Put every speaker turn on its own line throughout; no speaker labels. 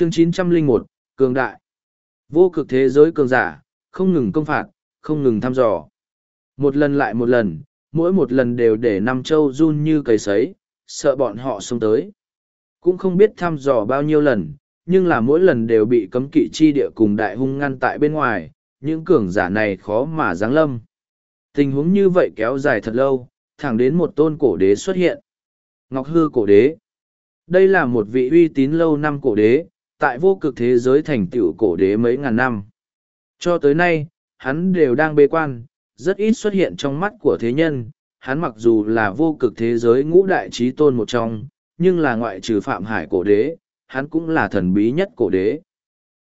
chương 901, Cường Đại. Vô cực thế giới cường giả, không ngừng công phạt, không ngừng thăm dò. Một lần lại một lần, mỗi một lần đều để Nam châu run như cầy sấy, sợ bọn họ xông tới. Cũng không biết thăm dò bao nhiêu lần, nhưng là mỗi lần đều bị cấm kỵ chi địa cùng đại hung ngăn tại bên ngoài, những cường giả này khó mà giáng lâm. Tình huống như vậy kéo dài thật lâu, thẳng đến một tôn cổ đế xuất hiện. Ngọc Hư cổ đế. Đây là một vị uy tín lâu năm cổ đế, tại vô cực thế giới thành tựu cổ đế mấy ngàn năm. Cho tới nay, hắn đều đang bế quan, rất ít xuất hiện trong mắt của thế nhân. Hắn mặc dù là vô cực thế giới ngũ đại trí tôn một trong, nhưng là ngoại trừ Phạm Hải cổ đế, hắn cũng là thần bí nhất cổ đế.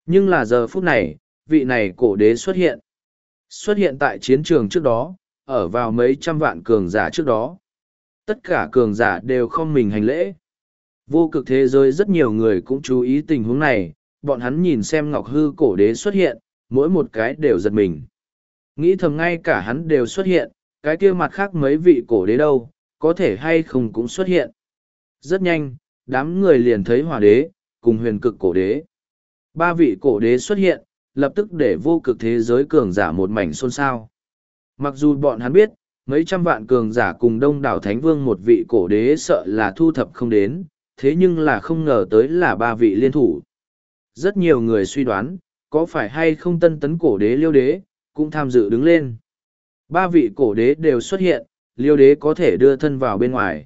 Nhưng là giờ phút này, vị này cổ đế xuất hiện. Xuất hiện tại chiến trường trước đó, ở vào mấy trăm vạn cường giả trước đó. Tất cả cường giả đều không mình hành lễ. Vô cực thế giới rất nhiều người cũng chú ý tình huống này, bọn hắn nhìn xem Ngọc Hư cổ đế xuất hiện, mỗi một cái đều giật mình. Nghĩ thầm ngay cả hắn đều xuất hiện, cái kia mặt khác mấy vị cổ đế đâu, có thể hay không cũng xuất hiện. Rất nhanh, đám người liền thấy hỏa đế, cùng huyền cực cổ đế. Ba vị cổ đế xuất hiện, lập tức để vô cực thế giới cường giả một mảnh xôn xao. Mặc dù bọn hắn biết, mấy trăm vạn cường giả cùng đông đảo thánh vương một vị cổ đế sợ là thu thập không đến, thế nhưng là không ngờ tới là ba vị liên thủ. Rất nhiều người suy đoán, có phải hay không tân tấn cổ đế liêu đế, cũng tham dự đứng lên. Ba vị cổ đế đều xuất hiện, liêu đế có thể đưa thân vào bên ngoài.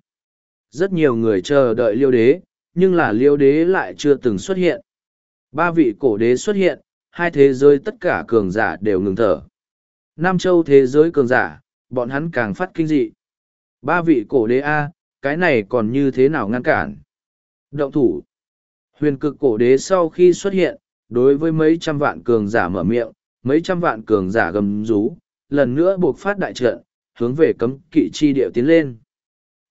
Rất nhiều người chờ đợi liêu đế, nhưng là liêu đế lại chưa từng xuất hiện. Ba vị cổ đế xuất hiện, hai thế giới tất cả cường giả đều ngừng thở. Nam châu thế giới cường giả, bọn hắn càng phát kinh dị. Ba vị cổ đế A, cái này còn như thế nào ngăn cản? Động thủ. Huyền cực cổ đế sau khi xuất hiện, đối với mấy trăm vạn cường giả mở miệng, mấy trăm vạn cường giả gầm rú, lần nữa buộc phát đại trận, hướng về cấm kỵ chi địa tiến lên.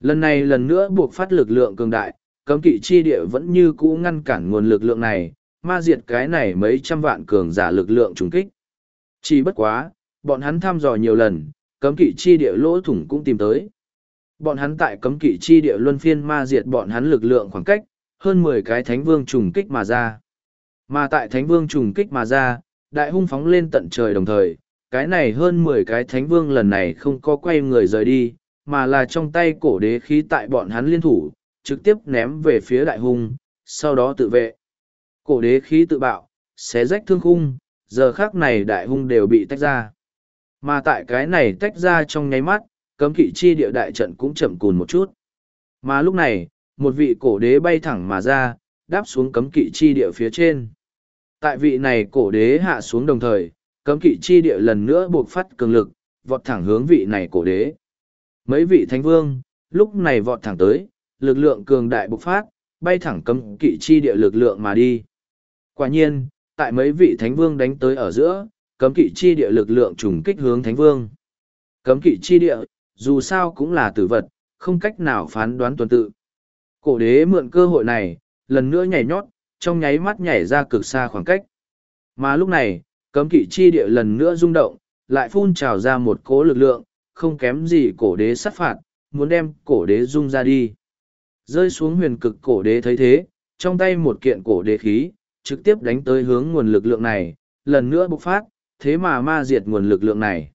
Lần này lần nữa buộc phát lực lượng cường đại, cấm kỵ chi địa vẫn như cũ ngăn cản nguồn lực lượng này, ma diệt cái này mấy trăm vạn cường giả lực lượng trùng kích. Chỉ bất quá, bọn hắn thăm dò nhiều lần, cấm kỵ chi địa lỗ thủng cũng tìm tới. Bọn hắn tại cấm kỵ chi địa luân phiên ma diệt bọn hắn lực lượng khoảng cách, hơn mười cái thánh vương trùng kích mà ra. Mà tại thánh vương trùng kích mà ra, đại hung phóng lên tận trời đồng thời, cái này hơn mười cái thánh vương lần này không có quay người rời đi, mà là trong tay cổ đế khí tại bọn hắn liên thủ, trực tiếp ném về phía đại hung, sau đó tự vệ. Cổ đế khí tự bạo, xé rách thương khung, giờ khác này đại hung đều bị tách ra. Mà tại cái này tách ra trong nháy mắt, cấm kỵ chi địa đại trận cũng chậm cùn một chút. Mà lúc này, một vị cổ đế bay thẳng mà ra, đáp xuống cấm kỵ chi địa phía trên. Tại vị này cổ đế hạ xuống đồng thời, cấm kỵ chi địa lần nữa buộc phát cường lực, vọt thẳng hướng vị này cổ đế. Mấy vị thánh vương, lúc này vọt thẳng tới, lực lượng cường đại bộc phát, bay thẳng cấm kỵ chi địa lực lượng mà đi. Quả nhiên, tại mấy vị thánh vương đánh tới ở giữa, cấm kỵ chi địa lực lượng trùng kích hướng thánh vương. Cấm kỵ chi địa, dù sao cũng là tử vật, không cách nào phán đoán tuần tự. Cổ đế mượn cơ hội này, lần nữa nhảy nhót, trong nháy mắt nhảy ra cực xa khoảng cách. Mà lúc này, cấm kỵ chi địa lần nữa rung động, lại phun trào ra một cố lực lượng, không kém gì cổ đế sát phạt, muốn đem cổ đế rung ra đi. Rơi xuống huyền cực cổ đế thấy thế, trong tay một kiện cổ đế khí, trực tiếp đánh tới hướng nguồn lực lượng này, lần nữa bộc phát, thế mà ma diệt nguồn lực lượng này.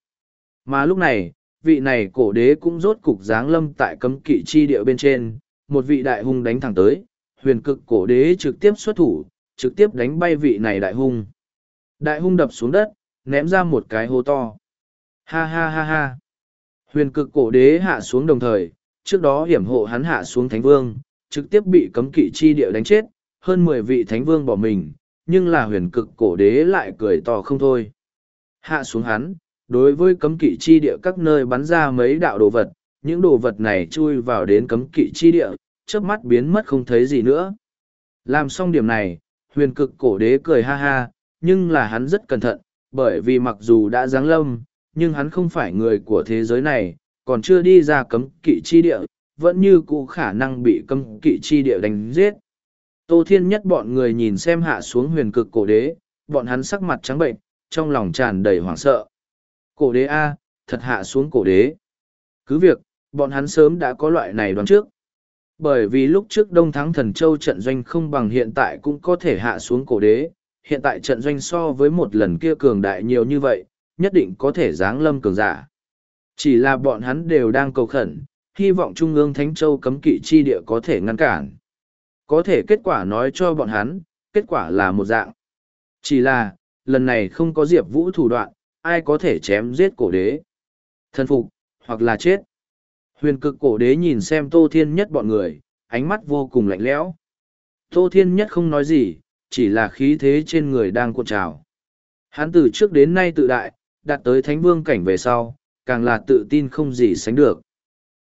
Mà lúc này, vị này cổ đế cũng rốt cục giáng lâm tại cấm kỵ chi địa bên trên, một vị đại hung đánh thẳng tới, huyền cực cổ đế trực tiếp xuất thủ, trực tiếp đánh bay vị này đại hung. Đại hung đập xuống đất, ném ra một cái hô to. Ha ha ha ha. Huyền cực cổ đế hạ xuống đồng thời, trước đó hiểm hộ hắn hạ xuống thánh vương, trực tiếp bị cấm kỵ chi địa đánh chết, hơn mười vị thánh vương bỏ mình, nhưng là huyền cực cổ đế lại cười to không thôi. Hạ xuống hắn, đối với cấm kỵ chi địa các nơi bắn ra mấy đạo đồ vật, những đồ vật này chui vào đến cấm kỵ chi địa, chớp mắt biến mất không thấy gì nữa. Làm xong điểm này, huyền cực cổ đế cười ha ha, nhưng là hắn rất cẩn thận, bởi vì mặc dù đã giáng lâm, nhưng hắn không phải người của thế giới này, còn chưa đi ra cấm kỵ chi địa, vẫn như cũ khả năng bị cấm kỵ chi địa đánh giết. Tô Thiên nhất bọn người nhìn xem hạ xuống huyền cực cổ đế, bọn hắn sắc mặt trắng bệnh, trong lòng tràn đầy hoảng sợ. Cổ đế A, thật hạ xuống cổ đế. Cứ việc, bọn hắn sớm đã có loại này đoán trước. Bởi vì lúc trước Đông Thắng Thần Châu trận doanh không bằng hiện tại cũng có thể hạ xuống cổ đế, hiện tại trận doanh so với một lần kia cường đại nhiều như vậy, nhất định có thể giáng lâm cường giả. Chỉ là bọn hắn đều đang cầu khẩn, hy vọng Trung ương Thánh Châu cấm kỵ chi địa có thể ngăn cản. Có thể kết quả nói cho bọn hắn, kết quả là một dạng. Chỉ là, lần này không có Diệp Vũ thủ đoạn, ai có thể chém giết cổ đế. Thân phục, hoặc là chết. Huyền cực cổ đế nhìn xem Tô Thiên Nhất bọn người, ánh mắt vô cùng lạnh lẽo. Tô Thiên Nhất không nói gì, chỉ là khí thế trên người đang cuộn trào. Hắn từ trước đến nay tự đại, đạt tới thánh vương cảnh về sau, càng là tự tin không gì sánh được.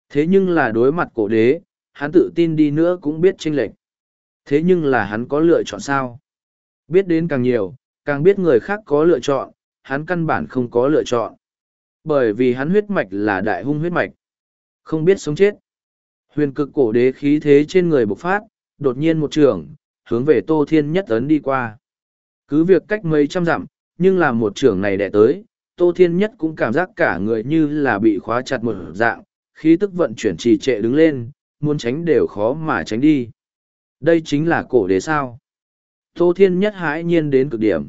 Thế nhưng là đối mặt cổ đế, hắn tự tin đi nữa cũng biết chênh lệch. Thế nhưng là hắn có lựa chọn sao? Biết đến càng nhiều, càng biết người khác có lựa chọn, hắn căn bản không có lựa chọn. Bởi vì hắn huyết mạch là đại hung huyết mạch. Không biết sống chết. Huyền cực cổ đế khí thế trên người bộc phát, đột nhiên một trường, hướng về Tô Thiên Nhất ấn đi qua. Cứ việc cách mấy trăm dặm, nhưng là một trường này đẻ tới, Tô Thiên Nhất cũng cảm giác cả người như là bị khóa chặt một dạng, khí tức vận chuyển trì trệ đứng lên, muốn tránh đều khó mà tránh đi. Đây chính là cổ đế sao. Tô Thiên Nhất hãi nhiên đến cực điểm.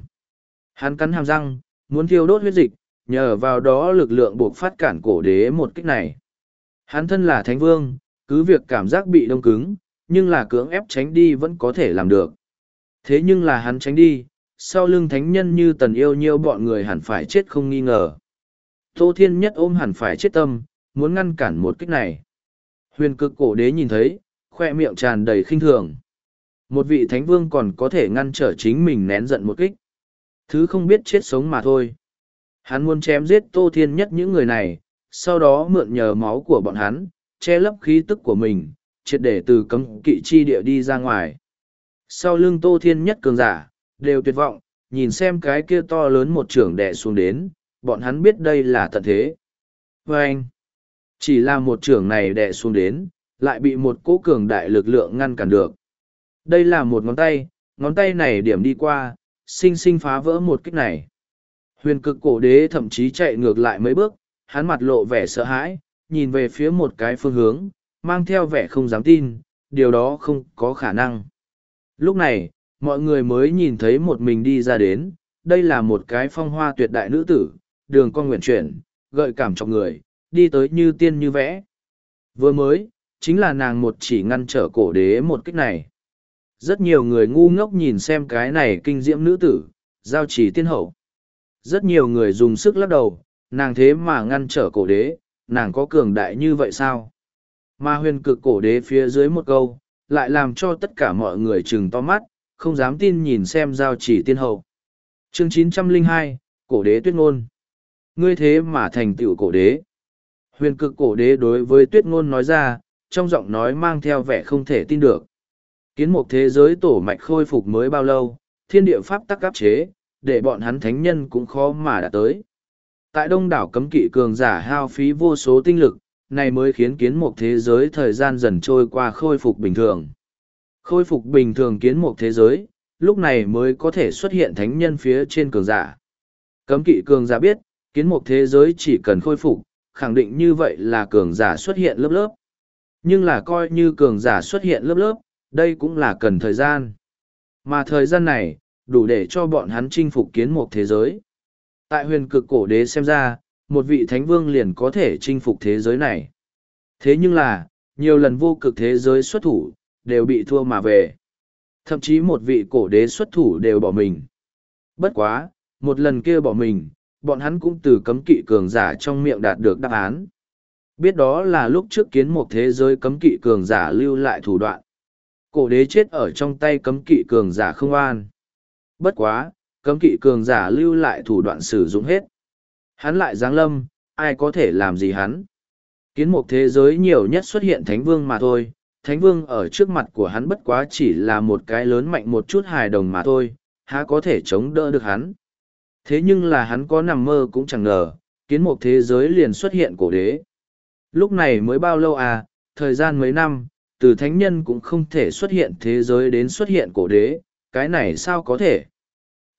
Hắn cắn hàm răng, muốn thiêu đốt huyết dịch, nhờ vào đó lực lượng buộc phát cản cổ đế một kích này. Hắn thân là thánh vương, cứ việc cảm giác bị đông cứng, nhưng là cưỡng ép tránh đi vẫn có thể làm được. Thế nhưng là hắn tránh đi, sau lưng thánh nhân như tần yêu nhiêu bọn người hẳn phải chết không nghi ngờ. Tô Thiên Nhất ôm hẳn phải chết tâm, muốn ngăn cản một kích này. Huyền cực cổ đế nhìn thấy, khoe miệng tràn đầy khinh thường. Một vị thánh vương còn có thể ngăn trở chính mình nén giận một kích. Thứ không biết chết sống mà thôi. Hắn muốn chém giết Tô Thiên Nhất những người này, sau đó mượn nhờ máu của bọn hắn, che lấp khí tức của mình, triệt để từ cấm kỵ chi địa đi ra ngoài. Sau lưng Tô Thiên Nhất cường giả, đều tuyệt vọng, nhìn xem cái kia to lớn một trưởng đẻ xuống đến, bọn hắn biết đây là tận thế. Và anh, chỉ là một trưởng này đẻ xuống đến, lại bị một cỗ cường đại lực lượng ngăn cản được. Đây là một ngón tay, ngón tay này điểm đi qua, sinh sinh phá vỡ một kích này. Huyền cực cổ đế thậm chí chạy ngược lại mấy bước, hắn mặt lộ vẻ sợ hãi, nhìn về phía một cái phương hướng, mang theo vẻ không dám tin, điều đó không có khả năng. Lúc này, mọi người mới nhìn thấy một mình đi ra đến, đây là một cái phong hoa tuyệt đại nữ tử, đường con nguyện chuyển, gợi cảm trọng người, đi tới như tiên như vẽ. Vừa mới, chính là nàng một chỉ ngăn trở cổ đế một kích này. Rất nhiều người ngu ngốc nhìn xem cái này kinh diễm nữ tử, giao chỉ tiên hậu. Rất nhiều người dùng sức lắc đầu, nàng thế mà ngăn trở cổ đế, nàng có cường đại như vậy sao? Mà huyền cực cổ đế phía dưới một câu, lại làm cho tất cả mọi người chừng to mắt, không dám tin nhìn xem giao chỉ tiên hậu. chương 902, cổ đế tuyết ngôn. Ngươi thế mà thành tựu cổ đế. Huyền cực cổ đế đối với tuyết ngôn nói ra, trong giọng nói mang theo vẻ không thể tin được. Kiến một thế giới tổ mạch khôi phục mới bao lâu, thiên địa pháp tắc áp chế, để bọn hắn thánh nhân cũng khó mà đã tới. Tại đông đảo cấm kỵ cường giả hao phí vô số tinh lực, này mới khiến kiến một thế giới thời gian dần trôi qua khôi phục bình thường. Khôi phục bình thường kiến một thế giới, lúc này mới có thể xuất hiện thánh nhân phía trên cường giả. Cấm kỵ cường giả biết, kiến một thế giới chỉ cần khôi phục, khẳng định như vậy là cường giả xuất hiện lớp lớp. Nhưng là coi như cường giả xuất hiện lớp lớp, đây cũng là cần thời gian. Mà thời gian này, đủ để cho bọn hắn chinh phục kiến một thế giới. Tại huyền cực cổ đế xem ra, một vị thánh vương liền có thể chinh phục thế giới này. Thế nhưng là, nhiều lần vô cực thế giới xuất thủ, đều bị thua mà về. Thậm chí một vị cổ đế xuất thủ đều bỏ mình. Bất quá, một lần kia bỏ mình, bọn hắn cũng từ cấm kỵ cường giả trong miệng đạt được đáp án. Biết đó là lúc trước kiến một thế giới cấm kỵ cường giả lưu lại thủ đoạn. Cổ đế chết ở trong tay cấm kỵ cường giả không an. Bất quá, cấm kỵ cường giả lưu lại thủ đoạn sử dụng hết. Hắn lại giáng lâm, ai có thể làm gì hắn? Kiến một thế giới nhiều nhất xuất hiện thánh vương mà thôi, thánh vương ở trước mặt của hắn bất quá chỉ là một cái lớn mạnh một chút hài đồng mà thôi, há có thể chống đỡ được hắn. Thế nhưng là hắn có nằm mơ cũng chẳng ngờ, kiến một thế giới liền xuất hiện cổ đế. Lúc này mới bao lâu à, thời gian mấy năm, từ thánh nhân cũng không thể xuất hiện thế giới đến xuất hiện cổ đế, cái này sao có thể?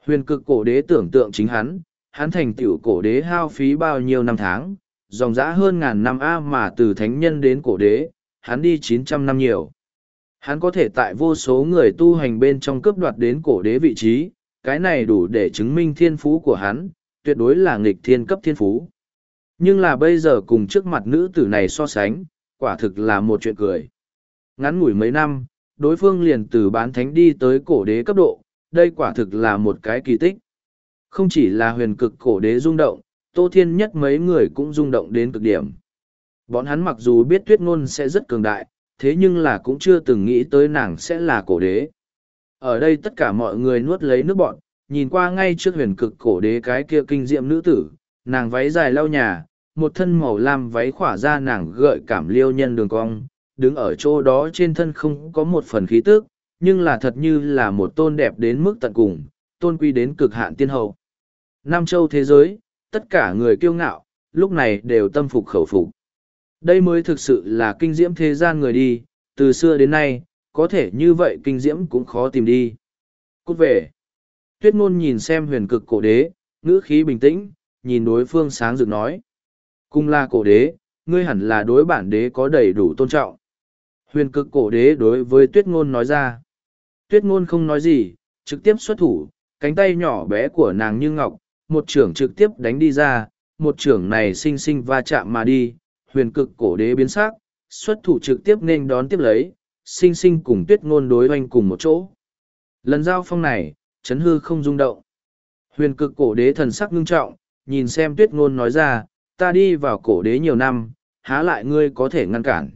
Huyền cực cổ đế tưởng tượng chính hắn, hắn thành tựu cổ đế hao phí bao nhiêu năm tháng, dòng dã hơn ngàn năm A mà từ thánh nhân đến cổ đế, hắn đi chín trăm năm nhiều. Hắn có thể tại vô số người tu hành bên trong cướp đoạt đến cổ đế vị trí, cái này đủ để chứng minh thiên phú của hắn, tuyệt đối là nghịch thiên cấp thiên phú. Nhưng là bây giờ cùng trước mặt nữ tử này so sánh, quả thực là một chuyện cười. Ngắn ngủi mấy năm, đối phương liền từ bán thánh đi tới cổ đế cấp độ, đây quả thực là một cái kỳ tích. Không chỉ là huyền cực cổ đế rung động, Tô Thiên nhất mấy người cũng rung động đến cực điểm. Bọn hắn mặc dù biết tuyết ngôn sẽ rất cường đại, thế nhưng là cũng chưa từng nghĩ tới nàng sẽ là cổ đế. Ở đây tất cả mọi người nuốt lấy nước bọn, nhìn qua ngay trước huyền cực cổ đế cái kia kinh diệm nữ tử, nàng váy dài lau nhà, một thân màu lam váy khỏa ra nàng gợi cảm liêu nhân đường cong, đứng ở chỗ đó trên thân không có một phần khí tức, nhưng là thật như là một tôn đẹp đến mức tận cùng, tôn quy đến cực hạn tiên hậu. Nam châu thế giới, tất cả người kiêu ngạo, lúc này đều tâm phục khẩu phục. Đây mới thực sự là kinh diễm thế gian người đi, từ xưa đến nay, có thể như vậy kinh diễm cũng khó tìm đi. Cút về. Tuyết ngôn nhìn xem huyền cực cổ đế, ngữ khí bình tĩnh, nhìn đối phương sáng rực nói. Cung la cổ đế, ngươi hẳn là đối bản đế có đầy đủ tôn trọng. Huyền cực cổ đế đối với tuyết ngôn nói ra. Tuyết ngôn không nói gì, trực tiếp xuất thủ, cánh tay nhỏ bé của nàng như ngọc, một trưởng trực tiếp đánh đi ra, một trưởng này xinh xinh va chạm mà đi, huyền cực cổ đế biến sắc, xuất thủ trực tiếp nên đón tiếp lấy, xinh xinh cùng tuyết ngôn đối oanh cùng một chỗ. Lần giao phong này, chấn hư không rung động. Huyền cực cổ đế thần sắc ngưng trọng, nhìn xem tuyết ngôn nói ra, ta đi vào cổ đế nhiều năm, há lại ngươi có thể ngăn cản.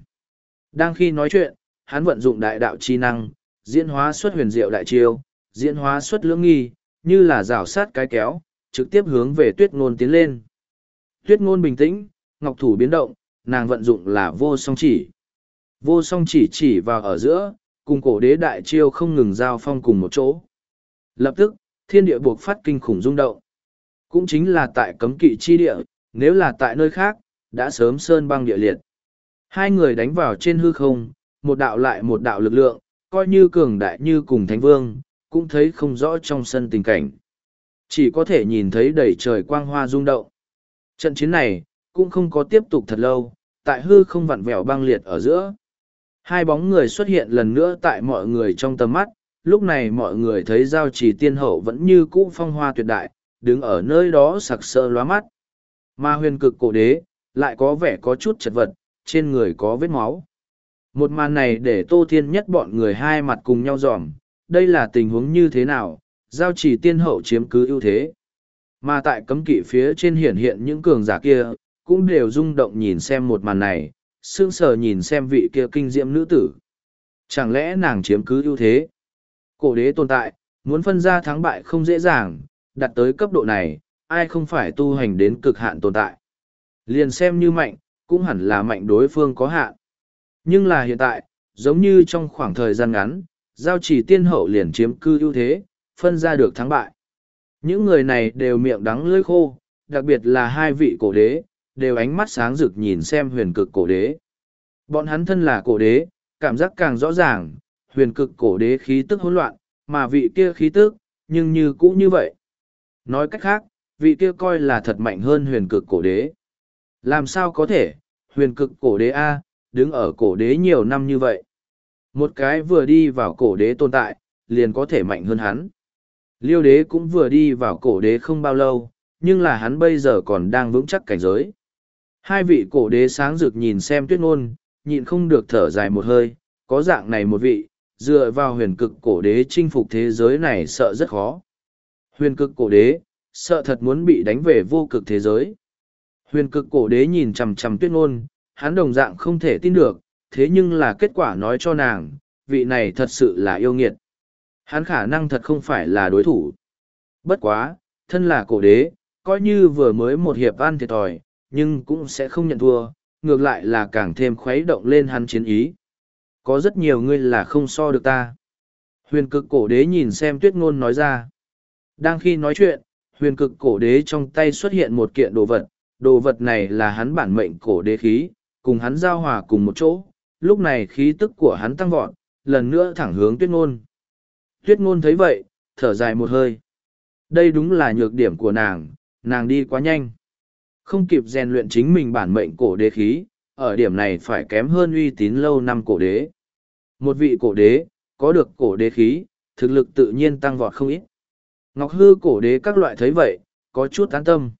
Đang khi nói chuyện, hắn vận dụng đại đạo chi năng, diễn hóa xuất huyền diệu đại chiêu, diễn hóa xuất lưỡng nghi, như là rào sát cái kéo, trực tiếp hướng về tuyết ngôn tiến lên. Tuyết ngôn bình tĩnh, ngọc thủ biến động, nàng vận dụng là vô song chỉ. Vô song chỉ chỉ vào ở giữa, cùng cổ đế đại chiêu không ngừng giao phong cùng một chỗ. Lập tức, thiên địa buộc phát kinh khủng rung động. Cũng chính là tại cấm kỵ chi địa, nếu là tại nơi khác, đã sớm sơn băng địa liệt. Hai người đánh vào trên hư không, một đạo lại một đạo lực lượng, coi như cường đại như cùng thánh vương, cũng thấy không rõ trong sân tình cảnh. Chỉ có thể nhìn thấy đầy trời quang hoa rung động. Trận chiến này, cũng không có tiếp tục thật lâu, tại hư không vặn vẹo băng liệt ở giữa. Hai bóng người xuất hiện lần nữa tại mọi người trong tầm mắt, lúc này mọi người thấy giao trì tiên hậu vẫn như cũ phong hoa tuyệt đại, đứng ở nơi đó sặc sỡ lóa mắt. Mà huyền cực cổ đế, lại có vẻ có chút chật vật, trên người có vết máu. Một màn này để Tô Thiên nhất bọn người hai mặt cùng nhau dòm, đây là tình huống như thế nào, giao chỉ tiên hậu chiếm cứ ưu thế. Mà tại cấm kỵ phía trên hiển hiện những cường giả kia, cũng đều rung động nhìn xem một màn này, sương sờ nhìn xem vị kia kinh diệm nữ tử. Chẳng lẽ nàng chiếm cứ ưu thế? Cổ đế tồn tại, muốn phân ra thắng bại không dễ dàng, đặt tới cấp độ này, ai không phải tu hành đến cực hạn tồn tại. Liền xem như mạnh, cũng hẳn là mạnh đối phương có hạn. Nhưng là hiện tại, giống như trong khoảng thời gian ngắn, giao chỉ tiên hậu liền chiếm cư ưu thế, phân ra được thắng bại. Những người này đều miệng đắng lưỡi khô, đặc biệt là hai vị cổ đế, đều ánh mắt sáng rực nhìn xem huyền cực cổ đế. Bọn hắn thân là cổ đế, cảm giác càng rõ ràng, huyền cực cổ đế khí tức hỗn loạn, mà vị kia khí tức, nhưng như cũ như vậy. Nói cách khác, vị kia coi là thật mạnh hơn huyền cực cổ đế. Làm sao có thể, huyền cực cổ đế A, đứng ở cổ đế nhiều năm như vậy. Một cái vừa đi vào cổ đế tồn tại, liền có thể mạnh hơn hắn. Liêu đế cũng vừa đi vào cổ đế không bao lâu, nhưng là hắn bây giờ còn đang vững chắc cảnh giới. Hai vị cổ đế sáng rực nhìn xem tuyết ngôn, nhịn không được thở dài một hơi, có dạng này một vị, dựa vào huyền cực cổ đế chinh phục thế giới này sợ rất khó. Huyền cực cổ đế, sợ thật muốn bị đánh về vô cực thế giới. Huyền cực cổ đế nhìn chằm chằm tuyết ngôn, hắn đồng dạng không thể tin được, thế nhưng là kết quả nói cho nàng, vị này thật sự là yêu nghiệt. Hắn khả năng thật không phải là đối thủ. Bất quá, thân là cổ đế, coi như vừa mới một hiệp ăn thiệt thòi, nhưng cũng sẽ không nhận thua, ngược lại là càng thêm khuấy động lên hắn chiến ý. Có rất nhiều người là không so được ta. Huyền cực cổ đế nhìn xem tuyết ngôn nói ra. Đang khi nói chuyện, huyền cực cổ đế trong tay xuất hiện một kiện đồ vật, đồ vật này là hắn bản mệnh cổ đế khí, cùng hắn giao hòa cùng một chỗ, lúc này khí tức của hắn tăng vọt, lần nữa thẳng hướng tuyết ngôn. Tuyết ngôn thấy vậy, thở dài một hơi. Đây đúng là nhược điểm của nàng, nàng đi quá nhanh. Không kịp rèn luyện chính mình bản mệnh cổ đế khí, ở điểm này phải kém hơn uy tín lâu năm cổ đế. Một vị cổ đế, có được cổ đế khí, thực lực tự nhiên tăng vọt không ít. Ngọc hư cổ đế các loại thấy vậy, có chút tán tâm.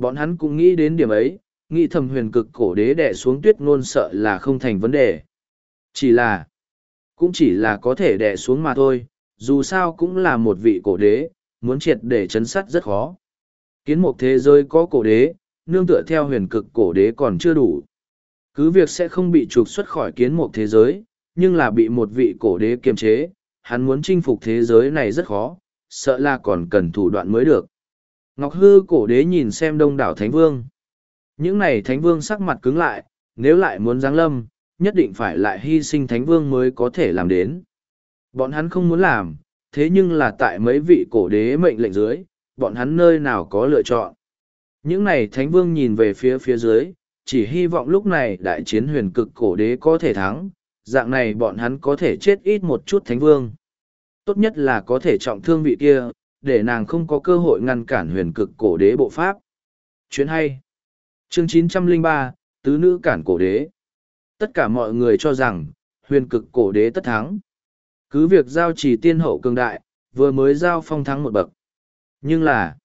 Bọn hắn cũng nghĩ đến điểm ấy, nghĩ thầm huyền cực cổ đế đẻ xuống tuyết ngôn sợ là không thành vấn đề. Chỉ là, cũng chỉ là có thể đẻ xuống mà thôi, dù sao cũng là một vị cổ đế, muốn triệt để chấn sát rất khó. Kiến một thế giới có cổ đế, nương tựa theo huyền cực cổ đế còn chưa đủ. Cứ việc sẽ không bị trục xuất khỏi kiến một thế giới, nhưng là bị một vị cổ đế kiềm chế, hắn muốn chinh phục thế giới này rất khó, sợ là còn cần thủ đoạn mới được. Ngọc Hư cổ đế nhìn xem đông đảo Thánh Vương. Những này Thánh Vương sắc mặt cứng lại, nếu lại muốn giáng lâm, nhất định phải lại hy sinh Thánh Vương mới có thể làm đến. Bọn hắn không muốn làm, thế nhưng là tại mấy vị cổ đế mệnh lệnh dưới, bọn hắn nơi nào có lựa chọn. Những này Thánh Vương nhìn về phía phía dưới, chỉ hy vọng lúc này đại chiến huyền cực cổ đế có thể thắng, dạng này bọn hắn có thể chết ít một chút Thánh Vương. Tốt nhất là có thể trọng thương vị kia, để nàng không có cơ hội ngăn cản huyền cực cổ đế bộ pháp. Chuyến hay. Chương 903, Tứ nữ cản cổ đế. Tất cả mọi người cho rằng, huyền cực cổ đế tất thắng. Cứ việc giao chỉ tiên hậu cường đại, vừa mới giao phong thắng một bậc. Nhưng là,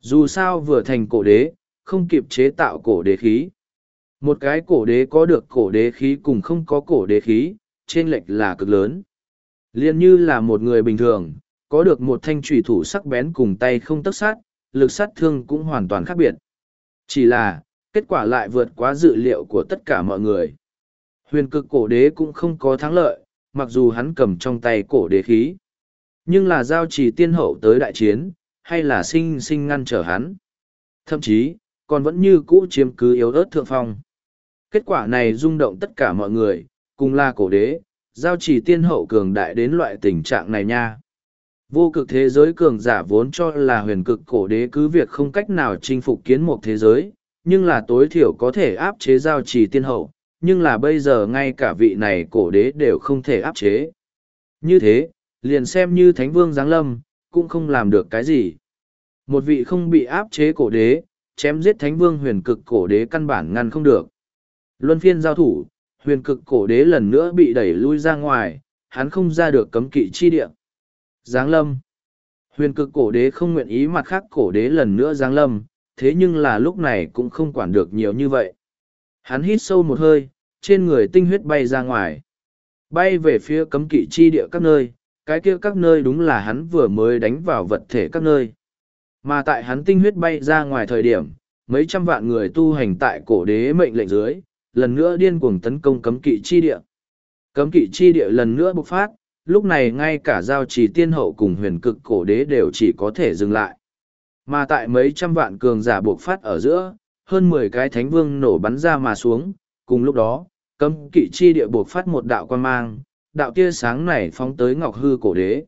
dù sao vừa thành cổ đế, không kịp chế tạo cổ đế khí. Một cái cổ đế có được cổ đế khí cùng không có cổ đế khí, trên lệch là cực lớn. Liên như là một người bình thường, có được một thanh trùy thủ sắc bén cùng tay không tất sát, lực sát thương cũng hoàn toàn khác biệt. Chỉ là, kết quả lại vượt quá dự liệu của tất cả mọi người. Huyền cực cổ đế cũng không có thắng lợi, mặc dù hắn cầm trong tay cổ đế khí. Nhưng là giao chỉ tiên hậu tới đại chiến, hay là sinh sinh ngăn trở hắn. Thậm chí, còn vẫn như cũ chiếm cứ yếu ớt thượng phong. Kết quả này rung động tất cả mọi người, cùng là cổ đế, giao chỉ tiên hậu cường đại đến loại tình trạng này nha. Vô cực thế giới cường giả vốn cho là huyền cực cổ đế cứ việc không cách nào chinh phục kiến một thế giới, nhưng là tối thiểu có thể áp chế giao trì tiên hậu, nhưng là bây giờ ngay cả vị này cổ đế đều không thể áp chế. Như thế, liền xem như thánh vương giáng lâm, cũng không làm được cái gì. Một vị không bị áp chế cổ đế, chém giết thánh vương huyền cực cổ đế căn bản ngăn không được. Luân phiên giao thủ, huyền cực cổ đế lần nữa bị đẩy lui ra ngoài, hắn không ra được cấm kỵ chi địa. Giáng lâm. Huyền cực cổ đế không nguyện ý mặt khác cổ đế lần nữa giáng lâm, thế nhưng là lúc này cũng không quản được nhiều như vậy. Hắn hít sâu một hơi, trên người tinh huyết bay ra ngoài. Bay về phía cấm kỵ chi địa các nơi, cái kia các nơi đúng là hắn vừa mới đánh vào vật thể các nơi. Mà tại hắn tinh huyết bay ra ngoài thời điểm, mấy trăm vạn người tu hành tại cổ đế mệnh lệnh dưới, lần nữa điên cuồng tấn công cấm kỵ chi địa. Cấm kỵ chi địa lần nữa bộc phát, lúc này ngay cả giao trì tiên hậu cùng huyền cực cổ đế đều chỉ có thể dừng lại. Mà tại mấy trăm vạn cường giả bộc phát ở giữa, hơn mười cái thánh vương nổ bắn ra mà xuống, cùng lúc đó, cấm kỵ chi địa bộc phát một đạo quan mang, đạo tia sáng này phóng tới Ngọc Hư cổ đế.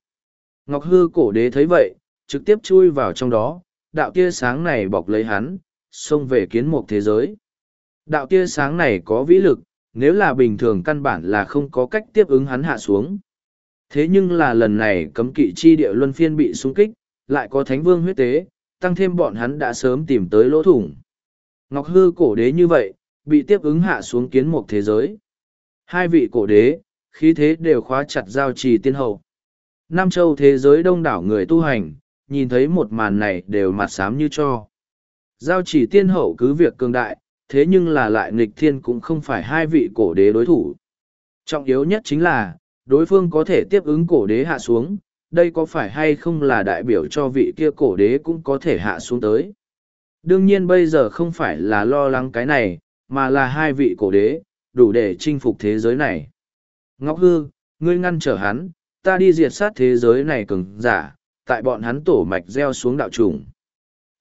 Ngọc Hư cổ đế thấy vậy, trực tiếp chui vào trong đó, đạo tia sáng này bọc lấy hắn, xông về kiến mục thế giới. Đạo tia sáng này có vĩ lực, nếu là bình thường căn bản là không có cách tiếp ứng hắn hạ xuống. Thế nhưng là lần này cấm kỵ chi địa luân phiên bị xung kích, lại có thánh vương huyết tế, tăng thêm bọn hắn đã sớm tìm tới lỗ thủng. Ngọc hư cổ đế như vậy, bị tiếp ứng hạ xuống kiến một thế giới. Hai vị cổ đế, khí thế đều khóa chặt giao trì tiên hậu. Nam châu thế giới đông đảo người tu hành, nhìn thấy một màn này đều mặt xám như cho. Giao chỉ tiên hậu cứ việc cường đại, thế nhưng là lại nghịch thiên cũng không phải hai vị cổ đế đối thủ. Trọng yếu nhất chính là, đối phương có thể tiếp ứng cổ đế hạ xuống, đây có phải hay không là đại biểu cho vị kia cổ đế cũng có thể hạ xuống tới. Đương nhiên bây giờ không phải là lo lắng cái này, mà là hai vị cổ đế, đủ để chinh phục thế giới này. Ngọc Hư, ngươi ngăn trở hắn, ta đi diệt sát thế giới này cứng giả, tại bọn hắn tổ mạch gieo xuống đạo trùng.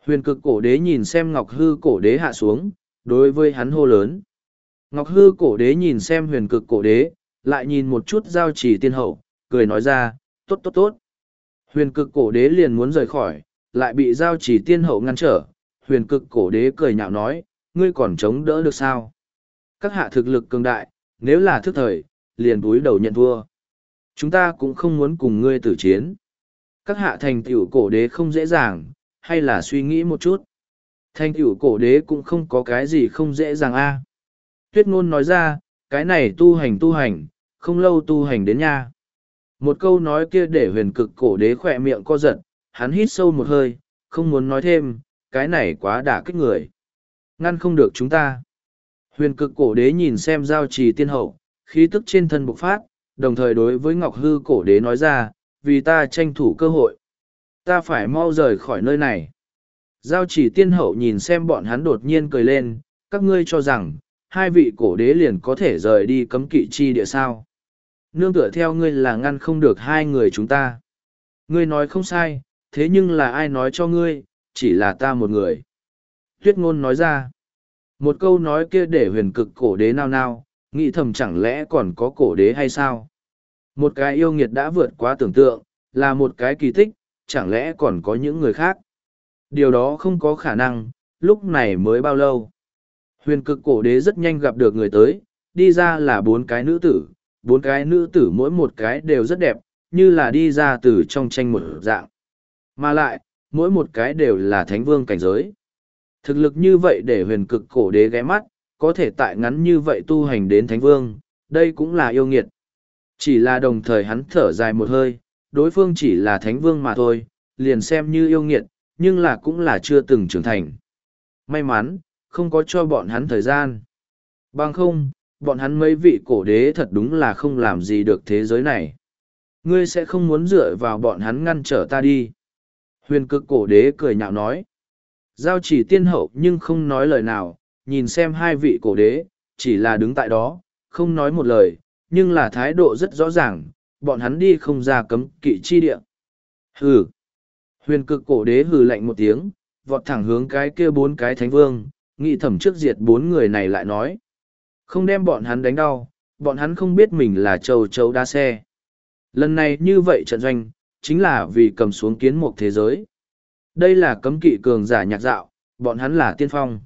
Huyền cực cổ đế nhìn xem Ngọc Hư cổ đế hạ xuống, đối với hắn hô lớn. Ngọc Hư cổ đế nhìn xem huyền cực cổ đế, lại nhìn một chút giao chỉ tiên hậu, cười nói ra, tốt tốt tốt. Huyền cực cổ đế liền muốn rời khỏi, lại bị giao chỉ tiên hậu ngăn trở. Huyền cực cổ đế cười nhạo nói, ngươi còn chống đỡ được sao? Các hạ thực lực cường đại, nếu là thức thời, liền túi đầu nhận thua. Chúng ta cũng không muốn cùng ngươi tử chiến. Các hạ thành tiểu cổ đế không dễ dàng, hay là suy nghĩ một chút. Thành tiểu cổ đế cũng không có cái gì không dễ dàng a. Tuyết ngôn nói ra, cái này tu hành tu hành, không lâu tu hành đến nha. Một câu nói kia để huyền cực cổ đế khỏe miệng co giật, hắn hít sâu một hơi, không muốn nói thêm, cái này quá đả kích người. Ngăn không được chúng ta. Huyền cực cổ đế nhìn xem giao trì tiên hậu, khí tức trên thân bộc phát, đồng thời đối với Ngọc Hư cổ đế nói ra, vì ta tranh thủ cơ hội. Ta phải mau rời khỏi nơi này. Giao chỉ tiên hậu nhìn xem bọn hắn đột nhiên cười lên, các ngươi cho rằng, hai vị cổ đế liền có thể rời đi cấm kỵ chi địa sao. Nương tựa theo ngươi là ngăn không được hai người chúng ta. Ngươi nói không sai, thế nhưng là ai nói cho ngươi, chỉ là ta một người. Tuyết ngôn nói ra. Một câu nói kia để huyền cực cổ đế nao nao, nghĩ thầm chẳng lẽ còn có cổ đế hay sao? Một cái yêu nghiệt đã vượt quá tưởng tượng, là một cái kỳ tích, chẳng lẽ còn có những người khác? Điều đó không có khả năng, lúc này mới bao lâu? Huyền cực cổ đế rất nhanh gặp được người tới, đi ra là bốn cái nữ tử, bốn cái nữ tử mỗi một cái đều rất đẹp, như là đi ra từ trong tranh một dạng. Mà lại, mỗi một cái đều là thánh vương cảnh giới. Thực lực như vậy để huyền cực cổ đế ghé mắt, có thể tại ngắn như vậy tu hành đến thánh vương, đây cũng là yêu nghiệt. Chỉ là đồng thời hắn thở dài một hơi, đối phương chỉ là thánh vương mà thôi, liền xem như yêu nghiệt, nhưng là cũng là chưa từng trưởng thành. May mắn, không có cho bọn hắn thời gian. Bằng không, bọn hắn mấy vị cổ đế thật đúng là không làm gì được thế giới này. Ngươi sẽ không muốn dựa vào bọn hắn ngăn trở ta đi. Huyền cực cổ đế cười nhạo nói. Giao chỉ tiên hậu nhưng không nói lời nào, nhìn xem hai vị cổ đế, chỉ là đứng tại đó, không nói một lời, nhưng là thái độ rất rõ ràng, bọn hắn đi không ra cấm kỵ chi địa. Hừ. Huyền cực cổ đế hừ lạnh một tiếng, vọt thẳng hướng cái kia bốn cái thánh vương, nghĩ thẩm trước diệt bốn người này lại nói. Không đem bọn hắn đánh đau, bọn hắn không biết mình là châu châu đa xe. Lần này như vậy trận doanh, chính là vì cầm xuống kiến một thế giới. Đây là cấm kỵ cường giả nhạc dạo, bọn hắn là tiên phong.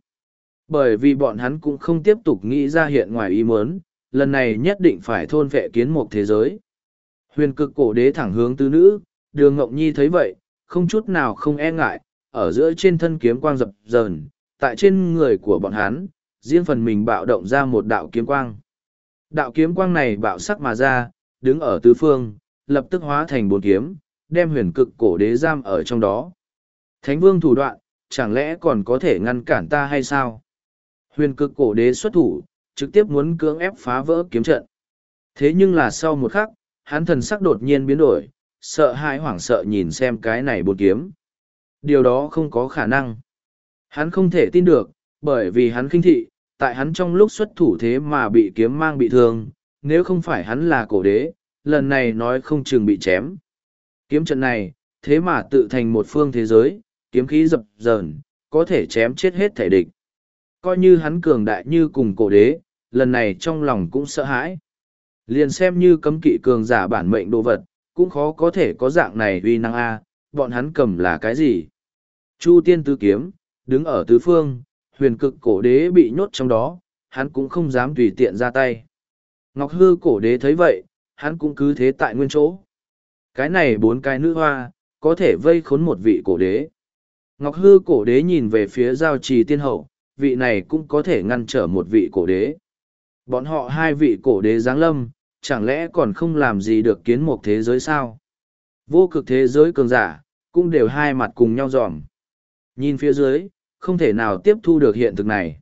Bởi vì bọn hắn cũng không tiếp tục nghĩ ra hiện ngoài ý muốn, lần này nhất định phải thôn vệ kiến một thế giới. Huyền cực cổ đế thẳng hướng tứ nữ, đường ngộng nhi thấy vậy, không chút nào không e ngại, ở giữa trên thân kiếm quang dập dờn, tại trên người của bọn hắn, riêng phần mình bạo động ra một đạo kiếm quang. Đạo kiếm quang này bạo sắc mà ra, đứng ở tứ phương, lập tức hóa thành bốn kiếm, đem huyền cực cổ đế giam ở trong đó. Thánh vương thủ đoạn, chẳng lẽ còn có thể ngăn cản ta hay sao? Huyền cực cổ đế xuất thủ, trực tiếp muốn cưỡng ép phá vỡ kiếm trận. Thế nhưng là sau một khắc, hắn thần sắc đột nhiên biến đổi, sợ hãi hoảng sợ nhìn xem cái này bột kiếm. Điều đó không có khả năng. Hắn không thể tin được, bởi vì hắn khinh thị, tại hắn trong lúc xuất thủ thế mà bị kiếm mang bị thương, nếu không phải hắn là cổ đế, lần này nói không chừng bị chém. Kiếm trận này, thế mà tự thành một phương thế giới, kiếm khí dập dờn, có thể chém chết hết thể địch. Coi như hắn cường đại như cùng cổ đế, lần này trong lòng cũng sợ hãi. Liền xem như cấm kỵ cường giả bản mệnh đồ vật, cũng khó có thể có dạng này uy năng A, bọn hắn cầm là cái gì? Chu tiên tứ kiếm, đứng ở tứ phương, huyền cực cổ đế bị nhốt trong đó, hắn cũng không dám tùy tiện ra tay. Ngọc hư cổ đế thấy vậy, hắn cũng cứ thế tại nguyên chỗ. Cái này bốn cái nữ hoa, có thể vây khốn một vị cổ đế. Ngọc hư cổ đế nhìn về phía giao trì tiên hậu, vị này cũng có thể ngăn trở một vị cổ đế. Bọn họ hai vị cổ đế giáng lâm, chẳng lẽ còn không làm gì được kiến một thế giới sao? Vô cực thế giới cường giả, cũng đều hai mặt cùng nhau dòm. Nhìn phía dưới, không thể nào tiếp thu được hiện thực này.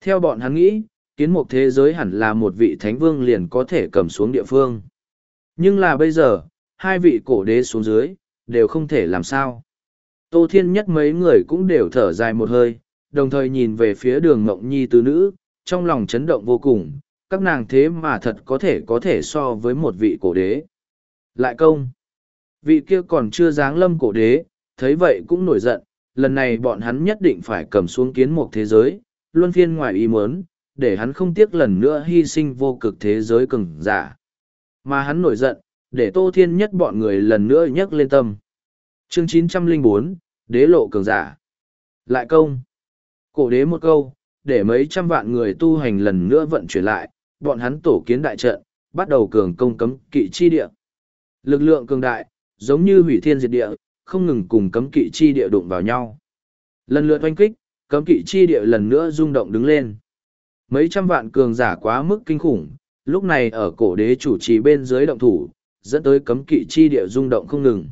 Theo bọn hắn nghĩ, kiến một thế giới hẳn là một vị thánh vương liền có thể cầm xuống địa phương. Nhưng là bây giờ, hai vị cổ đế xuống dưới, đều không thể làm sao. Tô Thiên nhất mấy người cũng đều thở dài một hơi, đồng thời nhìn về phía đường Mộng Nhi tứ nữ, trong lòng chấn động vô cùng, các nàng thế mà thật có thể có thể so với một vị cổ đế. Lại công, vị kia còn chưa dáng lâm cổ đế, thấy vậy cũng nổi giận, lần này bọn hắn nhất định phải cầm xuống kiến một thế giới, luân phiên ngoài ý muốn, để hắn không tiếc lần nữa hy sinh vô cực thế giới cường giả. Mà hắn nổi giận, để Tô Thiên nhất bọn người lần nữa nhấc lên tâm. Chương 904, Đế lộ cường giả. Lại công. Cổ đế một câu, để mấy trăm vạn người tu hành lần nữa vận chuyển lại, bọn hắn tổ kiến đại trận, bắt đầu cường công cấm kỵ chi địa. Lực lượng cường đại, giống như hủy thiên diệt địa, không ngừng cùng cấm kỵ chi địa đụng vào nhau. Lần lượt oanh kích, cấm kỵ chi địa lần nữa rung động đứng lên. Mấy trăm vạn cường giả quá mức kinh khủng, lúc này ở cổ đế chủ trì bên dưới động thủ, dẫn tới cấm kỵ chi địa rung động không ngừng.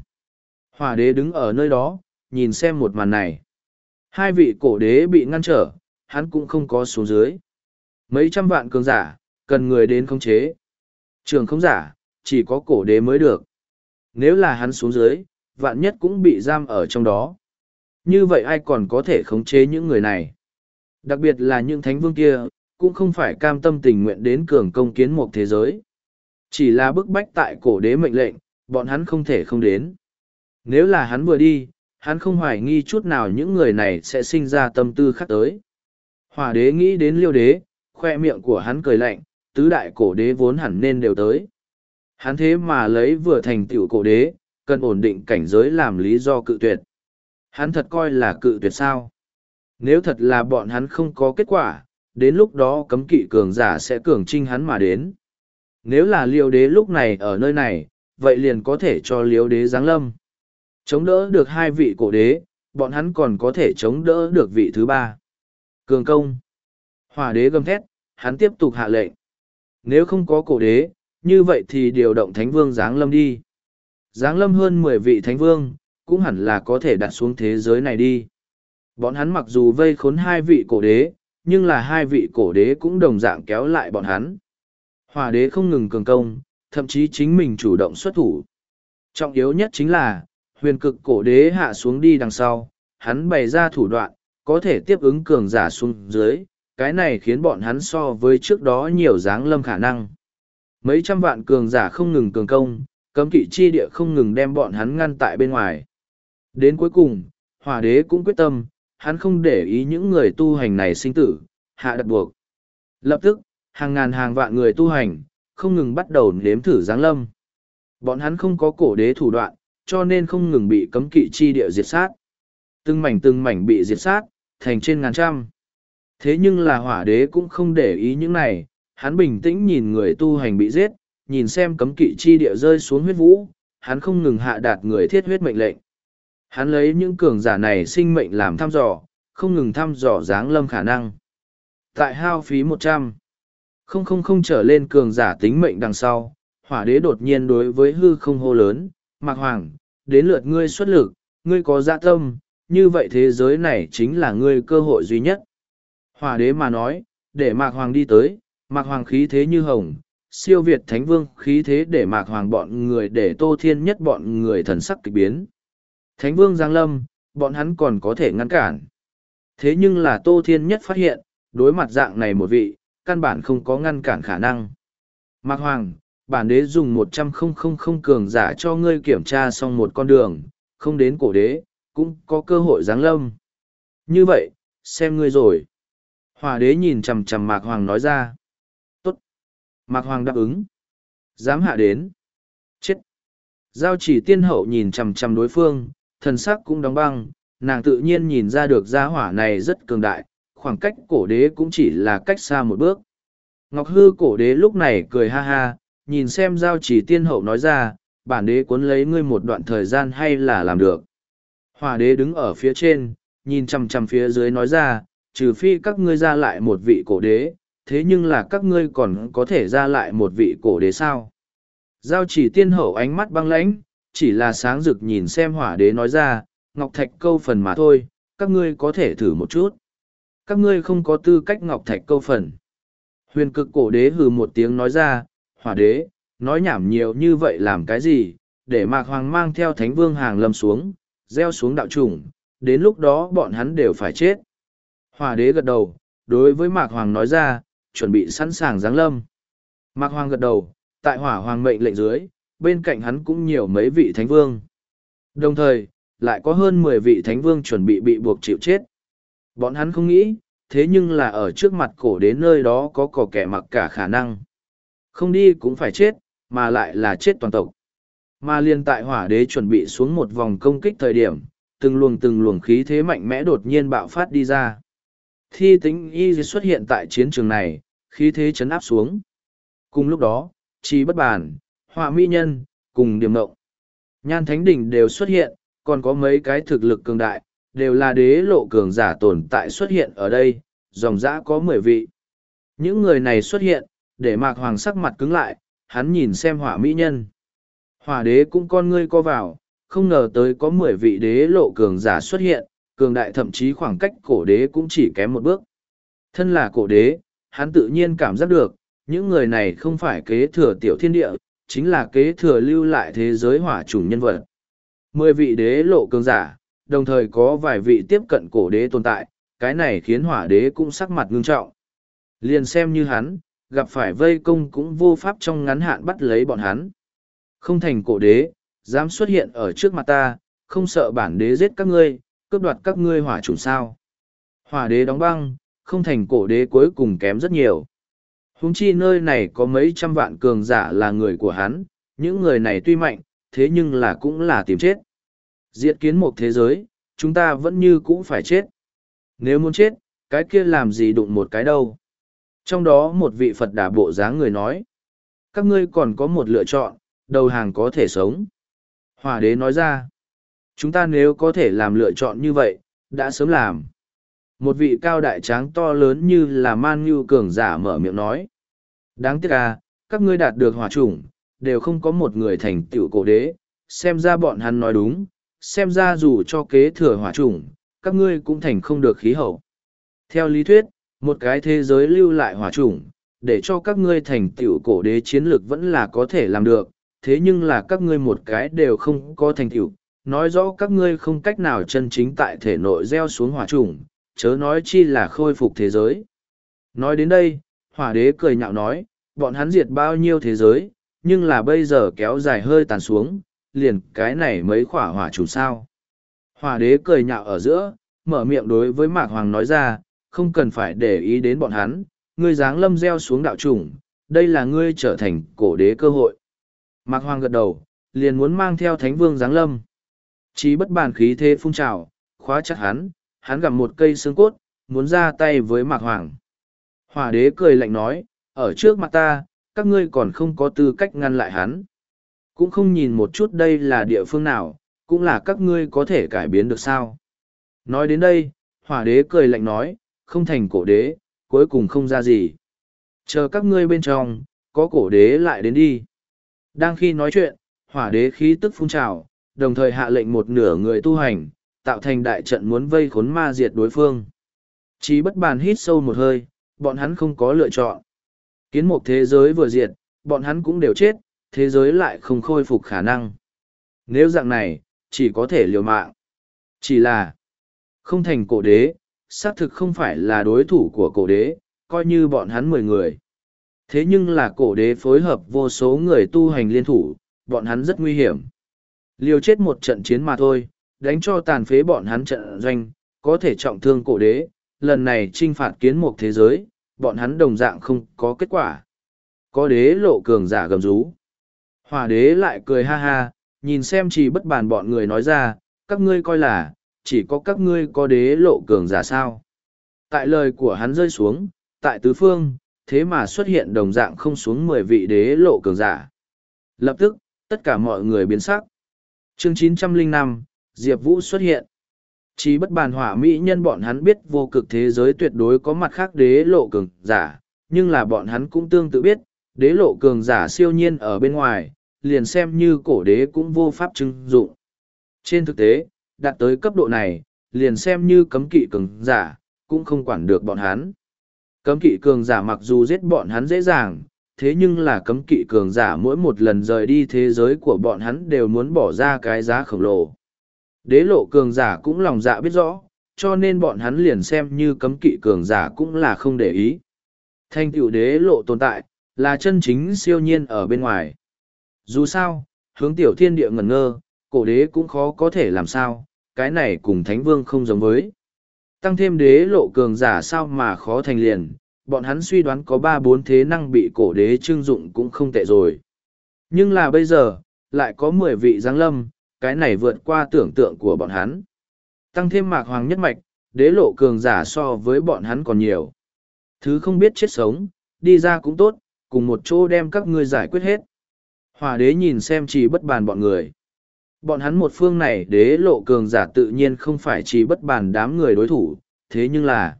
Hỏa đế đứng ở nơi đó, nhìn xem một màn này. Hai vị cổ đế bị ngăn trở, hắn cũng không có xuống dưới. Mấy trăm vạn cường giả, cần người đến khống chế. Trường không giả, chỉ có cổ đế mới được. Nếu là hắn xuống dưới, vạn nhất cũng bị giam ở trong đó. Như vậy ai còn có thể khống chế những người này? Đặc biệt là những thánh vương kia, cũng không phải cam tâm tình nguyện đến cường công kiến một thế giới. Chỉ là bức bách tại cổ đế mệnh lệnh, bọn hắn không thể không đến. Nếu là hắn vừa đi, hắn không hoài nghi chút nào những người này sẽ sinh ra tâm tư khác tới. Hòa đế nghĩ đến liêu đế, khoe miệng của hắn cười lạnh, tứ đại cổ đế vốn hẳn nên đều tới. Hắn thế mà lấy vừa thành tiểu cổ đế, cần ổn định cảnh giới làm lý do cự tuyệt. Hắn thật coi là cự tuyệt sao. Nếu thật là bọn hắn không có kết quả, đến lúc đó cấm kỵ cường giả sẽ cường trinh hắn mà đến. Nếu là liêu đế lúc này ở nơi này, vậy liền có thể cho liêu đế giáng lâm. Chống đỡ được hai vị cổ đế, bọn hắn còn có thể chống đỡ được vị thứ ba. Cường công. hòa đế gầm thét, hắn tiếp tục hạ lệnh. Nếu không có cổ đế, như vậy thì điều động thánh vương giáng lâm đi. Giáng lâm hơn mười vị thánh vương, cũng hẳn là có thể đặt xuống thế giới này đi. Bọn hắn mặc dù vây khốn hai vị cổ đế, nhưng là hai vị cổ đế cũng đồng dạng kéo lại bọn hắn. Hòa đế không ngừng cường công, thậm chí chính mình chủ động xuất thủ. Trọng yếu nhất chính là, huyền cực cổ đế hạ xuống đi đằng sau, hắn bày ra thủ đoạn, có thể tiếp ứng cường giả xuống dưới, cái này khiến bọn hắn so với trước đó nhiều dáng lâm khả năng. Mấy trăm vạn cường giả không ngừng cường công, cấm kỵ chi địa không ngừng đem bọn hắn ngăn tại bên ngoài. Đến cuối cùng, hỏa đế cũng quyết tâm, hắn không để ý những người tu hành này sinh tử, hạ đặt buộc. Lập tức, hàng ngàn hàng vạn người tu hành, không ngừng bắt đầu nếm thử giáng lâm. Bọn hắn không có cổ đế thủ đoạn, cho nên không ngừng bị cấm kỵ chi địa diệt sát. Từng mảnh từng mảnh bị diệt sát, thành trên ngàn trăm. Thế nhưng là hỏa đế cũng không để ý những này, hắn bình tĩnh nhìn người tu hành bị giết, nhìn xem cấm kỵ chi địa rơi xuống huyết vũ, hắn không ngừng hạ đạt người thiết huyết mệnh lệnh. Hắn lấy những cường giả này sinh mệnh làm thăm dò, không ngừng thăm dò dáng lâm khả năng. Tại hao phí một trăm không không không trở lên cường giả tính mệnh đằng sau, hỏa đế đột nhiên đối với hư không hô lớn, Mạc Hoàng, đến lượt ngươi xuất lực, ngươi có dạ tâm, như vậy thế giới này chính là ngươi cơ hội duy nhất. Hỏa đế mà nói, để Mạc Hoàng đi tới, Mạc Hoàng khí thế như hồng, siêu việt thánh vương khí thế để Mạc Hoàng bọn người để tô thiên nhất bọn người thần sắc kịch biến. Thánh vương Giang Lâm, bọn hắn còn có thể ngăn cản. Thế nhưng là tô thiên nhất phát hiện, đối mặt dạng này một vị, căn bản không có ngăn cản khả năng. Mạc Hoàng, bản đế dùng một trăm không không không cường giả cho ngươi kiểm tra xong một con đường, không đến cổ đế, cũng có cơ hội giáng lâm. Như vậy, xem ngươi rồi. Hòa đế nhìn chằm chằm Mạc Hoàng nói ra. Mạc Hoàng đáp ứng. Dám hạ đến. Chết. Giao chỉ tiên hậu nhìn chằm chằm đối phương, thần sắc cũng đóng băng, nàng tự nhiên nhìn ra được gia hỏa này rất cường đại, khoảng cách cổ đế cũng chỉ là cách xa một bước. Ngọc Hư cổ đế lúc này cười ha ha, nhìn xem giao chỉ tiên hậu nói ra, bản đế cuốn lấy ngươi một đoạn thời gian hay là làm được. Hỏa đế đứng ở phía trên, nhìn chằm chằm phía dưới nói ra, trừ phi các ngươi ra lại một vị cổ đế, thế nhưng là các ngươi còn có thể ra lại một vị cổ đế sao. Giao chỉ tiên hậu ánh mắt băng lãnh, chỉ là sáng rực nhìn xem hỏa đế nói ra, ngọc thạch câu phần mà thôi, các ngươi có thể thử một chút. Các ngươi không có tư cách ngọc thạch câu phần. Huyền cực cổ đế hừ một tiếng nói ra, hỏa đế, nói nhảm nhiều như vậy làm cái gì, để mạc hoàng mang theo thánh vương hàng lâm xuống, gieo xuống đạo chủng, đến lúc đó bọn hắn đều phải chết. Hỏa đế gật đầu, đối với mạc hoàng nói ra, chuẩn bị sẵn sàng giáng lâm. Mạc hoàng gật đầu, tại hỏa hoàng mệnh lệnh dưới, bên cạnh hắn cũng nhiều mấy vị thánh vương. Đồng thời, lại có hơn mười vị thánh vương chuẩn bị bị buộc chịu chết. Bọn hắn không nghĩ, thế nhưng là ở trước mặt cổ đến nơi đó có cỏ kẻ mặc cả khả năng. Không đi cũng phải chết, mà lại là chết toàn tộc. Mà liên tại hỏa đế chuẩn bị xuống một vòng công kích thời điểm, từng luồng từng luồng khí thế mạnh mẽ đột nhiên bạo phát đi ra. Thi tính y xuất hiện tại chiến trường này, khí thế chấn áp xuống. Cùng lúc đó, trí bất bàn, họa mỹ nhân, cùng điểm mộng. Nhan thánh đỉnh đều xuất hiện, còn có mấy cái thực lực cường đại, đều là đế lộ cường giả tồn tại xuất hiện ở đây, dòng dã có mười vị. Những người này xuất hiện, để mạc hoàng sắc mặt cứng lại, hắn nhìn xem hỏa mỹ nhân. Hỏa đế cũng con ngươi co vào, không ngờ tới có mười vị đế lộ cường giả xuất hiện, cường đại thậm chí khoảng cách cổ đế cũng chỉ kém một bước. Thân là cổ đế, hắn tự nhiên cảm giác được, những người này không phải kế thừa tiểu thiên địa, chính là kế thừa lưu lại thế giới hỏa chủng nhân vật. Mười vị đế lộ cường giả, đồng thời có vài vị tiếp cận cổ đế tồn tại, cái này khiến hỏa đế cũng sắc mặt ngưng trọng. Liền xem như hắn, gặp phải vây công cũng vô pháp trong ngắn hạn bắt lấy bọn hắn. Không thành cổ đế, dám xuất hiện ở trước mặt ta, không sợ bản đế giết các ngươi, cướp đoạt các ngươi hỏa chủng sao. Hỏa đế đóng băng, không thành cổ đế cuối cùng kém rất nhiều. Húng chi nơi này có mấy trăm vạn cường giả là người của hắn, những người này tuy mạnh, thế nhưng là cũng là tìm chết. Diệt kiến một thế giới, chúng ta vẫn như cũng phải chết. Nếu muốn chết, cái kia làm gì đụng một cái đâu. Trong đó một vị Phật đà bộ dáng người nói, các ngươi còn có một lựa chọn, đầu hàng có thể sống. hỏa đế nói ra, chúng ta nếu có thể làm lựa chọn như vậy, đã sớm làm. Một vị cao đại tráng to lớn như là man ngưu cường giả mở miệng nói. Đáng tiếc à, các ngươi đạt được hòa chủng, đều không có một người thành tựu cổ đế, xem ra bọn hắn nói đúng, xem ra dù cho kế thừa hỏa chủng, các ngươi cũng thành không được khí hậu. Theo lý thuyết, một cái thế giới lưu lại hỏa chủng, để cho các ngươi thành tựu cổ đế chiến lược vẫn là có thể làm được, thế nhưng là các ngươi một cái đều không có thành tựu, nói rõ các ngươi không cách nào chân chính tại thể nội gieo xuống hỏa chủng, chớ nói chi là khôi phục thế giới. Nói đến đây, hỏa đế cười nhạo nói, bọn hắn diệt bao nhiêu thế giới, nhưng là bây giờ kéo dài hơi tàn xuống, liền cái này mấy khỏa hỏa trùng sao. Hỏa đế cười nhạo ở giữa, mở miệng đối với Mạc Hoàng nói ra, không cần phải để ý đến bọn hắn, ngươi dáng lâm gieo xuống đạo trùng, đây là ngươi trở thành cổ đế cơ hội. Mạc Hoàng gật đầu, liền muốn mang theo thánh vương giáng lâm. Chí bất bàn khí thế phun trào, khóa chặt hắn, hắn gặp một cây xương cốt, muốn ra tay với Mạc Hoàng. Hỏa đế cười lạnh nói, ở trước mặt ta, các ngươi còn không có tư cách ngăn lại hắn. Cũng không nhìn một chút đây là địa phương nào, cũng là các ngươi có thể cải biến được sao. Nói đến đây, hỏa đế cười lạnh nói, không thành cổ đế, cuối cùng không ra gì. Chờ các ngươi bên trong, có cổ đế lại đến đi. Đang khi nói chuyện, hỏa đế khí tức phun trào, đồng thời hạ lệnh một nửa người tu hành, tạo thành đại trận muốn vây khốn ma diệt đối phương. Chí bất bàn hít sâu một hơi, bọn hắn không có lựa chọn. Kiến một thế giới vừa diệt, bọn hắn cũng đều chết, thế giới lại không khôi phục khả năng. Nếu dạng này, chỉ có thể liều mạng. Chỉ là, không thành cổ đế, xác thực không phải là đối thủ của cổ đế, coi như bọn hắn mười người. Thế nhưng là cổ đế phối hợp vô số người tu hành liên thủ, bọn hắn rất nguy hiểm. Liều chết một trận chiến mà thôi, đánh cho tàn phế bọn hắn trận doanh, có thể trọng thương cổ đế, lần này trinh phạt kiến một thế giới, bọn hắn đồng dạng không có kết quả. Có đế lộ cường giả gầm rú. Hỏa đế lại cười ha ha, nhìn xem chỉ bất bàn bọn người nói ra, các ngươi coi là, chỉ có các ngươi có đế lộ cường giả sao. Tại lời của hắn rơi xuống, tại tứ phương, thế mà xuất hiện đồng dạng không xuống mười vị đế lộ cường giả. Lập tức, tất cả mọi người biến sắc. Chương 905, Diệp Vũ xuất hiện. Chỉ bất bàn hỏa mỹ nhân bọn hắn biết vô cực thế giới tuyệt đối có mặt khác đế lộ cường giả, nhưng là bọn hắn cũng tương tự biết, đế lộ cường giả siêu nhiên ở bên ngoài, liền xem như cổ đế cũng vô pháp chứng dụng. Trên thực tế, đạt tới cấp độ này, liền xem như cấm kỵ cường giả, cũng không quản được bọn hắn. Cấm kỵ cường giả mặc dù giết bọn hắn dễ dàng, thế nhưng là cấm kỵ cường giả mỗi một lần rời đi thế giới của bọn hắn đều muốn bỏ ra cái giá khổng lồ. Đế lộ cường giả cũng lòng dạ biết rõ, cho nên bọn hắn liền xem như cấm kỵ cường giả cũng là không để ý. Thanh tựu đế lộ tồn tại, là chân chính siêu nhiên ở bên ngoài. Dù sao, hướng tiểu thiên địa ngẩn ngơ, cổ đế cũng khó có thể làm sao, cái này cùng thánh vương không giống với. Tăng thêm đế lộ cường giả sao mà khó thành liền, bọn hắn suy đoán có ba bốn thế năng bị cổ đế trưng dụng cũng không tệ rồi. Nhưng là bây giờ, lại có mười vị giáng lâm, cái này vượt qua tưởng tượng của bọn hắn. Tăng thêm mạc hoàng nhất mạch, đế lộ cường giả so với bọn hắn còn nhiều. Thứ không biết chết sống, đi ra cũng tốt, cùng một chỗ đem các ngươi giải quyết hết. Hòa đế nhìn xem chỉ bất bàn bọn người. Bọn hắn một phương này đế lộ cường giả tự nhiên không phải chỉ bất bàn đám người đối thủ, thế nhưng là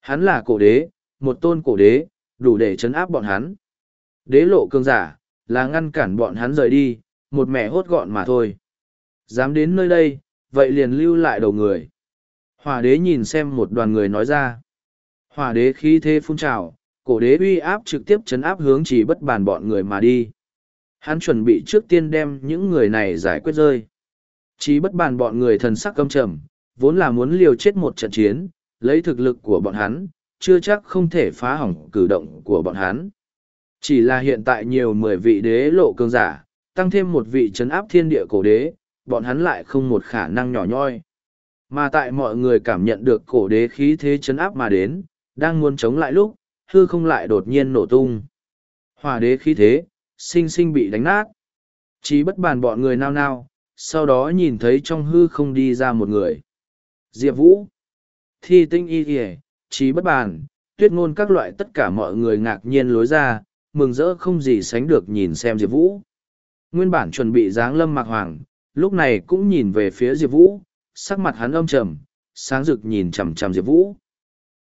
hắn là cổ đế, một tôn cổ đế, đủ để chấn áp bọn hắn. Đế lộ cường giả, là ngăn cản bọn hắn rời đi, một mẹ hốt gọn mà thôi. Dám đến nơi đây, vậy liền lưu lại đầu người. Hỏa đế nhìn xem một đoàn người nói ra. Hỏa đế khí thế phun trào, cổ đế uy áp trực tiếp chấn áp hướng chỉ bất bàn bọn người mà đi. Hắn chuẩn bị trước tiên đem những người này giải quyết rơi. Chỉ bất bàn bọn người thần sắc căm trầm, vốn là muốn liều chết một trận chiến, lấy thực lực của bọn hắn, chưa chắc không thể phá hỏng cử động của bọn hắn. Chỉ là hiện tại nhiều mười vị đế lộ cường giả, tăng thêm một vị chấn áp thiên địa cổ đế, bọn hắn lại không một khả năng nhỏ nhoi. Mà tại mọi người cảm nhận được cổ đế khí thế chấn áp mà đến, đang muốn chống lại lúc, hư không lại đột nhiên nổ tung. Hỏa đế khí thế, sinh sinh bị đánh nát. Chỉ bất bàn bọn người nao nao, sau đó nhìn thấy trong hư không đi ra một người. Diệp Vũ, Thi Tinh Y Kìa, trí bất bàn, tuyết ngôn các loại tất cả mọi người ngạc nhiên lối ra, mừng rỡ không gì sánh được nhìn xem Diệp Vũ. Nguyên bản chuẩn bị dáng lâm mạc hoàng, lúc này cũng nhìn về phía Diệp Vũ, sắc mặt hắn âm trầm, sáng rực nhìn chằm chằm Diệp Vũ.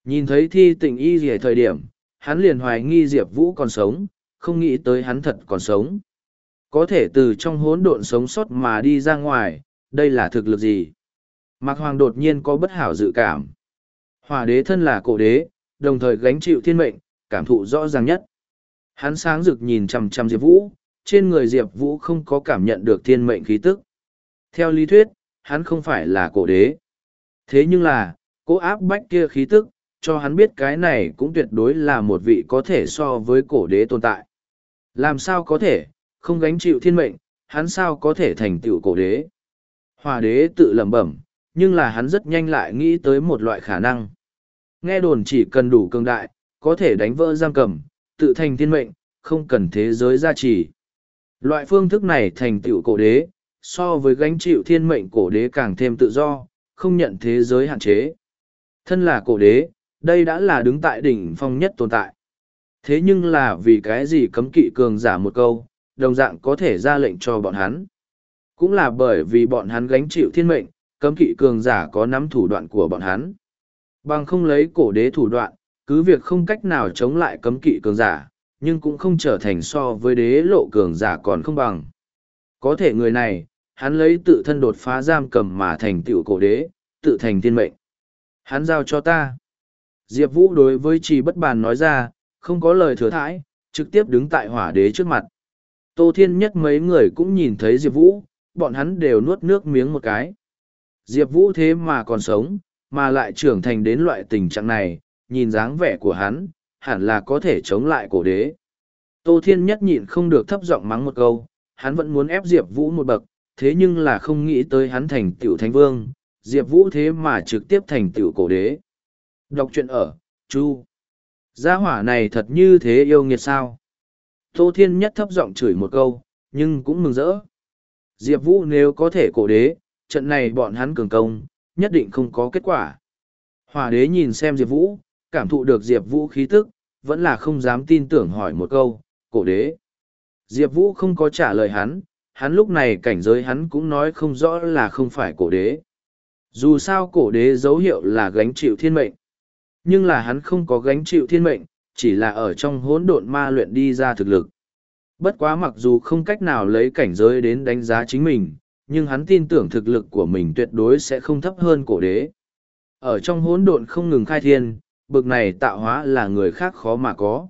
Nhìn thấy thi tình y gì thời điểm, hắn liền hoài nghi Diệp Vũ còn sống, không nghĩ tới hắn thật còn sống. Có thể từ trong hỗn độn sống sót mà đi ra ngoài, đây là thực lực gì? Mạc Hoàng đột nhiên có bất hảo dự cảm. Hỏa đế thân là cổ đế, đồng thời gánh chịu thiên mệnh, cảm thụ rõ ràng nhất. Hắn sáng rực nhìn chằm chằm Diệp Vũ, trên người Diệp Vũ không có cảm nhận được thiên mệnh khí tức. Theo lý thuyết, hắn không phải là cổ đế. Thế nhưng là, cố áp bách kia khí tức, cho hắn biết cái này cũng tuyệt đối là một vị có thể so với cổ đế tồn tại. Làm sao có thể, không gánh chịu thiên mệnh, hắn sao có thể thành tựu cổ đế. Hòa đế tự lẩm bẩm, nhưng là hắn rất nhanh lại nghĩ tới một loại khả năng. Nghe đồn chỉ cần đủ cường đại, có thể đánh vỡ giam cầm, tự thành thiên mệnh, không cần thế giới gia trì. Loại phương thức này thành tựu cổ đế, so với gánh chịu thiên mệnh cổ đế càng thêm tự do, không nhận thế giới hạn chế. Thân là cổ đế, đây đã là đứng tại đỉnh phong nhất tồn tại. Thế nhưng là vì cái gì cấm kỵ cường giả một câu, đồng dạng có thể ra lệnh cho bọn hắn. Cũng là bởi vì bọn hắn gánh chịu thiên mệnh, cấm kỵ cường giả có nắm thủ đoạn của bọn hắn. Bằng không lấy cổ đế thủ đoạn, cứ việc không cách nào chống lại cấm kỵ cường giả, nhưng cũng không trở thành so với đế lộ cường giả còn không bằng. Có thể người này, hắn lấy tự thân đột phá giam cầm mà thành tựu cổ đế, tự thành thiên mệnh. Hắn giao cho ta. Diệp Vũ đối với trì bất bàn nói ra, không có lời thừa thãi, trực tiếp đứng tại hỏa đế trước mặt. Tô Thiên nhất mấy người cũng nhìn thấy Diệp Vũ, bọn hắn đều nuốt nước miếng một cái. Diệp Vũ thế mà còn sống, mà lại trưởng thành đến loại tình trạng này, nhìn dáng vẻ của hắn, hẳn là có thể chống lại cổ đế. Tô Thiên nhất nhịn không được thấp giọng mắng một câu, hắn vẫn muốn ép Diệp Vũ một bậc, thế nhưng là không nghĩ tới hắn thành tiểu thánh vương, Diệp Vũ thế mà trực tiếp thành tiểu cổ đế. Đọc truyện ở, Chu. Gia hỏa này thật như thế yêu nghiệt sao? Tô Thiên nhất thấp giọng chửi một câu, nhưng cũng mừng rỡ. Diệp Vũ nếu có thể cổ đế, trận này bọn hắn cường công, nhất định không có kết quả. Hỏa đế nhìn xem Diệp Vũ, cảm thụ được Diệp Vũ khí tức, vẫn là không dám tin tưởng hỏi một câu, cổ đế. Diệp Vũ không có trả lời hắn, hắn lúc này cảnh giới hắn cũng nói không rõ là không phải cổ đế. Dù sao cổ đế dấu hiệu là gánh chịu thiên mệnh. Nhưng là hắn không có gánh chịu thiên mệnh, chỉ là ở trong hỗn độn ma luyện đi ra thực lực. Bất quá mặc dù không cách nào lấy cảnh giới đến đánh giá chính mình, nhưng hắn tin tưởng thực lực của mình tuyệt đối sẽ không thấp hơn cổ đế. Ở trong hỗn độn không ngừng khai thiên, bực này tạo hóa là người khác khó mà có.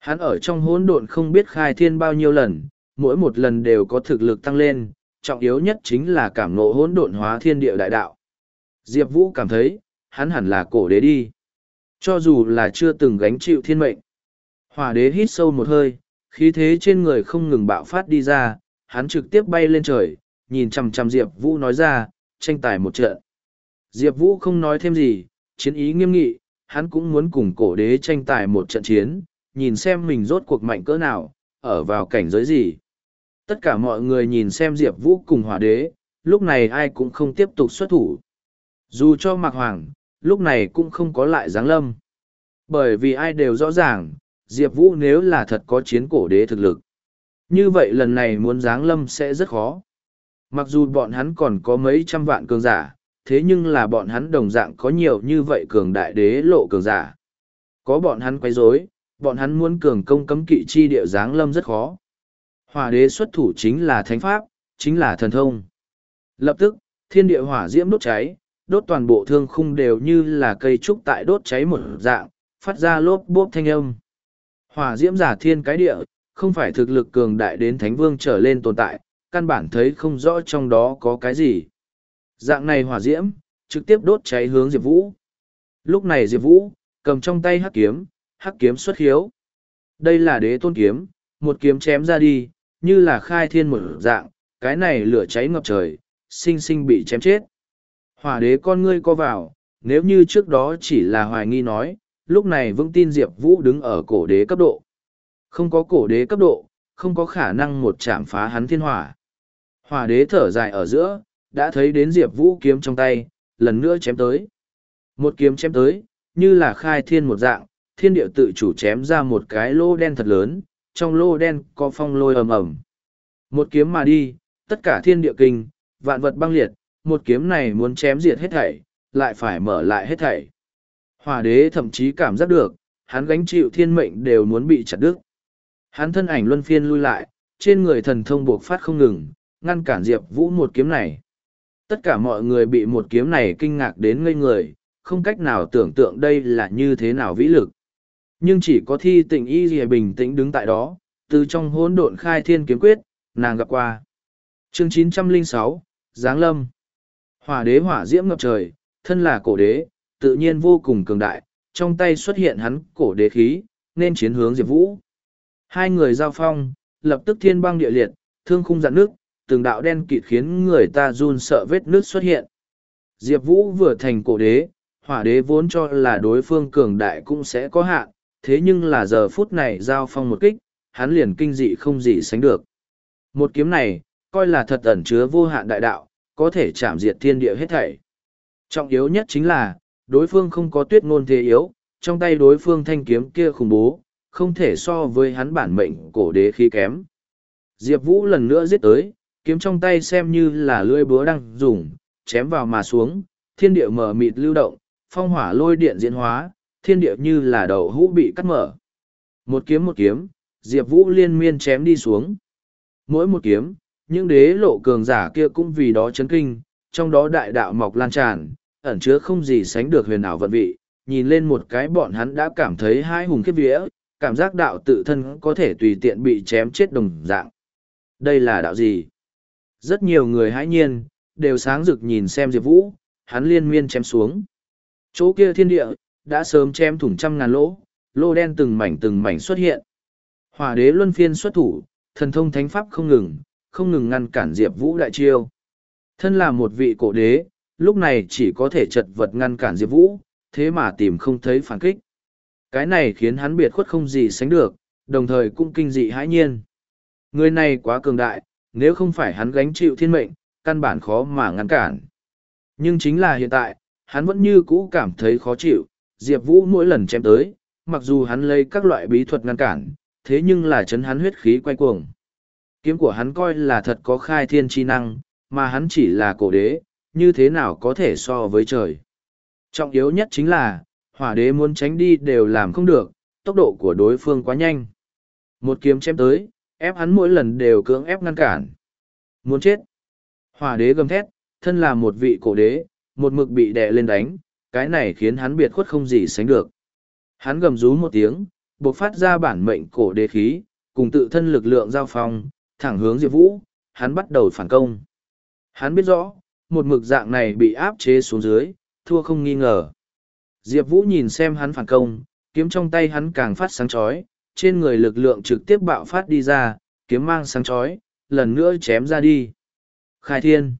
Hắn ở trong hỗn độn không biết khai thiên bao nhiêu lần, mỗi một lần đều có thực lực tăng lên, trọng yếu nhất chính là cảm ngộ hỗn độn hóa thiên địa đại đạo. Diệp Vũ cảm thấy, hắn hẳn là cổ đế đi. Cho dù là chưa từng gánh chịu thiên mệnh. Hỏa đế hít sâu một hơi, khí thế trên người không ngừng bạo phát đi ra, hắn trực tiếp bay lên trời, nhìn chằm chằm Diệp Vũ nói ra, tranh tài một trận. Diệp Vũ không nói thêm gì, chiến ý nghiêm nghị, hắn cũng muốn cùng cổ đế tranh tài một trận chiến, nhìn xem mình rốt cuộc mạnh cỡ nào, ở vào cảnh giới gì. Tất cả mọi người nhìn xem Diệp Vũ cùng hỏa đế, lúc này ai cũng không tiếp tục xuất thủ. Dù cho Mạc Hoàng, lúc này cũng không có lại giáng lâm. Bởi vì ai đều rõ ràng, Diệp Vũ nếu là thật có chiến cổ đế thực lực. Như vậy lần này muốn giáng lâm sẽ rất khó. Mặc dù bọn hắn còn có mấy trăm vạn cường giả, thế nhưng là bọn hắn đồng dạng có nhiều như vậy cường đại đế lộ cường giả. Có bọn hắn quấy rối, bọn hắn muốn cường công cấm kỵ chi địa giáng lâm rất khó. Hỏa đế xuất thủ chính là thánh pháp, chính là thần thông. Lập tức, thiên địa hỏa diễm đốt cháy, đốt toàn bộ thương khung đều như là cây trúc tại đốt cháy một dạng, phát ra lốp bốp thanh âm. Hỏa diễm giả thiên cái địa, không phải thực lực cường đại đến thánh vương trở lên tồn tại, căn bản thấy không rõ trong đó có cái gì. Dạng này hỏa diễm, trực tiếp đốt cháy hướng Diệp Vũ. Lúc này Diệp Vũ, cầm trong tay hắc kiếm, hắc kiếm xuất hiếu. Đây là đế tôn kiếm, một kiếm chém ra đi, như là khai thiên một dạng, cái này lửa cháy ngập trời, sinh sinh bị chém chết. Hỏa đế con ngươi co vào, nếu như trước đó chỉ là hoài nghi nói, lúc này vững tin Diệp Vũ đứng ở cổ đế cấp độ. Không có cổ đế cấp độ, không có khả năng một chạm phá hắn thiên hỏa. Hỏa đế thở dài ở giữa, đã thấy đến Diệp Vũ kiếm trong tay, lần nữa chém tới. Một kiếm chém tới, như là khai thiên một dạng, thiên địa tự chủ chém ra một cái lô đen thật lớn, trong lô đen có phong lôi ầm ầm. Một kiếm mà đi, tất cả thiên địa kinh, vạn vật băng liệt, một kiếm này muốn chém diệt hết thảy, lại phải mở lại hết thảy. Hỏa đế thậm chí cảm giác được, hắn gánh chịu thiên mệnh đều muốn bị chặt đứt. Hắn thân ảnh luân phiên lui lại, trên người thần thông buộc phát không ngừng, ngăn cản Diệp Vũ một kiếm này. Tất cả mọi người bị một kiếm này kinh ngạc đến ngây người, không cách nào tưởng tượng đây là như thế nào vĩ lực. Nhưng chỉ có thi Tịnh y gì bình tĩnh đứng tại đó, từ trong hỗn độn khai thiên kiếm quyết, nàng gặp qua. chương 906, Giáng Lâm Hỏa đế hỏa diễm ngập trời, thân là cổ đế, tự nhiên vô cùng cường đại, trong tay xuất hiện hắn cổ đế khí, nên chiến hướng Diệp Vũ. Hai người giao phong, lập tức thiên băng địa liệt, thương khung dạn nước, từng đạo đen kịt khiến người ta run sợ vết nước xuất hiện. Diệp Vũ vừa thành cổ đế, hỏa đế vốn cho là đối phương cường đại cũng sẽ có hạn, thế nhưng là giờ phút này giao phong một kích, hắn liền kinh dị không gì sánh được. Một kiếm này, coi là thật ẩn chứa vô hạn đại đạo, có thể chạm diệt thiên địa hết thảy. Trọng yếu nhất chính là, đối phương không có tuyết ngôn thế yếu, trong tay đối phương thanh kiếm kia khủng bố, không thể so với hắn bản mệnh cổ đế khí kém. Diệp Vũ lần nữa giết tới, kiếm trong tay xem như là lưỡi búa đang dùng, chém vào mà xuống, thiên địa mở mịt lưu động, phong hỏa lôi điện diễn hóa, thiên địa như là đầu hũ bị cắt mở. Một kiếm một kiếm, Diệp Vũ liên miên chém đi xuống. Mỗi một kiếm, những đế lộ cường giả kia cũng vì đó chấn kinh, trong đó đại đạo mọc lan tràn, ẩn chứa không gì sánh được huyền ảo vận vị, nhìn lên một cái bọn hắn đã cảm thấy hai hùng khiếp vía, cảm giác đạo tự thân có thể tùy tiện bị chém chết đồng dạng. Đây là đạo gì? Rất nhiều người hãi nhiên, đều sáng rực nhìn xem Diệp Vũ, hắn liên miên chém xuống. Chỗ kia thiên địa, đã sớm chém thủng trăm ngàn lỗ, lô đen từng mảnh từng mảnh xuất hiện. Hỏa đế luân phiên xuất thủ, thần thông thánh pháp không ngừng, không ngừng ngăn cản Diệp Vũ đại chiêu. Thân là một vị cổ đế, lúc này chỉ có thể chật vật ngăn cản Diệp Vũ, thế mà tìm không thấy phản kích. Cái này khiến hắn biệt khuất không gì sánh được, đồng thời cũng kinh dị hãi nhiên. Người này quá cường đại, nếu không phải hắn gánh chịu thiên mệnh, căn bản khó mà ngăn cản. Nhưng chính là hiện tại, hắn vẫn như cũ cảm thấy khó chịu, Diệp Vũ mỗi lần chém tới, mặc dù hắn lấy các loại bí thuật ngăn cản, thế nhưng là chấn hắn huyết khí quay cuồng. Kiếm của hắn coi là thật có khai thiên chi năng, mà hắn chỉ là cổ đế, như thế nào có thể so với trời. Trọng yếu nhất chính là, hỏa đế muốn tránh đi đều làm không được, tốc độ của đối phương quá nhanh. Một kiếm chém tới, ép hắn mỗi lần đều cưỡng ép ngăn cản. Muốn chết. Hỏa đế gầm thét, thân là một vị cổ đế, một mực bị đè lên đánh, cái này khiến hắn biệt khuất không gì sánh được. Hắn gầm rú một tiếng, bộc phát ra bản mệnh cổ đế khí, cùng tự thân lực lượng giao phong, thẳng hướng Diệp Vũ, hắn bắt đầu phản công. Hắn biết rõ, một mực dạng này bị áp chế xuống dưới, thua không nghi ngờ. Diệp Vũ nhìn xem hắn phản công, kiếm trong tay hắn càng phát sáng chói, trên người lực lượng trực tiếp bạo phát đi ra, kiếm mang sáng chói, lần nữa chém ra đi. Khai thiên.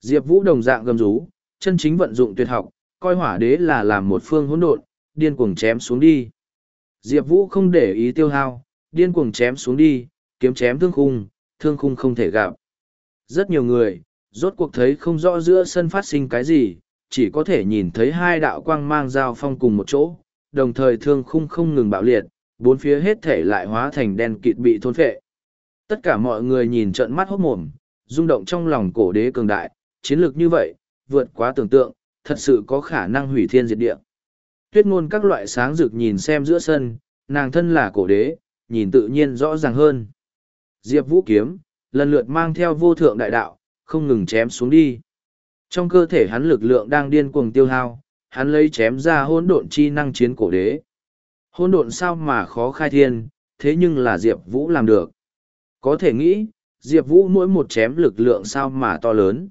Diệp Vũ đồng dạng gầm rú, chân chính vận dụng tuyệt học, coi hỏa đế là làm một phương hỗn độn, điên cuồng chém xuống đi. Diệp Vũ không để ý tiêu hao, điên cuồng chém xuống đi, kiếm chém thương khung, thương khung không thể gặp. Rất nhiều người, rốt cuộc thấy không rõ giữa sân phát sinh cái gì, chỉ có thể nhìn thấy hai đạo quang mang giao phong cùng một chỗ, đồng thời thương khung không ngừng bạo liệt, bốn phía hết thể lại hóa thành đen kịt bị thôn phệ. Tất cả mọi người nhìn trợn mắt hốt mồm, rung động trong lòng cổ đế cường đại, chiến lược như vậy, vượt quá tưởng tượng, thật sự có khả năng hủy thiên diệt địa. Tuyết ngôn các loại sáng rực nhìn xem giữa sân, nàng thân là cổ đế, nhìn tự nhiên rõ ràng hơn. Diệp Vũ kiếm, lần lượt mang theo vô thượng đại đạo, không ngừng chém xuống đi. Trong cơ thể hắn lực lượng đang điên cuồng tiêu hao, hắn lấy chém ra hỗn độn chi năng chiến cổ đế. Hỗn độn sao mà khó khai thiên, thế nhưng là Diệp Vũ làm được. Có thể nghĩ, Diệp Vũ mỗi một chém lực lượng sao mà to lớn.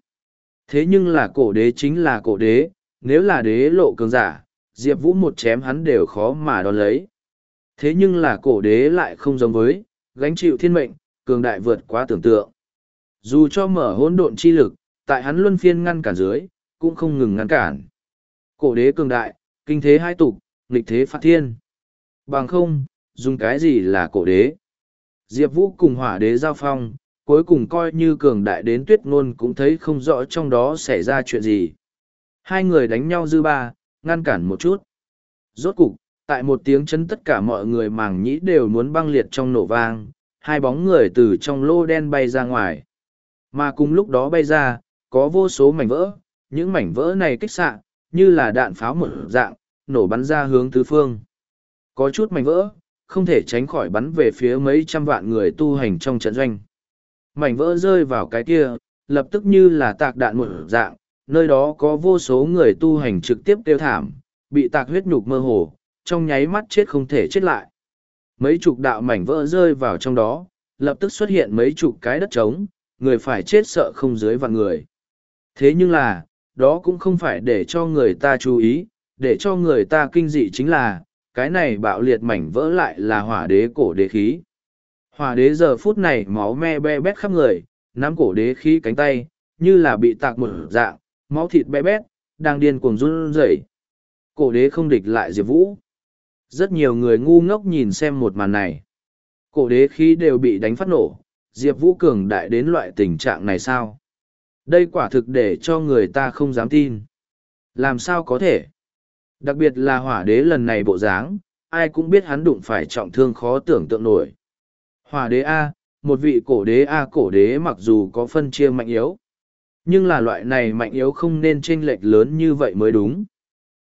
Thế nhưng là cổ đế chính là cổ đế, nếu là đế lộ cường giả, Diệp Vũ một chém hắn đều khó mà đón lấy. Thế nhưng là cổ đế lại không giống với, gánh chịu thiên mệnh, cường đại vượt quá tưởng tượng. Dù cho mở hỗn độn chi lực, tại hắn luân phiên ngăn cản dưới, cũng không ngừng ngăn cản. Cổ đế cường đại, kinh thế hai tục, nghịch thế phát thiên. Bằng không, dùng cái gì là cổ đế? Diệp Vũ cùng hỏa đế giao phong, cuối cùng coi như cường đại đến tuyết ngôn cũng thấy không rõ trong đó xảy ra chuyện gì. Hai người đánh nhau dư ba, ngăn cản một chút. Rốt cục, tại một tiếng chấn tất cả mọi người màng nhĩ đều muốn băng liệt trong nổ vang, hai bóng người từ trong lô đen bay ra ngoài. Mà cùng lúc đó bay ra, có vô số mảnh vỡ, những mảnh vỡ này kích xạ, như là đạn pháo một dạng, nổ bắn ra hướng tứ phương. Có chút mảnh vỡ, không thể tránh khỏi bắn về phía mấy trăm vạn người tu hành trong trận doanh. Mảnh vỡ rơi vào cái kia, lập tức như là tạc đạn một dạng, nơi đó có vô số người tu hành trực tiếp tiêu thảm, bị tạc huyết nhục mơ hồ, trong nháy mắt chết không thể chết lại. Mấy chục đạo mảnh vỡ rơi vào trong đó, lập tức xuất hiện mấy chục cái đất trống, người phải chết sợ không dưới vạn người. Thế nhưng là, đó cũng không phải để cho người ta chú ý, để cho người ta kinh dị chính là, cái này bạo liệt mảnh vỡ lại là hỏa đế cổ đế khí. Hỏa đế giờ phút này máu me be bét khắp người, nắm cổ đế khí cánh tay, như là bị tạc một dạng, máu thịt be bét, đang điên cuồng run rẩy. Cổ đế không địch lại Diệp Vũ. Rất nhiều người ngu ngốc nhìn xem một màn này. Cổ đế khí đều bị đánh phát nổ, Diệp Vũ cường đại đến loại tình trạng này sao? Đây quả thực để cho người ta không dám tin. Làm sao có thể? Đặc biệt là hỏa đế lần này bộ dáng, ai cũng biết hắn đụng phải trọng thương khó tưởng tượng nổi. Hỏa đế A, một vị cổ đế A cổ đế mặc dù có phân chia mạnh yếu. Nhưng là loại này mạnh yếu không nên chênh lệch lớn như vậy mới đúng.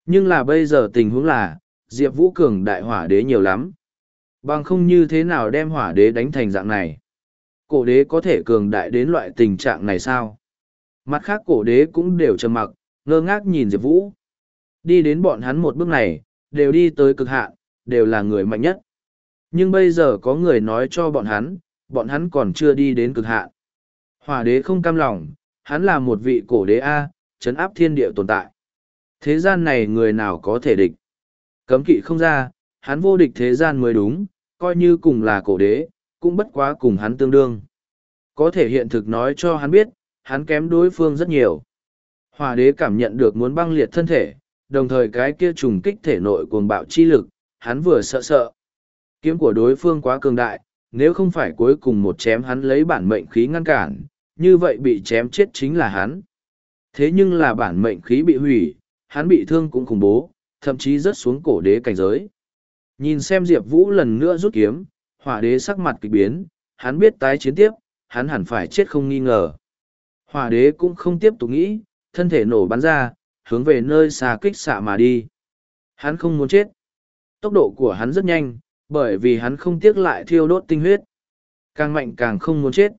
Nhưng là bây giờ tình huống là, Diệp Vũ Cường đại hỏa đế nhiều lắm. Bằng không như thế nào đem hỏa đế đánh thành dạng này. Cổ đế có thể cường đại đến loại tình trạng này sao? Mặt khác cổ đế cũng đều trầm mặc, ngơ ngác nhìn Diệp Vũ. Đi đến bọn hắn một bước này, đều đi tới cực hạn, đều là người mạnh nhất. Nhưng bây giờ có người nói cho bọn hắn, bọn hắn còn chưa đi đến cực hạn. Hỏa đế không cam lòng, hắn là một vị cổ đế A, chấn áp thiên địa tồn tại. Thế gian này người nào có thể địch? Cấm kỵ không ra, hắn vô địch thế gian mới đúng, coi như cùng là cổ đế, cũng bất quá cùng hắn tương đương. Có thể hiện thực nói cho hắn biết, hắn kém đối phương rất nhiều. Hòa đế cảm nhận được muốn băng liệt thân thể, đồng thời cái kia trùng kích thể nội cuồng bạo chi lực, hắn vừa sợ sợ. Kiếm của đối phương quá cường đại, nếu không phải cuối cùng một chém hắn lấy bản mệnh khí ngăn cản, như vậy bị chém chết chính là hắn. Thế nhưng là bản mệnh khí bị hủy, hắn bị thương cũng khủng bố, thậm chí rớt xuống cổ đế cảnh giới. Nhìn xem Diệp Vũ lần nữa rút kiếm, hỏa đế sắc mặt kịch biến, hắn biết tái chiến tiếp, hắn hẳn phải chết không nghi ngờ. Hỏa đế cũng không tiếp tục nghĩ, thân thể nổ bắn ra, hướng về nơi xa kích xạ mà đi. Hắn không muốn chết. Tốc độ của hắn rất nhanh, bởi vì hắn không tiếc lại thiêu đốt tinh huyết. Càng mạnh càng không muốn chết.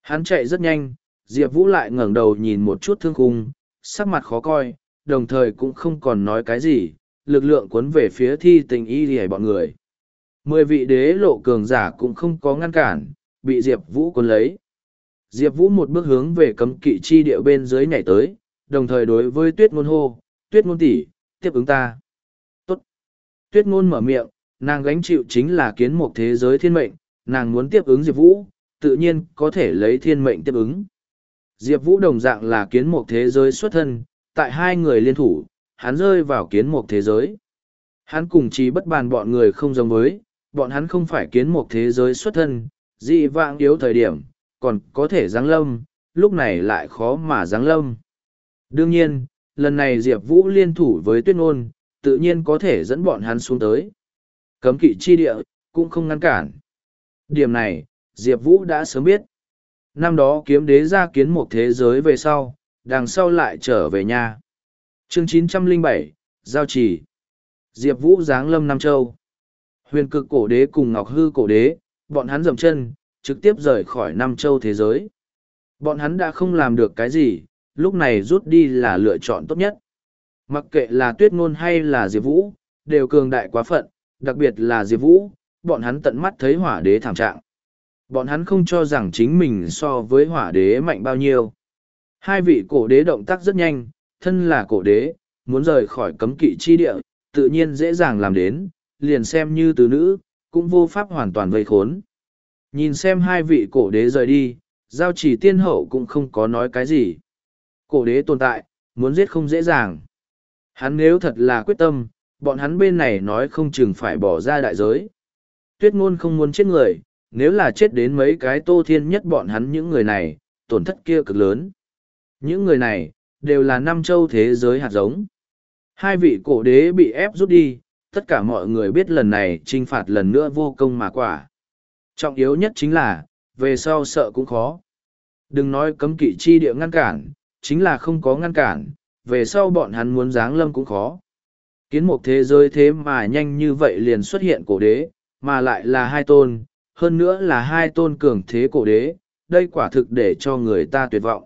Hắn chạy rất nhanh, Diệp Vũ lại ngẩng đầu nhìn một chút thương khung, sắc mặt khó coi, đồng thời cũng không còn nói cái gì, lực lượng cuốn về phía thi tình y lìa bọn người. Mười vị đế lộ cường giả cũng không có ngăn cản, bị Diệp Vũ cuốn lấy. Diệp Vũ một bước hướng về cấm kỵ chi địa bên dưới nhảy tới, đồng thời đối với tuyết ngôn hô, tuyết ngôn tỷ tiếp ứng ta. Tốt. Tuyết ngôn mở miệng, nàng gánh chịu chính là kiến một thế giới thiên mệnh, nàng muốn tiếp ứng Diệp Vũ, tự nhiên có thể lấy thiên mệnh tiếp ứng. Diệp Vũ đồng dạng là kiến một thế giới xuất thân, tại hai người liên thủ, hắn rơi vào kiến một thế giới. Hắn cùng chỉ bất bàn bọn người không giống với, bọn hắn không phải kiến một thế giới xuất thân, dị vãng yếu thời điểm, còn có thể giáng lâm, lúc này lại khó mà giáng lâm. Đương nhiên, lần này Diệp Vũ liên thủ với tuyết ngôn, tự nhiên có thể dẫn bọn hắn xuống tới. Cấm kỵ chi địa, cũng không ngăn cản. Điểm này, Diệp Vũ đã sớm biết. Năm đó kiếm đế ra kiến một thế giới về sau, đằng sau lại trở về nhà. chương 907, Giao Trì Diệp Vũ giáng lâm Nam Châu Huyền cực cổ đế cùng Ngọc Hư cổ đế, bọn hắn dậm chân, trực tiếp rời khỏi Nam châu thế giới. Bọn hắn đã không làm được cái gì, lúc này rút đi là lựa chọn tốt nhất. Mặc kệ là tuyết ngôn hay là Diệp Vũ, đều cường đại quá phận, đặc biệt là Diệp Vũ, bọn hắn tận mắt thấy hỏa đế thảm trạng. Bọn hắn không cho rằng chính mình so với hỏa đế mạnh bao nhiêu. Hai vị cổ đế động tác rất nhanh, thân là cổ đế, muốn rời khỏi cấm kỵ chi địa, tự nhiên dễ dàng làm đến, liền xem như từ nữ, cũng vô pháp hoàn toàn vây khốn. Nhìn xem hai vị cổ đế rời đi, giao chỉ tiên hậu cũng không có nói cái gì. Cổ đế tồn tại, muốn giết không dễ dàng. Hắn nếu thật là quyết tâm, bọn hắn bên này nói không chừng phải bỏ ra đại giới. Tuyết ngôn không muốn chết người, nếu là chết đến mấy cái tô thiên nhất bọn hắn những người này, tổn thất kia cực lớn. Những người này, đều là năm châu thế giới hạt giống. Hai vị cổ đế bị ép rút đi, tất cả mọi người biết lần này trinh phạt lần nữa vô công mà quả. Trọng yếu nhất chính là, về sau sợ cũng khó. Đừng nói cấm kỵ chi địa ngăn cản, chính là không có ngăn cản, về sau bọn hắn muốn giáng lâm cũng khó. Kiến một thế giới thế mà nhanh như vậy liền xuất hiện cổ đế, mà lại là hai tôn, hơn nữa là hai tôn cường thế cổ đế, đây quả thực để cho người ta tuyệt vọng.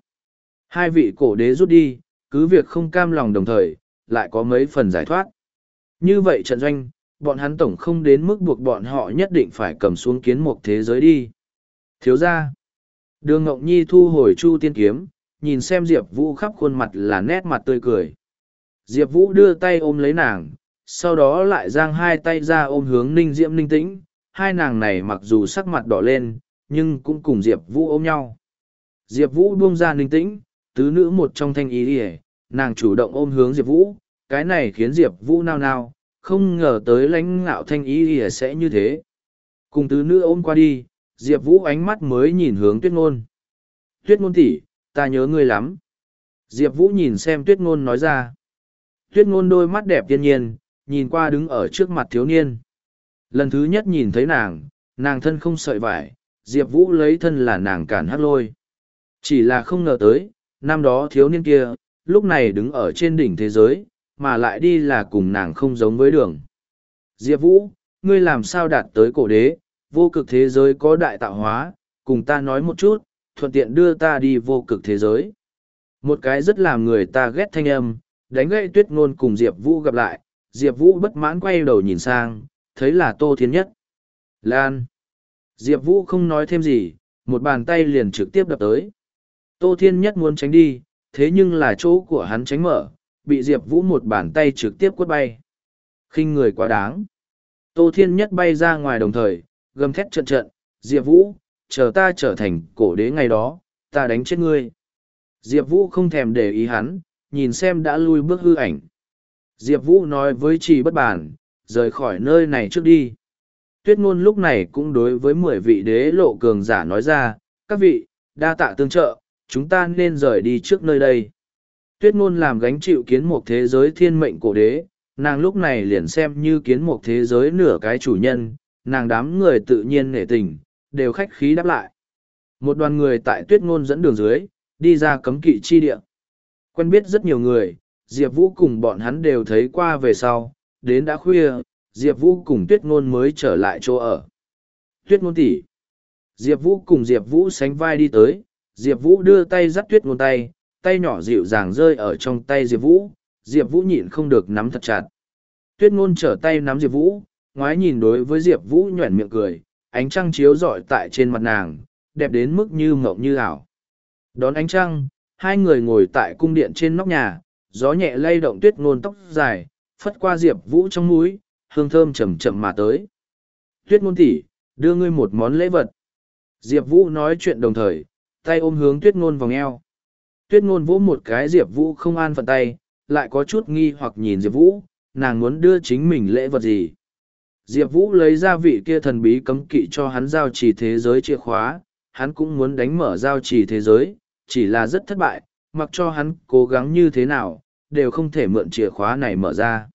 Hai vị cổ đế rút đi, cứ việc không cam lòng đồng thời, lại có mấy phần giải thoát. Như vậy trận doanh, bọn hắn tổng không đến mức buộc bọn họ nhất định phải cầm xuống kiến một thế giới đi. Thiếu ra, đường Ngọc Nhi thu hồi chu tiên kiếm, nhìn xem Diệp Vũ khắp khuôn mặt là nét mặt tươi cười. Diệp Vũ đưa tay ôm lấy nàng, sau đó lại giang hai tay ra ôm hướng ninh diễm ninh tĩnh, hai nàng này mặc dù sắc mặt đỏ lên, nhưng cũng cùng Diệp Vũ ôm nhau. Diệp Vũ buông ra ninh tĩnh, tứ nữ một trong thanh ý đi nàng chủ động ôm hướng Diệp Vũ, cái này khiến Diệp Vũ nao nao, không ngờ tới lãnh ngạo thanh ý đi sẽ như thế. Cùng tứ nữ ôm qua đi, Diệp Vũ ánh mắt mới nhìn hướng tuyết ngôn. Tuyết ngôn tỷ ta nhớ ngươi lắm. Diệp Vũ nhìn xem tuyết ngôn nói ra. Tuyết ngôn đôi mắt đẹp tiên nhiên, nhìn qua đứng ở trước mặt thiếu niên. Lần thứ nhất nhìn thấy nàng, nàng thân không sợi vải, Diệp Vũ lấy thân là nàng cản hát lôi. Chỉ là không ngờ tới, năm đó thiếu niên kia, lúc này đứng ở trên đỉnh thế giới, mà lại đi là cùng nàng không giống với đường. Diệp Vũ, ngươi làm sao đạt tới cổ đế, vô cực thế giới có đại tạo hóa, cùng ta nói một chút, thuận tiện đưa ta đi vô cực thế giới. Một cái rất làm người ta ghét thanh âm, đánh gậy tuyết ngôn cùng Diệp Vũ gặp lại, Diệp Vũ bất mãn quay đầu nhìn sang, thấy là Tô Thiên Nhất. Lan. Diệp Vũ không nói thêm gì, một bàn tay liền trực tiếp đập tới. Tô Thiên Nhất muốn tránh đi, thế nhưng là chỗ của hắn tránh mở, bị Diệp Vũ một bàn tay trực tiếp quất bay. khinh người quá đáng. Tô Thiên Nhất bay ra ngoài đồng thời, gầm thét trận trận, Diệp Vũ, chờ ta trở thành cổ đế ngày đó, ta đánh chết ngươi. Diệp Vũ không thèm để ý hắn, nhìn xem đã lui bước hư ảnh. Diệp Vũ nói với trì bất bản, rời khỏi nơi này trước đi. Tuyết ngôn lúc này cũng đối với mười vị đế lộ cường giả nói ra, các vị, đa tạ tương trợ, chúng ta nên rời đi trước nơi đây. Tuyết ngôn làm gánh chịu kiến một thế giới thiên mệnh cổ đế, nàng lúc này liền xem như kiến một thế giới nửa cái chủ nhân, nàng đám người tự nhiên nể tình, đều khách khí đáp lại. Một đoàn người tại tuyết ngôn dẫn đường dưới, đi ra cấm kỵ chi địa. Quen biết rất nhiều người, Diệp Vũ cùng bọn hắn đều thấy qua về sau, đến đã khuya, Diệp Vũ cùng tuyết ngôn mới trở lại chỗ ở. Tuyết ngôn tỷ Diệp Vũ cùng Diệp Vũ sánh vai đi tới, Diệp Vũ đưa tay dắt tuyết ngôn tay, tay nhỏ dịu dàng rơi ở trong tay Diệp Vũ, Diệp Vũ nhịn không được nắm thật chặt. Tuyết ngôn trở tay nắm Diệp Vũ, ngoái nhìn đối với Diệp Vũ nhuẩn miệng cười, ánh trăng chiếu rọi tại trên mặt nàng, đẹp đến mức như mộng như ảo. Đón ánh trăng, hai người ngồi tại cung điện trên nóc nhà, gió nhẹ lay động tuyết ngôn tóc dài, phất qua Diệp Vũ trong mũi, hương thơm chậm chậm mà tới. Tuyết ngôn tỷ, đưa ngươi một món lễ vật. Diệp Vũ nói chuyện đồng thời, tay ôm hướng tuyết ngôn vòng eo. Tuyết ngôn vỗ một cái Diệp Vũ không an phận tay, lại có chút nghi hoặc nhìn Diệp Vũ, nàng muốn đưa chính mình lễ vật gì. Diệp Vũ lấy ra vị kia thần bí cấm kỵ cho hắn giao trì thế giới chìa khóa, hắn cũng muốn đánh mở giao trì thế giới, chỉ là rất thất bại, mặc cho hắn cố gắng như thế nào, đều không thể mượn chìa khóa này mở ra.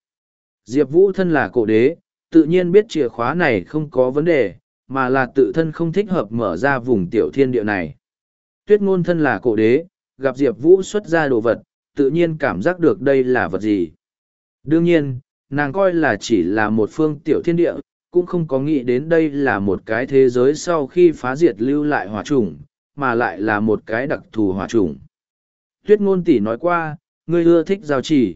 Diệp Vũ thân là cổ đế, tự nhiên biết chìa khóa này không có vấn đề, mà là tự thân không thích hợp mở ra vùng tiểu thiên địa này. Tuyết ngôn thân là cổ đế, gặp Diệp Vũ xuất ra đồ vật, tự nhiên cảm giác được đây là vật gì. Đương nhiên, nàng coi là chỉ là một phương tiểu thiên địa, cũng không có nghĩ đến đây là một cái thế giới sau khi phá diệt lưu lại hỏa chủng, mà lại là một cái đặc thù hỏa chủng. Tuyết ngôn tỷ nói qua, ngươi ưa thích giao chỉ.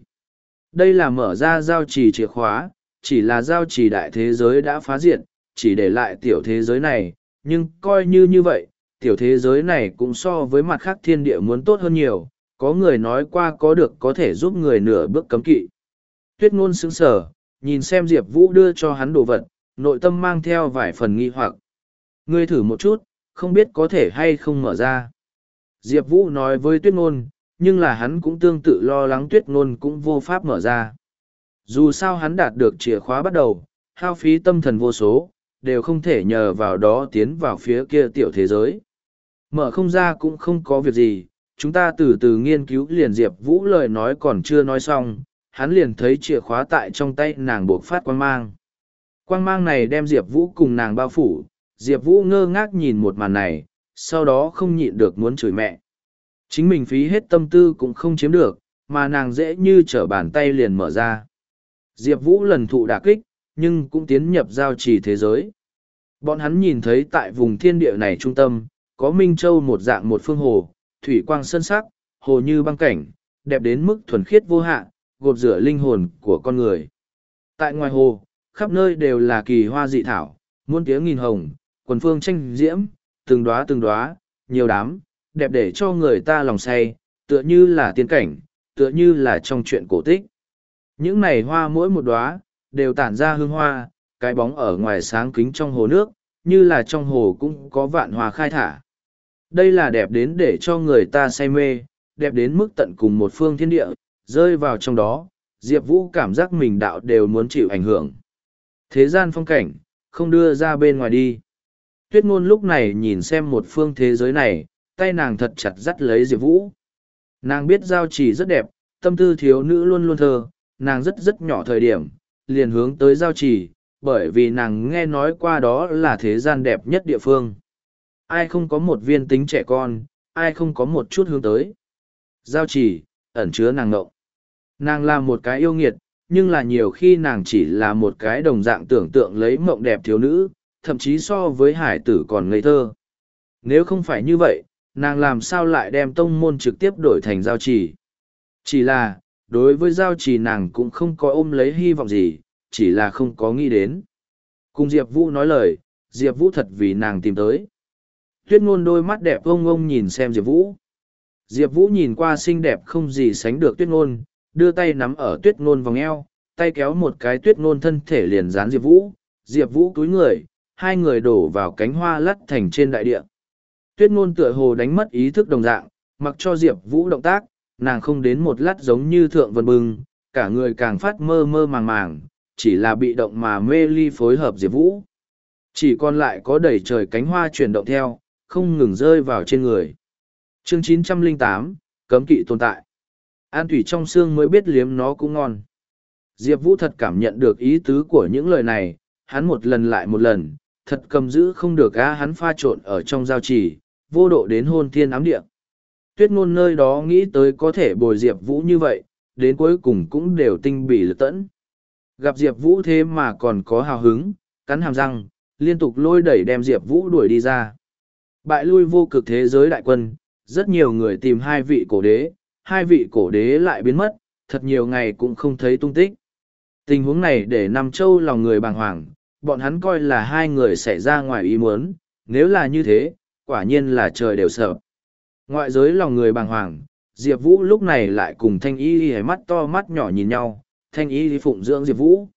Đây là mở ra giao chỉ chìa khóa, chỉ là giao chỉ đại thế giới đã phá diệt, chỉ để lại tiểu thế giới này, nhưng coi như như vậy, tiểu thế giới này cũng so với mặt khác thiên địa muốn tốt hơn nhiều, có người nói qua có được có thể giúp người nửa bước cấm kỵ. Tuyết ngôn sững sở, nhìn xem Diệp Vũ đưa cho hắn đồ vật, nội tâm mang theo vài phần nghi hoặc. Ngươi thử một chút, không biết có thể hay không mở ra. Diệp Vũ nói với Tuyết ngôn, nhưng là hắn cũng tương tự lo lắng Tuyết ngôn cũng vô pháp mở ra. Dù sao hắn đạt được chìa khóa bắt đầu, hao phí tâm thần vô số, đều không thể nhờ vào đó tiến vào phía kia tiểu thế giới. Mở không ra cũng không có việc gì, chúng ta từ từ nghiên cứu liền Diệp Vũ lời nói còn chưa nói xong, hắn liền thấy chìa khóa tại trong tay nàng buộc phát quang mang. Quang mang này đem Diệp Vũ cùng nàng bao phủ, Diệp Vũ ngơ ngác nhìn một màn này, sau đó không nhịn được muốn chửi mẹ. Chính mình phí hết tâm tư cũng không chiếm được, mà nàng dễ như trở bàn tay liền mở ra. Diệp Vũ lần thụ đả kích, nhưng cũng tiến nhập giao trì thế giới. Bọn hắn nhìn thấy tại vùng thiên địa này trung tâm, có Minh Châu một dạng một phương hồ, thủy quang sân sắc, hồ như băng cảnh, đẹp đến mức thuần khiết vô hạn, gột rửa linh hồn của con người. Tại ngoài hồ, khắp nơi đều là kỳ hoa dị thảo, muôn tiếng nghìn hồng, quần phương tranh diễm, từng đóa từng đóa, nhiều đám, đẹp để cho người ta lòng say, tựa như là tiên cảnh, tựa như là trong chuyện cổ tích. Những này hoa mỗi một đóa đều tản ra hương hoa, cái bóng ở ngoài sáng kính trong hồ nước, như là trong hồ cũng có vạn hoa khai thả. Đây là đẹp đến để cho người ta say mê, đẹp đến mức tận cùng một phương thiên địa, rơi vào trong đó, Diệp Vũ cảm giác mình đạo đều muốn chịu ảnh hưởng. Thế gian phong cảnh, không đưa ra bên ngoài đi. Tuyết ngôn lúc này nhìn xem một phương thế giới này, tay nàng thật chặt dắt lấy Diệp Vũ. Nàng biết giao chỉ rất đẹp, tâm tư thiếu nữ luôn luôn thơ, nàng rất rất nhỏ thời điểm, liền hướng tới giao chỉ, bởi vì nàng nghe nói qua đó là thế gian đẹp nhất địa phương. Ai không có một viên tính trẻ con, ai không có một chút hướng tới. Giao chỉ, ẩn chứa nàng ngộng. Nàng là một cái yêu nghiệt, nhưng là nhiều khi nàng chỉ là một cái đồng dạng tưởng tượng lấy mộng đẹp thiếu nữ, thậm chí so với hải tử còn ngây thơ. Nếu không phải như vậy, nàng làm sao lại đem tông môn trực tiếp đổi thành giao trì. Chỉ là, đối với giao trì nàng cũng không có ôm lấy hy vọng gì, chỉ là không có nghĩ đến. Cùng Diệp Vũ nói lời, Diệp Vũ thật vì nàng tìm tới. Tuyết ngôn đôi mắt đẹp ông ông nhìn xem Diệp Vũ. Diệp Vũ nhìn qua xinh đẹp không gì sánh được tuyết ngôn, đưa tay nắm ở tuyết ngôn vòng eo, tay kéo một cái tuyết ngôn thân thể liền dán Diệp Vũ. Diệp Vũ túi người, hai người đổ vào cánh hoa lắt thành trên đại địa. Tuyết ngôn tựa hồ đánh mất ý thức đồng dạng, mặc cho Diệp Vũ động tác, nàng không đến một lát giống như thượng vân bừng, cả người càng phát mơ mơ màng màng, chỉ là bị động mà mê ly phối hợp Diệp Vũ. Chỉ còn lại có đầy trời cánh hoa chuyển động theo, không ngừng rơi vào trên người. Chương 908, Cấm kỵ tồn tại. An thủy trong xương mới biết liếm nó cũng ngon. Diệp Vũ thật cảm nhận được ý tứ của những lời này, hắn một lần lại một lần, thật cầm giữ không được á hắn pha trộn ở trong giao trì, vô độ đến hôn thiên ám địa. Tuyết ngôn nơi đó nghĩ tới có thể bồi Diệp Vũ như vậy, đến cuối cùng cũng đều tinh bỉ lực tẫn. Gặp Diệp Vũ thế mà còn có hào hứng, cắn hàm răng, liên tục lôi đẩy đem Diệp Vũ đuổi đi ra. Bại lui vô cực thế giới đại quân, rất nhiều người tìm hai vị cổ đế, hai vị cổ đế lại biến mất, thật nhiều ngày cũng không thấy tung tích. Tình huống này để Nam Châu lòng người bàng hoàng, bọn hắn coi là hai người xảy ra ngoài ý muốn, nếu là như thế, quả nhiên là trời đều sợ. Ngoại giới lòng người bàng hoàng, Diệp Vũ lúc này lại cùng Thanh Y đi mắt to mắt nhỏ nhìn nhau, Thanh Y phụng dưỡng Diệp Vũ.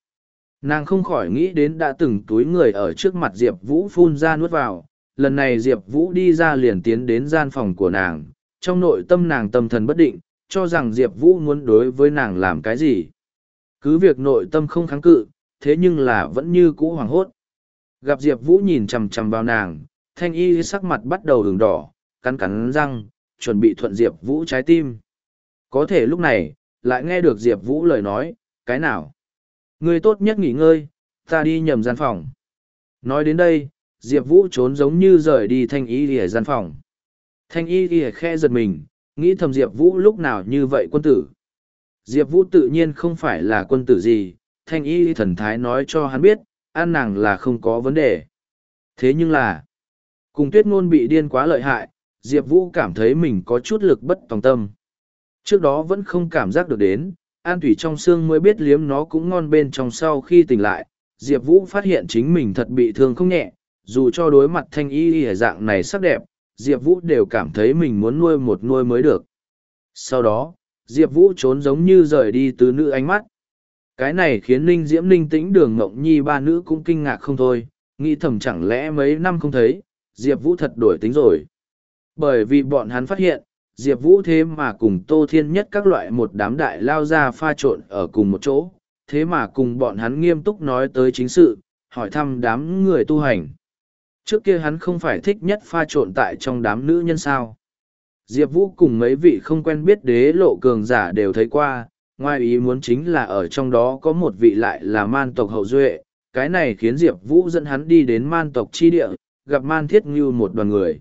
Nàng không khỏi nghĩ đến đã từng túi người ở trước mặt Diệp Vũ phun ra nuốt vào, lần này Diệp Vũ đi ra liền tiến đến gian phòng của nàng, trong nội tâm nàng tâm thần bất định, cho rằng Diệp Vũ muốn đối với nàng làm cái gì. Cứ việc nội tâm không kháng cự, thế nhưng là vẫn như cũ hoàng hốt. Gặp Diệp Vũ nhìn chầm chầm vào nàng, thanh y sắc mặt bắt đầu đường đỏ, cắn cắn răng, chuẩn bị thuận Diệp Vũ trái tim. Có thể lúc này, lại nghe được Diệp Vũ lời nói, cái nào? Người tốt nhất nghỉ ngơi, ta đi nhầm gian phòng. Nói đến đây, Diệp Vũ trốn giống như rời đi thanh y lìa gian phòng. Thanh y ghi khe giật mình, nghĩ thầm Diệp Vũ lúc nào như vậy quân tử. Diệp Vũ tự nhiên không phải là quân tử gì, thanh y thần thái nói cho hắn biết, an nàng là không có vấn đề. Thế nhưng là, cùng tuyết ngôn bị điên quá lợi hại, Diệp Vũ cảm thấy mình có chút lực bất tòng tâm. Trước đó vẫn không cảm giác được đến, an thủy trong xương mới biết liếm nó cũng ngon bên trong sau khi tỉnh lại, Diệp Vũ phát hiện chính mình thật bị thương không nhẹ, dù cho đối mặt thanh y y dạng này sắc đẹp, Diệp Vũ đều cảm thấy mình muốn nuôi một nuôi mới được. Sau đó, Diệp Vũ trốn giống như rời đi từ nữ ánh mắt. Cái này khiến Ninh Diễm Ninh tĩnh đường Ngộng Nhi ba nữ cũng kinh ngạc không thôi, nghĩ thầm chẳng lẽ mấy năm không thấy, Diệp Vũ thật đổi tính rồi. Bởi vì bọn hắn phát hiện, Diệp Vũ thế mà cùng Tô Thiên Nhất các loại một đám đại lao ra pha trộn ở cùng một chỗ, thế mà cùng bọn hắn nghiêm túc nói tới chính sự, hỏi thăm đám người tu hành. Trước kia hắn không phải thích nhất pha trộn tại trong đám nữ nhân sao. Diệp Vũ cùng mấy vị không quen biết đế lộ cường giả đều thấy qua, ngoài ý muốn chính là ở trong đó có một vị lại là man tộc hậu duệ, cái này khiến Diệp Vũ dẫn hắn đi đến man tộc chi địa, gặp man thiết ngưu một đoàn người.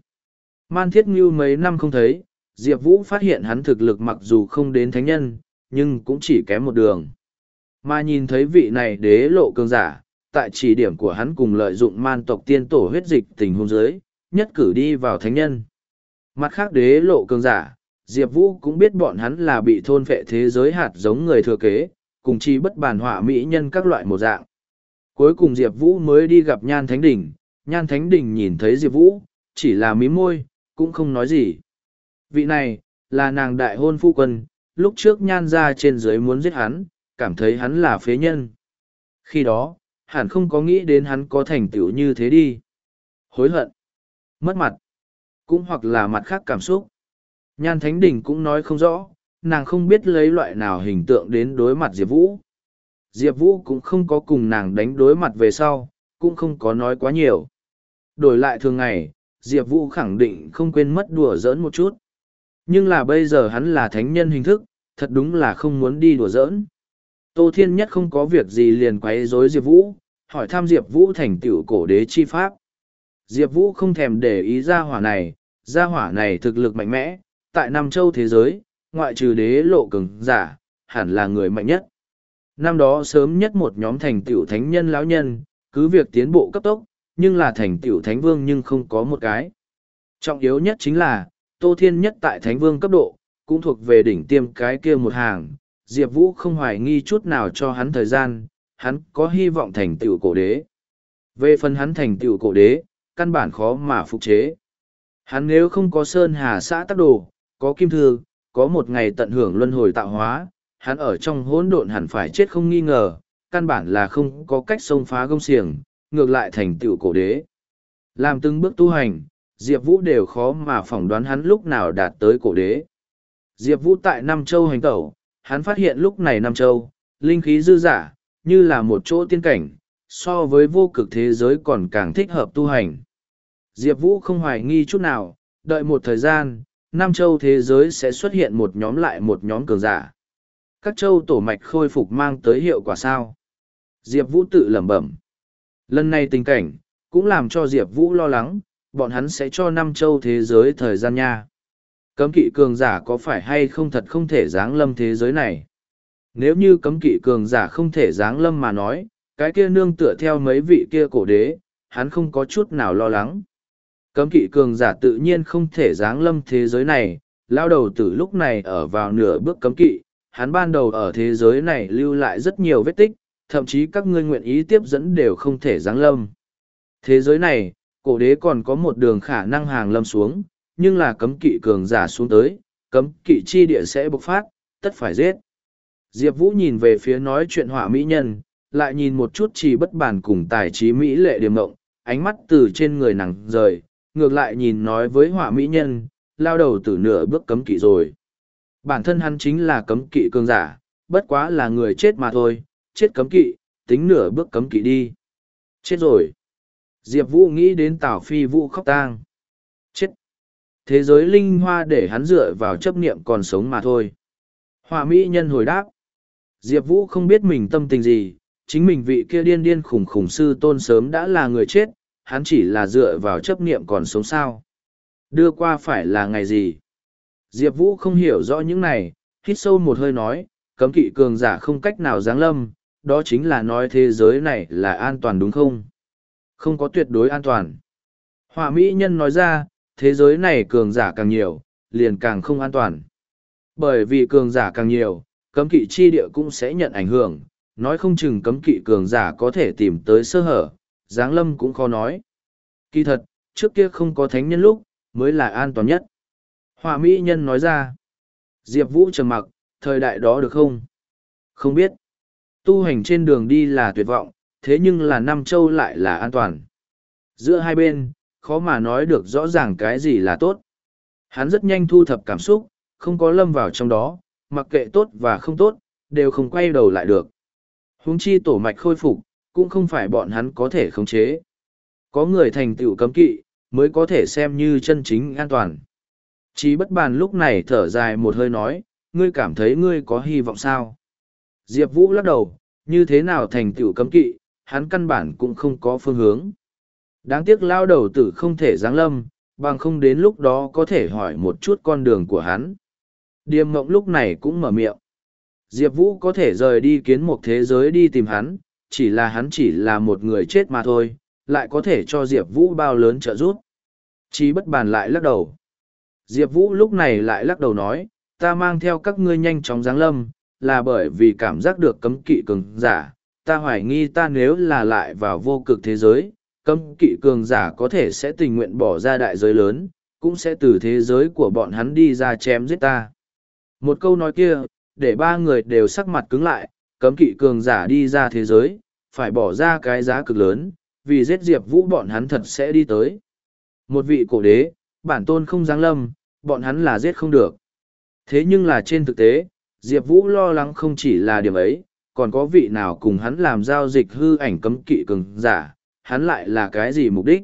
Man thiết ngưu mấy năm không thấy, Diệp Vũ phát hiện hắn thực lực mặc dù không đến thánh nhân, nhưng cũng chỉ kém một đường. Mà nhìn thấy vị này đế lộ cường giả, tại chỉ điểm của hắn cùng lợi dụng man tộc tiên tổ huyết dịch tình hôn giới, nhất cử đi vào thánh nhân. Mặt khác đế lộ cường giả, Diệp Vũ cũng biết bọn hắn là bị thôn phệ thế giới hạt giống người thừa kế, cùng chi bất bản họa mỹ nhân các loại một dạng. Cuối cùng Diệp Vũ mới đi gặp Nhan Thánh Đình, Nhan Thánh Đình nhìn thấy Diệp Vũ, chỉ là mí môi, cũng không nói gì. Vị này, là nàng đại hôn phu quân, lúc trước Nhan ra trên dưới muốn giết hắn, cảm thấy hắn là phế nhân. Khi đó, hẳn không có nghĩ đến hắn có thành tựu như thế đi. Hối hận, mất mặt, cũng hoặc là mặt khác cảm xúc. Nhan Thánh Đình cũng nói không rõ, nàng không biết lấy loại nào hình tượng đến đối mặt Diệp Vũ. Diệp Vũ cũng không có cùng nàng đánh đối mặt về sau, cũng không có nói quá nhiều. Đổi lại thường ngày, Diệp Vũ khẳng định không quên mất đùa giỡn một chút. Nhưng là bây giờ hắn là thánh nhân hình thức, thật đúng là không muốn đi đùa giỡn. Tô Thiên Nhất không có việc gì liền quấy rối Diệp Vũ, hỏi thăm Diệp Vũ thành tựu cổ đế chi pháp. Diệp Vũ không thèm để ý ra hỏa này, ra hỏa này thực lực mạnh mẽ, tại Nam Châu thế giới, ngoại trừ đế lộ cường giả, hẳn là người mạnh nhất. Năm đó sớm nhất một nhóm thành tựu thánh nhân lão nhân, cứ việc tiến bộ cấp tốc, nhưng là thành tựu thánh vương nhưng không có một cái. Trọng yếu nhất chính là, Tô Thiên nhất tại thánh vương cấp độ, cũng thuộc về đỉnh tiêm cái kia một hàng, Diệp Vũ không hoài nghi chút nào cho hắn thời gian, hắn có hy vọng thành tựu cổ đế. Về phần hắn thành tựu cổ đế, căn bản khó mà phục chế. Hắn nếu không có sơn hà xã tắc đồ, có kim thư, có một ngày tận hưởng luân hồi tạo hóa, hắn ở trong hỗn độn hẳn phải chết không nghi ngờ, căn bản là không có cách xông phá gông xiềng, ngược lại thành tựu cổ đế. Làm từng bước tu hành, Diệp Vũ đều khó mà phỏng đoán hắn lúc nào đạt tới cổ đế. Diệp Vũ tại Nam Châu hành tẩu, hắn phát hiện lúc này Nam Châu, linh khí dư giả, như là một chỗ tiên cảnh, so với vô cực thế giới còn càng thích hợp tu hành. Diệp Vũ không hoài nghi chút nào, đợi một thời gian, Nam Châu thế giới sẽ xuất hiện một nhóm lại một nhóm cường giả. Các châu tổ mạch khôi phục mang tới hiệu quả sao? Diệp Vũ tự lẩm bẩm. Lần này tình cảnh, cũng làm cho Diệp Vũ lo lắng, bọn hắn sẽ cho Nam Châu thế giới thời gian nha. Cấm kỵ cường giả có phải hay không thật không thể giáng lâm thế giới này? Nếu như cấm kỵ cường giả không thể giáng lâm mà nói, cái kia nương tựa theo mấy vị kia cổ đế, hắn không có chút nào lo lắng. Cấm kỵ cường giả tự nhiên không thể giáng lâm thế giới này, lao đầu từ lúc này ở vào nửa bước cấm kỵ, hắn ban đầu ở thế giới này lưu lại rất nhiều vết tích, thậm chí các ngươi nguyện ý tiếp dẫn đều không thể giáng lâm. Thế giới này, cổ đế còn có một đường khả năng hàng lâm xuống, nhưng là cấm kỵ cường giả xuống tới, cấm kỵ chi địa sẽ bộc phát, tất phải giết. Diệp Vũ nhìn về phía nói chuyện hỏa mỹ nhân, lại nhìn một chút chỉ bất bản cùng tài trí mỹ lệ điểm mộng, ánh mắt từ trên người nàng rời, ngược lại nhìn nói với hỏa mỹ nhân, lao đầu từ nửa bước cấm kỵ rồi. Bản thân hắn chính là cấm kỵ cường giả, bất quá là người chết mà thôi, chết cấm kỵ, tính nửa bước cấm kỵ đi. Chết rồi. Diệp Vũ nghĩ đến Tào Phi Vũ khóc tang. Chết. Thế giới linh hoa để hắn dựa vào chấp niệm còn sống mà thôi. Họa mỹ nhân hồi đáp. Diệp Vũ không biết mình tâm tình gì, chính mình vị kia điên điên khủng khủng sư tôn sớm đã là người chết, hắn chỉ là dựa vào chấp niệm còn sống sao. Đưa qua phải là ngày gì? Diệp Vũ không hiểu rõ những này, hít sâu một hơi nói, cấm kỵ cường giả không cách nào giáng lâm, đó chính là nói thế giới này là an toàn đúng không? Không có tuyệt đối an toàn. Họa mỹ nhân nói ra, thế giới này cường giả càng nhiều, liền càng không an toàn. Bởi vì cường giả càng nhiều, cấm kỵ chi địa cũng sẽ nhận ảnh hưởng, nói không chừng cấm kỵ cường giả có thể tìm tới sơ hở, Giáng Lâm cũng khó nói. Kỳ thật, trước kia không có thánh nhân lúc, mới là an toàn nhất. Hòa mỹ nhân nói ra, Diệp Vũ trầm mặc, thời đại đó được không? Không biết. Tu hành trên đường đi là tuyệt vọng, thế nhưng là Nam Châu lại là an toàn. Giữa hai bên, khó mà nói được rõ ràng cái gì là tốt. Hắn rất nhanh thu thập cảm xúc, không có lâm vào trong đó, mặc kệ tốt và không tốt, đều không quay đầu lại được. Húng chi tổ mạch khôi phục, cũng không phải bọn hắn có thể khống chế. Có người thành tựu cấm kỵ, mới có thể xem như chân chính an toàn. Chí bất bàn lúc này thở dài một hơi nói, ngươi cảm thấy ngươi có hy vọng sao? Diệp Vũ lắc đầu, như thế nào thành tựu cấm kỵ, hắn căn bản cũng không có phương hướng. Đáng tiếc lao đầu tử không thể giáng lâm, bằng không đến lúc đó có thể hỏi một chút con đường của hắn. Điềm mộng lúc này cũng mở miệng. Diệp Vũ có thể rời đi kiến một thế giới đi tìm hắn, chỉ là hắn chỉ là một người chết mà thôi, lại có thể cho Diệp Vũ bao lớn trợ giúp. Chí bất bàn lại lắc đầu. Diệp Vũ lúc này lại lắc đầu nói, ta mang theo các ngươi nhanh chóng giáng lâm, là bởi vì cảm giác được cấm kỵ cường giả, ta hoài nghi ta nếu là lại vào vô cực thế giới, cấm kỵ cường giả có thể sẽ tình nguyện bỏ ra đại giới lớn, cũng sẽ từ thế giới của bọn hắn đi ra chém giết ta. Một câu nói kia, để ba người đều sắc mặt cứng lại, cấm kỵ cường giả đi ra thế giới, phải bỏ ra cái giá cực lớn, vì giết Diệp Vũ bọn hắn thật sẽ đi tới. Một vị cổ đế, bản tôn không giáng lâm, bọn hắn là giết không được. Thế nhưng là trên thực tế, Diệp Vũ lo lắng không chỉ là điểm ấy, còn có vị nào cùng hắn làm giao dịch hư ảnh cấm kỵ cường giả, hắn lại là cái gì mục đích?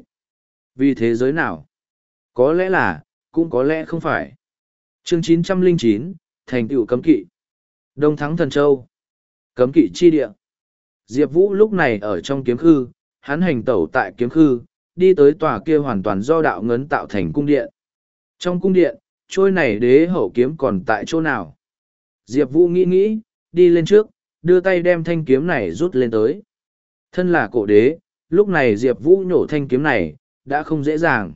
Vì thế giới nào? Có lẽ là, cũng có lẽ không phải. chương 909, thành tựu cấm kỵ. Đông thắng thần châu. Cấm kỵ chi địa. Diệp Vũ lúc này ở trong kiếm khư, hắn hành tẩu tại kiếm khư, đi tới tòa kia hoàn toàn do đạo ngấn tạo thành cung điện. Trong cung điện, trôi này đế hậu kiếm còn tại chỗ nào? Diệp Vũ nghĩ nghĩ, đi lên trước, đưa tay đem thanh kiếm này rút lên tới. Thân là cổ đế, lúc này Diệp Vũ nhổ thanh kiếm này, đã không dễ dàng.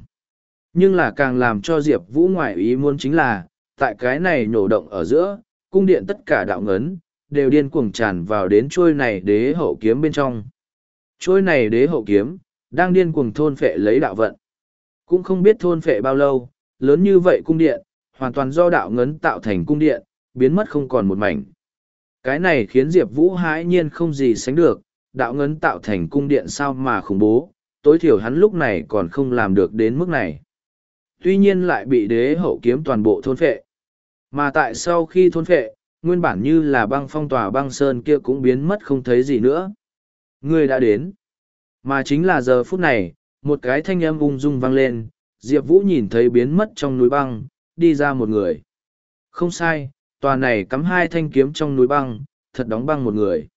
Nhưng là càng làm cho Diệp Vũ ngoại ý muốn chính là, tại cái này nhổ động ở giữa, cung điện tất cả đạo ngấn, đều điên cuồng tràn vào đến trôi này đế hậu kiếm bên trong. Trôi này đế hậu kiếm, đang điên cuồng thôn phệ lấy đạo vận. Cũng không biết thôn phệ bao lâu, lớn như vậy cung điện, hoàn toàn do đạo ngấn tạo thành cung điện, biến mất không còn một mảnh. Cái này khiến Diệp Vũ hãi nhiên không gì sánh được, đạo ngấn tạo thành cung điện sao mà khủng bố, tối thiểu hắn lúc này còn không làm được đến mức này. Tuy nhiên lại bị đế hậu kiếm toàn bộ thôn phệ. Mà tại sau khi thôn phệ, nguyên bản như là băng phong tỏa băng sơn kia cũng biến mất không thấy gì nữa. Người đã đến. Mà chính là giờ phút này, một cái thanh âm ung dung vang lên, Diệp Vũ nhìn thấy biến mất trong núi băng, đi ra một người. Không sai, tòa này cắm hai thanh kiếm trong núi băng, thật đóng băng một người.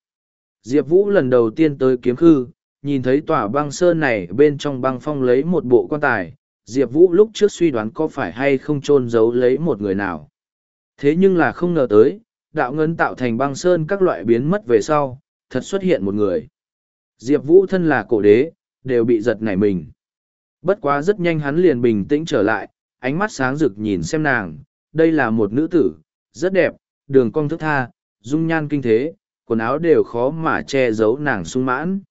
Diệp Vũ lần đầu tiên tới kiếm khư, nhìn thấy tòa băng sơn này bên trong băng phong lấy một bộ quan tài, Diệp Vũ lúc trước suy đoán có phải hay không chôn giấu lấy một người nào. Thế nhưng là không ngờ tới, đạo ngân tạo thành băng sơn các loại biến mất về sau, thật xuất hiện một người. Diệp Vũ thân là cổ đế, đều bị giật nảy mình. Bất quá rất nhanh hắn liền bình tĩnh trở lại, ánh mắt sáng rực nhìn xem nàng, đây là một nữ tử, rất đẹp, đường cong thức tha, dung nhan kinh thế, quần áo đều khó mà che giấu nàng sung mãn.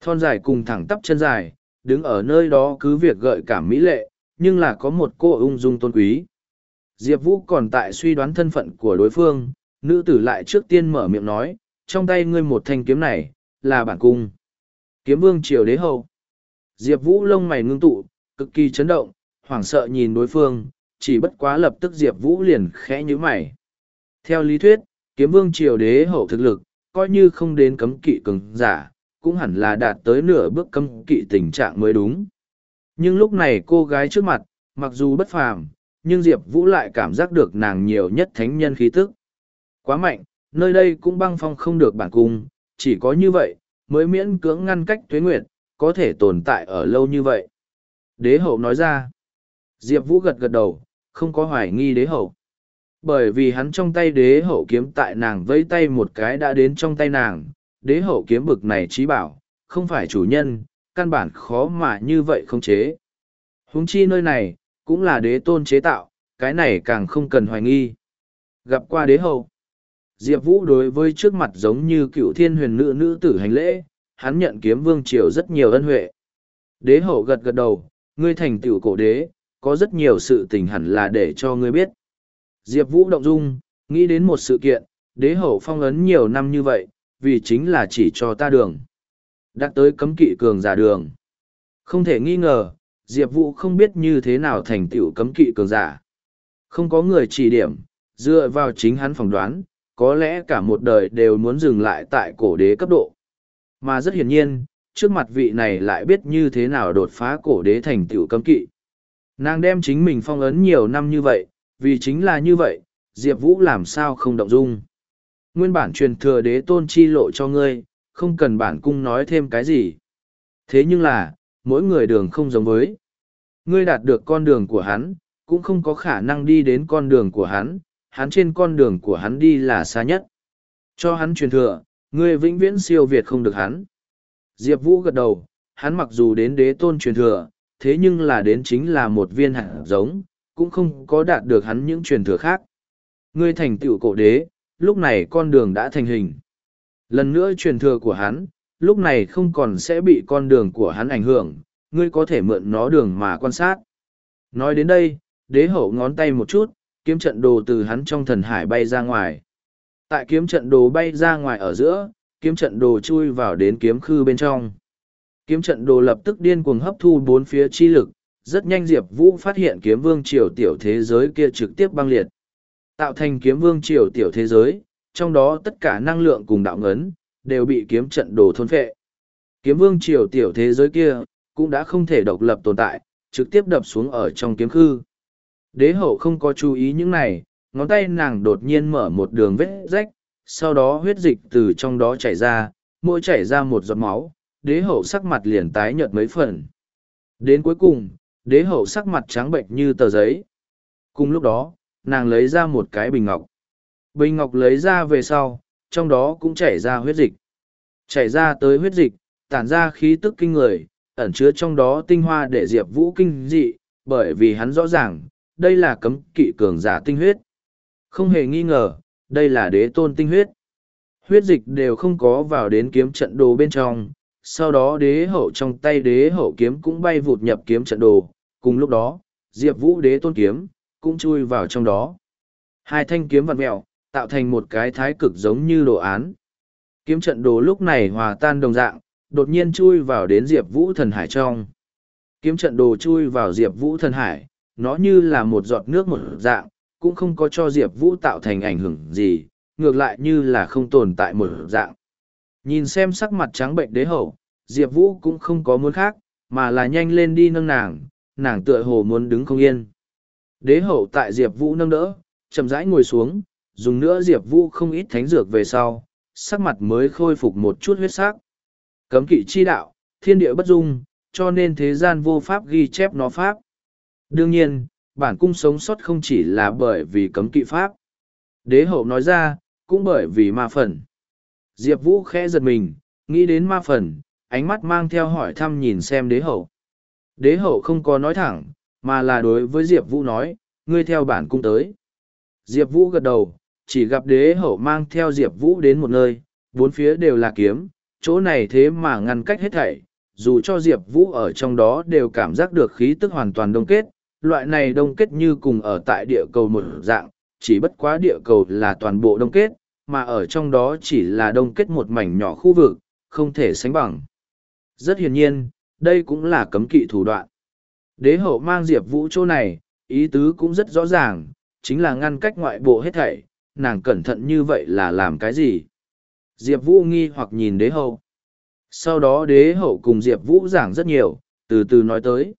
Thon dài cùng thẳng tắp chân dài, đứng ở nơi đó cứ việc gợi cảm mỹ lệ, nhưng là có một cô ung dung tôn quý. Diệp Vũ còn tại suy đoán thân phận của đối phương, nữ tử lại trước tiên mở miệng nói, trong tay ngươi một thanh kiếm này, là bản cung. Kiếm vương triều đế hậu. Diệp Vũ lông mày ngưng tụ, cực kỳ chấn động, hoảng sợ nhìn đối phương, chỉ bất quá lập tức Diệp Vũ liền khẽ như mày. Theo lý thuyết, kiếm vương triều đế hậu thực lực, coi như không đến cấm kỵ cường giả, cũng hẳn là đạt tới nửa bước cấm kỵ tình trạng mới đúng. Nhưng lúc này cô gái trước mặt, mặc dù bất phàm, nhưng Diệp Vũ lại cảm giác được nàng nhiều nhất thánh nhân khí tức. Quá mạnh, nơi đây cũng băng phong không được bản cung, chỉ có như vậy, mới miễn cưỡng ngăn cách tuế nguyệt, có thể tồn tại ở lâu như vậy. Đế hậu nói ra, Diệp Vũ gật gật đầu, không có hoài nghi đế hậu. Bởi vì hắn trong tay đế hậu kiếm tại nàng vẫy tay một cái đã đến trong tay nàng, đế hậu kiếm bực này trí bảo, không phải chủ nhân, căn bản khó mà như vậy không chế. huống chi nơi này, cũng là đế tôn chế tạo, cái này càng không cần hoài nghi. Gặp qua đế hậu, Diệp Vũ đối với trước mặt giống như cựu thiên huyền nữ nữ tử hành lễ, hắn nhận kiếm vương triều rất nhiều ân huệ. Đế hậu gật gật đầu, ngươi thành tựu cổ đế, có rất nhiều sự tình hẳn là để cho ngươi biết. Diệp Vũ động dung, nghĩ đến một sự kiện, đế hậu phong ấn nhiều năm như vậy, vì chính là chỉ cho ta đường. Đã tới cấm kỵ cường giả đường. Không thể nghi ngờ, Diệp Vũ không biết như thế nào thành tựu cấm kỵ cường giả. Không có người chỉ điểm, dựa vào chính hắn phỏng đoán, có lẽ cả một đời đều muốn dừng lại tại cổ đế cấp độ. Mà rất hiển nhiên, trước mặt vị này lại biết như thế nào đột phá cổ đế thành tựu cấm kỵ. Nàng đem chính mình phong ấn nhiều năm như vậy, vì chính là như vậy, Diệp Vũ làm sao không động dung. Nguyên bản truyền thừa đế tôn chi lộ cho ngươi, không cần bản cung nói thêm cái gì. Thế nhưng là, mỗi người đường không giống với. Ngươi đạt được con đường của hắn, cũng không có khả năng đi đến con đường của hắn, hắn trên con đường của hắn đi là xa nhất. Cho hắn truyền thừa, ngươi vĩnh viễn siêu việt không được hắn. Diệp Vũ gật đầu, hắn mặc dù đến đế tôn truyền thừa, thế nhưng là đến chính là một viên hạt giống, cũng không có đạt được hắn những truyền thừa khác. Ngươi thành tựu cổ đế, lúc này con đường đã thành hình. Lần nữa truyền thừa của hắn, lúc này không còn sẽ bị con đường của hắn ảnh hưởng, ngươi có thể mượn nó đường mà quan sát. Nói đến đây, đế hậu ngón tay một chút, kiếm trận đồ từ hắn trong thần hải bay ra ngoài. Tại kiếm trận đồ bay ra ngoài ở giữa, kiếm trận đồ chui vào đến kiếm khư bên trong. Kiếm trận đồ lập tức điên cuồng hấp thu bốn phía chi lực, rất nhanh Diệp Vũ phát hiện kiếm vương triều tiểu thế giới kia trực tiếp băng liệt. Tạo thành kiếm vương triều tiểu thế giới, trong đó tất cả năng lượng cùng đạo ngấn, đều bị kiếm trận đồ thôn phệ. Kiếm vương triều tiểu thế giới kia, cũng đã không thể độc lập tồn tại, trực tiếp đập xuống ở trong kiếm khư. Đế hậu không có chú ý những này, ngón tay nàng đột nhiên mở một đường vết rách, sau đó huyết dịch từ trong đó chảy ra, mỗi chảy ra một giọt máu, đế hậu sắc mặt liền tái nhợt mấy phần. Đến cuối cùng, đế hậu sắc mặt trắng bệnh như tờ giấy. Cùng lúc đó, nàng lấy ra một cái bình ngọc. Bình ngọc lấy ra về sau, trong đó cũng chảy ra huyết dịch. Chảy ra tới huyết dịch, tản ra khí tức kinh người, ẩn chứa trong đó tinh hoa để Diệp Vũ kinh dị, bởi vì hắn rõ ràng, đây là cấm kỵ cường giả tinh huyết. Không hề nghi ngờ, đây là đế tôn tinh huyết. Huyết dịch đều không có vào đến kiếm trận đồ bên trong, sau đó đế hậu trong tay đế hậu kiếm cũng bay vụt nhập kiếm trận đồ, cùng lúc đó, Diệp Vũ đế tôn kiếm, cũng chui vào trong đó. Hai thanh kiếm vặn mẹo, tạo thành một cái thái cực giống như đồ án. Kiếm trận đồ lúc này hòa tan đồng dạng, đột nhiên chui vào đến Diệp Vũ thần hải trong. Kiếm trận đồ chui vào Diệp Vũ thần hải, nó như là một giọt nước một dạng, cũng không có cho Diệp Vũ tạo thành ảnh hưởng gì, ngược lại như là không tồn tại một dạng. Nhìn xem sắc mặt trắng bệnh đế hậu, Diệp Vũ cũng không có muốn khác, mà là nhanh lên đi nâng nàng, nàng tựa hồ muốn đứng không yên. Đế hậu tại Diệp Vũ nâng đỡ, chậm rãi ngồi xuống, dùng nữa Diệp Vũ không ít thánh dược về sau, sắc mặt mới khôi phục một chút huyết sắc. Cấm kỵ chi đạo, thiên địa bất dung, cho nên thế gian vô pháp ghi chép nó pháp. Đương nhiên, bản cung sống sót không chỉ là bởi vì cấm kỵ pháp. Đế hậu nói ra, cũng bởi vì ma phần. Diệp Vũ khẽ giật mình, nghĩ đến ma phần, ánh mắt mang theo hỏi thăm nhìn xem đế hậu. Đế hậu không có nói thẳng, mà là đối với Diệp Vũ nói, ngươi theo bản cung tới. Diệp Vũ gật đầu, chỉ gặp đế hậu mang theo Diệp Vũ đến một nơi, bốn phía đều là kiếm, chỗ này thế mà ngăn cách hết thảy, dù cho Diệp Vũ ở trong đó đều cảm giác được khí tức hoàn toàn đông kết, loại này đông kết như cùng ở tại địa cầu một dạng, chỉ bất quá địa cầu là toàn bộ đông kết, mà ở trong đó chỉ là đông kết một mảnh nhỏ khu vực, không thể sánh bằng. Rất hiển nhiên, đây cũng là cấm kỵ thủ đoạn. Đế hậu mang Diệp Vũ chỗ này, ý tứ cũng rất rõ ràng, chính là ngăn cách ngoại bộ hết thảy, nàng cẩn thận như vậy là làm cái gì? Diệp Vũ nghi hoặc nhìn đế hậu. Sau đó đế hậu cùng Diệp Vũ giảng rất nhiều, từ từ nói tới.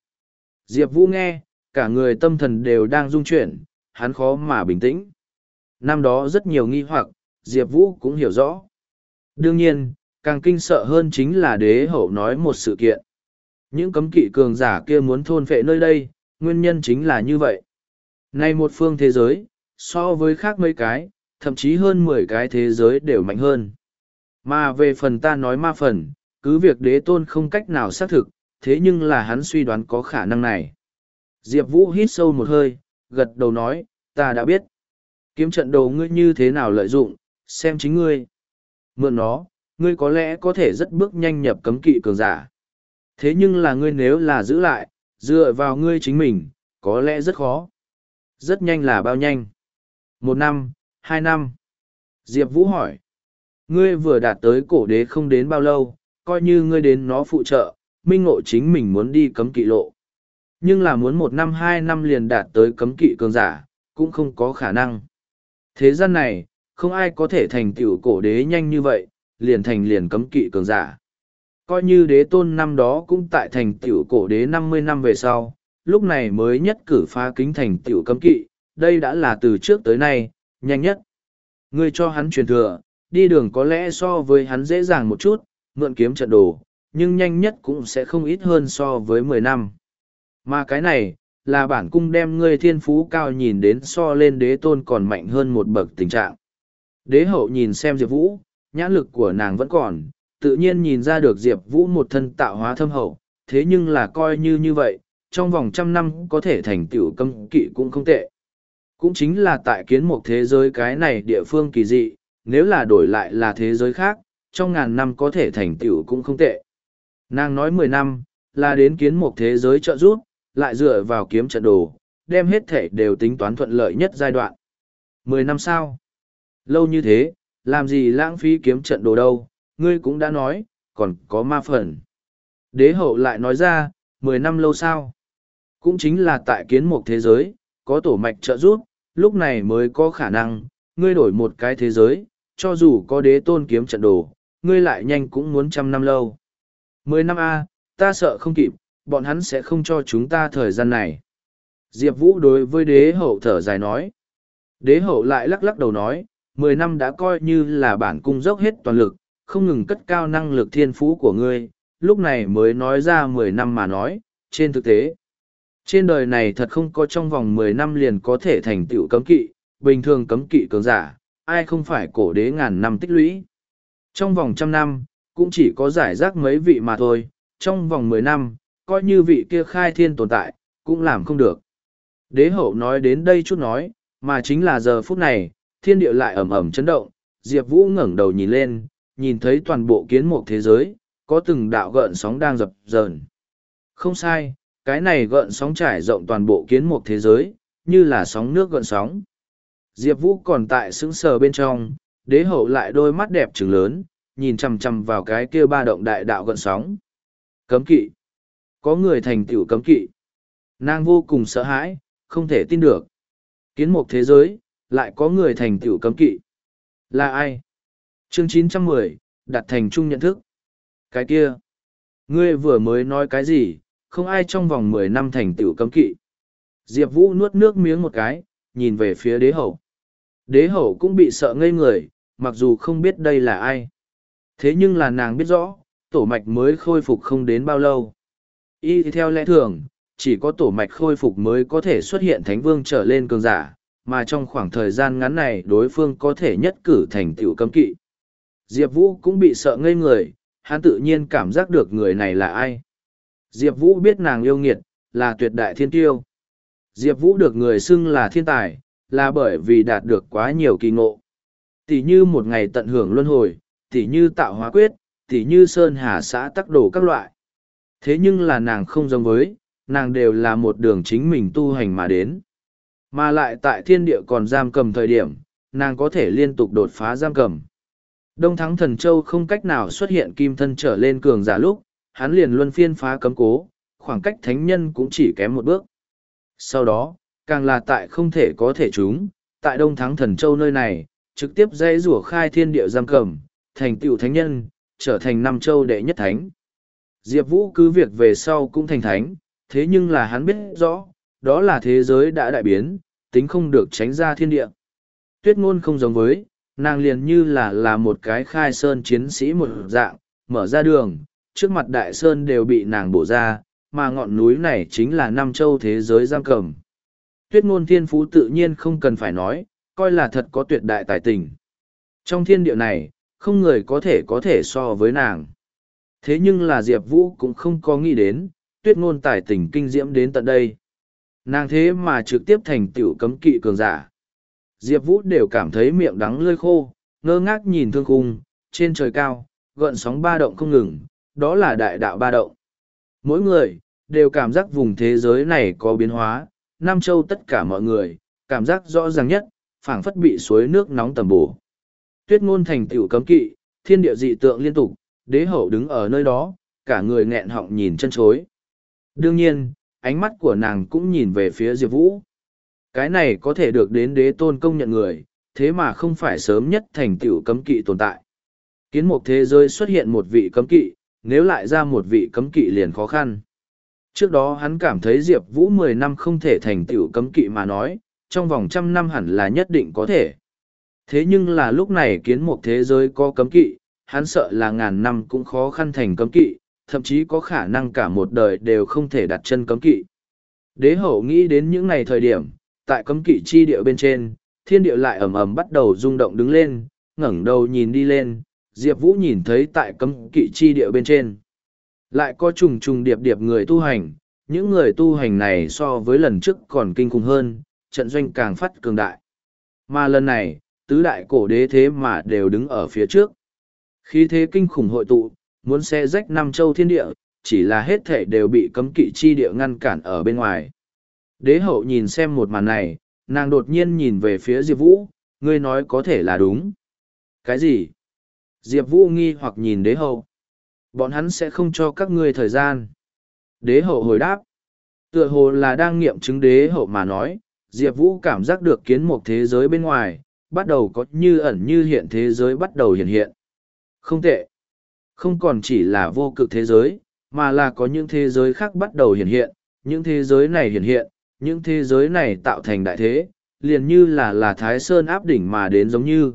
Diệp Vũ nghe, cả người tâm thần đều đang rung chuyển, hắn khó mà bình tĩnh. Năm đó rất nhiều nghi hoặc, Diệp Vũ cũng hiểu rõ. Đương nhiên, càng kinh sợ hơn chính là đế hậu nói một sự kiện. Những cấm kỵ cường giả kia muốn thôn phệ nơi đây, nguyên nhân chính là như vậy. Nay một phương thế giới, so với khác mấy cái, thậm chí hơn mười cái thế giới đều mạnh hơn. Mà về phần ta nói ma phần, cứ việc đế tôn không cách nào xác thực, thế nhưng là hắn suy đoán có khả năng này. Diệp Vũ hít sâu một hơi, gật đầu nói, ta đã biết. Kiếm trận đồ ngươi như thế nào lợi dụng, xem chính ngươi. Mượn nó, ngươi có lẽ có thể rất bước nhanh nhập cấm kỵ cường giả. Thế nhưng là ngươi nếu là giữ lại, dựa vào ngươi chính mình, có lẽ rất khó. Rất nhanh là bao nhanh? Một năm, hai năm. Diệp Vũ hỏi. Ngươi vừa đạt tới cổ đế không đến bao lâu, coi như ngươi đến nó phụ trợ, minh ngộ chính mình muốn đi cấm kỵ lộ. Nhưng là muốn một năm hai năm liền đạt tới cấm kỵ cường giả, cũng không có khả năng. Thế gian này, không ai có thể thành tựu cổ đế nhanh như vậy, liền thành liền cấm kỵ cường giả. Coi như đế tôn năm đó cũng tại thành tiểu cổ đế năm mươi năm về sau, lúc này mới nhất cử phá kính thành tiểu cấm kỵ, đây đã là từ trước tới nay, nhanh nhất. Ngươi cho hắn truyền thừa, đi đường có lẽ so với hắn dễ dàng một chút, mượn kiếm trận đồ, nhưng nhanh nhất cũng sẽ không ít hơn so với mười năm. Mà cái này, là bản cung đem ngươi thiên phú cao nhìn đến so lên đế tôn còn mạnh hơn một bậc tình trạng. Đế hậu nhìn xem Diệp Vũ, nhãn lực của nàng vẫn còn, tự nhiên nhìn ra được Diệp Vũ một thân tạo hóa thâm hậu, thế nhưng là coi như như vậy, trong vòng trăm năm có thể thành tựu cấm kỵ cũng không tệ. Cũng chính là tại kiến một thế giới cái này địa phương kỳ dị, nếu là đổi lại là thế giới khác, trong ngàn năm có thể thành tựu cũng không tệ. Nàng nói mười năm, là đến kiến một thế giới trợ giúp, lại dựa vào kiếm trận đồ, đem hết thể đều tính toán thuận lợi nhất giai đoạn. Mười năm sau. Lâu như thế, làm gì lãng phí kiếm trận đồ đâu, ngươi cũng đã nói, còn có ma phần. Đế hậu lại nói ra, mười năm lâu sao? Cũng chính là tại kiến một thế giới, có tổ mạch trợ giúp, lúc này mới có khả năng, ngươi đổi một cái thế giới, cho dù có đế tôn kiếm trận đồ, ngươi lại nhanh cũng muốn trăm năm lâu. Mười năm A, ta sợ không kịp, bọn hắn sẽ không cho chúng ta thời gian này. Diệp Vũ đối với đế hậu thở dài nói. Đế hậu lại lắc lắc đầu nói, mười năm đã coi như là bản cung dốc hết toàn lực, không ngừng cất cao năng lực thiên phú của ngươi, lúc này mới nói ra mười năm mà nói, trên thực tế. Trên đời này thật không có trong vòng mười năm liền có thể thành tựu cấm kỵ, bình thường cấm kỵ cường giả, ai không phải cổ đế ngàn năm tích lũy. Trong vòng trăm năm, cũng chỉ có giải rác mấy vị mà thôi, trong vòng mười năm, coi như vị kia khai thiên tồn tại, cũng làm không được. Đế hậu nói đến đây chút nói, mà chính là giờ phút này, thiên địa lại ẩm ẩm chấn động, Diệp Vũ ngẩng đầu nhìn lên, nhìn thấy toàn bộ kiến mục thế giới, có từng đạo gợn sóng đang dập dờn. Không sai, cái này gợn sóng trải rộng toàn bộ kiến mục thế giới, như là sóng nước gợn sóng. Diệp Vũ còn tại sững sờ bên trong, đế hậu lại đôi mắt đẹp trừng lớn, nhìn chằm chằm vào cái kia ba động đại đạo gợn sóng. Cấm kỵ. Có người thành tựu cấm kỵ. Nàng vô cùng sợ hãi, không thể tin được. Kiến mục thế giới, lại có người thành tựu cấm kỵ. Là ai? Chương 910, đặt thành chung nhận thức. Cái kia. Ngươi vừa mới nói cái gì, không ai trong vòng mười năm thành tựu cấm kỵ. Diệp Vũ nuốt nước miếng một cái, nhìn về phía đế hậu. Đế hậu cũng bị sợ ngây người, mặc dù không biết đây là ai. Thế nhưng là nàng biết rõ, tổ mạch mới khôi phục không đến bao lâu. Y theo lẽ thường, chỉ có tổ mạch khôi phục mới có thể xuất hiện thánh vương trở lên cường giả, mà trong khoảng thời gian ngắn này đối phương có thể nhất cử thành tựu cấm kỵ. Diệp Vũ cũng bị sợ ngây người, hắn tự nhiên cảm giác được người này là ai. Diệp Vũ biết nàng yêu nghiệt, là tuyệt đại thiên tiêu. Diệp Vũ được người xưng là thiên tài, là bởi vì đạt được quá nhiều kỳ ngộ. Tỷ như một ngày tận hưởng luân hồi, tỷ như tạo hóa quyết, tỷ như sơn hà xã tắc đổ các loại. Thế nhưng là nàng không giống với, nàng đều là một đường chính mình tu hành mà đến. Mà lại tại thiên địa còn giam cầm thời điểm, nàng có thể liên tục đột phá giam cầm. Đông Thắng Thần Châu không cách nào xuất hiện kim thân trở lên cường giả lúc, hắn liền luân phiên phá cấm cố, khoảng cách thánh nhân cũng chỉ kém một bước. Sau đó, càng là tại không thể có thể chúng, tại Đông Thắng Thần Châu nơi này, trực tiếp dây rủa khai thiên địa giam cầm, thành tựu thánh nhân, trở thành năm châu đệ nhất thánh. Diệp Vũ cứ việc về sau cũng thành thánh, thế nhưng là hắn biết rõ, đó là thế giới đã đại biến, tính không được tránh ra thiên địa. Tuyết ngôn không giống với, nàng liền như là là một cái khai sơn chiến sĩ một dạng, mở ra đường, trước mặt đại sơn đều bị nàng bổ ra, mà ngọn núi này chính là nam châu thế giới giam cầm. Tuyết ngôn thiên phú tự nhiên không cần phải nói, coi là thật có tuyệt đại tài tình. Trong thiên địa này, không người có thể có thể so với nàng. Thế nhưng là Diệp Vũ cũng không có nghĩ đến, tuyết ngôn tài tình kinh diễm đến tận đây. Nàng thế mà trực tiếp thành tiểu cấm kỵ cường giả. Diệp Vũ đều cảm thấy miệng đắng lơi khô, ngơ ngác nhìn thương khung, trên trời cao, gợn sóng ba động không ngừng, đó là đại đạo ba động. Mỗi người, đều cảm giác vùng thế giới này có biến hóa, Nam Châu tất cả mọi người, cảm giác rõ ràng nhất, phảng phất bị suối nước nóng tầm bổ. Tuyết ngôn thành tiểu cấm kỵ, thiên địa dị tượng liên tục, đế hậu đứng ở nơi đó, cả người nghẹn họng nhìn chân chối. Đương nhiên, ánh mắt của nàng cũng nhìn về phía Diệp Vũ. Cái này có thể được đến đế tôn công nhận người, thế mà không phải sớm nhất thành tựu cấm kỵ tồn tại. Kiến một thế giới xuất hiện một vị cấm kỵ, nếu lại ra một vị cấm kỵ liền khó khăn. Trước đó hắn cảm thấy Diệp Vũ mười năm không thể thành tựu cấm kỵ mà nói, trong vòng trăm năm hẳn là nhất định có thể. Thế nhưng là lúc này kiến một thế giới có cấm kỵ, hắn sợ là ngàn năm cũng khó khăn thành cấm kỵ, thậm chí có khả năng cả một đời đều không thể đặt chân cấm kỵ. Đế hậu nghĩ đến những ngày thời điểm, tại cấm kỵ chi địa bên trên, thiên địa lại ầm ầm bắt đầu rung động đứng lên, ngẩng đầu nhìn đi lên, Diệp Vũ nhìn thấy tại cấm kỵ chi địa bên trên. Lại có trùng trùng điệp điệp người tu hành, những người tu hành này so với lần trước còn kinh khủng hơn, trận doanh càng phát cường đại. Mà lần này, tứ đại cổ đế thế mà đều đứng ở phía trước. Khi thế kinh khủng hội tụ, muốn xe rách năm châu thiên địa, chỉ là hết thể đều bị cấm kỵ chi địa ngăn cản ở bên ngoài. Đế hậu nhìn xem một màn này, nàng đột nhiên nhìn về phía Diệp Vũ, ngươi nói có thể là đúng. Cái gì? Diệp Vũ nghi hoặc nhìn đế hậu. Bọn hắn sẽ không cho các ngươi thời gian. Đế hậu hồi đáp. Tựa hồ là đang nghiệm chứng đế hậu mà nói, Diệp Vũ cảm giác được kiến một thế giới bên ngoài, bắt đầu có như ẩn như hiện thế giới bắt đầu hiện hiện. Không tệ. Không còn chỉ là vô cực thế giới, mà là có những thế giới khác bắt đầu hiện hiện, những thế giới này hiện hiện, những thế giới này tạo thành đại thế, liền như là là Thái Sơn áp đỉnh mà đến giống như.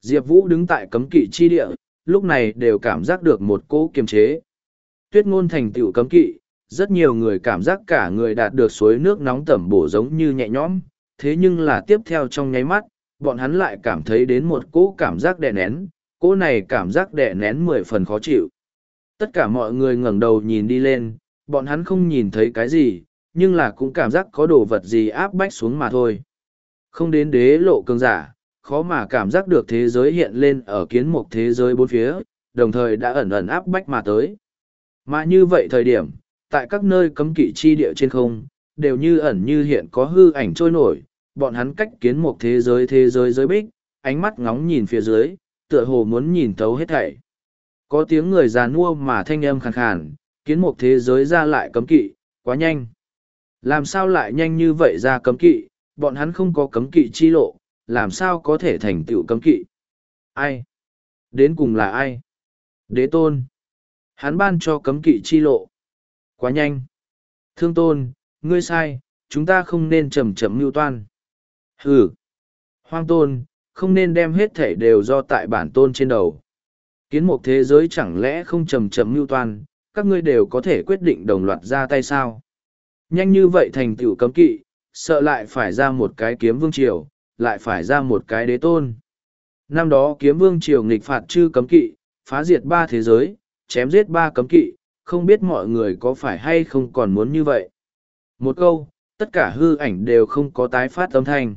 Diệp Vũ đứng tại cấm kỵ chi địa, lúc này đều cảm giác được một cỗ kiềm chế. Tuyết ngôn thành tựu cấm kỵ, rất nhiều người cảm giác cả người đạt được suối nước nóng tẩm bổ giống như nhẹ nhõm, thế nhưng là tiếp theo trong nháy mắt, bọn hắn lại cảm thấy đến một cỗ cảm giác đè nén, cỗ này cảm giác đè nén mười phần khó chịu. Tất cả mọi người ngẩng đầu nhìn đi lên, bọn hắn không nhìn thấy cái gì, nhưng là cũng cảm giác có đồ vật gì áp bách xuống mà thôi. Không đến đế lộ cường giả, khó mà cảm giác được thế giới hiện lên ở kiến mục thế giới bốn phía, đồng thời đã ẩn ẩn áp bách mà tới. Mà như vậy thời điểm, tại các nơi cấm kỵ chi địa trên không, đều như ẩn như hiện có hư ảnh trôi nổi, bọn hắn cách kiến mục thế giới thế giới giới bích, ánh mắt ngóng nhìn phía dưới, tựa hồ muốn nhìn thấu hết thảy. Có tiếng người già nua mà thanh âm khàn khàn, kiến mục thế giới ra lại cấm kỵ, quá nhanh. Làm sao lại nhanh như vậy ra cấm kỵ, bọn hắn không có cấm kỵ chi lộ, làm sao có thể thành tựu cấm kỵ? Ai? Đến cùng là ai? Đế tôn. Hắn ban cho cấm kỵ chi lộ. Quá nhanh. Thương tôn, ngươi sai, chúng ta không nên chầm chậm mưu toan. Hừ. Hoang tôn, không nên đem hết thể đều do tại bản tôn trên đầu. Kiến một thế giới chẳng lẽ không chầm chậm mưu toan, các ngươi đều có thể quyết định đồng loạt ra tay sao? Nhanh như vậy thành tựu cấm kỵ, sợ lại phải ra một cái kiếm vương triều, lại phải ra một cái đế tôn. Năm đó kiếm vương triều nghịch phạt chư cấm kỵ, phá diệt ba thế giới, chém giết ba cấm kỵ, không biết mọi người có phải hay không còn muốn như vậy. Một câu, tất cả hư ảnh đều không có tái phát âm thanh.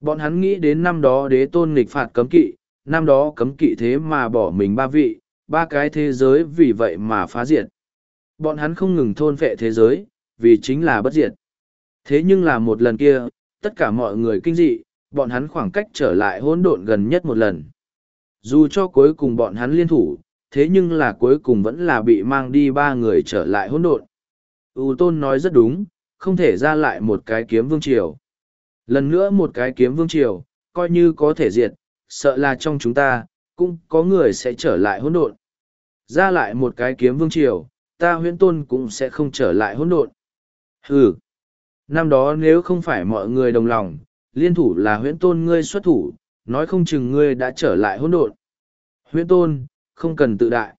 Bọn hắn nghĩ đến năm đó đế tôn nghịch phạt cấm kỵ, năm đó cấm kỵ thế mà bỏ mình ba vị, ba cái thế giới vì vậy mà phá diệt. Bọn hắn không ngừng thôn vệ thế giới, vì chính là bất diệt. Thế nhưng là một lần kia, tất cả mọi người kinh dị, bọn hắn khoảng cách trở lại hỗn độn gần nhất một lần. Dù cho cuối cùng bọn hắn liên thủ, thế nhưng là cuối cùng vẫn là bị mang đi ba người trở lại hỗn độn. U Tôn nói rất đúng, không thể ra lại một cái kiếm vương triều. Lần nữa một cái kiếm vương triều, coi như có thể diệt, sợ là trong chúng ta, cũng có người sẽ trở lại hỗn độn. Ra lại một cái kiếm vương triều, ta huyễn tôn cũng sẽ không trở lại hỗn độn. Hừ. Năm đó nếu không phải mọi người đồng lòng, liên thủ là huyễn tôn ngươi xuất thủ, nói không chừng ngươi đã trở lại hỗn độn. Huyễn tôn, không cần tự đại.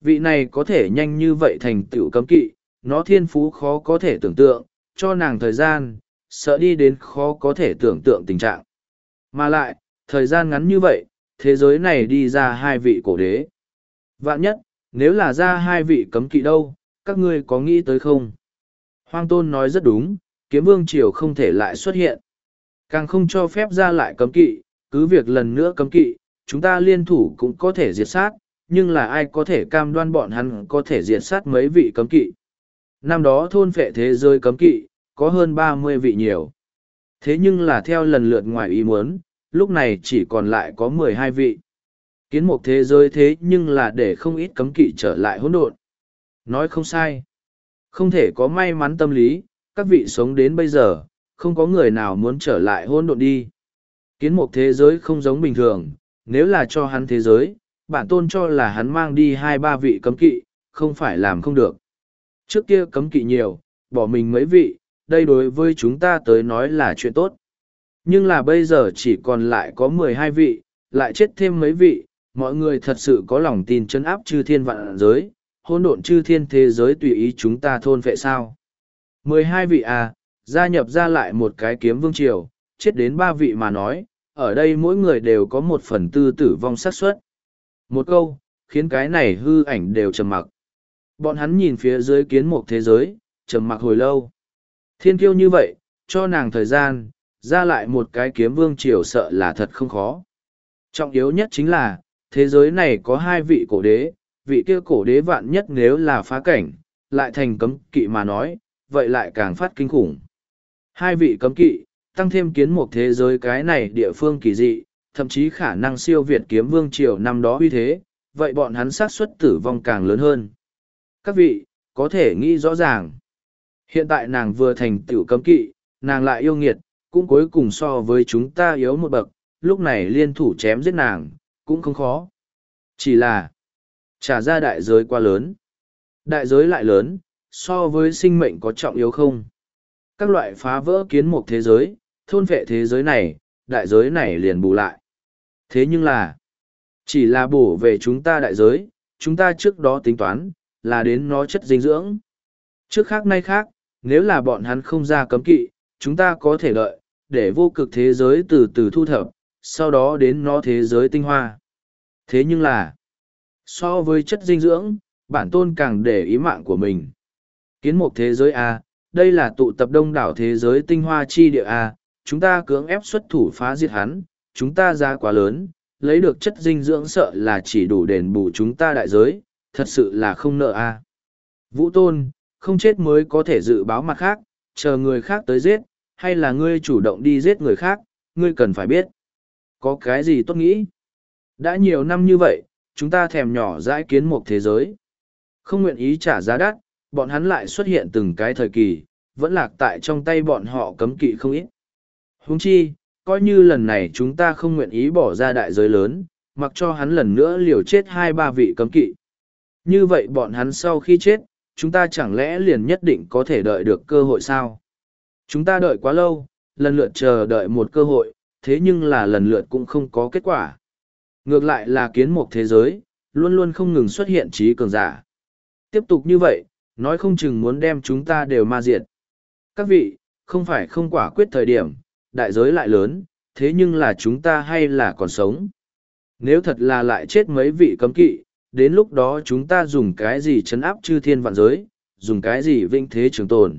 Vị này có thể nhanh như vậy thành tựu cấm kỵ, nó thiên phú khó có thể tưởng tượng, cho nàng thời gian, sợ đi đến khó có thể tưởng tượng tình trạng. Mà lại, thời gian ngắn như vậy, thế giới này đi ra hai vị cổ đế. Vạn nhất, nếu là ra hai vị cấm kỵ đâu, các ngươi có nghĩ tới không? Hoang tôn nói rất đúng, kiếm vương triều không thể lại xuất hiện. Càng không cho phép ra lại cấm kỵ, cứ việc lần nữa cấm kỵ, chúng ta liên thủ cũng có thể diệt sát, nhưng là ai có thể cam đoan bọn hắn có thể diệt sát mấy vị cấm kỵ. Năm đó thôn phệ thế giới cấm kỵ, có hơn ba mươi vị nhiều. Thế nhưng là theo lần lượt ngoài ý muốn, lúc này chỉ còn lại có mười hai vị. Kiến một thế giới thế nhưng là để không ít cấm kỵ trở lại hỗn độn. Nói không sai. Không thể có may mắn tâm lý, các vị sống đến bây giờ, không có người nào muốn trở lại hôn độn đi. Kiến một thế giới không giống bình thường, nếu là cho hắn thế giới, bản tôn cho là hắn mang đi hai ba vị cấm kỵ, không phải làm không được. Trước kia cấm kỵ nhiều, bỏ mình mấy vị, đây đối với chúng ta tới nói là chuyện tốt. Nhưng là bây giờ chỉ còn lại có mười hai vị, lại chết thêm mấy vị, mọi người thật sự có lòng tin chấn áp chư thiên vạn giới, hôn độn chư thiên thế giới tùy ý chúng ta thôn vệ sao. mười hai vị à, gia nhập ra lại một cái kiếm vương triều, chết đến ba vị mà nói, ở đây mỗi người đều có một phần tư tử vong xác suất. Một câu, khiến cái này hư ảnh đều trầm mặc. Bọn hắn nhìn phía dưới kiến một thế giới, trầm mặc hồi lâu. Thiên kiêu như vậy, cho nàng thời gian, ra lại một cái kiếm vương triều sợ là thật không khó. Trọng yếu nhất chính là, thế giới này có hai vị cổ đế, vị kia cổ đế vạn nhất nếu là phá cảnh, lại thành cấm kỵ mà nói, vậy lại càng phát kinh khủng. Hai vị cấm kỵ, tăng thêm kiến một thế giới cái này địa phương kỳ dị, thậm chí khả năng siêu việt kiếm vương triều năm đó uy thế, vậy bọn hắn xác suất tử vong càng lớn hơn. Các vị, có thể nghĩ rõ ràng. Hiện tại nàng vừa thành tiểu cấm kỵ, nàng lại yêu nghiệt, cũng cuối cùng so với chúng ta yếu một bậc, lúc này liên thủ chém giết nàng, cũng không khó. Chỉ là, trả ra đại giới quá lớn. Đại giới lại lớn, so với sinh mệnh có trọng yếu không? Các loại phá vỡ kiến một thế giới, thôn vệ thế giới này, đại giới này liền bù lại. Thế nhưng là, chỉ là bổ về chúng ta đại giới, chúng ta trước đó tính toán, là đến nó chất dinh dưỡng. Trước khác nay khác, nếu là bọn hắn không ra cấm kỵ, chúng ta có thể lợi, để vô cực thế giới từ từ thu thập, sau đó đến nó thế giới tinh hoa. Thế nhưng là, so với chất dinh dưỡng, bản tôn càng để ý mạng của mình. Kiến mục thế giới A, đây là tụ tập đông đảo thế giới tinh hoa chi địa A, chúng ta cưỡng ép xuất thủ phá diệt hắn, chúng ta ra quá lớn, lấy được chất dinh dưỡng sợ là chỉ đủ đền bù chúng ta đại giới, thật sự là không nợ A. Vũ Tôn, không chết mới có thể dự báo mặt khác, chờ người khác tới giết, hay là ngươi chủ động đi giết người khác, ngươi cần phải biết. Có cái gì tốt nghĩ? Đã nhiều năm như vậy, chúng ta thèm nhỏ dãi kiến một thế giới. Không nguyện ý trả giá đắt, bọn hắn lại xuất hiện từng cái thời kỳ, vẫn lạc tại trong tay bọn họ cấm kỵ không ít. Huống chi, coi như lần này chúng ta không nguyện ý bỏ ra đại giới lớn, mặc cho hắn lần nữa liều chết hai ba vị cấm kỵ. Như vậy bọn hắn sau khi chết, chúng ta chẳng lẽ liền nhất định có thể đợi được cơ hội sao? Chúng ta đợi quá lâu, lần lượt chờ đợi một cơ hội, thế nhưng là lần lượt cũng không có kết quả. Ngược lại là kiến một thế giới, luôn luôn không ngừng xuất hiện trí cường giả. Tiếp tục như vậy, nói không chừng muốn đem chúng ta đều ma diệt. Các vị, không phải không quả quyết thời điểm, đại giới lại lớn, thế nhưng là chúng ta hay là còn sống. Nếu thật là lại chết mấy vị cấm kỵ, đến lúc đó chúng ta dùng cái gì chấn áp chư thiên vạn giới, dùng cái gì vinh thế trường tồn.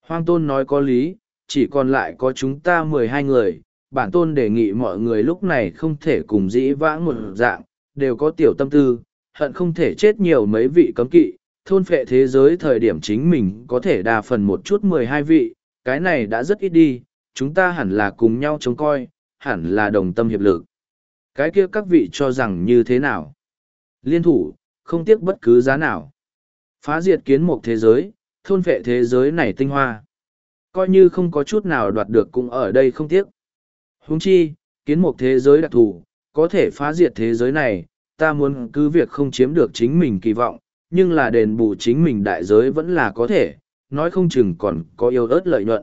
Hoang tôn nói có lý, chỉ còn lại có chúng ta mười hai người, bản tôn đề nghị mọi người lúc này không thể cùng dĩ vãng một dạng, đều có tiểu tâm tư, hận không thể chết nhiều mấy vị cấm kỵ, thôn phệ thế giới thời điểm chính mình có thể đa phần một chút mười hai vị, cái này đã rất ít đi, chúng ta hẳn là cùng nhau chống coi, hẳn là đồng tâm hiệp lực. Cái kia các vị cho rằng như thế nào? Liên thủ, không tiếc bất cứ giá nào. Phá diệt kiến một thế giới, thôn phệ thế giới này tinh hoa. Coi như không có chút nào đoạt được cũng ở đây không tiếc. Huống chi, kiến một thế giới đặc thù, có thể phá diệt thế giới này, ta muốn cứ việc không chiếm được chính mình kỳ vọng, nhưng là đền bù chính mình đại giới vẫn là có thể, nói không chừng còn có yêu ớt lợi nhuận.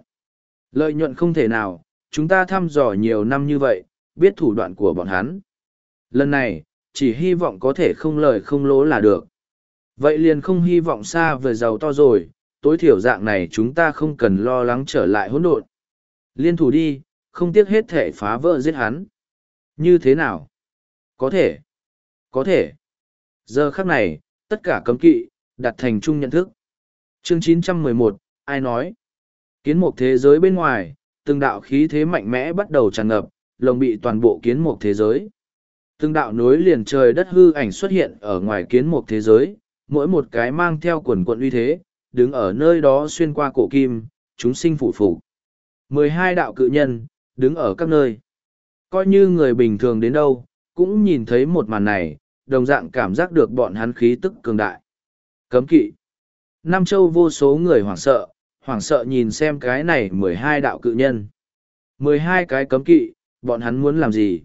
Lợi nhuận không thể nào, chúng ta thăm dò nhiều năm như vậy, biết thủ đoạn của bọn hắn. Lần này, chỉ hy vọng có thể không lời không lỗ là được. Vậy liền không hy vọng xa về giàu to rồi, tối thiểu dạng này chúng ta không cần lo lắng trở lại hỗn độn. Liên thủ đi, không tiếc hết thể phá vỡ giết hắn. Như thế nào? có thể, có thể. Giờ khắc này, tất cả cấm kỵ, đặt thành chung nhận thức. Chương 911, ai nói? Kiến mục thế giới bên ngoài, từng đạo khí thế mạnh mẽ bắt đầu tràn ngập, lồng bị toàn bộ kiến mục thế giới. Từng đạo nối liền trời đất hư ảnh xuất hiện ở ngoài kiến mục thế giới, mỗi một cái mang theo quần quận uy thế, đứng ở nơi đó xuyên qua cổ kim, chúng sinh phụ phụ. mười hai đạo cự nhân, đứng ở các nơi. Coi như người bình thường đến đâu, cũng nhìn thấy một màn này, đồng dạng cảm giác được bọn hắn khí tức cường đại. Cấm kỵ. Nam châu vô số người hoảng sợ, hoảng sợ nhìn xem cái này mười hai đạo cự nhân. mười hai cái cấm kỵ, bọn hắn muốn làm gì?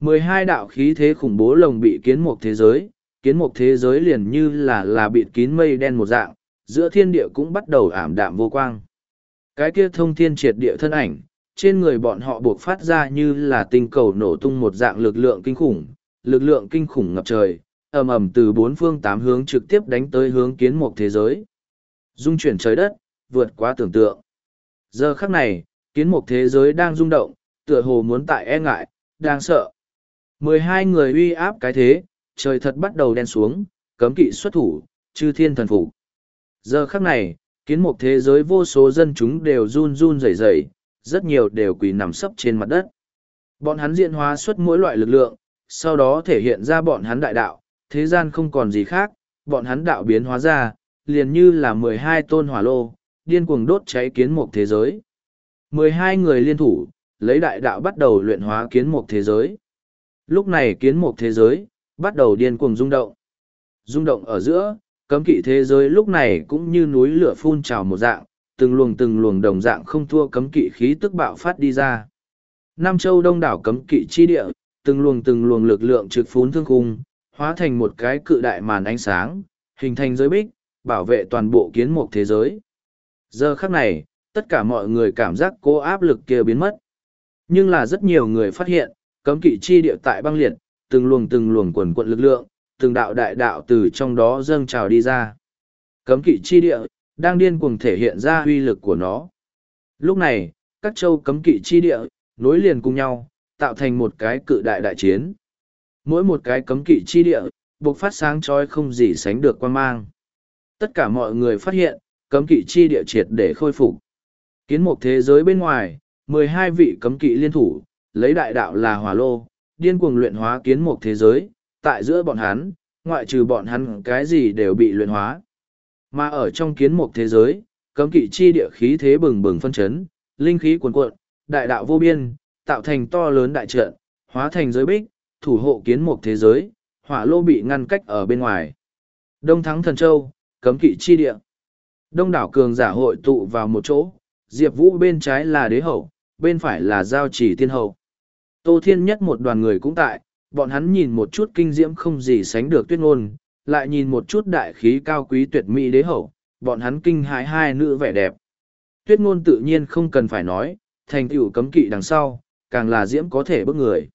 mười hai đạo khí thế khủng bố lồng bị kiến một thế giới, kiến một thế giới liền như là là bịt kín mây đen một dạng, giữa thiên địa cũng bắt đầu ảm đạm vô quang. Cái kia thông thiên triệt địa thân ảnh, trên người bọn họ buộc phát ra như là tinh cầu nổ tung một dạng lực lượng kinh khủng, lực lượng kinh khủng ngập trời, ầm ầm từ bốn phương tám hướng trực tiếp đánh tới hướng kiến một thế giới. Dung chuyển trời đất, vượt quá tưởng tượng. Giờ khắc này, kiến một thế giới đang rung động, tựa hồ muốn tại e ngại, đang sợ. mười hai người uy áp cái thế, trời thật bắt đầu đen xuống, cấm kỵ xuất thủ, chư thiên thần phục. Giờ khắc này, kiến một thế giới vô số dân chúng đều run run rẩy rẩy, rất nhiều đều quỳ nằm sấp trên mặt đất. Bọn hắn diễn hóa xuất mỗi loại lực lượng, sau đó thể hiện ra bọn hắn đại đạo, thế gian không còn gì khác, bọn hắn đạo biến hóa ra, liền như là mười hai tôn hỏa lô, điên cuồng đốt cháy kiến một thế giới. mười hai người liên thủ, lấy đại đạo bắt đầu luyện hóa kiến một thế giới. Lúc này kiến một thế giới, bắt đầu điên cuồng rung động. Rung động ở giữa, cấm kỵ thế giới lúc này cũng như núi lửa phun trào một dạng, từng luồng từng luồng đồng dạng không thua cấm kỵ khí tức bạo phát đi ra. Nam châu đông đảo cấm kỵ chi địa, từng luồng từng luồng lực lượng trực phún thương khung, hóa thành một cái cự đại màn ánh sáng, hình thành giới bích, bảo vệ toàn bộ kiến mục thế giới. Giờ khắc này, tất cả mọi người cảm giác cố áp lực kia biến mất. Nhưng là rất nhiều người phát hiện, cấm kỵ chi địa tại băng liệt, từng luồng từng luồng quần quận lực lượng, từng đạo đại đạo từ trong đó dâng trào đi ra. Cấm kỵ chi địa, đang điên cuồng thể hiện ra uy lực của nó. Lúc này, các châu cấm kỵ chi địa, nối liền cùng nhau, tạo thành một cái cự đại đại chiến. Mỗi một cái cấm kỵ chi địa, buộc phát sáng trói không gì sánh được quan mang. Tất cả mọi người phát hiện, cấm kỵ chi địa triệt để khôi phục. Kiến một thế giới bên ngoài, mười hai vị cấm kỵ liên thủ, lấy đại đạo là hỏa lô, điên cuồng luyện hóa kiến một thế giới, tại giữa bọn hắn, ngoại trừ bọn hắn cái gì đều bị luyện hóa. Mà ở trong kiến mục thế giới, cấm kỵ chi địa khí thế bừng bừng phân chấn, linh khí cuồn cuộn, đại đạo vô biên, tạo thành to lớn đại trận, hóa thành giới bích, thủ hộ kiến mục thế giới, hỏa lô bị ngăn cách ở bên ngoài. Đông thắng thần châu, cấm kỵ chi địa. Đông đảo cường giả hội tụ vào một chỗ, Diệp Vũ bên trái là đế hậu, bên phải là giao chỉ tiên hậu. Tô Thiên nhất một đoàn người cũng tại, bọn hắn nhìn một chút kinh diễm không gì sánh được tuyết ngôn, lại nhìn một chút đại khí cao quý tuyệt mỹ đế hậu, bọn hắn kinh hãi hai nữ vẻ đẹp. Tuyết ngôn tự nhiên không cần phải nói, thành tựu cấm kỵ đằng sau, càng là diễm có thể bức người.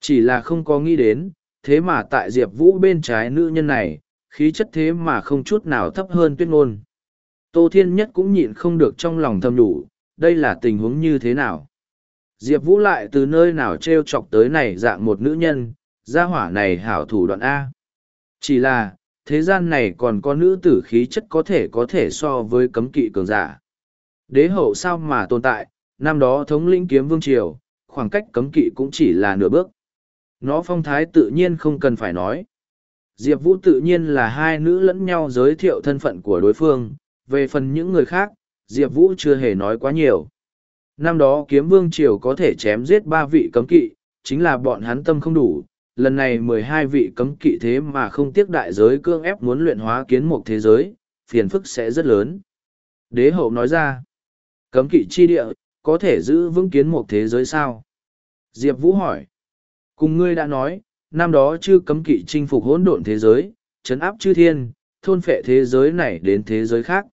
Chỉ là không có nghĩ đến, thế mà tại Diệp Vũ bên trái nữ nhân này, khí chất thế mà không chút nào thấp hơn tuyết ngôn. Tô Thiên Nhất cũng nhịn không được trong lòng thầm đủ, đây là tình huống như thế nào. Diệp Vũ lại từ nơi nào trêu chọc tới này dạng một nữ nhân, gia hỏa này hảo thủ đoạn A. Chỉ là, thế gian này còn có nữ tử khí chất có thể có thể so với cấm kỵ cường giả. Đế hậu sao mà tồn tại, năm đó thống lĩnh kiếm vương triều, khoảng cách cấm kỵ cũng chỉ là nửa bước. Nó phong thái tự nhiên không cần phải nói. Diệp Vũ tự nhiên là hai nữ lẫn nhau giới thiệu thân phận của đối phương, về phần những người khác, Diệp Vũ chưa hề nói quá nhiều. Năm đó kiếm vương triều có thể chém giết ba vị cấm kỵ, chính là bọn hắn tâm không đủ. Lần này mười hai vị cấm kỵ thế mà không tiếc đại giới cương ép muốn luyện hóa kiến mục thế giới, phiền phức sẽ rất lớn. Đế hậu nói ra, cấm kỵ chi địa, có thể giữ vững kiến mục thế giới sao? Diệp Vũ hỏi, cùng ngươi đã nói, năm đó chưa cấm kỵ chinh phục hỗn độn thế giới, chấn áp chư thiên, thôn phệ thế giới này đến thế giới khác.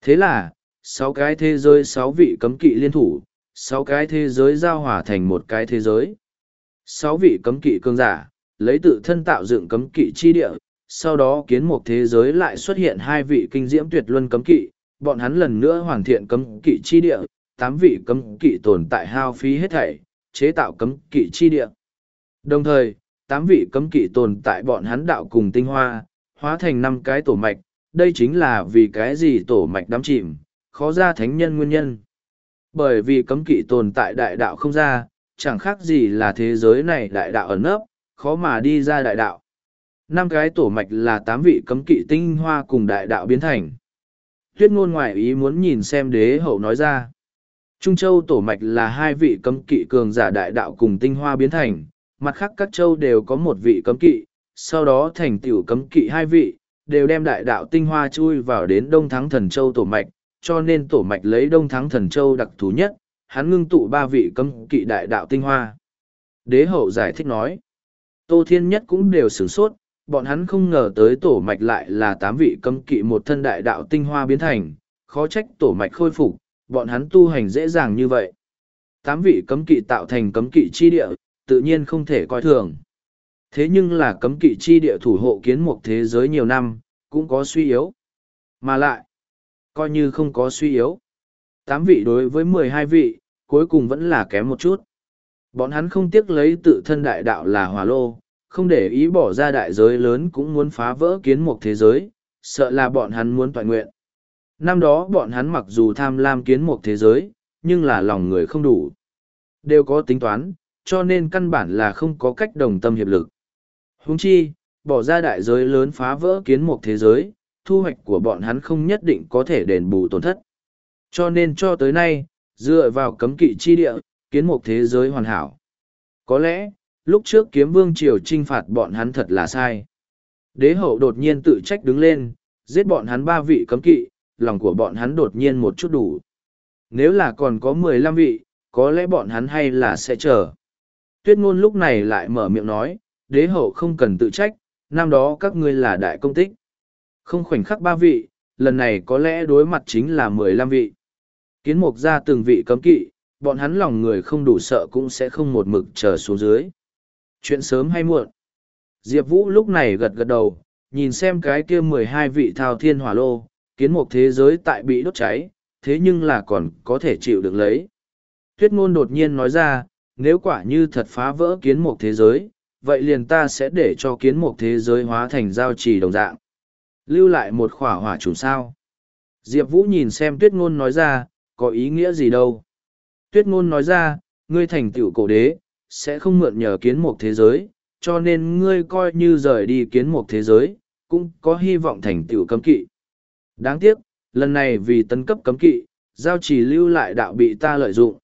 Thế là, sáu cái thế giới sáu vị cấm kỵ liên thủ, sáu cái thế giới giao hòa thành một cái thế giới. Sáu vị cấm kỵ cương giả, lấy tự thân tạo dựng cấm kỵ chi địa, sau đó kiến một thế giới lại xuất hiện hai vị kinh diễm tuyệt luân cấm kỵ, bọn hắn lần nữa hoàn thiện cấm kỵ chi địa, tám vị cấm kỵ tồn tại hao phí hết thảy, chế tạo cấm kỵ chi địa. Đồng thời, tám vị cấm kỵ tồn tại bọn hắn đạo cùng tinh hoa, hóa thành năm cái tổ mạch, đây chính là vì cái gì tổ mạch đắm chìm, khó ra thánh nhân nguyên nhân. Bởi vì cấm kỵ tồn tại đại đạo không ra, chẳng khác gì là thế giới này đại đạo ẩn nấp, khó mà đi ra đại đạo. Năm cái tổ mạch là tám vị cấm kỵ tinh hoa cùng đại đạo biến thành. Tuyết ngôn ngoại ý muốn nhìn xem đế hậu nói ra. Trung châu tổ mạch là hai vị cấm kỵ cường giả đại đạo cùng tinh hoa biến thành, mặt khác các châu đều có một vị cấm kỵ, sau đó thành tiểu cấm kỵ hai vị, đều đem đại đạo tinh hoa chui vào đến Đông Thắng Thần Châu tổ mạch, cho nên tổ mạch lấy Đông Thắng Thần Châu đặc thù nhất, hắn ngưng tụ ba vị cấm kỵ đại đạo tinh hoa. Đế hậu giải thích nói, Tô Thiên Nhất cũng đều sửng sốt, bọn hắn không ngờ tới tổ mạch lại là tám vị cấm kỵ một thân đại đạo tinh hoa biến thành, khó trách tổ mạch khôi phục, bọn hắn tu hành dễ dàng như vậy. Tám vị cấm kỵ tạo thành cấm kỵ chi địa, tự nhiên không thể coi thường. Thế nhưng là cấm kỵ chi địa thủ hộ kiến một thế giới nhiều năm, cũng có suy yếu. Mà lại, coi như không có suy yếu. Tám vị đối với mười hai vị, cuối cùng vẫn là kém một chút. Bọn hắn không tiếc lấy tự thân đại đạo là hỏa lô, không để ý bỏ ra đại giới lớn cũng muốn phá vỡ kiến một thế giới, sợ là bọn hắn muốn toàn nguyện. Năm đó bọn hắn mặc dù tham lam kiến một thế giới, nhưng là lòng người không đủ. Đều có tính toán, cho nên căn bản là không có cách đồng tâm hiệp lực. Huống chi, bỏ ra đại giới lớn phá vỡ kiến một thế giới, thu hoạch của bọn hắn không nhất định có thể đền bù tổn thất. Cho nên cho tới nay, dựa vào cấm kỵ chi địa, kiến một thế giới hoàn hảo. Có lẽ, lúc trước kiếm vương triều trinh phạt bọn hắn thật là sai. Đế hậu đột nhiên tự trách đứng lên, giết bọn hắn ba vị cấm kỵ, lòng của bọn hắn đột nhiên một chút đủ. Nếu là còn có mười lăm vị, có lẽ bọn hắn hay là sẽ chờ. Tuyết ngôn lúc này lại mở miệng nói, đế hậu không cần tự trách, năm đó các ngươi là đại công tích. Không khoảnh khắc ba vị, lần này có lẽ đối mặt chính là mười lăm vị. Kiến mục ra từng vị cấm kỵ, bọn hắn lòng người không đủ sợ cũng sẽ không một mực chờ xuống dưới. Chuyện sớm hay muộn. Diệp Vũ lúc này gật gật đầu, nhìn xem cái kia mười hai vị thao thiên hỏa lô, kiến mục thế giới tại bị đốt cháy, thế nhưng là còn có thể chịu được lấy. Tuyết ngôn đột nhiên nói ra, nếu quả như thật phá vỡ kiến mục thế giới, vậy liền ta sẽ để cho kiến mục thế giới hóa thành giao trì đồng dạng. Lưu lại một khỏa hỏa trùng sao. Diệp Vũ nhìn xem tuyết ngôn nói ra, có ý nghĩa gì đâu. Tuyết ngôn nói ra, ngươi thành tựu cổ đế, sẽ không mượn nhờ kiến một thế giới, cho nên ngươi coi như rời đi kiến một thế giới, cũng có hy vọng thành tựu cấm kỵ. Đáng tiếc, lần này vì tấn cấp cấm kỵ, giao chỉ lưu lại đạo bị ta lợi dụng.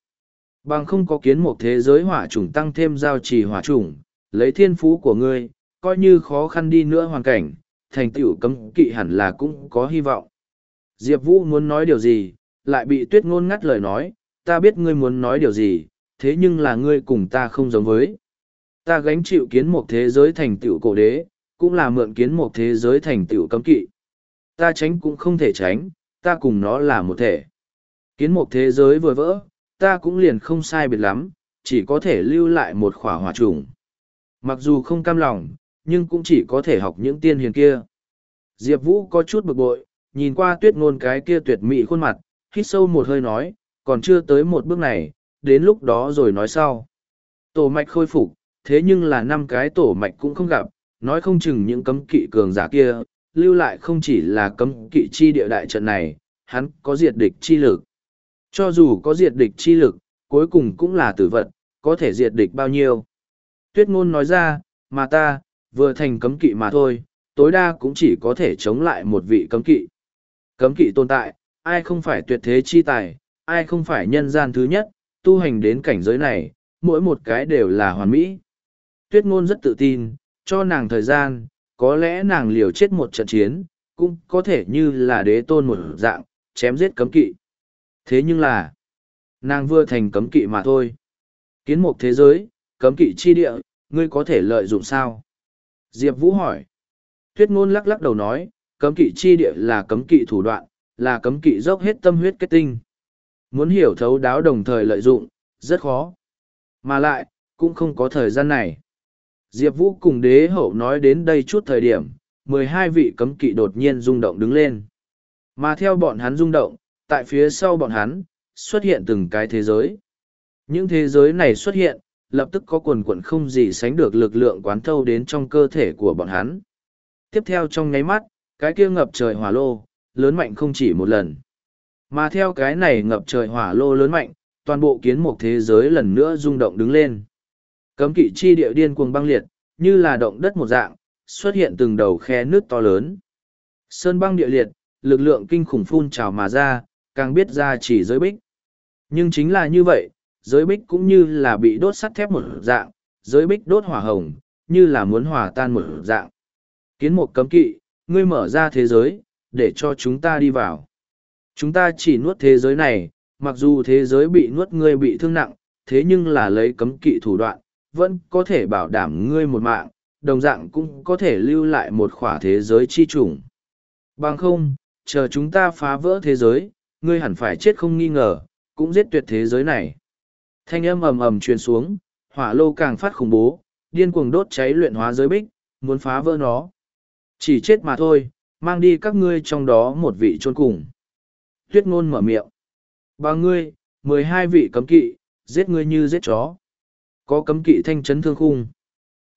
Bằng không có kiến một thế giới hỏa chủng tăng thêm giao trì hỏa chủng, lấy thiên phú của ngươi, coi như khó khăn đi nữa hoàn cảnh, thành tựu cấm kỵ hẳn là cũng có hy vọng. Diệp Vũ muốn nói điều gì, lại bị tuyết ngôn ngắt lời nói, ta biết ngươi muốn nói điều gì, thế nhưng là ngươi cùng ta không giống với. Ta gánh chịu kiến một thế giới thành tựu cổ đế, cũng là mượn kiến một thế giới thành tựu cấm kỵ. Ta tránh cũng không thể tránh, ta cùng nó là một thể. Kiến một thế giới vừa vỡ, ta cũng liền không sai biệt lắm, chỉ có thể lưu lại một khỏa hỏa trùng. Mặc dù không cam lòng, nhưng cũng chỉ có thể học những tiên hiền kia. Diệp Vũ có chút bực bội, nhìn qua tuyết ngôn cái kia tuyệt mỹ khuôn mặt, hít sâu một hơi nói, còn chưa tới một bước này, đến lúc đó rồi nói sau. Tổ mạch khôi phục, thế nhưng là năm cái tổ mạch cũng không gặp, nói không chừng những cấm kỵ cường giả kia, lưu lại không chỉ là cấm kỵ chi địa đại trận này, hắn có diệt địch chi lực. Cho dù có diệt địch chi lực, cuối cùng cũng là tử vật, có thể diệt địch bao nhiêu. Tuyết ngôn nói ra, mà ta, vừa thành cấm kỵ mà thôi, tối đa cũng chỉ có thể chống lại một vị cấm kỵ. Cấm kỵ tồn tại, ai không phải tuyệt thế chi tài, ai không phải nhân gian thứ nhất, tu hành đến cảnh giới này, mỗi một cái đều là hoàn mỹ. Tuyết ngôn rất tự tin, cho nàng thời gian, có lẽ nàng liều chết một trận chiến, cũng có thể như là đế tôn một dạng, chém giết cấm kỵ. Thế nhưng là, nàng vừa thành cấm kỵ mà thôi. Kiến một thế giới, cấm kỵ chi địa, ngươi có thể lợi dụng sao? Diệp Vũ hỏi. Tuyết ngôn lắc lắc đầu nói, cấm kỵ chi địa là cấm kỵ thủ đoạn, là cấm kỵ dốc hết tâm huyết kết tinh. Muốn hiểu thấu đáo đồng thời lợi dụng, rất khó. Mà lại, cũng không có thời gian này. Diệp Vũ cùng đế hậu nói đến đây chút thời điểm, mười hai vị cấm kỵ đột nhiên rung động đứng lên. Mà theo bọn hắn rung động, tại phía sau bọn hắn, xuất hiện từng cái thế giới. Những thế giới này xuất hiện, lập tức có quần quần không gì sánh được lực lượng quán thâu đến trong cơ thể của bọn hắn. Tiếp theo trong nháy mắt, cái kia ngập trời hỏa lô, lớn mạnh không chỉ một lần. Mà theo cái này ngập trời hỏa lô lớn mạnh, toàn bộ kiến mục thế giới lần nữa rung động đứng lên. Cấm kỵ chi địa điên cuồng băng liệt, như là động đất một dạng, xuất hiện từng đầu khe nước to lớn. Sơn băng địa liệt, lực lượng kinh khủng phun trào mà ra, càng biết ra chỉ giới bích. Nhưng chính là như vậy, giới bích cũng như là bị đốt sắt thép một dạng, giới bích đốt hỏa hồng, như là muốn hòa tan một dạng. Kiến một cấm kỵ, ngươi mở ra thế giới, để cho chúng ta đi vào. Chúng ta chỉ nuốt thế giới này, mặc dù thế giới bị nuốt ngươi bị thương nặng, thế nhưng là lấy cấm kỵ thủ đoạn, vẫn có thể bảo đảm ngươi một mạng, đồng dạng cũng có thể lưu lại một khỏa thế giới chi chủng. Bằng không, chờ chúng ta phá vỡ thế giới, ngươi hẳn phải chết không nghi ngờ, cũng giết tuyệt thế giới này. Thanh âm ầm ầm truyền xuống, hỏa lô càng phát khủng bố, điên cuồng đốt cháy luyện hóa giới bích, muốn phá vỡ nó. Chỉ chết mà thôi, mang đi các ngươi trong đó một vị chôn cùng. Tuyết ngôn mở miệng. Ba ngươi, mười hai vị cấm kỵ, giết ngươi như giết chó. Có cấm kỵ thanh chấn thương khung.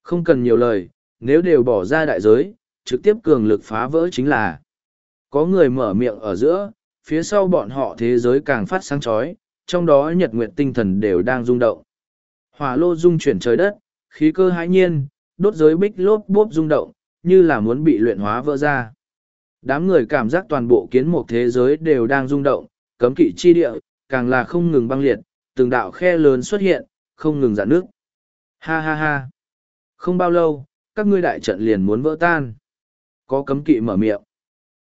Không cần nhiều lời, nếu đều bỏ ra đại giới, trực tiếp cường lực phá vỡ chính là. Có người mở miệng ở giữa, phía sau bọn họ thế giới càng phát sáng chói, trong đó nhật nguyện tinh thần đều đang rung động. Hỏa lô rung chuyển trời đất, khí cơ hãi nhiên, đốt giới bích lốp bốp rung động, như là muốn bị luyện hóa vỡ ra. Đám người cảm giác toàn bộ kiến một thế giới đều đang rung động, cấm kỵ chi địa, càng là không ngừng băng liệt, từng đạo khe lớn xuất hiện, không ngừng giãn nước. Ha ha ha. Không bao lâu, các ngươi đại trận liền muốn vỡ tan. Có cấm kỵ mở miệng.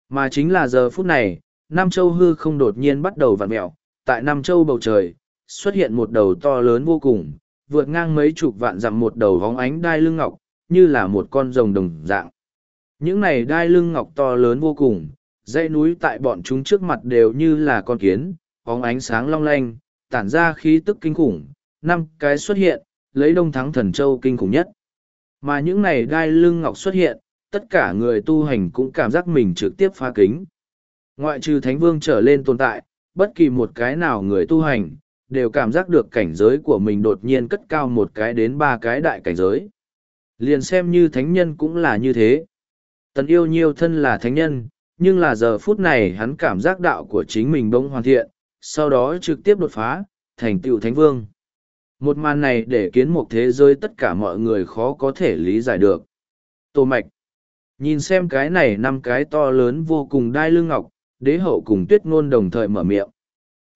Mà chính là giờ phút này, Nam Châu hư không đột nhiên bắt đầu vặn mẹo, tại Nam Châu bầu trời, xuất hiện một đầu to lớn vô cùng, vượt ngang mấy chục vạn dặm một đầu vóng ánh đai lưng ngọc, như là một con rồng đồng dạng. Những này đai lưng ngọc to lớn vô cùng, dãy núi tại bọn chúng trước mặt đều như là con kiến, óng ánh sáng long lanh, tản ra khí tức kinh khủng, năm cái xuất hiện, lấy đông thắng thần châu kinh khủng nhất. Mà những này đai lưng ngọc xuất hiện, tất cả người tu hành cũng cảm giác mình trực tiếp phá kính. Ngoại trừ thánh vương trở lên tồn tại, bất kỳ một cái nào người tu hành, đều cảm giác được cảnh giới của mình đột nhiên cất cao một cái đến ba cái đại cảnh giới. Liền xem như thánh nhân cũng là như thế. Tần yêu nhiêu thân là thánh nhân, nhưng là giờ phút này hắn cảm giác đạo của chính mình bỗng hoàn thiện, sau đó trực tiếp đột phá, thành tựu thánh vương. Một màn này để kiến một thế giới tất cả mọi người khó có thể lý giải được. Tô Mạch Nhìn xem cái này năm cái to lớn vô cùng đai lưng ngọc, đế hậu cùng tuyết ngôn đồng thời mở miệng.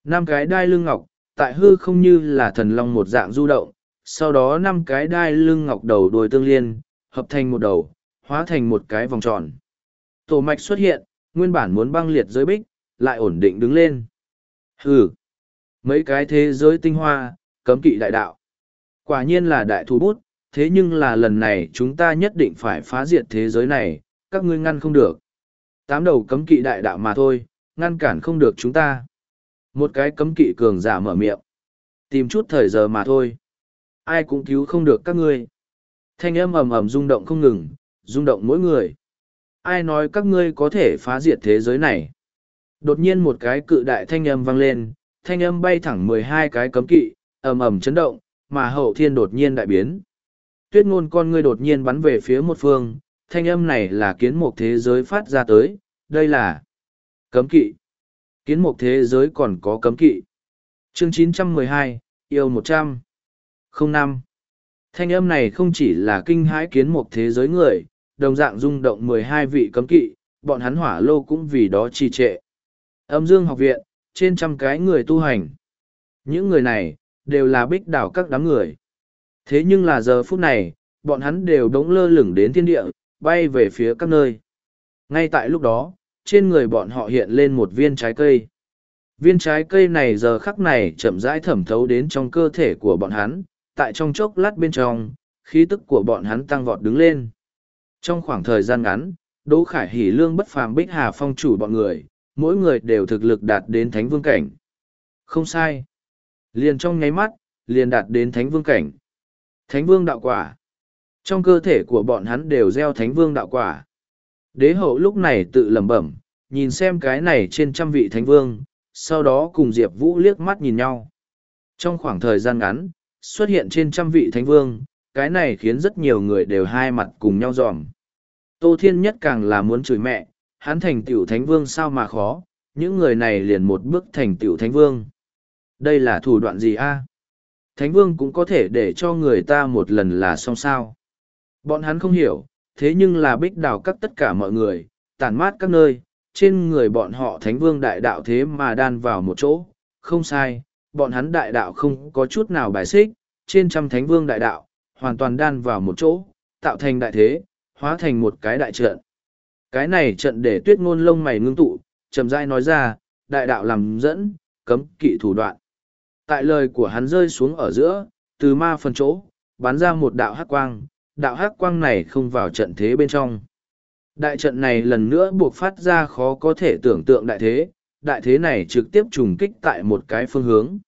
Năm cái đai lưng ngọc, tại hư không như là thần long một dạng du động, sau đó năm cái đai lưng ngọc đầu đuôi tương liên, hợp thành một đầu, hóa thành một cái vòng tròn. Tổ mạch xuất hiện, nguyên bản muốn băng liệt giới bích, lại ổn định đứng lên. Hừ! Mấy cái thế giới tinh hoa, cấm kỵ đại đạo. Quả nhiên là đại thú bút, thế nhưng là lần này chúng ta nhất định phải phá diệt thế giới này, các ngươi ngăn không được. Tám đầu cấm kỵ đại đạo mà thôi, ngăn cản không được chúng ta. Một cái cấm kỵ cường giả mở miệng. Tìm chút thời giờ mà thôi. Ai cũng cứu không được các ngươi. Thanh âm ầm ầm rung động không ngừng, rung động mỗi người. Ai nói các ngươi có thể phá diệt thế giới này? Đột nhiên một cái cự đại thanh âm vang lên, thanh âm bay thẳng mười hai cái cấm kỵ, ầm ầm chấn động, mà hậu thiên đột nhiên đại biến. Tuyết ngôn con ngươi đột nhiên bắn về phía một phương, thanh âm này là kiến mục thế giới phát ra tới, đây là cấm kỵ. Kiến mục thế giới còn có cấm kỵ. Chương 912, yêu 100. 05. Thanh âm này không chỉ là kinh hãi kiến mục thế giới người, đồng dạng rung động mười hai vị cấm kỵ, bọn hắn hỏa lô cũng vì đó trì trệ. Âm dương học viện, trên trăm cái người tu hành. Những người này, đều là bích đảo các đám người. Thế nhưng là giờ phút này, bọn hắn đều đống lơ lửng đến thiên địa, bay về phía các nơi. Ngay tại lúc đó, trên người bọn họ hiện lên một viên trái cây. Viên trái cây này giờ khắc này chậm rãi thẩm thấu đến trong cơ thể của bọn hắn, tại trong chốc lát bên trong, khí tức của bọn hắn tăng vọt đứng lên. Trong khoảng thời gian ngắn, Đỗ Khải Hỷ Lương bất phàm Bích Hà phong chủ bọn người, mỗi người đều thực lực đạt đến thánh vương cảnh. Không sai. Liền trong nháy mắt, liền đạt đến thánh vương cảnh. Thánh vương đạo quả. Trong cơ thể của bọn hắn đều gieo thánh vương đạo quả. Đế hậu lúc này tự lẩm bẩm, nhìn xem cái này trên trăm vị thánh vương, sau đó cùng Diệp Vũ liếc mắt nhìn nhau. Trong khoảng thời gian ngắn, xuất hiện trên trăm vị thánh vương, cái này khiến rất nhiều người đều hai mặt cùng nhau dòm. Tô Thiên Nhất càng là muốn chửi mẹ, hắn thành tiểu thánh vương sao mà khó, những người này liền một bước thành tiểu thánh vương. Đây là thủ đoạn gì a? Thánh vương cũng có thể để cho người ta một lần là xong sao. Bọn hắn không hiểu, thế nhưng là bích đào các tất cả mọi người, tàn mát các nơi, trên người bọn họ thánh vương đại đạo thế mà đan vào một chỗ, không sai, bọn hắn đại đạo không có chút nào bài xích, trên trăm thánh vương đại đạo, hoàn toàn đan vào một chỗ, tạo thành đại thế, hóa thành một cái đại trận. Cái này trận để tuyết ngôn lông mày ngưng tụ, chậm rãi nói ra, đại đạo làm dẫn, cấm kỵ thủ đoạn. Tại lời của hắn rơi xuống ở giữa, từ ma phần chỗ, bắn ra một đạo hắc quang, đạo hắc quang này không vào trận thế bên trong. Đại trận này lần nữa buộc phát ra khó có thể tưởng tượng đại thế, đại thế này trực tiếp trùng kích tại một cái phương hướng.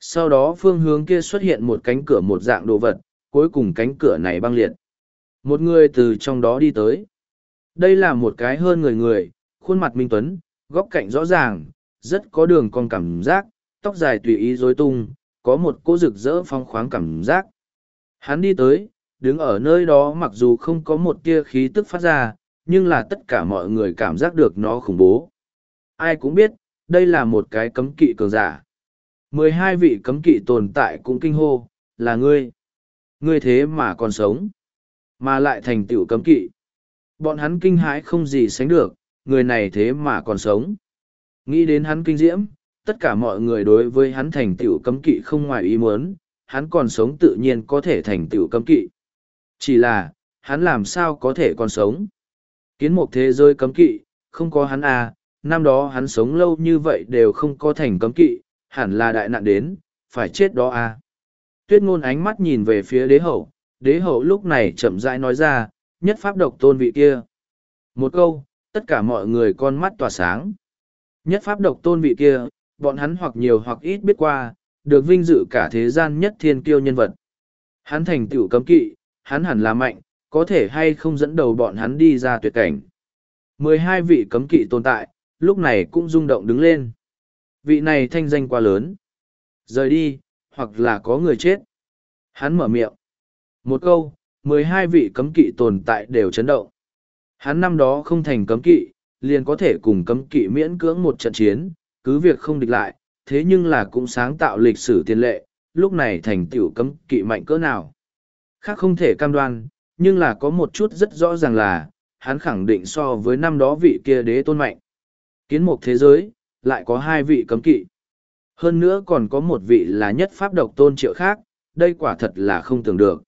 Sau đó phương hướng kia xuất hiện một cánh cửa một dạng đồ vật, cuối cùng cánh cửa này băng liệt. Một người từ trong đó đi tới. Đây là một cái hơn người người, khuôn mặt minh tuấn, góc cạnh rõ ràng, rất có đường con cảm giác, tóc dài tùy ý rối tung, có một cô rực rỡ phong khoáng cảm giác. Hắn đi tới, đứng ở nơi đó mặc dù không có một tia khí tức phát ra, nhưng là tất cả mọi người cảm giác được nó khủng bố. Ai cũng biết, đây là một cái cấm kỵ cường giả. mười hai vị cấm kỵ tồn tại cũng kinh hô, là ngươi. Ngươi thế mà còn sống. Mà lại thành tựu cấm kỵ. Bọn hắn kinh hãi không gì sánh được, người này thế mà còn sống. Nghĩ đến hắn kinh diễm, tất cả mọi người đối với hắn thành tựu cấm kỵ không ngoài ý muốn, hắn còn sống tự nhiên có thể thành tựu cấm kỵ. Chỉ là, hắn làm sao có thể còn sống? Kiến một thế giới cấm kỵ, không có hắn à, năm đó hắn sống lâu như vậy đều không có thành cấm kỵ, hẳn là đại nạn đến, phải chết đó à. Tuyết ngôn ánh mắt nhìn về phía đế hậu, đế hậu lúc này chậm rãi nói ra, nhất pháp độc tôn vị kia. Một câu, tất cả mọi người con mắt tỏa sáng. Nhất pháp độc tôn vị kia, bọn hắn hoặc nhiều hoặc ít biết qua, được vinh dự cả thế gian nhất thiên kiêu nhân vật. Hắn thành tựu cấm kỵ, hắn hẳn là mạnh, có thể hay không dẫn đầu bọn hắn đi ra tuyệt cảnh. mười hai vị cấm kỵ tồn tại, lúc này cũng rung động đứng lên. Vị này thanh danh quá lớn. Rời đi, hoặc là có người chết. Hắn mở miệng. Một câu, mười hai vị cấm kỵ tồn tại đều chấn động. Hắn năm đó không thành cấm kỵ, liền có thể cùng cấm kỵ miễn cưỡng một trận chiến, cứ việc không địch lại, thế nhưng là cũng sáng tạo lịch sử tiền lệ, lúc này thành tiểu cấm kỵ mạnh cỡ nào. Khác không thể cam đoan, nhưng là có một chút rất rõ ràng là, hắn khẳng định so với năm đó vị kia đế tôn mạnh. Kiến một thế giới, lại có hai vị cấm kỵ. Hơn nữa còn có một vị là nhất pháp độc tôn triệu khác, đây quả thật là không tưởng được.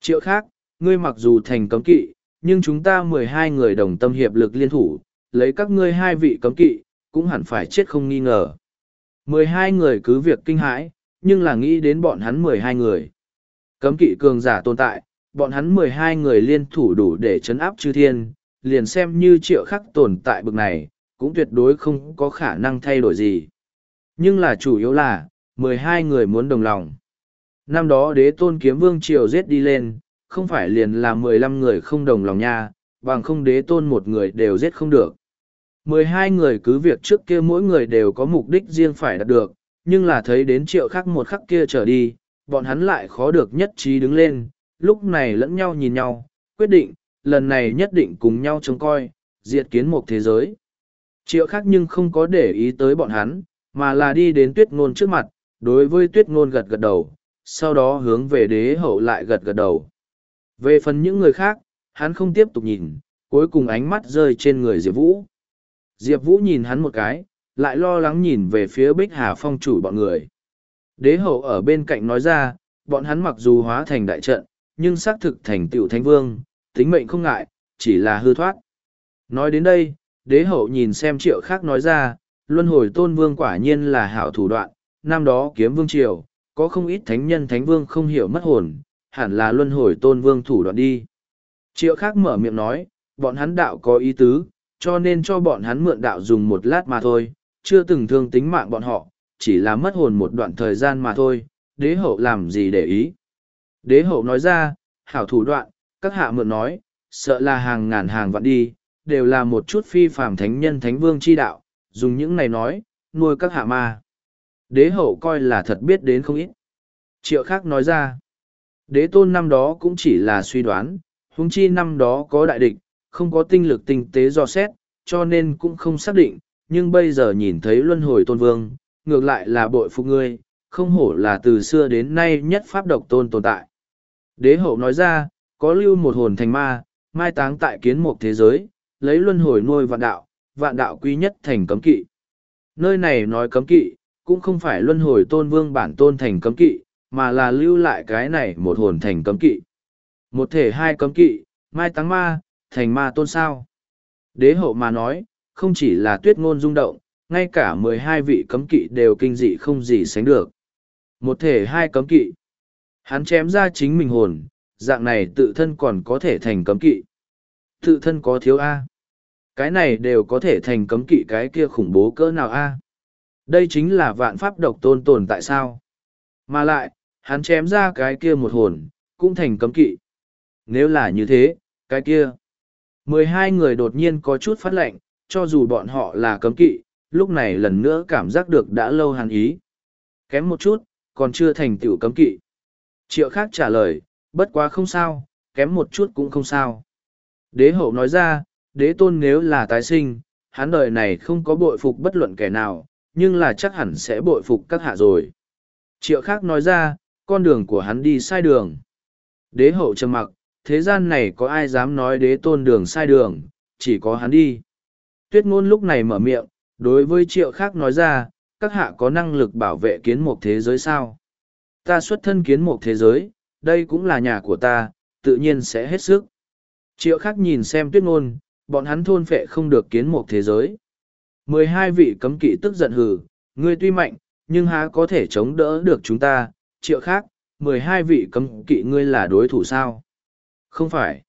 Triệu khác, ngươi mặc dù thành cấm kỵ, nhưng chúng ta mười hai người đồng tâm hiệp lực liên thủ, lấy các ngươi hai vị cấm kỵ, cũng hẳn phải chết không nghi ngờ. mười hai người cứ việc kinh hãi, nhưng là nghĩ đến bọn hắn mười hai người. Cấm kỵ cường giả tồn tại, bọn hắn mười hai người liên thủ đủ để chấn áp chư thiên, liền xem như triệu khắc tồn tại bực này, cũng tuyệt đối không có khả năng thay đổi gì. Nhưng là chủ yếu là, mười hai người muốn đồng lòng. Năm đó đế tôn kiếm vương triều giết đi lên, không phải liền là mười lăm người không đồng lòng nha, bằng không đế tôn một người đều giết không được. mười hai người cứ việc trước kia mỗi người đều có mục đích riêng phải đạt được, nhưng là thấy đến triệu khắc một khắc kia trở đi, bọn hắn lại khó được nhất trí đứng lên, lúc này lẫn nhau nhìn nhau, quyết định, lần này nhất định cùng nhau trông coi, diệt kiến một thế giới. Triệu khác nhưng không có để ý tới bọn hắn, mà là đi đến tuyết ngôn trước mặt, đối với tuyết ngôn gật gật đầu, sau đó hướng về đế hậu lại gật gật đầu. Về phần những người khác, hắn không tiếp tục nhìn, cuối cùng ánh mắt rơi trên người Diệp Vũ. Diệp Vũ nhìn hắn một cái, lại lo lắng nhìn về phía Bích Hà Phong chủ bọn người. Đế hậu ở bên cạnh nói ra, bọn hắn mặc dù hóa thành đại trận, nhưng xác thực thành Tiểu thánh vương, tính mệnh không ngại, chỉ là hư thoát. Nói đến đây, đế hậu nhìn xem triệu khác nói ra, luân hồi tôn vương quả nhiên là hảo thủ đoạn, năm đó kiếm vương triều, có không ít thánh nhân thánh vương không hiểu mất hồn, hẳn là luân hồi tôn vương thủ đoạn đi. Triệu khác mở miệng nói, bọn hắn đạo có ý tứ, cho nên cho bọn hắn mượn đạo dùng một lát mà thôi, chưa từng thương tính mạng bọn họ, chỉ là mất hồn một đoạn thời gian mà thôi, đế hậu làm gì để ý. Đế hậu nói ra, hảo thủ đoạn, các hạ mượn nói, sợ là hàng ngàn hàng vạn đi, đều là một chút phi phàm thánh nhân thánh vương chi đạo, dùng những này nói, nuôi các hạ ma. Đế hậu coi là thật biết đến không ít. Triệu khác nói ra, đế tôn năm đó cũng chỉ là suy đoán, huống chi năm đó có đại địch, không có tinh lực tinh tế do xét, cho nên cũng không xác định, nhưng bây giờ nhìn thấy luân hồi tôn vương, ngược lại là bội phục ngươi, không hổ là từ xưa đến nay nhất pháp độc tôn tồn tại. Đế hậu nói ra, có lưu một hồn thành ma, mai táng tại kiến một thế giới, lấy luân hồi nuôi vạn đạo, vạn đạo quy nhất thành cấm kỵ. Nơi này nói cấm kỵ, cũng không phải luân hồi tôn vương bản tôn thành cấm kỵ, mà là lưu lại cái này một hồn thành cấm kỵ. Một thể hai cấm kỵ, mai táng ma, thành ma tôn sao. Đế hậu mà nói, không chỉ là tuyết ngôn rung động, ngay cả mười hai vị cấm kỵ đều kinh dị không gì sánh được. Một thể hai cấm kỵ. Hắn chém ra chính mình hồn, dạng này tự thân còn có thể thành cấm kỵ. Tự thân có thiếu A. Cái này đều có thể thành cấm kỵ cái kia khủng bố cỡ nào A. Đây chính là vạn pháp độc tôn tồn tại sao. Mà lại, hắn chém ra cái kia một hồn, cũng thành cấm kỵ. Nếu là như thế, cái kia. mười hai người đột nhiên có chút phát lệnh, cho dù bọn họ là cấm kỵ, lúc này lần nữa cảm giác được đã lâu hàn ý. Kém một chút, còn chưa thành tựu cấm kỵ. Triệu khác trả lời, bất quá không sao, kém một chút cũng không sao. Đế hậu nói ra, đế tôn nếu là tái sinh, hắn đời này không có bội phục bất luận kẻ nào, nhưng là chắc hẳn sẽ bội phục các hạ rồi. Triệu khác nói ra, con đường của hắn đi sai đường. Đế hậu trầm mặc, thế gian này có ai dám nói đế tôn đường sai đường, chỉ có hắn đi. Tuyết ngôn lúc này mở miệng, đối với triệu khác nói ra, các hạ có năng lực bảo vệ kiến mục thế giới sao? Ta xuất thân kiến mục thế giới, đây cũng là nhà của ta, tự nhiên sẽ hết sức. Triệu khác nhìn xem tuyết ngôn, bọn hắn thôn phệ không được kiến mục thế giới. mười hai vị cấm kỵ tức giận hừ, ngươi tuy mạnh, nhưng há có thể chống đỡ được chúng ta, triệu khác, mười hai vị cấm kỵ ngươi là đối thủ sao? Không phải.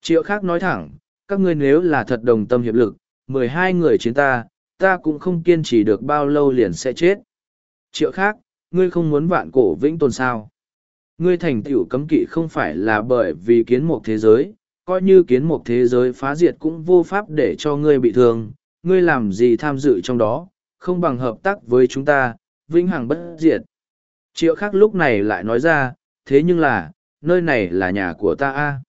Triệu khác nói thẳng, các ngươi nếu là thật đồng tâm hiệp lực, mười hai người chiến ta, ta cũng không kiên trì được bao lâu liền sẽ chết. Triệu khác, ngươi không muốn vạn cổ vĩnh tồn sao. Ngươi thành tựu cấm kỵ không phải là bởi vì kiến mục thế giới, coi như kiến một thế giới phá diệt cũng vô pháp để cho ngươi bị thương, ngươi làm gì tham dự trong đó, không bằng hợp tác với chúng ta, vĩnh hằng bất diệt. Triệu khắc lúc này lại nói ra, thế nhưng là, nơi này là nhà của ta a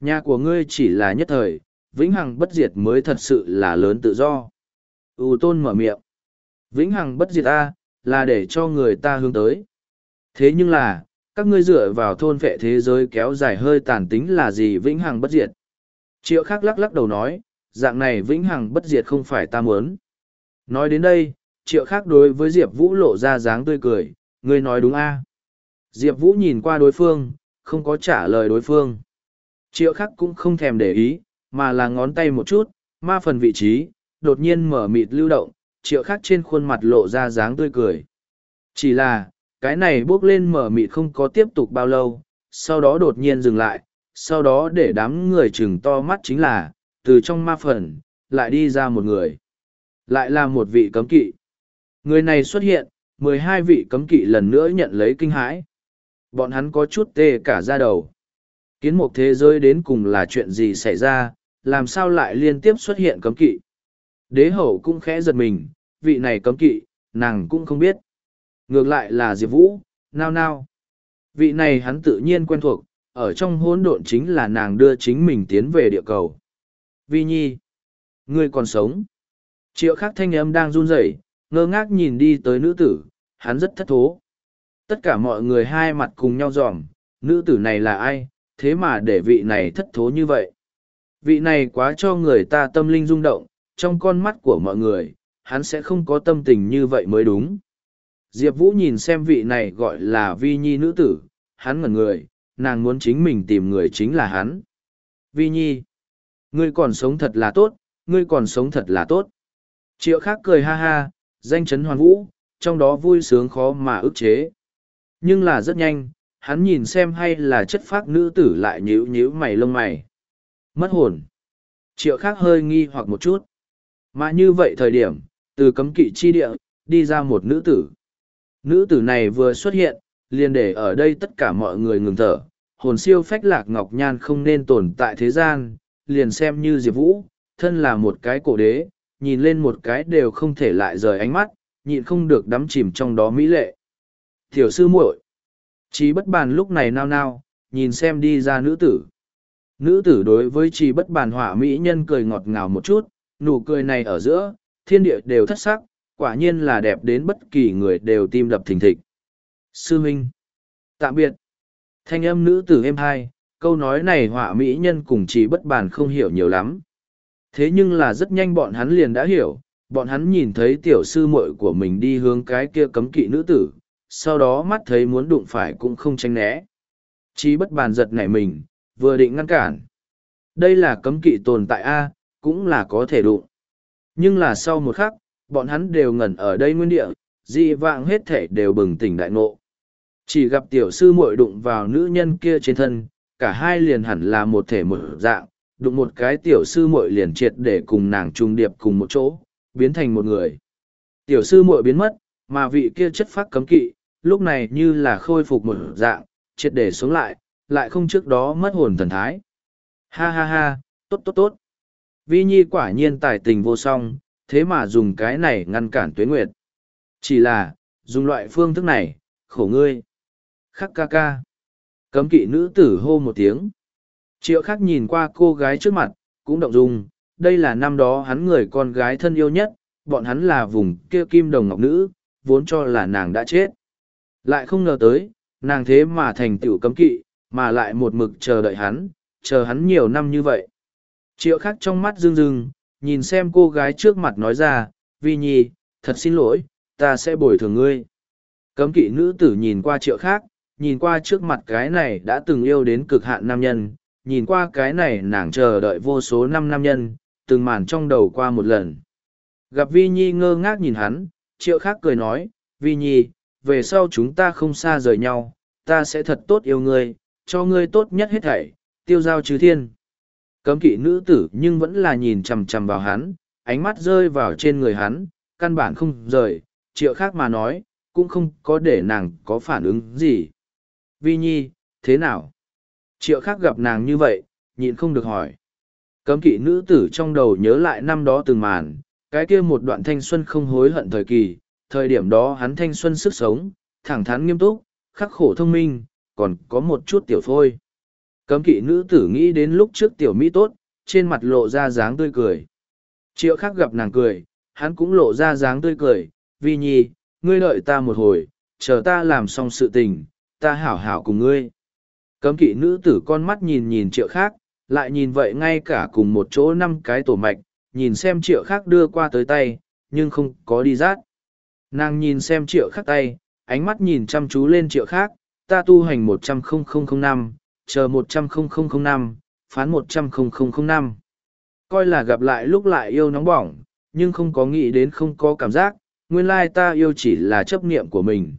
Nhà của ngươi chỉ là nhất thời, vĩnh hằng bất diệt mới thật sự là lớn tự do. U tôn mở miệng. Vĩnh hằng bất diệt a là để cho người ta hướng tới. Thế nhưng là, các ngươi dựa vào thôn vệ thế giới kéo dài hơi tàn tính là gì vĩnh hằng bất diệt. Triệu khắc lắc lắc đầu nói, dạng này vĩnh hằng bất diệt không phải ta muốn. Nói đến đây, triệu khắc đối với Diệp Vũ lộ ra dáng tươi cười, ngươi nói đúng a Diệp Vũ nhìn qua đối phương, không có trả lời đối phương. Triệu khắc cũng không thèm để ý, mà là ngón tay một chút, ma phần vị trí, đột nhiên mở mịt lưu động, triệu khắc trên khuôn mặt lộ ra dáng tươi cười. Chỉ là, cái này bước lên mở mịt không có tiếp tục bao lâu, sau đó đột nhiên dừng lại, sau đó để đám người chừng to mắt chính là, từ trong ma phần, lại đi ra một người. Lại là một vị cấm kỵ. Người này xuất hiện, mười hai vị cấm kỵ lần nữa nhận lấy kinh hãi. Bọn hắn có chút tê cả ra đầu. Kiến một thế giới đến cùng là chuyện gì xảy ra, làm sao lại liên tiếp xuất hiện cấm kỵ. Đế hậu cũng khẽ giật mình, vị này cấm kỵ, nàng cũng không biết. Ngược lại là Diệp Vũ, nao nao. Vị này hắn tự nhiên quen thuộc, ở trong hỗn độn chính là nàng đưa chính mình tiến về địa cầu. Vi Nhi, ngươi còn sống. Triệu khắc thanh âm đang run rẩy, ngơ ngác nhìn đi tới nữ tử, hắn rất thất thố. Tất cả mọi người hai mặt cùng nhau dòm, nữ tử này là ai, thế mà để vị này thất thố như vậy. Vị này quá cho người ta tâm linh rung động, trong con mắt của mọi người, hắn sẽ không có tâm tình như vậy mới đúng. Diệp Vũ nhìn xem vị này gọi là vi nhi nữ tử, hắn ngẩn người, nàng muốn chính mình tìm người chính là hắn. Vi nhi, ngươi còn sống thật là tốt, ngươi còn sống thật là tốt. Triệu khác cười ha ha, danh chấn hoàn vũ, trong đó vui sướng khó mà ức chế. Nhưng là rất nhanh, hắn nhìn xem hay là chất phác nữ tử lại nhíu nhíu mày lông mày. Mất hồn. Triệu khác hơi nghi hoặc một chút. Mà như vậy thời điểm, từ cấm kỵ chi địa, đi ra một nữ tử. Nữ tử này vừa xuất hiện, liền để ở đây tất cả mọi người ngừng thở. Hồn siêu phách lạc ngọc nhan không nên tồn tại thế gian, liền xem như Diệp Vũ, thân là một cái cổ đế, nhìn lên một cái đều không thể lại rời ánh mắt, nhịn không được đắm chìm trong đó mỹ lệ. Tiểu sư muội Chí bất bàn lúc này nao nao, nhìn xem đi ra nữ tử. Nữ tử đối với trí bất bàn hỏa mỹ nhân cười ngọt ngào một chút, nụ cười này ở giữa, thiên địa đều thất sắc, quả nhiên là đẹp đến bất kỳ người đều tim đập thình thịch. Sư Minh. Tạm biệt. Thanh âm nữ tử êm hai, câu nói này họa mỹ nhân cùng chỉ bất bàn không hiểu nhiều lắm. Thế nhưng là rất nhanh bọn hắn liền đã hiểu, bọn hắn nhìn thấy tiểu sư muội của mình đi hướng cái kia cấm kỵ nữ tử, sau đó mắt thấy muốn đụng phải cũng không tránh né. Chí bất bàn giật nảy mình, vừa định ngăn cản. Đây là cấm kỵ tồn tại A, cũng là có thể đụng. Nhưng là sau một khắc, bọn hắn đều ngẩn ở đây nguyên địa, dị vạng hết thể đều bừng tỉnh đại ngộ. Chỉ gặp tiểu sư muội đụng vào nữ nhân kia trên thân, cả hai liền hẳn là một thể một dạng, đụng một cái tiểu sư muội liền triệt để cùng nàng trùng điệp cùng một chỗ, biến thành một người. Tiểu sư muội biến mất, mà vị kia chất phát cấm kỵ, lúc này như là khôi phục một dạng, triệt để sống lại, lại không trước đó mất hồn thần thái. Ha ha ha, tốt tốt tốt. Vi Nhi quả nhiên tài tình vô song, thế mà dùng cái này ngăn cản tuế nguyệt. Chỉ là, dùng loại phương thức này, khổ ngươi. Khắc ca ca. Cấm kỵ nữ tử hô một tiếng. Triệu khắc nhìn qua cô gái trước mặt, cũng động dung, đây là năm đó hắn người con gái thân yêu nhất, bọn hắn là vùng kia kim đồng ngọc nữ, vốn cho là nàng đã chết. Lại không ngờ tới, nàng thế mà thành tựu cấm kỵ, mà lại một mực chờ đợi hắn, chờ hắn nhiều năm như vậy. Triệu khắc trong mắt rưng rưng, nhìn xem cô gái trước mặt nói ra, Vi Nhi, thật xin lỗi, ta sẽ bồi thường ngươi. Cấm kỵ nữ tử nhìn qua triệu khác, nhìn qua trước mặt cái này đã từng yêu đến cực hạn nam nhân, nhìn qua cái này nàng chờ đợi vô số năm nam nhân, từng màn trong đầu qua một lần. Gặp Vi Nhi ngơ ngác nhìn hắn, triệu khác cười nói, Vi Nhi, về sau chúng ta không xa rời nhau, ta sẽ thật tốt yêu ngươi, cho ngươi tốt nhất hết thảy, tiêu giao chứ thiên. Cấm kỵ nữ tử nhưng vẫn là nhìn chằm chằm vào hắn, ánh mắt rơi vào trên người hắn, căn bản không rời, triệu khác mà nói, cũng không có để nàng có phản ứng gì. Vi Nhi, thế nào? Triệu khác gặp nàng như vậy, nhịn không được hỏi. Cấm kỵ nữ tử trong đầu nhớ lại năm đó từng màn, cái kia một đoạn thanh xuân không hối hận thời kỳ, thời điểm đó hắn thanh xuân sức sống, thẳng thắn nghiêm túc, khắc khổ thông minh, còn có một chút tiểu phôi. Cấm kỵ nữ tử nghĩ đến lúc trước tiểu Mỹ tốt, trên mặt lộ ra dáng tươi cười. Triệu khác gặp nàng cười, hắn cũng lộ ra dáng tươi cười, vi nhi, ngươi đợi ta một hồi, chờ ta làm xong sự tình, ta hảo hảo cùng ngươi. Cấm kỵ nữ tử con mắt nhìn nhìn triệu khác, lại nhìn vậy ngay cả cùng một chỗ năm cái tổ mạch, nhìn xem triệu khác đưa qua tới tay, nhưng không có đi rát. Nàng nhìn xem triệu khác tay, ánh mắt nhìn chăm chú lên triệu khác, ta tu hành một trăm linh năm chờ một trăm linh năm, phán một trăm linh năm. Coi là gặp lại lúc lại yêu nóng bỏng, nhưng không có nghĩ đến không có cảm giác, nguyên lai ta yêu chỉ là chấp niệm của mình.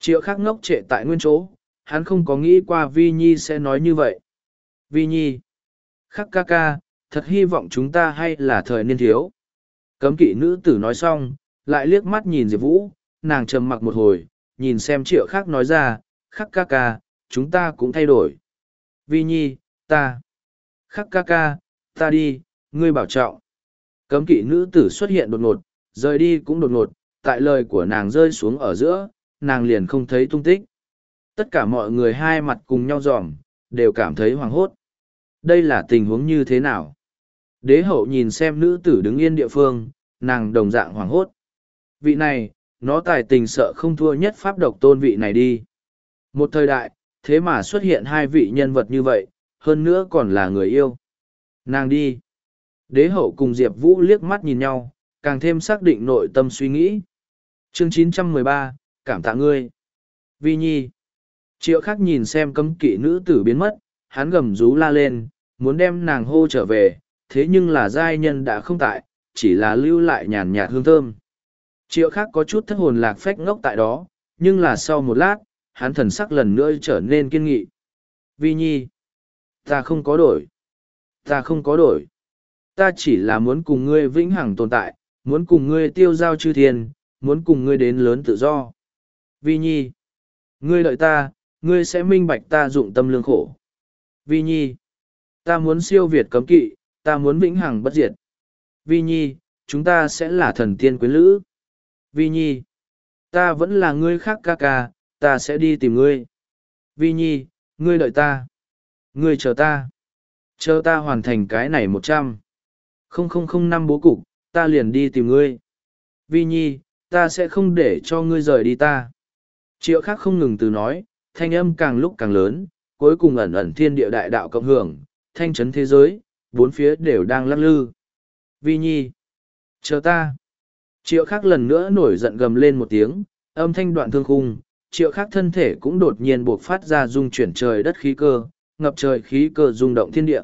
Triệu khắc ngốc trệ tại nguyên chỗ, hắn không có nghĩ qua vi nhi sẽ nói như vậy. Vi nhi, khắc ca ca, thật hy vọng chúng ta hay là thời niên thiếu. Cấm kỵ nữ tử nói xong, lại liếc mắt nhìn diệp vũ, nàng trầm mặc một hồi, nhìn xem triệu khắc nói ra, khắc ca ca, chúng ta cũng thay đổi vi nhi, ta. Khắc ca ca, ta đi, ngươi bảo trọng. Cấm kỵ nữ tử xuất hiện đột ngột, rời đi cũng đột ngột, tại lời của nàng rơi xuống ở giữa, nàng liền không thấy tung tích. Tất cả mọi người hai mặt cùng nhau dòm, đều cảm thấy hoảng hốt. Đây là tình huống như thế nào? Đế hậu nhìn xem nữ tử đứng yên địa phương, nàng đồng dạng hoảng hốt. Vị này, nó tài tình sợ không thua nhất pháp độc tôn vị này đi. Một thời đại thế mà xuất hiện hai vị nhân vật như vậy hơn nữa còn là người yêu. Nàng đi. Đế hậu cùng diệp vũ liếc mắt nhìn nhau càng thêm xác định nội tâm suy nghĩ. Chương 913, cảm tạ ngươi. Vi nhi. Triệu khắc nhìn xem cấm kỵ nữ tử biến mất hắn gầm rú la lên muốn đem nàng hô trở về thế nhưng là giai nhân đã không tại chỉ là lưu lại nhàn nhạt hương thơm. Triệu khắc có chút thất hồn lạc phách ngốc tại đó nhưng là sau một lát hắn thần sắc lần nữa trở nên kiên nghị. Vi nhi, ta không có đổi. Ta không có đổi. Ta chỉ là muốn cùng ngươi vĩnh hằng tồn tại, muốn cùng ngươi tiêu giao chư thiên, muốn cùng ngươi đến lớn tự do. Vi nhi, ngươi đợi ta, ngươi sẽ minh bạch ta dụng tâm lương khổ. Vi nhi, ta muốn siêu việt cấm kỵ, ta muốn vĩnh hằng bất diệt. Vi nhi, chúng ta sẽ là thần tiên quyến lữ. Vi nhi, ta vẫn là ngươi khác ca ca ta sẽ đi tìm ngươi Vi Nhi, ngươi đợi ta. Ngươi chờ ta. Chờ ta hoàn thành cái này một trăm. Không không không năm bố cục, ta liền đi tìm ngươi. Vi Nhi, ta sẽ không để cho ngươi rời đi ta. Triệu khác không ngừng từ nói, thanh âm càng lúc càng lớn, cuối cùng ẩn ẩn thiên địa đại đạo cộng hưởng, thanh chấn thế giới, bốn phía đều đang lắc lư. Vi Nhi, chờ ta. Triệu khác lần nữa nổi giận gầm lên một tiếng, âm thanh đoạn thương khung, triệu khác thân thể cũng đột nhiên buộc phát ra dung chuyển trời đất khí cơ, ngập trời khí cơ rung động thiên địa.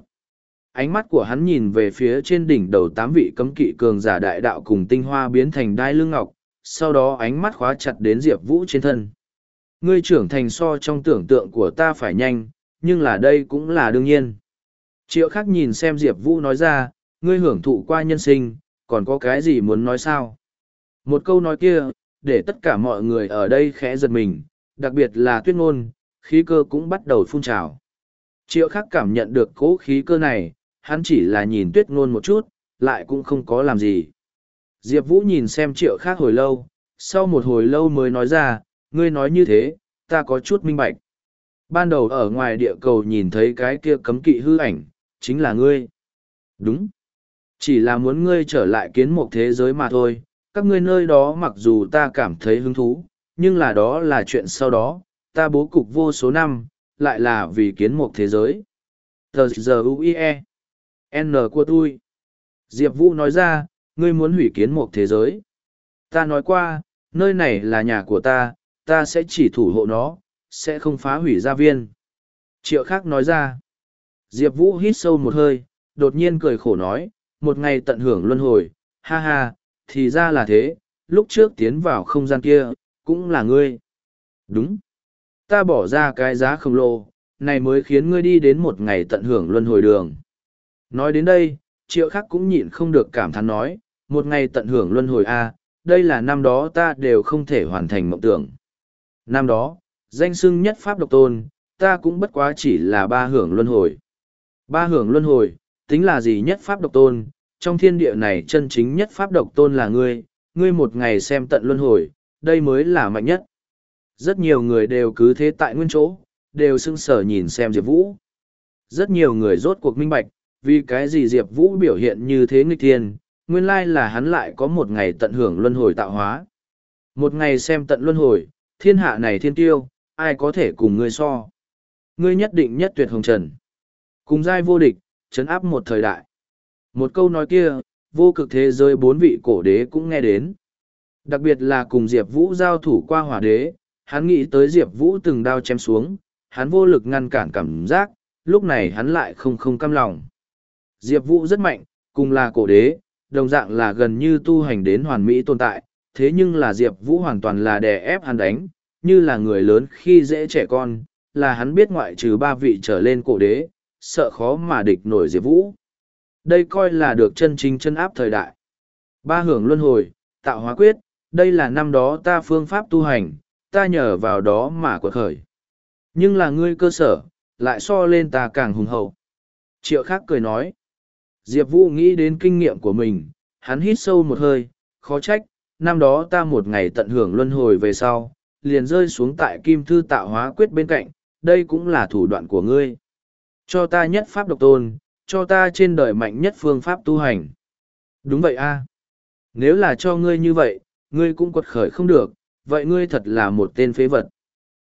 Ánh mắt của hắn nhìn về phía trên đỉnh đầu tám vị cấm kỵ cường giả đại đạo cùng tinh hoa biến thành đai lưng ngọc, sau đó ánh mắt khóa chặt đến Diệp Vũ trên thân. Ngươi trưởng thành so trong tưởng tượng của ta phải nhanh, nhưng là đây cũng là đương nhiên. Triệu khác nhìn xem Diệp Vũ nói ra, ngươi hưởng thụ qua nhân sinh, còn có cái gì muốn nói sao? Một câu nói kia, để tất cả mọi người ở đây khẽ giật mình, đặc biệt là tuyết ngôn, khí cơ cũng bắt đầu phun trào. Triệu khắc cảm nhận được cố khí cơ này, hắn chỉ là nhìn tuyết ngôn một chút, lại cũng không có làm gì. Diệp Vũ nhìn xem triệu khác hồi lâu, sau một hồi lâu mới nói ra, ngươi nói như thế, ta có chút minh bạch. Ban đầu ở ngoài địa cầu nhìn thấy cái kia cấm kỵ hư ảnh, chính là ngươi. Đúng. Chỉ là muốn ngươi trở lại kiến một thế giới mà thôi, các ngươi nơi đó mặc dù ta cảm thấy hứng thú, nhưng là đó là chuyện sau đó, ta bố cục vô số năm, lại là vì kiến một thế giới. Tờ giờ UIE. N của tôi. Diệp Vũ nói ra, ngươi muốn hủy kiến một thế giới. Ta nói qua, nơi này là nhà của ta, ta sẽ chỉ thủ hộ nó, sẽ không phá hủy gia viên. Triệu khác nói ra. Diệp Vũ hít sâu một hơi, đột nhiên cười khổ nói, một ngày tận hưởng luân hồi, ha ha, thì ra là thế, lúc trước tiến vào không gian kia, cũng là ngươi. Đúng. Ta bỏ ra cái giá khổng lồ, này mới khiến ngươi đi đến một ngày tận hưởng luân hồi đường. Nói đến đây, triệu khắc cũng nhịn không được cảm thán nói, một ngày tận hưởng luân hồi A, đây là năm đó ta đều không thể hoàn thành mộng tưởng. Năm đó, danh xưng nhất pháp độc tôn, ta cũng bất quá chỉ là ba hưởng luân hồi. Ba hưởng luân hồi, tính là gì nhất pháp độc tôn, trong thiên địa này chân chính nhất pháp độc tôn là ngươi, ngươi một ngày xem tận luân hồi, đây mới là mạnh nhất. Rất nhiều người đều cứ thế tại nguyên chỗ, đều sưng sở nhìn xem Diệp Vũ. Rất nhiều người rốt cuộc minh bạch, vì cái gì Diệp Vũ biểu hiện như thế nghịch thiên, nguyên lai là hắn lại có một ngày tận hưởng luân hồi tạo hóa. Một ngày xem tận luân hồi, thiên hạ này thiên tiêu, ai có thể cùng ngươi so. Ngươi nhất định nhất tuyệt hồng trần. Cùng giai vô địch, chấn áp một thời đại. Một câu nói kia, vô cực thế giới bốn vị cổ đế cũng nghe đến. Đặc biệt là cùng Diệp Vũ giao thủ qua hỏa đế, hắn nghĩ tới Diệp Vũ từng đao chém xuống, hắn vô lực ngăn cản cảm giác, lúc này hắn lại không không căm lòng. Diệp Vũ rất mạnh, cùng là cổ đế, đồng dạng là gần như tu hành đến hoàn mỹ tồn tại, thế nhưng là Diệp Vũ hoàn toàn là đè ép hắn đánh, như là người lớn khi dễ trẻ con, là hắn biết ngoại trừ ba vị trở lên cổ đế, sợ khó mà địch nổi Diệp Vũ. Đây coi là được chân chính chân áp thời đại. Ba hưởng luân hồi, tạo hóa quyết, đây là năm đó ta phương pháp tu hành, ta nhờ vào đó mà quật khởi. Nhưng là ngươi cơ sở, lại so lên ta càng hùng hậu. Triệu khác cười nói. Diệp Vũ nghĩ đến kinh nghiệm của mình, hắn hít sâu một hơi, khó trách, năm đó ta một ngày tận hưởng luân hồi về sau, liền rơi xuống tại kim thư tạo hóa quyết bên cạnh, đây cũng là thủ đoạn của ngươi. Cho ta nhất pháp độc tôn, cho ta trên đời mạnh nhất phương pháp tu hành. Đúng vậy a à. Nếu là cho ngươi như vậy, ngươi cũng quật khởi không được, vậy ngươi thật là một tên phế vật.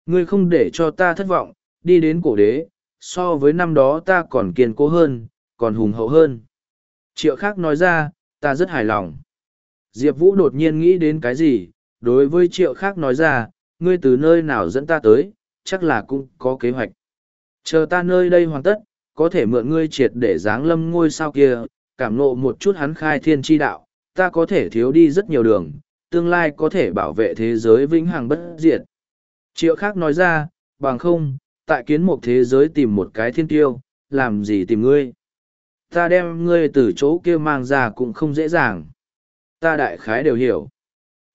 Ngươi không để cho ta thất vọng, đi đến cổ đế, so với năm đó ta còn kiên cố hơn, còn hùng hậu hơn. Triệu khác nói ra, ta rất hài lòng. Diệp Vũ đột nhiên nghĩ đến cái gì, đối với triệu khác nói ra, ngươi từ nơi nào dẫn ta tới, chắc là cũng có kế hoạch. Chờ ta nơi đây hoàn tất, có thể mượn ngươi triệt để giáng lâm ngôi sao kia, cảm nộ một chút hắn khai thiên tri đạo, ta có thể thiếu đi rất nhiều đường, tương lai có thể bảo vệ thế giới vĩnh hằng bất diệt. Triệu khác nói ra, bằng không, tại kiến một thế giới tìm một cái thiên tiêu, làm gì tìm ngươi. Ta đem ngươi từ chỗ kia mang ra cũng không dễ dàng. Ta đại khái đều hiểu.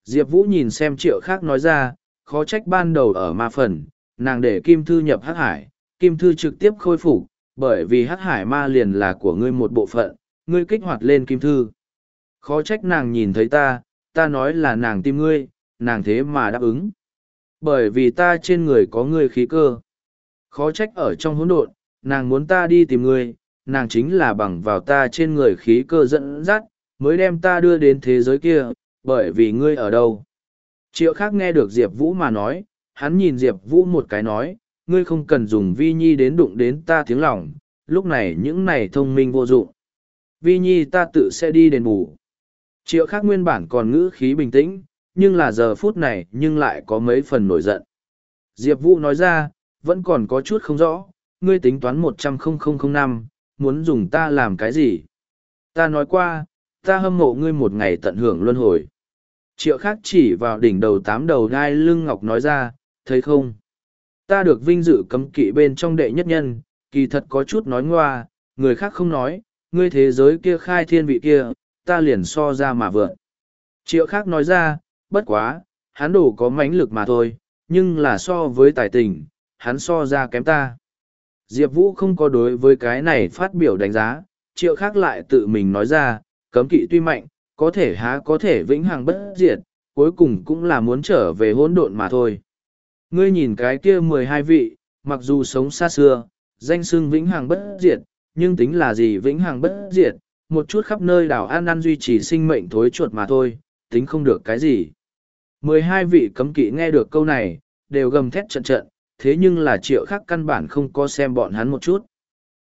Diệp Vũ nhìn xem triệu khác nói ra, khó trách ban đầu ở ma phần, nàng để kim thư nhập hắc hải, kim thư trực tiếp khôi phục bởi vì hắc hải ma liền là của ngươi một bộ phận, ngươi kích hoạt lên kim thư. Khó trách nàng nhìn thấy ta, ta nói là nàng tim ngươi, nàng thế mà đáp ứng. Bởi vì ta trên người có ngươi khí cơ. Khó trách ở trong hỗn độn, nàng muốn ta đi tìm ngươi, nàng chính là bằng vào ta trên người khí cơ dẫn dắt, mới đem ta đưa đến thế giới kia, bởi vì ngươi ở đâu. Triệu khác nghe được Diệp Vũ mà nói, hắn nhìn Diệp Vũ một cái nói, ngươi không cần dùng vi nhi đến đụng đến ta tiếng lòng, lúc này những này thông minh vô dụng. Vi nhi ta tự sẽ đi đền bù. Triệu khác nguyên bản còn ngữ khí bình tĩnh, nhưng là giờ phút này nhưng lại có mấy phần nổi giận. Diệp Vũ nói ra, vẫn còn có chút không rõ, ngươi tính toán một trăm năm muốn dùng ta làm cái gì? Ta nói qua, ta hâm mộ ngươi một ngày tận hưởng luân hồi. Triệu khác chỉ vào đỉnh đầu tám đầu đai lưng ngọc nói ra, thấy không? Ta được vinh dự cấm kỵ bên trong đệ nhất nhân, kỳ thật có chút nói ngoa, người khác không nói, ngươi thế giới kia khai thiên vị kia, ta liền so ra mà vượn. Triệu khác nói ra, bất quá, hắn đủ có mãnh lực mà thôi, nhưng là so với tài tình, hắn so ra kém ta. Diệp Vũ không có đối với cái này phát biểu đánh giá, triệu khác lại tự mình nói ra, cấm kỵ tuy mạnh, có thể há có thể vĩnh hằng bất diệt, cuối cùng cũng là muốn trở về hỗn độn mà thôi. Ngươi nhìn cái kia mười hai vị, mặc dù sống xa xưa, danh xưng vĩnh hằng bất diệt, nhưng tính là gì vĩnh hằng bất diệt, một chút khắp nơi đảo an an duy trì sinh mệnh thối chuột mà thôi, tính không được cái gì. Mười hai vị cấm kỵ nghe được câu này, đều gầm thét trận trận, thế nhưng là triệu khác căn bản không có xem bọn hắn một chút.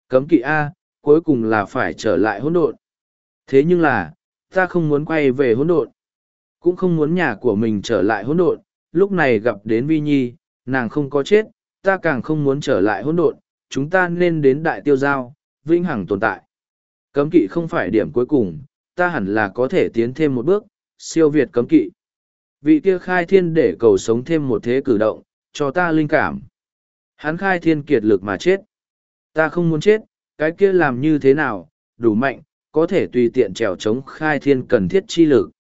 Cấm kỵ A, cuối cùng là phải trở lại hỗn độn. Thế nhưng là, ta không muốn quay về hỗn độn, cũng không muốn nhà của mình trở lại hỗn độn, lúc này gặp đến Vi Nhi, nàng không có chết, ta càng không muốn trở lại hỗn độn, chúng ta nên đến đại tiêu giao, vĩnh hằng tồn tại. Cấm kỵ không phải điểm cuối cùng, ta hẳn là có thể tiến thêm một bước, siêu việt cấm kỵ. Vị kia khai thiên để cầu sống thêm một thế cử động, cho ta linh cảm. Hắn khai thiên kiệt lực mà chết. Ta không muốn chết, cái kia làm như thế nào, đủ mạnh, có thể tùy tiện trèo chống khai thiên cần thiết chi lực.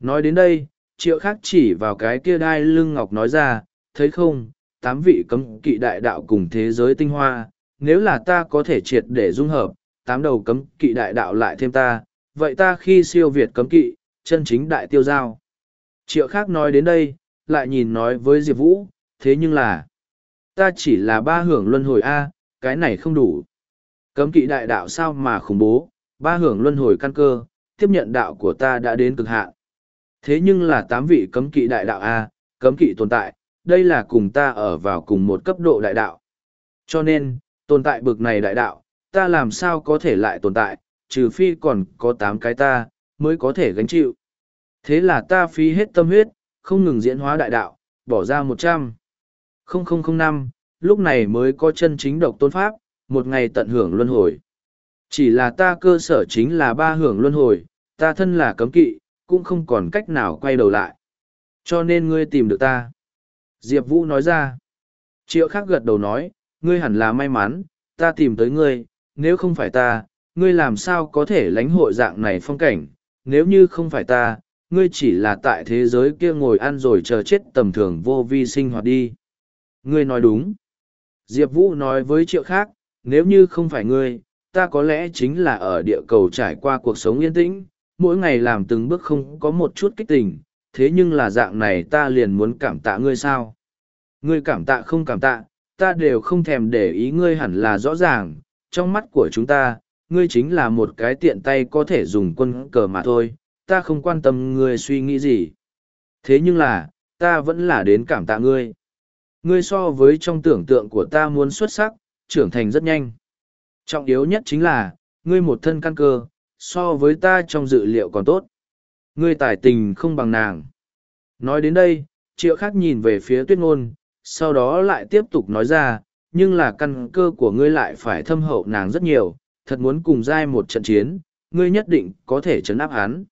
Nói đến đây, triệu khác chỉ vào cái kia đai lưng ngọc nói ra, thấy không, tám vị cấm kỵ đại đạo cùng thế giới tinh hoa, nếu là ta có thể triệt để dung hợp, tám đầu cấm kỵ đại đạo lại thêm ta, vậy ta khi siêu việt cấm kỵ, chân chính đại tiêu giao. Triệu khác nói đến đây, lại nhìn nói với Diệp Vũ, thế nhưng là, ta chỉ là ba hưởng luân hồi A, cái này không đủ. Cấm kỵ đại đạo sao mà khủng bố, ba hưởng luân hồi căn cơ, tiếp nhận đạo của ta đã đến cực hạn. Thế nhưng là tám vị cấm kỵ đại đạo A, cấm kỵ tồn tại, đây là cùng ta ở vào cùng một cấp độ đại đạo. Cho nên, tồn tại bực này đại đạo, ta làm sao có thể lại tồn tại, trừ phi còn có tám cái ta, mới có thể gánh chịu. Thế là ta phí hết tâm huyết, không ngừng diễn hóa đại đạo, bỏ ra một trăm năm lúc này mới có chân chính độc tôn pháp, một ngày tận hưởng luân hồi. Chỉ là ta cơ sở chính là ba hưởng luân hồi, ta thân là cấm kỵ, cũng không còn cách nào quay đầu lại. Cho nên ngươi tìm được ta. Diệp Vũ nói ra. Triệu Khắc gật đầu nói, ngươi hẳn là may mắn, ta tìm tới ngươi, nếu không phải ta, ngươi làm sao có thể lánh hội dạng này phong cảnh, nếu như không phải ta, ngươi chỉ là tại thế giới kia ngồi ăn rồi chờ chết tầm thường vô vi sinh hoạt đi. Ngươi nói đúng. Diệp Vũ nói với triệu khác, nếu như không phải ngươi, ta có lẽ chính là ở địa cầu trải qua cuộc sống yên tĩnh, mỗi ngày làm từng bước không có một chút kích tình, thế nhưng là dạng này ta liền muốn cảm tạ ngươi sao? Ngươi cảm tạ không cảm tạ, ta đều không thèm để ý ngươi hẳn là rõ ràng, trong mắt của chúng ta, ngươi chính là một cái tiện tay có thể dùng quân cờ mà thôi, ta không quan tâm ngươi suy nghĩ gì. Thế nhưng là, ta vẫn là đến cảm tạ ngươi. Ngươi so với trong tưởng tượng của ta muốn xuất sắc, trưởng thành rất nhanh. Trọng yếu nhất chính là, ngươi một thân căn cơ, so với ta trong dự liệu còn tốt. Ngươi tài tình không bằng nàng. Nói đến đây, triệu khác nhìn về phía tuyết ngôn, sau đó lại tiếp tục nói ra, nhưng là căn cơ của ngươi lại phải thâm hậu nàng rất nhiều, thật muốn cùng giai một trận chiến, ngươi nhất định có thể chấn áp hắn.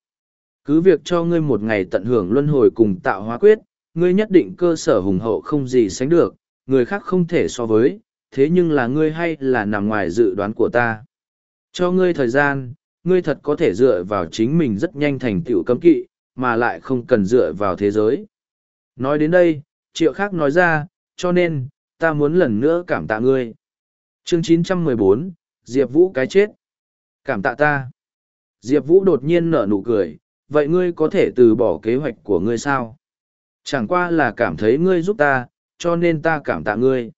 Cứ việc cho ngươi một ngày tận hưởng luân hồi cùng tạo hóa quyết, ngươi nhất định cơ sở hùng hậu không gì sánh được, người khác không thể so với, thế nhưng là ngươi hay là nằm ngoài dự đoán của ta. Cho ngươi thời gian, ngươi thật có thể dựa vào chính mình rất nhanh thành tựu cấm kỵ, mà lại không cần dựa vào thế giới. Nói đến đây, triệu khác nói ra, cho nên, ta muốn lần nữa cảm tạ ngươi. Chương 914, Diệp Vũ cái chết. Cảm tạ ta. Diệp Vũ đột nhiên nở nụ cười, vậy ngươi có thể từ bỏ kế hoạch của ngươi sao? Chẳng qua là cảm thấy ngươi giúp ta, cho nên ta cảm tạ ngươi.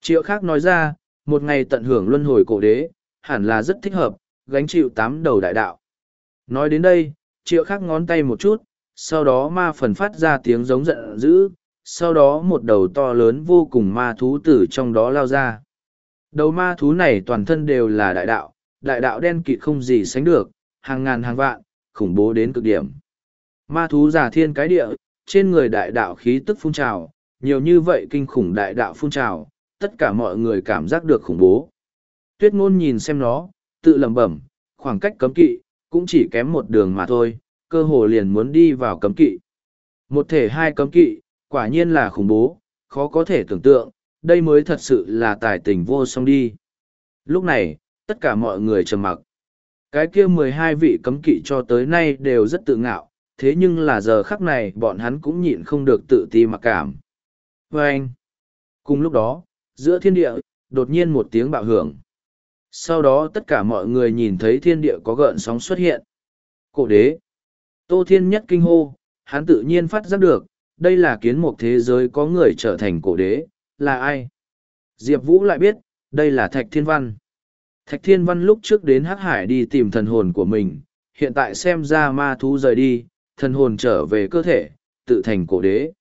Triệu khác nói ra, một ngày tận hưởng luân hồi cổ đế, hẳn là rất thích hợp, gánh chịu tám đầu đại đạo. Nói đến đây, triệu khắc ngón tay một chút, sau đó ma phần phát ra tiếng giống giận dữ, sau đó một đầu to lớn vô cùng ma thú tử trong đó lao ra. Đầu ma thú này toàn thân đều là đại đạo, đại đạo đen kịt không gì sánh được, hàng ngàn hàng vạn, khủng bố đến cực điểm. Ma thú giả thiên cái địa, trên người đại đạo khí tức phun trào, nhiều như vậy kinh khủng đại đạo phun trào, tất cả mọi người cảm giác được khủng bố. Tuyết ngôn nhìn xem nó, tự lẩm bẩm, khoảng cách cấm kỵ, cũng chỉ kém một đường mà thôi, cơ hồ liền muốn đi vào cấm kỵ. Một thể hai cấm kỵ, quả nhiên là khủng bố, khó có thể tưởng tượng, đây mới thật sự là tài tình vô song đi. Lúc này, tất cả mọi người trầm mặc. Cái kia mười hai vị cấm kỵ cho tới nay đều rất tự ngạo, thế nhưng là giờ khắc này bọn hắn cũng nhịn không được tự ti mặc cảm. Và anh, cùng lúc đó, giữa thiên địa, đột nhiên một tiếng bạo hưởng. Sau đó tất cả mọi người nhìn thấy thiên địa có gợn sóng xuất hiện. Cổ đế. Tô Thiên Nhất kinh hô, hắn tự nhiên phát giác được, đây là kiến một thế giới có người trở thành cổ đế, là ai? Diệp Vũ lại biết, đây là Thạch Thiên Văn. Thạch Thiên Văn lúc trước đến Hắc Hải đi tìm thần hồn của mình, hiện tại xem ra ma thú rời đi, thần hồn trở về cơ thể, tự thành cổ đế.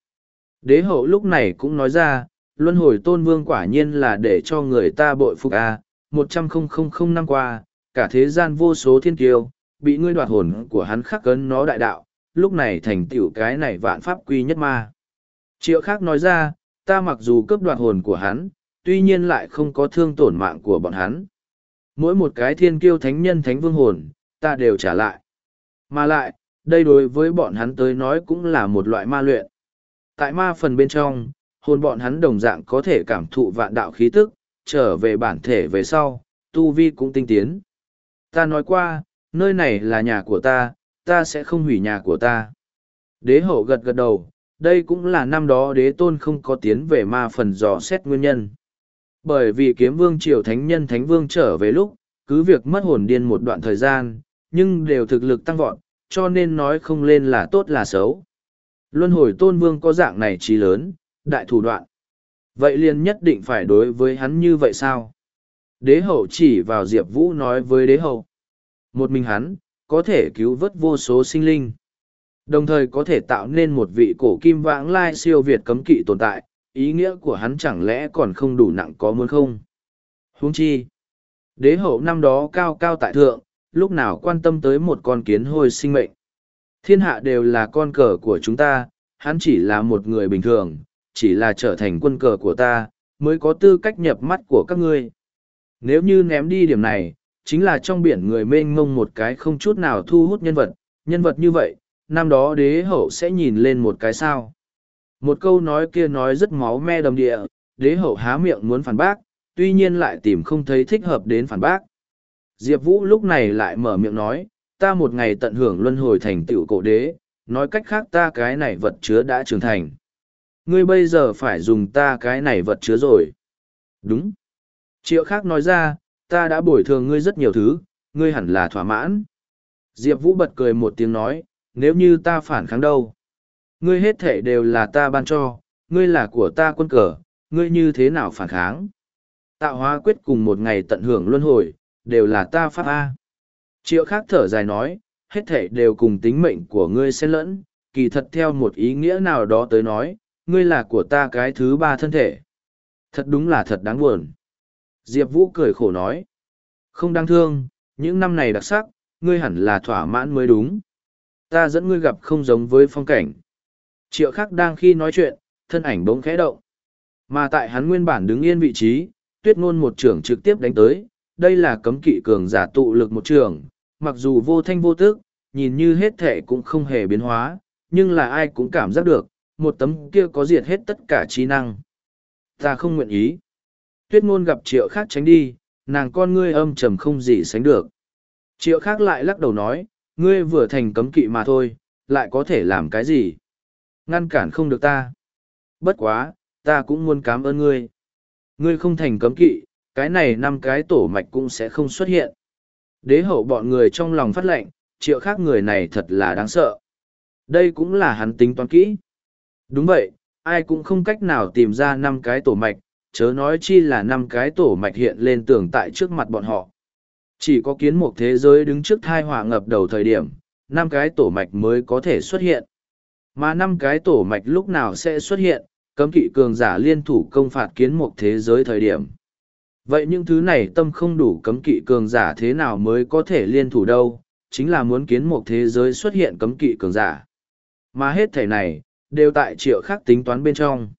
Đế hậu lúc này cũng nói ra, luân hồi tôn vương quả nhiên là để cho người ta bội phục a một trăm không không không năm qua, cả thế gian vô số thiên kiêu, bị ngươi đoạt hồn của hắn khắc cấn nó đại đạo, lúc này thành tiểu cái này vạn pháp quy nhất ma. Triệu khác nói ra, ta mặc dù cướp đoạt hồn của hắn, tuy nhiên lại không có thương tổn mạng của bọn hắn. Mỗi một cái thiên kiêu thánh nhân thánh vương hồn, ta đều trả lại. Mà lại, đây đối với bọn hắn tới nói cũng là một loại ma luyện. Tại ma phần bên trong, hồn bọn hắn đồng dạng có thể cảm thụ vạn đạo khí tức, trở về bản thể về sau, tu vi cũng tinh tiến. Ta nói qua, nơi này là nhà của ta, ta sẽ không hủy nhà của ta. Đế hậu gật gật đầu, đây cũng là năm đó đế tôn không có tiến về ma phần dò xét nguyên nhân. Bởi vì kiếm vương triều thánh nhân thánh vương trở về lúc, cứ việc mất hồn điên một đoạn thời gian, nhưng đều thực lực tăng vọt, cho nên nói không lên là tốt là xấu. Luân hồi tôn vương có dạng này trí lớn, đại thủ đoạn. Vậy liền nhất định phải đối với hắn như vậy sao? Đế hậu chỉ vào Diệp Vũ nói với đế hậu. Một mình hắn, có thể cứu vớt vô số sinh linh. Đồng thời có thể tạo nên một vị cổ kim vãng lai siêu việt cấm kỵ tồn tại, ý nghĩa của hắn chẳng lẽ còn không đủ nặng có muốn không? Huống chi, đế hậu năm đó cao cao tại thượng, lúc nào quan tâm tới một con kiến hôi sinh mệnh. Thiên hạ đều là con cờ của chúng ta, hắn chỉ là một người bình thường, chỉ là trở thành quân cờ của ta, mới có tư cách nhập mắt của các ngươi. Nếu như ném đi điểm này, chính là trong biển người mênh mông một cái không chút nào thu hút nhân vật, nhân vật như vậy, năm đó đế hậu sẽ nhìn lên một cái sao. Một câu nói kia nói rất máu me đầm địa, đế hậu há miệng muốn phản bác, tuy nhiên lại tìm không thấy thích hợp đến phản bác. Diệp Vũ lúc này lại mở miệng nói, ta một ngày tận hưởng luân hồi thành tựu cổ đế, nói cách khác ta cái này vật chứa đã trưởng thành. Ngươi bây giờ phải dùng ta cái này vật chứa rồi. Đúng. Triệu khác nói ra, ta đã bồi thường ngươi rất nhiều thứ, ngươi hẳn là thỏa mãn. Diệp Vũ bật cười một tiếng nói, nếu như ta phản kháng đâu. Ngươi hết thể đều là ta ban cho, ngươi là của ta quân cờ, ngươi như thế nào phản kháng. Tạo hóa quyết cùng một ngày tận hưởng luân hồi, đều là ta pháp A. Triệu khác thở dài nói, hết thể đều cùng tính mệnh của ngươi xen lẫn, kỳ thật theo một ý nghĩa nào đó tới nói, ngươi là của ta cái thứ ba thân thể. Thật đúng là thật đáng buồn. Diệp Vũ cười khổ nói, không đáng thương, những năm này đặc sắc, ngươi hẳn là thỏa mãn mới đúng. Ta dẫn ngươi gặp không giống với phong cảnh. Triệu khắc đang khi nói chuyện, thân ảnh bỗng khẽ động. Mà tại hắn nguyên bản đứng yên vị trí, tuyết ngôn một trưởng trực tiếp đánh tới, đây là cấm kỵ cường giả tụ lực một trường, mặc dù vô thanh vô tức, nhìn như hết thể cũng không hề biến hóa, nhưng là ai cũng cảm giác được, một tấm kia có diệt hết tất cả trí năng. Ta không nguyện ý. Tuyết ngôn gặp triệu khác tránh đi, nàng con ngươi âm trầm không gì sánh được. Triệu khác lại lắc đầu nói, ngươi vừa thành cấm kỵ mà thôi, lại có thể làm cái gì? Ngăn cản không được ta. Bất quá, ta cũng muốn cảm ơn ngươi. Ngươi không thành cấm kỵ, cái này năm cái tổ mạch cũng sẽ không xuất hiện. Đế hậu bọn người trong lòng phát lệnh, triệu khác người này thật là đáng sợ. Đây cũng là hắn tính toán kỹ. Đúng vậy, ai cũng không cách nào tìm ra năm cái tổ mạch, chớ nói chi là năm cái tổ mạch hiện lên tường tại trước mặt bọn họ. Chỉ có kiến một thế giới đứng trước thai hỏa ngập đầu thời điểm, năm cái tổ mạch mới có thể xuất hiện. Mà năm cái tổ mạch lúc nào sẽ xuất hiện, cấm kỵ cường giả liên thủ công phạt kiến một thế giới thời điểm. Vậy những thứ này tâm không đủ cấm kỵ cường giả thế nào mới có thể liên thủ đâu, chính là muốn kiến một thế giới xuất hiện cấm kỵ cường giả. Mà hết thể này, đều tại triệu khác tính toán bên trong.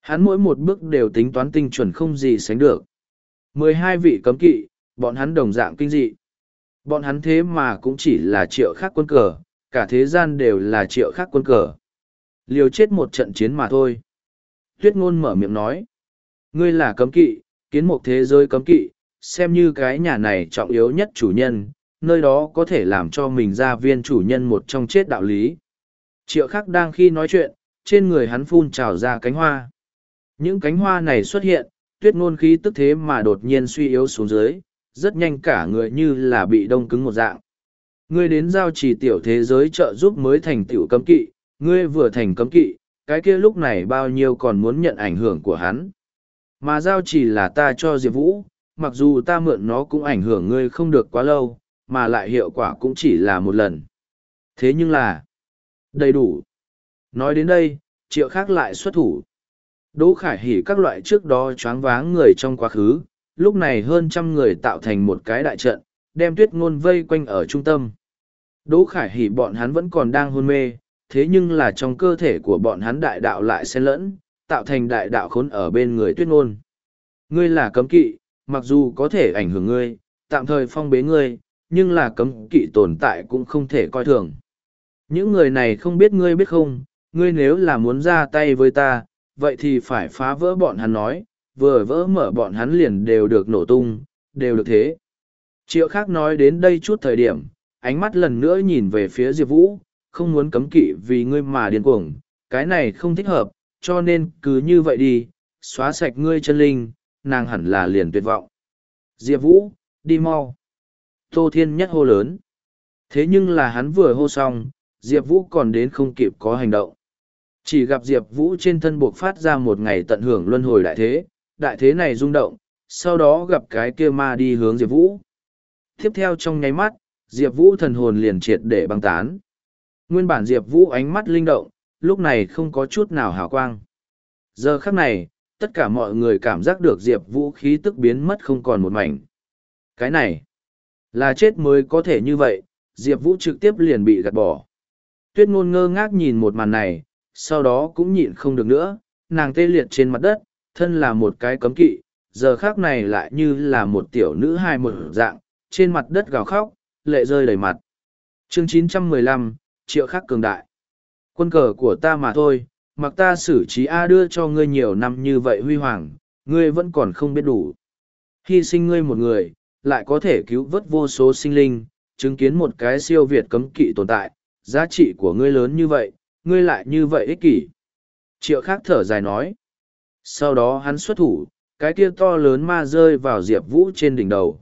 Hắn mỗi một bước đều tính toán tinh chuẩn không gì sánh được. mười hai vị cấm kỵ, bọn hắn đồng dạng kinh dị. Bọn hắn thế mà cũng chỉ là triệu khác quân cờ, cả thế gian đều là triệu khác quân cờ. Liều chết một trận chiến mà thôi. Tuyết ngôn mở miệng nói. Ngươi là cấm kỵ, kiến một thế giới cấm kỵ, xem như cái nhà này trọng yếu nhất chủ nhân, nơi đó có thể làm cho mình ra viên chủ nhân một trong chết đạo lý. Triệu khắc đang khi nói chuyện, trên người hắn phun trào ra cánh hoa. Những cánh hoa này xuất hiện, tuyết ngôn khí tức thế mà đột nhiên suy yếu xuống dưới, rất nhanh cả người như là bị đông cứng một dạng. Ngươi đến giao trì tiểu thế giới trợ giúp mới thành tiểu cấm kỵ, ngươi vừa thành cấm kỵ, cái kia lúc này bao nhiêu còn muốn nhận ảnh hưởng của hắn. Mà giao chỉ là ta cho Diệp Vũ, mặc dù ta mượn nó cũng ảnh hưởng ngươi không được quá lâu, mà lại hiệu quả cũng chỉ là một lần. Thế nhưng là, đầy đủ. Nói đến đây, triệu khác lại xuất thủ. Đỗ Khải Hỉ các loại trước đó choáng váng người trong quá khứ, lúc này hơn trăm người tạo thành một cái đại trận, đem tuyết ngôn vây quanh ở trung tâm. Đỗ Khải Hỉ bọn hắn vẫn còn đang hôn mê, thế nhưng là trong cơ thể của bọn hắn đại đạo lại xen lẫn, tạo thành đại đạo khốn ở bên người tuyết ngôn. Ngươi là cấm kỵ, mặc dù có thể ảnh hưởng ngươi, tạm thời phong bế ngươi, nhưng là cấm kỵ tồn tại cũng không thể coi thường. Những người này không biết ngươi biết không, ngươi nếu là muốn ra tay với ta, vậy thì phải phá vỡ bọn hắn nói, vừa vỡ mở bọn hắn liền đều được nổ tung, đều được thế. Triệu khác nói đến đây chút thời điểm, ánh mắt lần nữa nhìn về phía Diệp Vũ, không muốn cấm kỵ vì ngươi mà điên cuồng, cái này không thích hợp, cho nên cứ như vậy đi, xóa sạch ngươi chân linh, nàng hẳn là liền tuyệt vọng. Diệp Vũ, đi mau. Tô Thiên nhất hô lớn. Thế nhưng là hắn vừa hô xong, Diệp Vũ còn đến không kịp có hành động. Chỉ gặp Diệp Vũ trên thân buộc phát ra một ngày tận hưởng luân hồi đại thế, đại thế này rung động, sau đó gặp cái kia ma đi hướng Diệp Vũ. Tiếp theo trong nháy mắt, Diệp Vũ thần hồn liền triệt để băng tán. Nguyên bản Diệp Vũ ánh mắt linh động, lúc này không có chút nào hào quang. Giờ khắc này, tất cả mọi người cảm giác được Diệp Vũ khí tức biến mất không còn một mảnh. Cái này, là chết mới có thể như vậy, Diệp Vũ trực tiếp liền bị gạt bỏ. Tuyết ngôn ngơ ngác nhìn một màn này, sau đó cũng nhịn không được nữa, nàng tê liệt trên mặt đất, thân là một cái cấm kỵ, giờ khác này lại như là một tiểu nữ hai một dạng, trên mặt đất gào khóc, lệ rơi đầy mặt. chương 915, triệu khắc cường đại. Quân cờ của ta mà thôi, mặc ta xử trí A đưa cho ngươi nhiều năm như vậy huy hoàng, ngươi vẫn còn không biết đủ. Hy sinh ngươi một người, lại có thể cứu vớt vô số sinh linh, chứng kiến một cái siêu việt cấm kỵ tồn tại, giá trị của ngươi lớn như vậy, ngươi lại như vậy ích kỷ. Triệu khác thở dài nói. Sau đó hắn xuất thủ, cái kia to lớn ma rơi vào Diệp Vũ trên đỉnh đầu.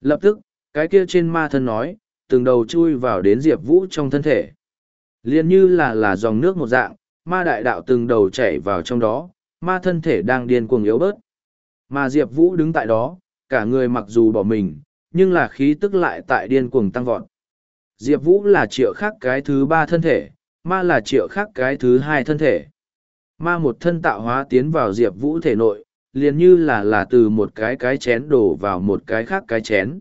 Lập tức, cái kia trên ma thân nói, từng đầu chui vào đến Diệp Vũ trong thân thể. Liên như là là dòng nước một dạng, ma đại đạo từng đầu chảy vào trong đó, ma thân thể đang điên cuồng yếu bớt. Mà Diệp Vũ đứng tại đó, cả người mặc dù bỏ mình, nhưng là khí tức lại tại điên cuồng tăng vọt. Diệp Vũ là triệu khác cái thứ ba thân thể, ma là triệu khác cái thứ hai thân thể. Ma một thân tạo hóa tiến vào Diệp Vũ thể nội, liền như là là từ một cái cái chén đổ vào một cái khác cái chén.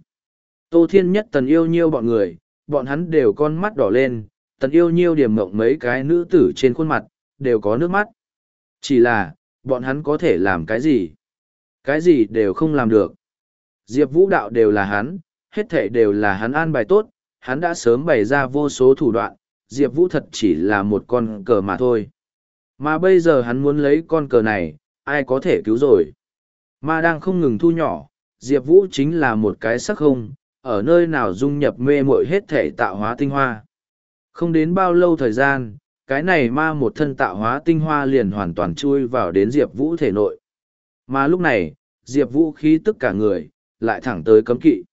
Tô Thiên Nhất tần yêu nhiêu bọn người, bọn hắn đều con mắt đỏ lên, tần yêu nhiêu điểm mộng mấy cái nữ tử trên khuôn mặt, đều có nước mắt. Chỉ là, bọn hắn có thể làm cái gì? Cái gì đều không làm được. Diệp Vũ đạo đều là hắn, hết thể đều là hắn an bài tốt, hắn đã sớm bày ra vô số thủ đoạn, Diệp Vũ thật chỉ là một con cờ mà thôi. Mà bây giờ hắn muốn lấy con cờ này, ai có thể cứu rồi. Mà đang không ngừng thu nhỏ, Diệp Vũ chính là một cái sắc không, ở nơi nào dung nhập mê muội hết thể tạo hóa tinh hoa. Không đến bao lâu thời gian, cái này ma một thân tạo hóa tinh hoa liền hoàn toàn chui vào đến Diệp Vũ thể nội. Mà lúc này, Diệp Vũ khí tức cả người, lại thẳng tới cấm kỵ.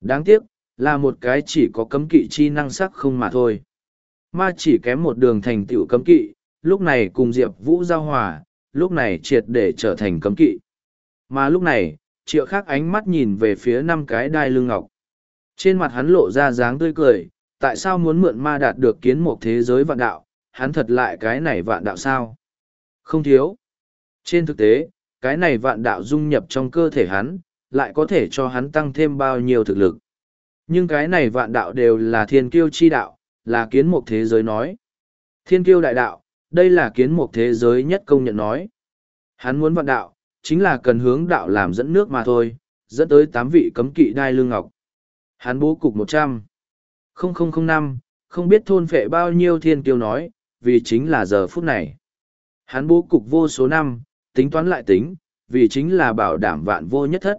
Đáng tiếc, là một cái chỉ có cấm kỵ chi năng sắc không mà thôi. Ma chỉ kém một đường thành tựu cấm kỵ, lúc này cùng Diệp Vũ giao hòa, lúc này triệt để trở thành cấm kỵ. Mà lúc này, triệu khác ánh mắt nhìn về phía năm cái đai lưng ngọc. Trên mặt hắn lộ ra dáng tươi cười, tại sao muốn mượn ma đạt được kiến một thế giới vạn đạo, hắn thật lại cái này vạn đạo sao? Không thiếu. Trên thực tế, cái này vạn đạo dung nhập trong cơ thể hắn, lại có thể cho hắn tăng thêm bao nhiêu thực lực. Nhưng cái này vạn đạo đều là thiên kiêu chi đạo, là kiến một thế giới nói. Thiên kiêu đại đạo, đây là kiến một thế giới nhất công nhận nói. Hắn muốn vạn đạo, chính là cần hướng đạo làm dẫn nước mà thôi, dẫn tới tám vị cấm kỵ đai lương ngọc. Hắn bố cục một trăm linh năm không biết thôn phệ bao nhiêu thiên kiêu nói, vì chính là giờ phút này. Hắn bố cục vô số năm, tính toán lại tính, vì chính là bảo đảm vạn vô nhất thất.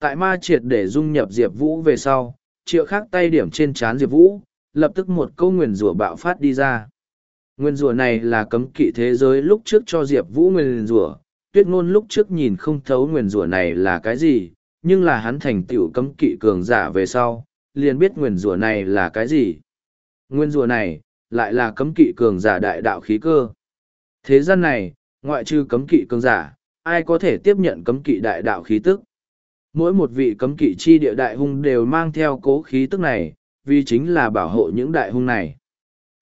Tại ma triệt để dung nhập Diệp Vũ về sau, triệu khác tay điểm trên trán Diệp Vũ, lập tức một câu nguyền rủa bạo phát đi ra. Nguyên rủa này là cấm kỵ thế giới lúc trước cho Diệp Vũ nguyên rủa, tuyết ngôn lúc trước nhìn không thấu nguyên rủa này là cái gì, nhưng là hắn thành tựu cấm kỵ cường giả về sau, liền biết nguyên rủa này là cái gì. Nguyên rùa này, lại là cấm kỵ cường giả đại đạo khí cơ. Thế gian này, ngoại trừ cấm kỵ cường giả, ai có thể tiếp nhận cấm kỵ đại đạo khí tức. Mỗi một vị cấm kỵ chi địa đại hung đều mang theo cố khí tức này, vì chính là bảo hộ những đại hung này.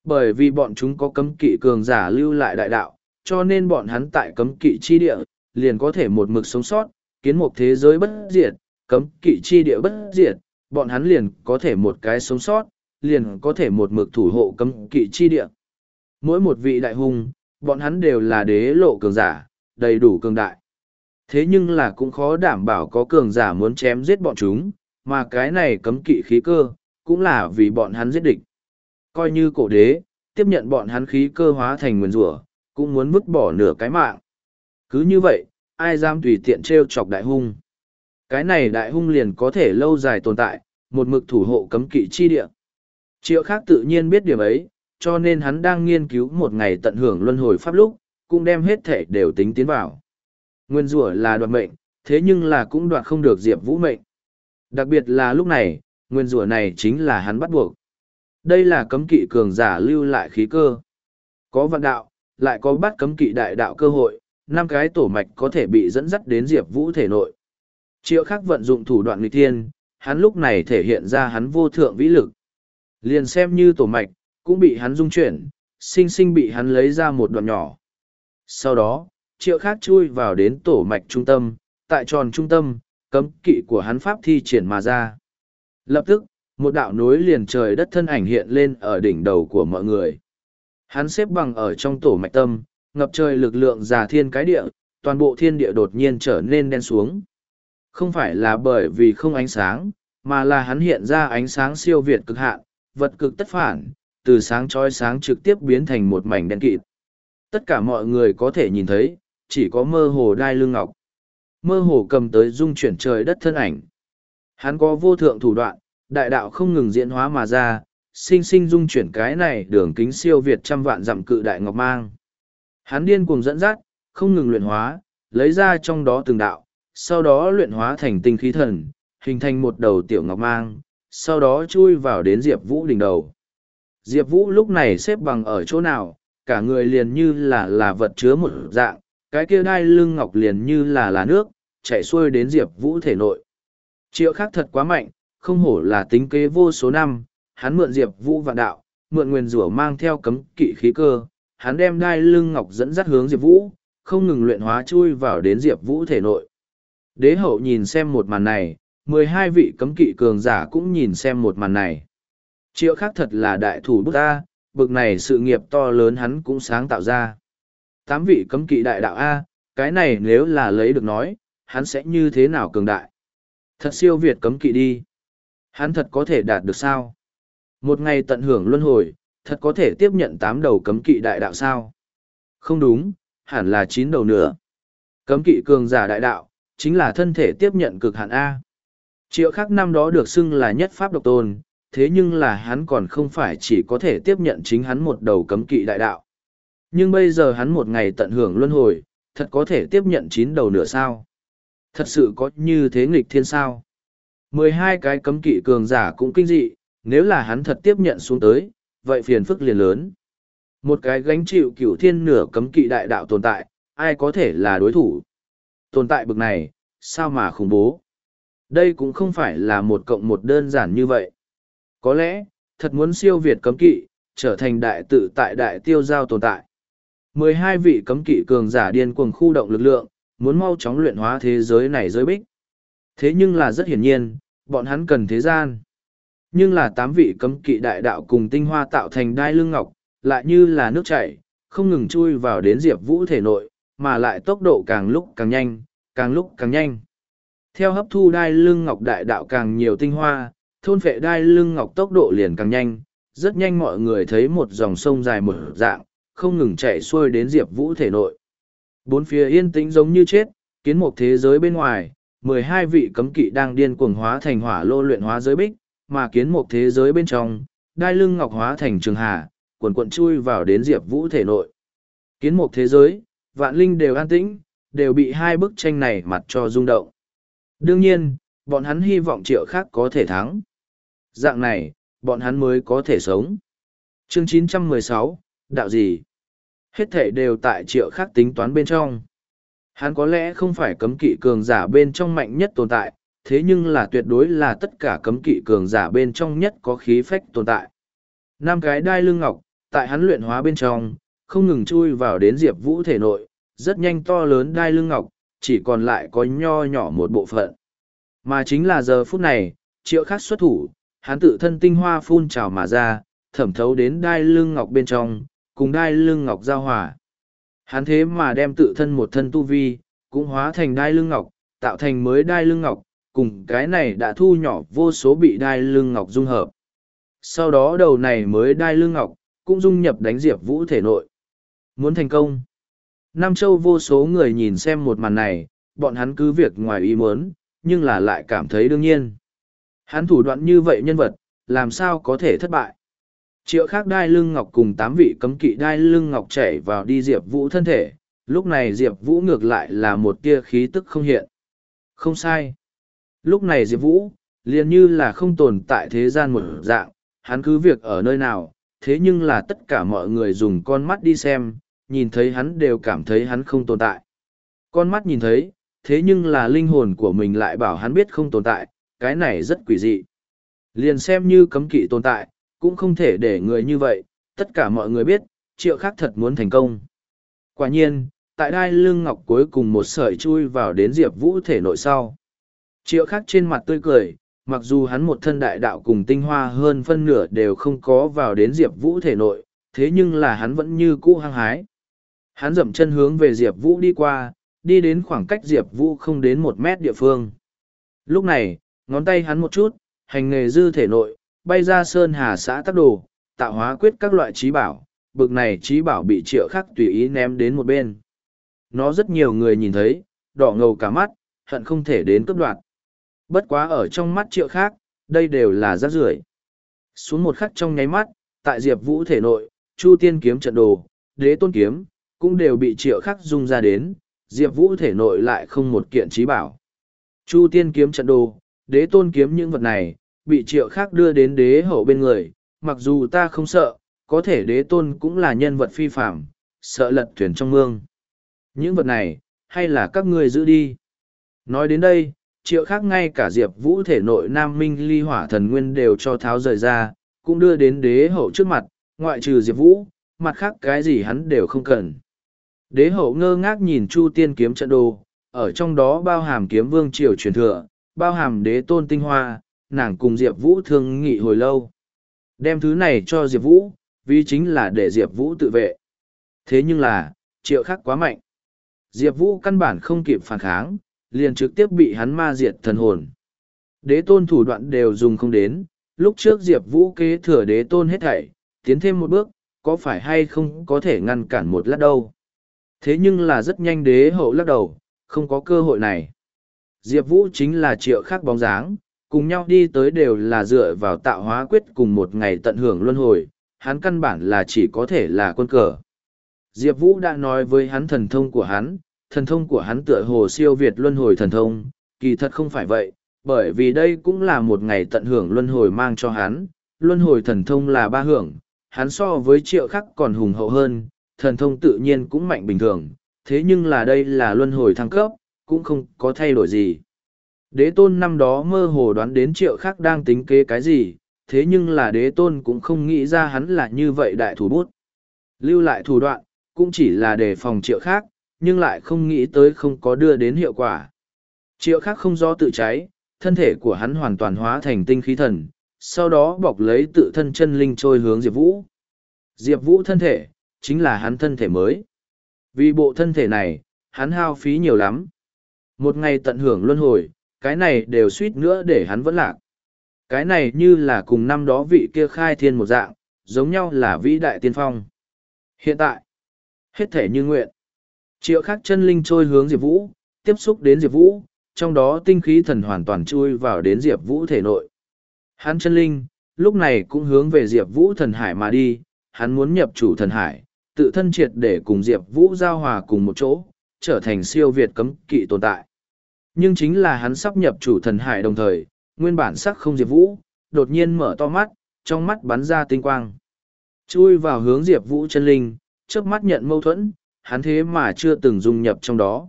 Bởi vì bọn chúng có cấm kỵ cường giả lưu lại đại đạo, cho nên bọn hắn tại cấm kỵ chi địa, liền có thể một mực sống sót, kiến một thế giới bất diệt, cấm kỵ chi địa bất diệt, bọn hắn liền có thể một cái sống sót, liền có thể một mực thủ hộ cấm kỵ chi địa. Mỗi một vị đại hung, bọn hắn đều là đế lộ cường giả, đầy đủ cường đại. Thế nhưng là cũng khó đảm bảo có cường giả muốn chém giết bọn chúng, mà cái này cấm kỵ khí cơ, cũng là vì bọn hắn giết địch. Coi như cổ đế, tiếp nhận bọn hắn khí cơ hóa thành nguyền rủa cũng muốn vứt bỏ nửa cái mạng. Cứ như vậy, ai dám tùy tiện treo chọc đại hung. Cái này đại hung liền có thể lâu dài tồn tại, một mực thủ hộ cấm kỵ chi địa. Triệu khác tự nhiên biết điểm ấy, cho nên hắn đang nghiên cứu một ngày tận hưởng luân hồi pháp lúc, cũng đem hết thể đều tính tiến vào. Nguyên rủa là đoạt mệnh, thế nhưng là cũng đoạt không được Diệp Vũ mệnh. Đặc biệt là lúc này, nguyên rủa này chính là hắn bắt buộc. Đây là cấm kỵ cường giả lưu lại khí cơ. Có vạn đạo, lại có bắt cấm kỵ đại đạo cơ hội, năm cái tổ mạch có thể bị dẫn dắt đến Diệp Vũ thể nội. Triệu khắc vận dụng thủ đoạn nghịch thiên, hắn lúc này thể hiện ra hắn vô thượng vĩ lực. Liền xem như tổ mạch, cũng bị hắn dung chuyển, sinh sinh bị hắn lấy ra một đoạn nhỏ. Sau đó, triệu khác chui vào đến tổ mạch trung tâm, tại tròn trung tâm, cấm kỵ của hắn pháp thi triển mà ra. Lập tức, một đạo nối liền trời đất thân ảnh hiện lên ở đỉnh đầu của mọi người. Hắn xếp bằng ở trong tổ mạch tâm, ngập trời lực lượng già thiên cái địa, toàn bộ thiên địa đột nhiên trở nên đen xuống. Không phải là bởi vì không ánh sáng, mà là hắn hiện ra ánh sáng siêu việt cực hạn, vật cực tất phản, từ sáng trói sáng trực tiếp biến thành một mảnh đen kịt. Tất cả mọi người có thể nhìn thấy, chỉ có mơ hồ đai lưng ngọc. Mơ hồ cầm tới dung chuyển trời đất thân ảnh. Hắn có vô thượng thủ đoạn, đại đạo không ngừng diễn hóa mà ra, sinh sinh dung chuyển cái này đường kính siêu việt trăm vạn dặm cự đại ngọc mang. Hắn điên cuồng dẫn dắt, không ngừng luyện hóa, lấy ra trong đó từng đạo, sau đó luyện hóa thành tinh khí thần, hình thành một đầu tiểu ngọc mang, sau đó chui vào đến Diệp Vũ đỉnh đầu. Diệp Vũ lúc này xếp bằng ở chỗ nào, cả người liền như là là vật chứa một dạng, cái kia đai lưng ngọc liền như là là nước, chạy xuôi đến Diệp Vũ thể nội. Triệu khác thật quá mạnh, không hổ là tính kế vô số năm, hắn mượn Diệp Vũ vạn đạo, mượn nguyên rủa mang theo cấm kỵ khí cơ, hắn đem đai lưng ngọc dẫn dắt hướng Diệp Vũ, không ngừng luyện hóa chui vào đến Diệp Vũ thể nội. Đế hậu nhìn xem một màn này, mười hai vị cấm kỵ cường giả cũng nhìn xem một màn này. Triệu khác thật là đại thủ bức ta, bực này sự nghiệp to lớn hắn cũng sáng tạo ra. Tám vị cấm kỵ đại đạo A, cái này nếu là lấy được nói, hắn sẽ như thế nào cường đại? Thật siêu việt cấm kỵ đi. Hắn thật có thể đạt được sao? Một ngày tận hưởng luân hồi, thật có thể tiếp nhận tám đầu cấm kỵ đại đạo sao? Không đúng, hẳn là chín đầu nữa. Cấm kỵ cường giả đại đạo, chính là thân thể tiếp nhận cực hạn A. Triệu khắc năm đó được xưng là nhất pháp độc tôn, thế nhưng là hắn còn không phải chỉ có thể tiếp nhận chính hắn một đầu cấm kỵ đại đạo. Nhưng bây giờ hắn một ngày tận hưởng luân hồi, thật có thể tiếp nhận chín đầu nửa sao. Thật sự có như thế nghịch thiên sao. mười hai cái cấm kỵ cường giả cũng kinh dị, nếu là hắn thật tiếp nhận xuống tới, vậy phiền phức liền lớn. Một cái gánh chịu cửu thiên nửa cấm kỵ đại đạo tồn tại, ai có thể là đối thủ. Tồn tại bực này, sao mà khủng bố. Đây cũng không phải là một cộng một đơn giản như vậy. Có lẽ, thật muốn siêu việt cấm kỵ, trở thành đại tự tại đại tiêu giao tồn tại mười hai vị cấm kỵ cường giả điên cuồng khu động lực lượng, muốn mau chóng luyện hóa thế giới này giới bích. Thế nhưng là rất hiển nhiên, bọn hắn cần thế gian. Nhưng là tám vị cấm kỵ đại đạo cùng tinh hoa tạo thành đai lưng ngọc, lại như là nước chảy, không ngừng chui vào đến Diệp Vũ thể nội, mà lại tốc độ càng lúc càng nhanh, càng lúc càng nhanh. Theo hấp thu đai lưng ngọc đại đạo càng nhiều tinh hoa, thôn phệ đai lưng ngọc tốc độ liền càng nhanh, rất nhanh mọi người thấy một dòng sông dài một dạng, không ngừng chạy xuôi đến Diệp Vũ thể nội. Bốn phía yên tĩnh giống như chết, kiến một thế giới bên ngoài, mười hai vị cấm kỵ đang điên cuồng hóa thành hỏa lô luyện hóa giới bích, mà kiến một thế giới bên trong, đai lưng ngọc hóa thành trường hà, quần quận chui vào đến Diệp Vũ thể nội. Kiến một thế giới, vạn linh đều an tĩnh, đều bị hai bức tranh này mặt cho rung động. Đương nhiên, bọn hắn hy vọng triệu khác có thể thắng. Dạng này, bọn hắn mới có thể sống. Chương 916, đạo gì? Hết thể đều tại triệu khác tính toán bên trong. Hắn có lẽ không phải cấm kỵ cường giả bên trong mạnh nhất tồn tại, thế nhưng là tuyệt đối là tất cả cấm kỵ cường giả bên trong nhất có khí phách tồn tại. Năm cái đai lưng ngọc, tại hắn luyện hóa bên trong, không ngừng chui vào đến Diệp Vũ thể nội, rất nhanh to lớn đai lưng ngọc, chỉ còn lại có nho nhỏ một bộ phận. Mà chính là giờ phút này, triệu khắc xuất thủ, hắn tự thân tinh hoa phun trào mà ra, thẩm thấu đến đai lưng ngọc bên trong, cùng đai lưng ngọc giao hòa. Hắn thế mà đem tự thân một thân tu vi, cũng hóa thành đai lưng ngọc, tạo thành mới đai lưng ngọc, cùng cái này đã thu nhỏ vô số bị đai lưng ngọc dung hợp. Sau đó đầu này mới đai lưng ngọc, cũng dung nhập đánh diệp vũ thể nội. Muốn thành công. Nam Châu vô số người nhìn xem một màn này, bọn hắn cứ việc ngoài ý muốn, nhưng là lại cảm thấy đương nhiên. Hắn thủ đoạn như vậy nhân vật, làm sao có thể thất bại. Triệu khác đai lưng ngọc cùng tám vị cấm kỵ đai lưng ngọc chảy vào đi Diệp Vũ thân thể, lúc này Diệp Vũ ngược lại là một tia khí tức không hiện. Không sai. Lúc này Diệp Vũ, liền như là không tồn tại thế gian một dạng, hắn cứ việc ở nơi nào, thế nhưng là tất cả mọi người dùng con mắt đi xem, nhìn thấy hắn đều cảm thấy hắn không tồn tại. Con mắt nhìn thấy, thế nhưng là linh hồn của mình lại bảo hắn biết không tồn tại, cái này rất quỷ dị. Liền xem như cấm kỵ tồn tại, cũng không thể để người như vậy, tất cả mọi người biết, triệu khác thật muốn thành công. Quả nhiên, tại đai lưng ngọc cuối cùng một sợi chui vào đến diệp vũ thể nội sau. Triệu khác trên mặt tươi cười, mặc dù hắn một thân đại đạo cùng tinh hoa hơn phân nửa đều không có vào đến diệp vũ thể nội, thế nhưng là hắn vẫn như cũ hăng hái. Hắn dậm chân hướng về diệp vũ đi qua, đi đến khoảng cách diệp vũ không đến một mét địa phương. Lúc này, ngón tay hắn một chút, hành nghề dư thể nội, bay ra sơn hà xã tắc đồ, tạo hóa quyết các loại trí bảo, bực này trí bảo bị triệu khắc tùy ý ném đến một bên. Nó rất nhiều người nhìn thấy, đỏ ngầu cả mắt, hận không thể đến cấp đoạn. Bất quá ở trong mắt triệu khác, đây đều là rác rưởi Xuống một khắc trong nháy mắt, tại Diệp Vũ thể nội, Chu Tiên kiếm trận đồ, đế tôn kiếm, cũng đều bị triệu khắc dung ra đến, Diệp Vũ thể nội lại không một kiện trí bảo. Chu Tiên kiếm trận đồ, đế tôn kiếm những vật này, bị triệu khác đưa đến đế hậu bên người, mặc dù ta không sợ, có thể đế tôn cũng là nhân vật phi phạm, sợ lật thuyền trong mương. Những vật này, hay là các ngươi giữ đi. Nói đến đây, triệu khác ngay cả diệp vũ thể nội nam minh ly hỏa thần nguyên đều cho tháo rời ra, cũng đưa đến đế hậu trước mặt, ngoại trừ diệp vũ, mặt khác cái gì hắn đều không cần. Đế hậu ngơ ngác nhìn chu tiên kiếm trận đồ, ở trong đó bao hàm kiếm vương triều truyền thừa, bao hàm đế tôn tinh hoa, nàng cùng Diệp Vũ thương nghị hồi lâu. Đem thứ này cho Diệp Vũ, vì chính là để Diệp Vũ tự vệ. Thế nhưng là, triệu khắc quá mạnh. Diệp Vũ căn bản không kịp phản kháng, liền trực tiếp bị hắn ma diệt thần hồn. Đế tôn thủ đoạn đều dùng không đến, lúc trước Diệp Vũ kế thừa đế tôn hết thảy, tiến thêm một bước, có phải hay không có thể ngăn cản một lát đâu. Thế nhưng là rất nhanh đế hậu lắc đầu, không có cơ hội này. Diệp Vũ chính là triệu khắc bóng dáng, cùng nhau đi tới đều là dựa vào tạo hóa quyết cùng một ngày tận hưởng luân hồi, hắn căn bản là chỉ có thể là quân cờ. Diệp Vũ đã nói với hắn thần thông của hắn, thần thông của hắn tựa hồ siêu việt luân hồi thần thông, kỳ thật không phải vậy, bởi vì đây cũng là một ngày tận hưởng luân hồi mang cho hắn, luân hồi thần thông là ba hưởng, hắn so với triệu khắc còn hùng hậu hơn, thần thông tự nhiên cũng mạnh bình thường, thế nhưng là đây là luân hồi thăng cấp, cũng không có thay đổi gì. Đế tôn năm đó mơ hồ đoán đến triệu khác đang tính kế cái gì, thế nhưng là đế tôn cũng không nghĩ ra hắn là như vậy đại thủ bút. Lưu lại thủ đoạn, cũng chỉ là để phòng triệu khác, nhưng lại không nghĩ tới không có đưa đến hiệu quả. Triệu khác không do tự cháy, thân thể của hắn hoàn toàn hóa thành tinh khí thần, sau đó bọc lấy tự thân chân linh trôi hướng Diệp Vũ. Diệp Vũ thân thể, chính là hắn thân thể mới. Vì bộ thân thể này, hắn hao phí nhiều lắm. Một ngày tận hưởng luân hồi, cái này đều suýt nữa để hắn vẫn lạc. Cái này như là cùng năm đó vị kia khai thiên một dạng, giống nhau là vĩ đại tiên phong. Hiện tại, hết thể như nguyện. Triệu khắc chân linh trôi hướng Diệp Vũ, tiếp xúc đến Diệp Vũ, trong đó tinh khí thần hoàn toàn chui vào đến Diệp Vũ thể nội. Hắn chân linh, lúc này cũng hướng về Diệp Vũ thần hải mà đi, hắn muốn nhập chủ thần hải, tự thân triệt để cùng Diệp Vũ giao hòa cùng một chỗ, trở thành siêu việt cấm kỵ tồn tại. Nhưng chính là hắn sắp nhập chủ thần hải đồng thời, nguyên bản sắc không Diệp Vũ, đột nhiên mở to mắt, trong mắt bắn ra tinh quang. Chui vào hướng Diệp Vũ chân linh, trước mắt nhận mâu thuẫn, hắn thế mà chưa từng dung nhập trong đó.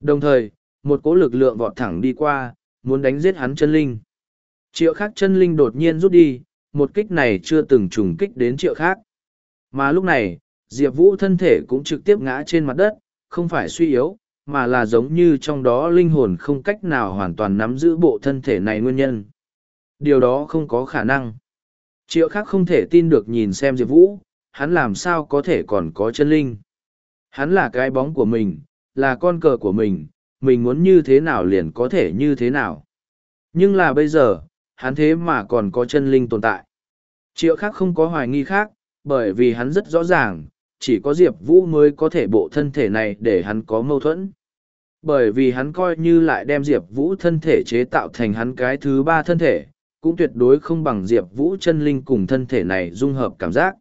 Đồng thời, một cỗ lực lượng vọt thẳng đi qua, muốn đánh giết hắn chân linh. Triệu khác chân linh đột nhiên rút đi, một kích này chưa từng trùng kích đến triệu khác. Mà lúc này, Diệp Vũ thân thể cũng trực tiếp ngã trên mặt đất, không phải suy yếu, mà là giống như trong đó linh hồn không cách nào hoàn toàn nắm giữ bộ thân thể này nguyên nhân. Điều đó không có khả năng. Triệu khác không thể tin được nhìn xem Diệp Vũ, hắn làm sao có thể còn có chân linh. Hắn là cái bóng của mình, là con cờ của mình, mình muốn như thế nào liền có thể như thế nào. Nhưng là bây giờ, hắn thế mà còn có chân linh tồn tại. Triệu khác không có hoài nghi khác, bởi vì hắn rất rõ ràng, chỉ có Diệp Vũ mới có thể bộ thân thể này để hắn có mâu thuẫn. Bởi vì hắn coi như lại đem Diệp Vũ thân thể chế tạo thành hắn cái thứ ba thân thể, cũng tuyệt đối không bằng Diệp Vũ chân linh cùng thân thể này dung hợp cảm giác.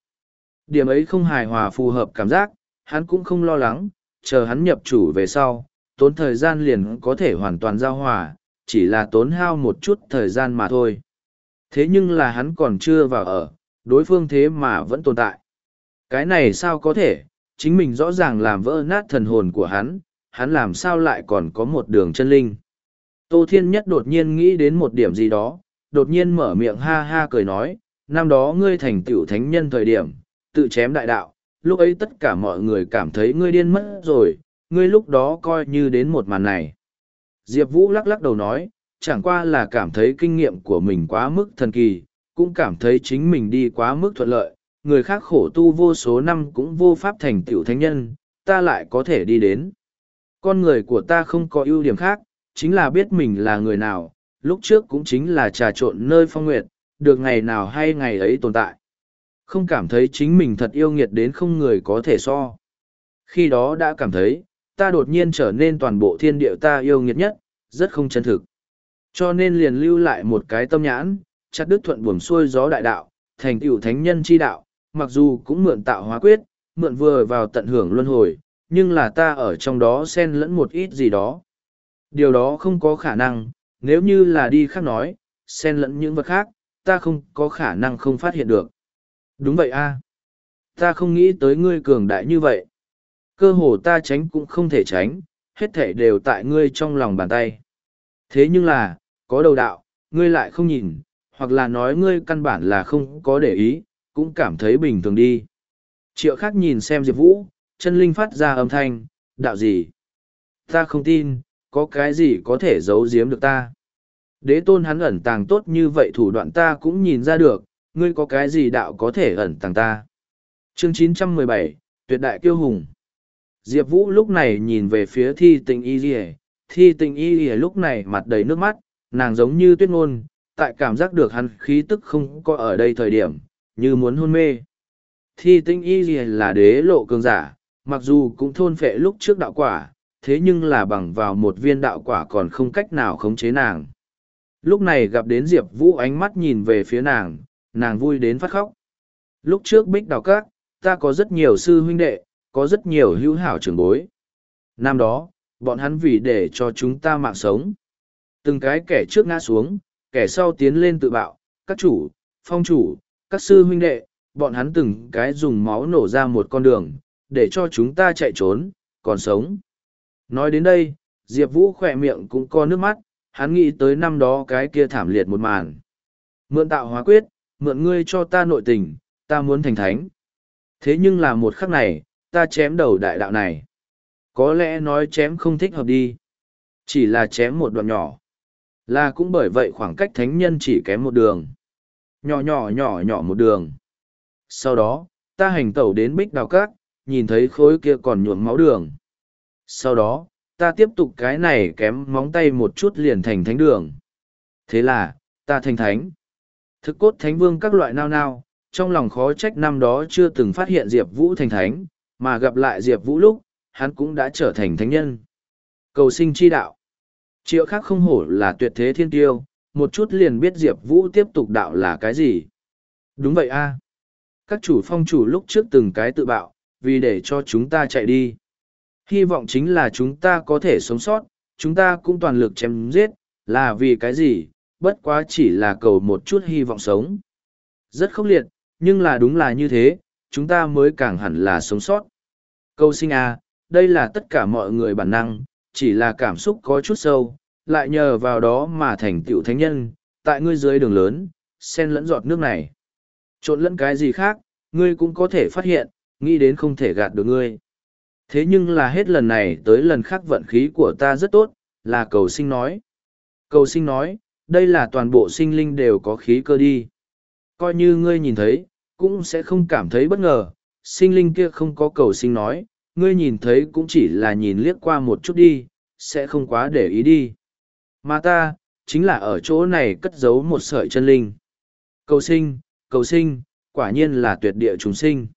Điểm ấy không hài hòa phù hợp cảm giác, hắn cũng không lo lắng, chờ hắn nhập chủ về sau, tốn thời gian liền có thể hoàn toàn giao hòa, chỉ là tốn hao một chút thời gian mà thôi. Thế nhưng là hắn còn chưa vào ở, đối phương thế mà vẫn tồn tại. Cái này sao có thể, chính mình rõ ràng làm vỡ nát thần hồn của hắn, hắn làm sao lại còn có một đường chân linh. Tô Thiên Nhất đột nhiên nghĩ đến một điểm gì đó, đột nhiên mở miệng ha ha cười nói, năm đó ngươi thành tiểu thánh nhân thời điểm, tự chém đại đạo, lúc ấy tất cả mọi người cảm thấy ngươi điên mất rồi, ngươi lúc đó coi như đến một màn này. Diệp Vũ lắc lắc đầu nói, chẳng qua là cảm thấy kinh nghiệm của mình quá mức thần kỳ, cũng cảm thấy chính mình đi quá mức thuận lợi, người khác khổ tu vô số năm cũng vô pháp thành tựu thánh nhân, ta lại có thể đi đến. Con người của ta không có ưu điểm khác, chính là biết mình là người nào, lúc trước cũng chính là trà trộn nơi phong nguyệt, được ngày nào hay ngày ấy tồn tại. Không cảm thấy chính mình thật yêu nghiệt đến không người có thể so. Khi đó đã cảm thấy, ta đột nhiên trở nên toàn bộ thiên địa ta yêu nghiệt nhất, rất không chân thực. Cho nên liền lưu lại một cái tâm nhãn, chặt đứt thuận buồm xuôi gió đại đạo, thành tựu thánh nhân chi đạo, mặc dù cũng mượn tạo hóa quyết, mượn vừa vào tận hưởng luân hồi, nhưng là ta ở trong đó xen lẫn một ít gì đó. Điều đó không có khả năng, nếu như là đi khác nói, xen lẫn những vật khác, ta không có khả năng không phát hiện được. Đúng vậy a Ta không nghĩ tới ngươi cường đại như vậy. Cơ hồ ta tránh cũng không thể tránh, hết thể đều tại ngươi trong lòng bàn tay. Thế nhưng là, có đầu đạo, ngươi lại không nhìn, hoặc là nói ngươi căn bản là không có để ý, cũng cảm thấy bình thường đi. Triệu khác nhìn xem Diệp Vũ, chân linh phát ra âm thanh, đạo gì? Ta không tin, có cái gì có thể giấu giếm được ta. Đế tôn hắn ẩn tàng tốt như vậy thủ đoạn ta cũng nhìn ra được, ngươi có cái gì đạo có thể ẩn tàng ta. Chương 917, Tuyệt đại kiêu hùng. Diệp Vũ lúc này nhìn về phía thi tình y dì thi tình y dì lúc này mặt đầy nước mắt, nàng giống như tuyết ngôn, tại cảm giác được hắn khí tức không có ở đây thời điểm, như muốn hôn mê. Thi tinh y là đế lộ cường giả, mặc dù cũng thôn phệ lúc trước đạo quả, thế nhưng là bằng vào một viên đạo quả còn không cách nào khống chế nàng. Lúc này gặp đến Diệp Vũ ánh mắt nhìn về phía nàng, nàng vui đến phát khóc. Lúc trước bích đào các, ta có rất nhiều sư huynh đệ, có rất nhiều hữu hảo trưởng bối. Năm đó, bọn hắn vì để cho chúng ta mạng sống. Từng cái kẻ trước ngã xuống, kẻ sau tiến lên tự bạo, các chủ, phong chủ, các sư huynh đệ, bọn hắn từng cái dùng máu nổ ra một con đường, để cho chúng ta chạy trốn, còn sống. Nói đến đây, Diệp Vũ khỏe miệng cũng có nước mắt, hắn nghĩ tới năm đó cái kia thảm liệt một màn. Mượn tạo hóa quyết, mượn ngươi cho ta nội tình, ta muốn thành thánh. Thế nhưng là một khắc này, ta chém đầu đại đạo này. Có lẽ nói chém không thích hợp đi. Chỉ là chém một đoạn nhỏ. Là cũng bởi vậy khoảng cách thánh nhân chỉ kém một đường. Nhỏ nhỏ nhỏ nhỏ một đường. Sau đó, ta hành tẩu đến bích đào cát, nhìn thấy khối kia còn nhuộm máu đường. Sau đó, ta tiếp tục cái này kém móng tay một chút liền thành thánh đường. Thế là, ta thành thánh. Thực cốt thánh vương các loại nao nao, trong lòng khó trách năm đó chưa từng phát hiện Diệp Vũ thành thánh, mà gặp lại Diệp Vũ lúc, hắn cũng đã trở thành thánh nhân. Cầu sinh chi đạo. Triệu khác không hổ là tuyệt thế thiên tiêu, một chút liền biết Diệp Vũ tiếp tục đạo là cái gì. Đúng vậy a Các chủ phong chủ lúc trước từng cái tự bạo, vì để cho chúng ta chạy đi. Hy vọng chính là chúng ta có thể sống sót, chúng ta cũng toàn lực chém giết, là vì cái gì, bất quá chỉ là cầu một chút hy vọng sống. Rất khốc liệt, nhưng là đúng là như thế, chúng ta mới càng hẳn là sống sót. Câu sinh a đây là tất cả mọi người bản năng, chỉ là cảm xúc có chút sâu, lại nhờ vào đó mà thành tựu thánh nhân, tại ngươi dưới đường lớn, sen lẫn giọt nước này. Trộn lẫn cái gì khác, ngươi cũng có thể phát hiện, nghĩ đến không thể gạt được ngươi. Thế nhưng là hết lần này tới lần khác vận khí của ta rất tốt, là cầu sinh nói. Cầu sinh nói, đây là toàn bộ sinh linh đều có khí cơ đi. Coi như ngươi nhìn thấy, cũng sẽ không cảm thấy bất ngờ, sinh linh kia không có cầu sinh nói, ngươi nhìn thấy cũng chỉ là nhìn liếc qua một chút đi, sẽ không quá để ý đi. Mà ta, chính là ở chỗ này cất giấu một sợi chân linh. Cầu sinh, cầu sinh, quả nhiên là tuyệt địa chúng sinh.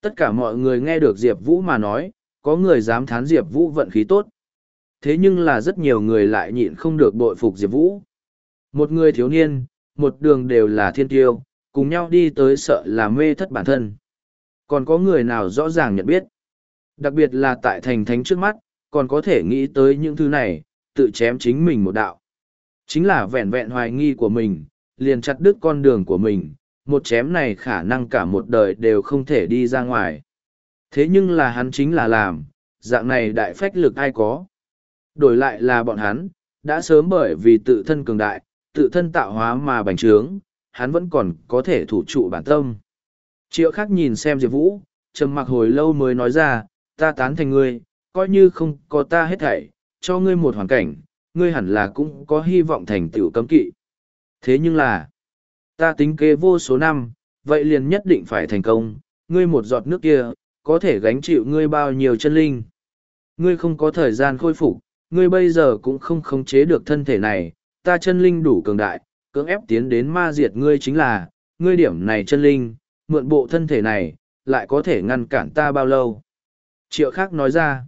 Tất cả mọi người nghe được Diệp Vũ mà nói, có người dám thán Diệp Vũ vận khí tốt. Thế nhưng là rất nhiều người lại nhịn không được bội phục Diệp Vũ. Một người thiếu niên, một đường đều là thiên tiêu, cùng nhau đi tới sợ là mê thất bản thân. Còn có người nào rõ ràng nhận biết. Đặc biệt là tại thành thánh trước mắt, còn có thể nghĩ tới những thứ này, tự chém chính mình một đạo. Chính là vẹn vẹn hoài nghi của mình, liền chặt đứt con đường của mình, một chém này khả năng cả một đời đều không thể đi ra ngoài. Thế nhưng là hắn chính là làm, dạng này đại phách lực ai có. Đổi lại là bọn hắn, đã sớm bởi vì tự thân cường đại, tự thân tạo hóa mà bành trướng, hắn vẫn còn có thể thủ trụ bản tâm. Triệu khác nhìn xem Diệp Vũ, trầm mặc hồi lâu mới nói ra, ta tán thành ngươi, coi như không có ta hết thảy, cho ngươi một hoàn cảnh, ngươi hẳn là cũng có hy vọng thành tựu cấm kỵ. Thế nhưng là, ta tính kế vô số năm, vậy liền nhất định phải thành công, ngươi một giọt nước kia, có thể gánh chịu ngươi bao nhiêu chân linh. Ngươi không có thời gian khôi phục, ngươi bây giờ cũng không khống chế được thân thể này, ta chân linh đủ cường đại, cưỡng ép tiến đến ma diệt ngươi chính là, ngươi điểm này chân linh, mượn bộ thân thể này, lại có thể ngăn cản ta bao lâu. Triệu khác nói ra,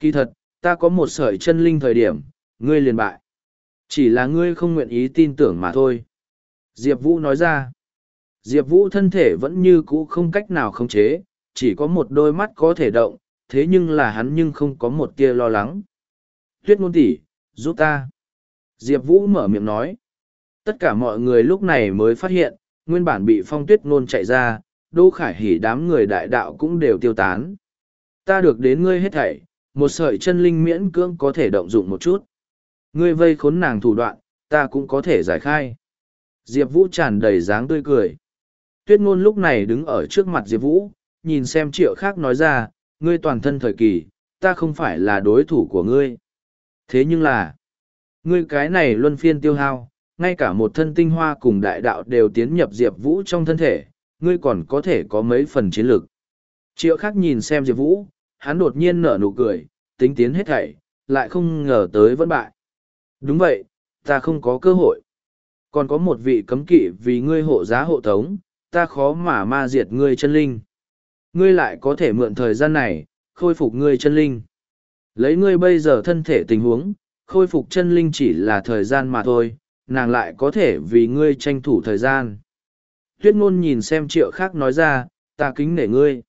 kỳ thật, ta có một sợi chân linh thời điểm, ngươi liền bại. Chỉ là ngươi không nguyện ý tin tưởng mà thôi. Diệp Vũ nói ra, Diệp Vũ thân thể vẫn như cũ không cách nào khống chế, chỉ có một đôi mắt có thể động, thế nhưng là hắn nhưng không có một tia lo lắng. Tuyết ngôn tỷ, giúp ta. Diệp Vũ mở miệng nói. Tất cả mọi người lúc này mới phát hiện, nguyên bản bị phong tuyết ngôn chạy ra, đô khải hỉ đám người đại đạo cũng đều tiêu tán. Ta được đến ngươi hết thảy, một sợi chân linh miễn cưỡng có thể động dụng một chút. Ngươi vây khốn nàng thủ đoạn, ta cũng có thể giải khai. Diệp Vũ tràn đầy dáng tươi cười. Tuyết ngôn lúc này đứng ở trước mặt Diệp Vũ, nhìn xem triệu khác nói ra, ngươi toàn thân thời kỳ, ta không phải là đối thủ của ngươi. Thế nhưng là, ngươi cái này luân phiên tiêu hao, ngay cả một thân tinh hoa cùng đại đạo đều tiến nhập Diệp Vũ trong thân thể, ngươi còn có thể có mấy phần chiến lược. Triệu khác nhìn xem Diệp Vũ, hắn đột nhiên nở nụ cười, tính tiến hết thảy, lại không ngờ tới vẫn bại. Đúng vậy, ta không có cơ hội. Còn có một vị cấm kỵ vì ngươi hộ giá hộ tống, ta khó mà ma diệt ngươi chân linh. Ngươi lại có thể mượn thời gian này, khôi phục ngươi chân linh. Lấy ngươi bây giờ thân thể tình huống, khôi phục chân linh chỉ là thời gian mà thôi, nàng lại có thể vì ngươi tranh thủ thời gian. Tuyết ngôn nhìn xem triệu khác nói ra, ta kính nể ngươi.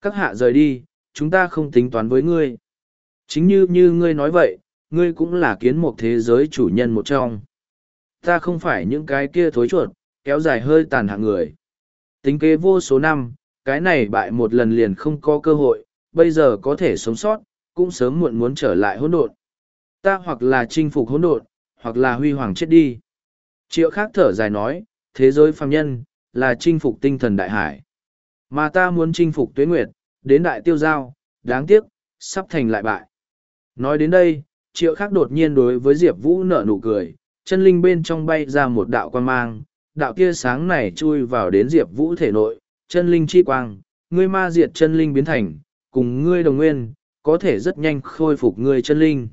Các hạ rời đi, chúng ta không tính toán với ngươi. Chính như như ngươi nói vậy, ngươi cũng là kiến một thế giới chủ nhân một trong. Ta không phải những cái kia thối chuột, kéo dài hơi tàn hạng người. Tính kế vô số năm, cái này bại một lần liền không có cơ hội, bây giờ có thể sống sót, cũng sớm muộn muốn trở lại hỗn độn. Ta hoặc là chinh phục hỗn độn, hoặc là huy hoàng chết đi. Triệu khác thở dài nói, thế giới phàm nhân, là chinh phục tinh thần đại hải. Mà ta muốn chinh phục tuế nguyệt, đến đại tiêu giao, đáng tiếc, sắp thành lại bại. Nói đến đây, triệu khác đột nhiên đối với Diệp Vũ nở nụ cười, chân linh bên trong bay ra một đạo quan mang, đạo kia sáng này chui vào đến Diệp Vũ thể nội, chân linh chi quang, ngươi ma diệt chân linh biến thành, cùng ngươi đồng nguyên, có thể rất nhanh khôi phục ngươi chân linh.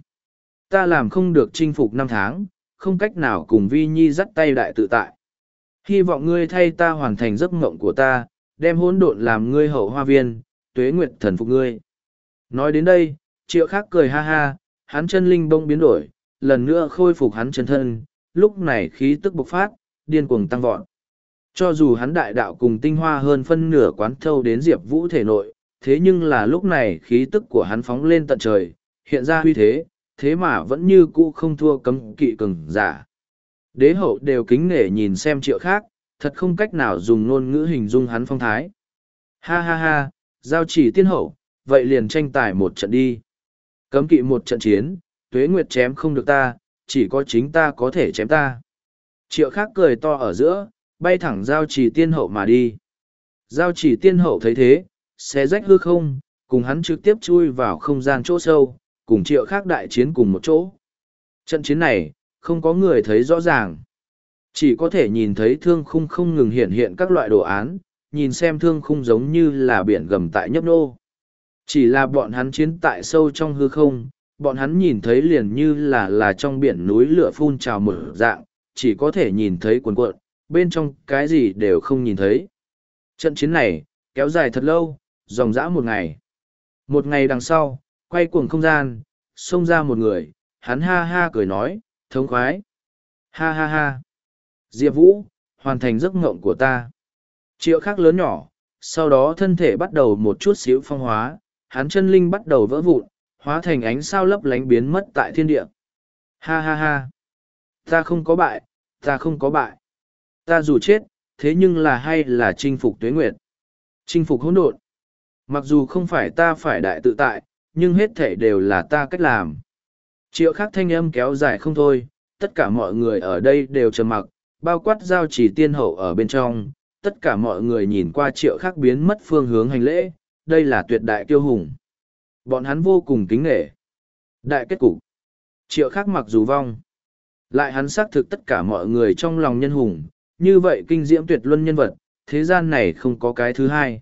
Ta làm không được chinh phục năm tháng, không cách nào cùng Vi Nhi dắt tay đại tự tại. Hy vọng ngươi thay ta hoàn thành giấc mộng của ta, đem hỗn độn làm ngươi hậu hoa viên, tuế nguyệt thần phục ngươi. Nói đến đây, triệu khác cười ha ha, hắn chân linh bông biến đổi, lần nữa khôi phục hắn chân thân, lúc này khí tức bộc phát, điên cuồng tăng vọt. Cho dù hắn đại đạo cùng tinh hoa hơn phân nửa quán thâu đến Diệp Vũ thể nội, thế nhưng là lúc này khí tức của hắn phóng lên tận trời, hiện ra huy thế, thế mà vẫn như cũ không thua cấm kỵ cường giả. Đế hậu đều kính nể nhìn xem triệu khác, thật không cách nào dùng ngôn ngữ hình dung hắn phong thái. Ha ha ha, giao chỉ tiên hậu, vậy liền tranh tài một trận đi. Cấm kỵ một trận chiến, tuế nguyệt chém không được ta, chỉ có chính ta có thể chém ta. Triệu khác cười to ở giữa, bay thẳng giao chỉ tiên hậu mà đi. Giao chỉ tiên hậu thấy thế, xé rách hư không, cùng hắn trực tiếp chui vào không gian chỗ sâu, cùng triệu khác đại chiến cùng một chỗ. Trận chiến này, không có người thấy rõ ràng. Chỉ có thể nhìn thấy thương khung không ngừng hiện hiện các loại đồ án, nhìn xem thương khung giống như là biển gầm tại nhấp nô. Chỉ là bọn hắn chiến tại sâu trong hư không, bọn hắn nhìn thấy liền như là là trong biển núi lửa phun trào mở dạng, chỉ có thể nhìn thấy cuồn cuộn, bên trong cái gì đều không nhìn thấy. Trận chiến này, kéo dài thật lâu, dòng dã một ngày. Một ngày đằng sau, quay cuồng không gian, xông ra một người, hắn ha ha cười nói, thống khoái. Ha ha ha. Diệp Vũ, hoàn thành giấc ngộng của ta. Triệu khác lớn nhỏ, sau đó thân thể bắt đầu một chút xíu phong hóa, hắn chân linh bắt đầu vỡ vụn, hóa thành ánh sao lấp lánh biến mất tại thiên địa. Ha ha ha. Ta không có bại, ta không có bại. Ta dù chết, thế nhưng là hay là chinh phục tuế nguyệt. Chinh phục hỗn độn. Mặc dù không phải ta phải đại tự tại, nhưng hết thể đều là ta cách làm. Triệu khắc thanh âm kéo dài không thôi, tất cả mọi người ở đây đều trầm mặc, bao quát giao chỉ tiên hậu ở bên trong, tất cả mọi người nhìn qua triệu khắc biến mất phương hướng hành lễ, đây là tuyệt đại kiêu hùng. Bọn hắn vô cùng kính nghệ. Đại kết cục. Triệu khắc mặc dù vong. Lại hắn xác thực tất cả mọi người trong lòng nhân hùng, như vậy kinh diễm tuyệt luân nhân vật, thế gian này không có cái thứ hai.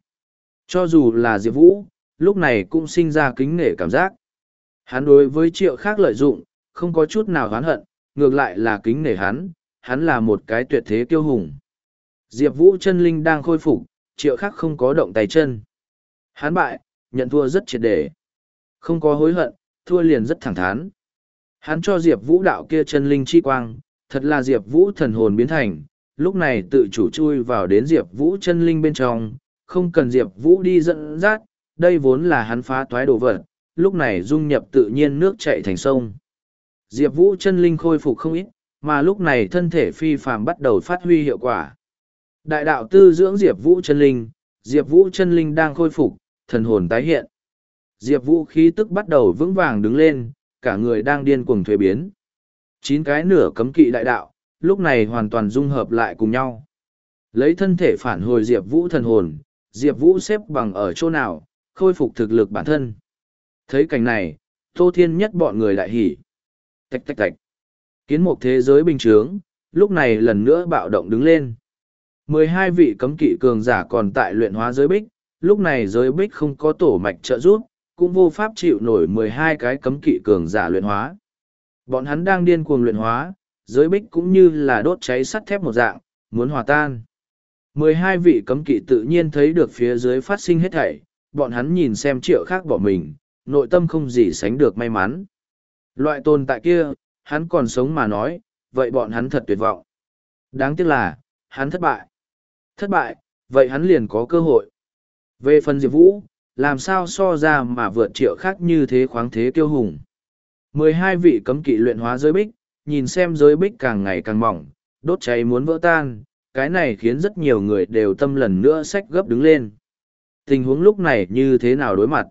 Cho dù là Diệp Vũ, lúc này cũng sinh ra kính nể cảm giác. Hắn đối với triệu khác lợi dụng, không có chút nào oán hận, ngược lại là kính nể hắn, hắn là một cái tuyệt thế kiêu hùng. Diệp Vũ chân linh đang khôi phục, triệu khắc không có động tay chân. Hán bại, nhận thua rất triệt để. Không có hối hận, thua liền rất thẳng thắn. Hắn cho Diệp Vũ đạo kia chân linh chi quang, thật là Diệp Vũ thần hồn biến thành, lúc này tự chủ chui vào đến Diệp Vũ chân linh bên trong, không cần Diệp Vũ đi dẫn dắt, đây vốn là hắn phá toái đồ vật, lúc này dung nhập tự nhiên nước chảy thành sông. Diệp Vũ chân linh khôi phục không ít, mà lúc này thân thể phi phàm bắt đầu phát huy hiệu quả. Đại đạo tư dưỡng Diệp Vũ chân linh, Diệp Vũ chân linh đang khôi phục, thần hồn tái hiện. Diệp Vũ khí tức bắt đầu vững vàng đứng lên, cả người đang điên cuồng thuế biến. Chín cái nửa cấm kỵ đại đạo, lúc này hoàn toàn dung hợp lại cùng nhau. Lấy thân thể phản hồi Diệp Vũ thần hồn, Diệp Vũ xếp bằng ở chỗ nào, khôi phục thực lực bản thân. Thấy cảnh này, Tô Thiên nhất bọn người đại hỉ. Tạch tạch tạch. Kiến một thế giới bình trướng, lúc này lần nữa bạo động đứng lên mười hai vị cấm kỵ cường giả còn tại luyện hóa giới bích, lúc này giới bích không có tổ mạch trợ giúp, cũng vô pháp chịu nổi mười hai cái cấm kỵ cường giả luyện hóa. Bọn hắn đang điên cuồng luyện hóa, giới bích cũng như là đốt cháy sắt thép một dạng, muốn hòa tan. mười hai vị cấm kỵ tự nhiên thấy được phía dưới phát sinh hết thảy bọn hắn nhìn xem triệu khác bỏ mình nội tâm không gì sánh được may mắn. Loại tồn tại kia hắn còn sống mà nói vậy bọn hắn thật tuyệt vọng. Đáng tiếc là hắn thất bại thất bại vậy hắn liền có cơ hội về phần diệp vũ làm sao so ra mà vượt triệu khác như thế khoáng thế kiêu hùng mười hai vị cấm kỵ luyện hóa giới bích nhìn xem giới bích càng ngày càng mỏng đốt cháy muốn vỡ tan cái này khiến rất nhiều người đều tâm lần nữa sách gấp đứng lên. Tình huống lúc này như thế nào đối mặt?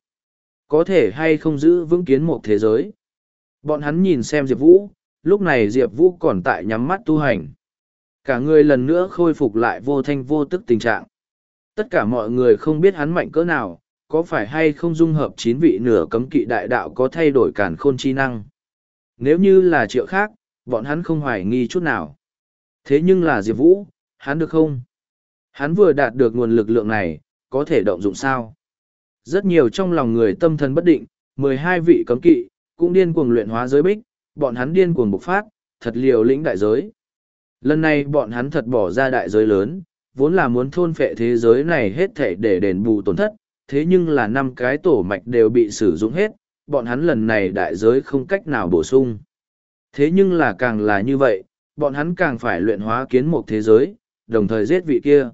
có thể hay không giữ vững kiến một thế giới. Bọn hắn nhìn xem Diệp Vũ, lúc này Diệp Vũ còn tại nhắm mắt tu hành. Cả người lần nữa khôi phục lại vô thanh vô tức tình trạng. Tất cả mọi người không biết hắn mạnh cỡ nào, có phải hay không dung hợp chín vị nửa cấm kỵ đại đạo có thay đổi cản khôn chi năng. Nếu như là triệu khác, bọn hắn không hoài nghi chút nào. Thế nhưng là Diệp Vũ, hắn được không? Hắn vừa đạt được nguồn lực lượng này, có thể động dụng sao? Rất nhiều trong lòng người tâm thần bất định, mười hai vị cấm kỵ, cũng điên cuồng luyện hóa giới bích, bọn hắn điên cuồng bộc phát, thật liều lĩnh đại giới. Lần này bọn hắn thật bỏ ra đại giới lớn, vốn là muốn thôn phệ thế giới này hết thể để đền bù tổn thất, thế nhưng là năm cái tổ mạch đều bị sử dụng hết, bọn hắn lần này đại giới không cách nào bổ sung. Thế nhưng là càng là như vậy, bọn hắn càng phải luyện hóa kiến một thế giới, đồng thời giết vị kia.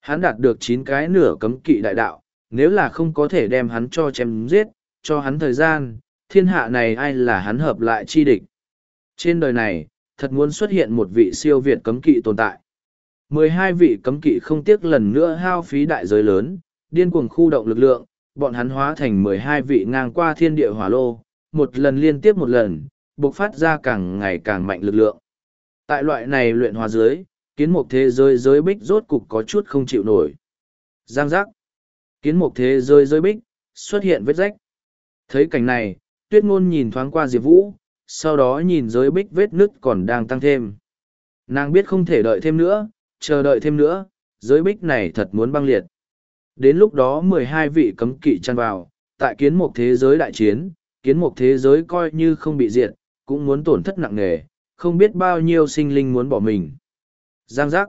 Hắn đạt được chín cái nửa cấm kỵ đại đạo, nếu là không có thể đem hắn cho chém giết, cho hắn thời gian, thiên hạ này ai là hắn hợp lại chi địch. Trên đời này, thật muốn xuất hiện một vị siêu việt cấm kỵ tồn tại. mười hai vị cấm kỵ không tiếc lần nữa hao phí đại giới lớn, điên cuồng khu động lực lượng, bọn hắn hóa thành mười hai vị ngang qua thiên địa hỏa lô, một lần liên tiếp một lần, bộc phát ra càng ngày càng mạnh lực lượng. Tại loại này luyện hóa dưới, kiến mục thế giới giới bích rốt cục có chút không chịu nổi. Giang giác. Kiến mục thế giới giới bích, xuất hiện vết rách. Thấy cảnh này, tuyết ngôn nhìn thoáng qua Diệp Vũ, sau đó nhìn giới bích vết nứt còn đang tăng thêm. Nàng biết không thể đợi thêm nữa, chờ đợi thêm nữa, giới bích này thật muốn băng liệt. Đến lúc đó mười hai vị cấm kỵ chăn vào, tại kiến mục thế giới đại chiến, kiến mục thế giới coi như không bị diệt, cũng muốn tổn thất nặng nề, không biết bao nhiêu sinh linh muốn bỏ mình. Giang giác.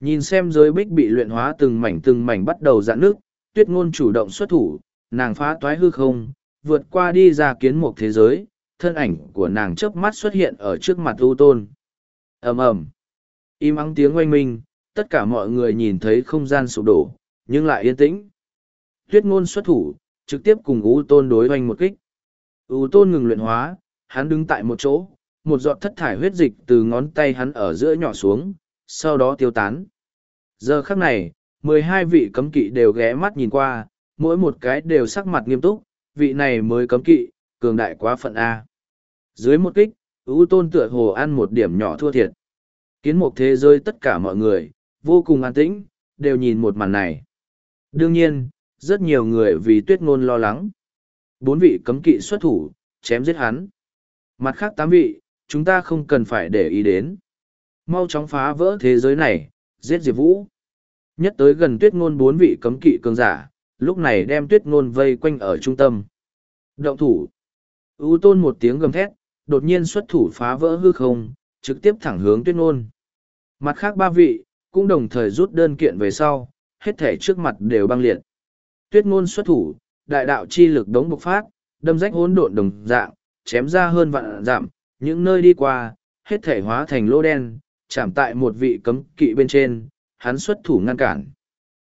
Nhìn xem giới bích bị luyện hóa từng mảnh từng mảnh bắt đầu dạn nước, tuyết ngôn chủ động xuất thủ, nàng phá toái hư không, vượt qua đi ra kiến mục thế giới, thân ảnh của nàng chớp mắt xuất hiện ở trước mặt ưu tôn. ầm ầm Im ắng tiếng oanh minh, tất cả mọi người nhìn thấy không gian sụp đổ, nhưng lại yên tĩnh. Tuyết ngôn xuất thủ, trực tiếp cùng ưu tôn đối oanh một kích. ưu tôn ngừng luyện hóa, hắn đứng tại một chỗ, một giọt thất thải huyết dịch từ ngón tay hắn ở giữa nhỏ xuống, sau đó tiêu tán. Giờ khắc này, mười hai vị cấm kỵ đều ghé mắt nhìn qua, mỗi một cái đều sắc mặt nghiêm túc, vị này mới cấm kỵ, cường đại quá phận A. Dưới một kích, ưu tôn tựa hồ ăn một điểm nhỏ thua thiệt. Kiến một thế giới tất cả mọi người, vô cùng an tĩnh, đều nhìn một màn này. Đương nhiên, rất nhiều người vì tuyết ngôn lo lắng. Bốn vị cấm kỵ xuất thủ, chém giết hắn. Mặt khác tám vị, chúng ta không cần phải để ý đến. Mau chóng phá vỡ thế giới này, giết Diệp Vũ. Nhất tới gần tuyết ngôn bốn vị cấm kỵ cường giả, lúc này đem tuyết ngôn vây quanh ở trung tâm. Động thủ. ưu tôn một tiếng gầm thét, đột nhiên xuất thủ phá vỡ hư không, trực tiếp thẳng hướng tuyết ngôn. Mặt khác ba vị, cũng đồng thời rút đơn kiện về sau, hết thể trước mặt đều băng liệt. Tuyết ngôn xuất thủ, đại đạo chi lực đống bộc phát, đâm rách hỗn độn đồng dạng, chém ra hơn vạn giảm, những nơi đi qua, hết thể hóa thành lô đen, chạm tại một vị cấm kỵ bên trên, hắn xuất thủ ngăn cản.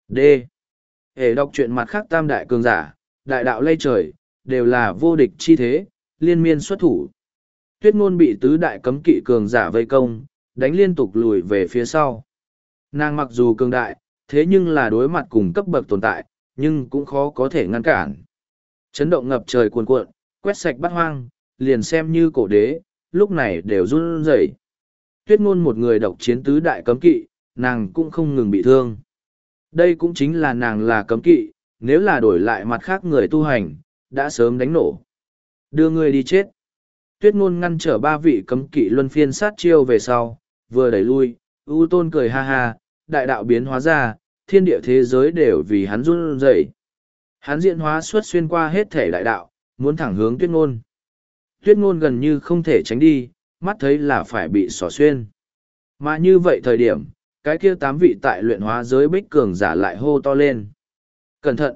D. Hệ đọc truyện mặt khác tam đại cường giả, đại đạo lây trời, đều là vô địch chi thế, liên miên xuất thủ. Tuyết ngôn bị tứ đại cấm kỵ cường giả vây công, đánh liên tục lùi về phía sau. Nàng mặc dù cường đại, thế nhưng là đối mặt cùng cấp bậc tồn tại, nhưng cũng khó có thể ngăn cản. Chấn động ngập trời cuồn cuộn, quét sạch bát hoang, liền xem như cổ đế, lúc này đều run rẩy. Tuyết ngôn một người độc chiến tứ đại cấm kỵ, nàng cũng không ngừng bị thương. Đây cũng chính là nàng là cấm kỵ, nếu là đổi lại mặt khác người tu hành, đã sớm đánh nổ. Đưa người đi chết. Tuyết ngôn ngăn trở ba vị cấm kỵ luân phiên sát chiêu về sau, vừa đẩy lui, ưu tôn cười ha ha, đại đạo biến hóa ra, thiên địa thế giới đều vì hắn run rẩy. Hắn diễn hóa xuất xuyên qua hết thể đại đạo, muốn thẳng hướng tuyết ngôn. Tuyết ngôn gần như không thể tránh đi, mắt thấy là phải bị xỏ xuyên. Mà như vậy thời điểm, cái kia tám vị tại luyện hóa giới bích cường giả lại hô to lên. Cẩn thận!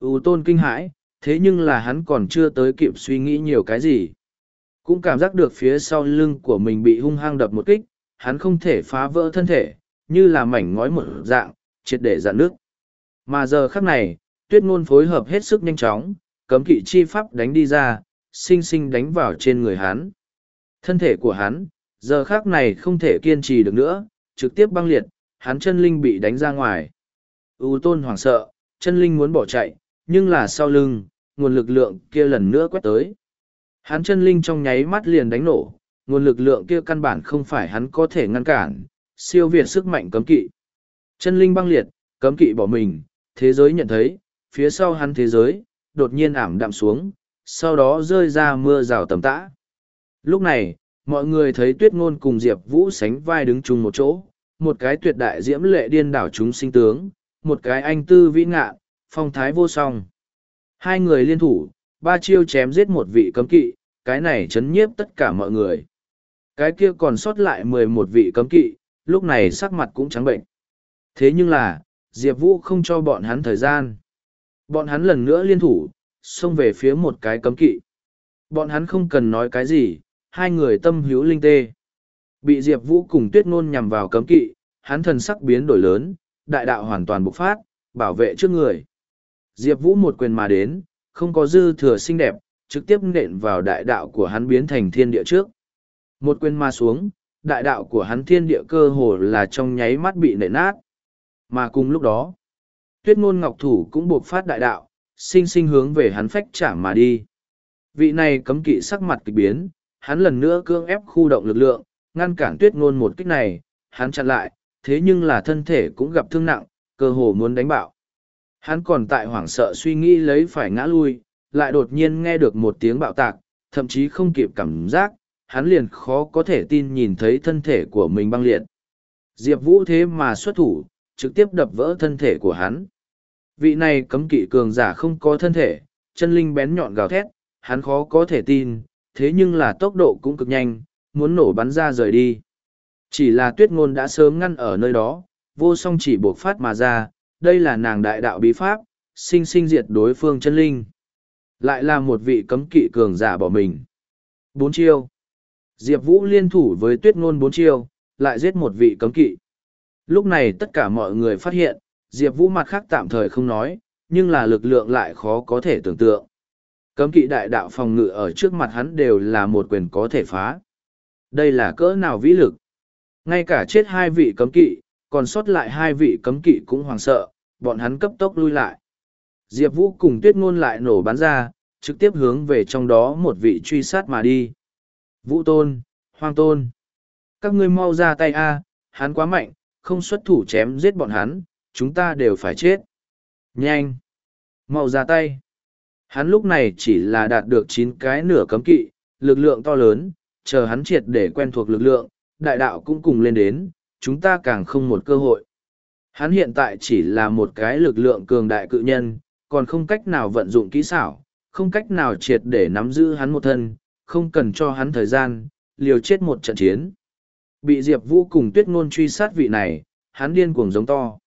ưu tôn kinh hãi, thế nhưng là hắn còn chưa tới kịp suy nghĩ nhiều cái gì. Cũng cảm giác được phía sau lưng của mình bị hung hăng đập một kích, hắn không thể phá vỡ thân thể, như là mảnh ngói một dạng, triệt để dạn nước. Mà giờ khắc này, tuyết ngôn phối hợp hết sức nhanh chóng, cấm kỵ chi pháp đánh đi ra, sinh sinh đánh vào trên người hắn. Thân thể của hắn, giờ khắc này không thể kiên trì được nữa, trực tiếp băng liệt, hắn chân linh bị đánh ra ngoài. U tôn hoảng sợ, chân linh muốn bỏ chạy, nhưng là sau lưng, nguồn lực lượng kia lần nữa quét tới. Hắn chân linh trong nháy mắt liền đánh nổ, nguồn lực lượng kia căn bản không phải hắn có thể ngăn cản, siêu việt sức mạnh cấm kỵ. Chân linh băng liệt, cấm kỵ bỏ mình, thế giới nhận thấy, phía sau hắn thế giới, đột nhiên ảm đạm xuống, sau đó rơi ra mưa rào tầm tã. Lúc này, mọi người thấy tuyết ngôn cùng Diệp Vũ sánh vai đứng chung một chỗ, một cái tuyệt đại diễm lệ điên đảo chúng sinh tướng, một cái anh tư vĩ ngạ, phong thái vô song. Hai người liên thủ, ba chiêu chém giết một vị cấm kỵ, cái này chấn nhiếp tất cả mọi người. Cái kia còn sót lại mười một vị cấm kỵ, lúc này sắc mặt cũng trắng bệnh. Thế nhưng là, Diệp Vũ không cho bọn hắn thời gian. Bọn hắn lần nữa liên thủ, xông về phía một cái cấm kỵ. Bọn hắn không cần nói cái gì, hai người tâm hữu linh tê. Bị Diệp Vũ cùng tuyết ngôn nhằm vào cấm kỵ, hắn thần sắc biến đổi lớn, đại đạo hoàn toàn bộc phát, bảo vệ trước người. Diệp Vũ một quyền mà đến, không có dư thừa xinh đẹp, trực tiếp nện vào đại đạo của hắn biến thành thiên địa trước. Một quyền ma xuống, đại đạo của hắn thiên địa cơ hồ là trong nháy mắt bị nện nát. Mà cùng lúc đó, tuyết ngôn ngọc thủ cũng buộc phát đại đạo, sinh sinh hướng về hắn phách trả mà đi. Vị này cấm kỵ sắc mặt kịch biến, hắn lần nữa cương ép khu động lực lượng, ngăn cản tuyết ngôn một kích này, hắn chặn lại, thế nhưng là thân thể cũng gặp thương nặng, cơ hồ muốn đánh bạo. Hắn còn tại hoảng sợ suy nghĩ lấy phải ngã lui, lại đột nhiên nghe được một tiếng bạo tạc, thậm chí không kịp cảm giác, hắn liền khó có thể tin nhìn thấy thân thể của mình băng liệt. Diệp Vũ thế mà xuất thủ, trực tiếp đập vỡ thân thể của hắn. Vị này cấm kỵ cường giả không có thân thể, chân linh bén nhọn gào thét, hắn khó có thể tin, thế nhưng là tốc độ cũng cực nhanh, muốn nổ bắn ra rời đi. Chỉ là tuyết ngôn đã sớm ngăn ở nơi đó, vô song chỉ buộc phát mà ra, đây là nàng đại đạo bí pháp, sinh sinh diệt đối phương chân linh. Lại là một vị cấm kỵ cường giả bỏ mình. Bốn chiêu. Diệp Vũ liên thủ với tuyết ngôn bốn chiêu, lại giết một vị cấm kỵ. Lúc này tất cả mọi người phát hiện, Diệp Vũ mặt khác tạm thời không nói, nhưng là lực lượng lại khó có thể tưởng tượng. Cấm kỵ đại đạo phòng ngự ở trước mặt hắn đều là một quyền có thể phá. Đây là cỡ nào vĩ lực. Ngay cả chết hai vị cấm kỵ, còn sót lại hai vị cấm kỵ cũng hoảng sợ, bọn hắn cấp tốc lui lại. Diệp Vũ cùng tuyết ngôn lại nổ bắn ra, trực tiếp hướng về trong đó một vị truy sát mà đi. Vũ Tôn, Hoang Tôn. Các ngươi mau ra tay a hắn quá mạnh, không xuất thủ chém giết bọn hắn, chúng ta đều phải chết. Nhanh! Mau ra tay! Hắn lúc này chỉ là đạt được chín cái nửa cấm kỵ, lực lượng to lớn, chờ hắn triệt để quen thuộc lực lượng, đại đạo cũng cùng lên đến, chúng ta càng không một cơ hội. Hắn hiện tại chỉ là một cái lực lượng cường đại cự nhân, còn không cách nào vận dụng kỹ xảo, không cách nào triệt để nắm giữ hắn một thân, không cần cho hắn thời gian, liều chết một trận chiến. Bị Diệp Vũ cùng tuyết ngôn truy sát vị này, hắn điên cuồng giống to.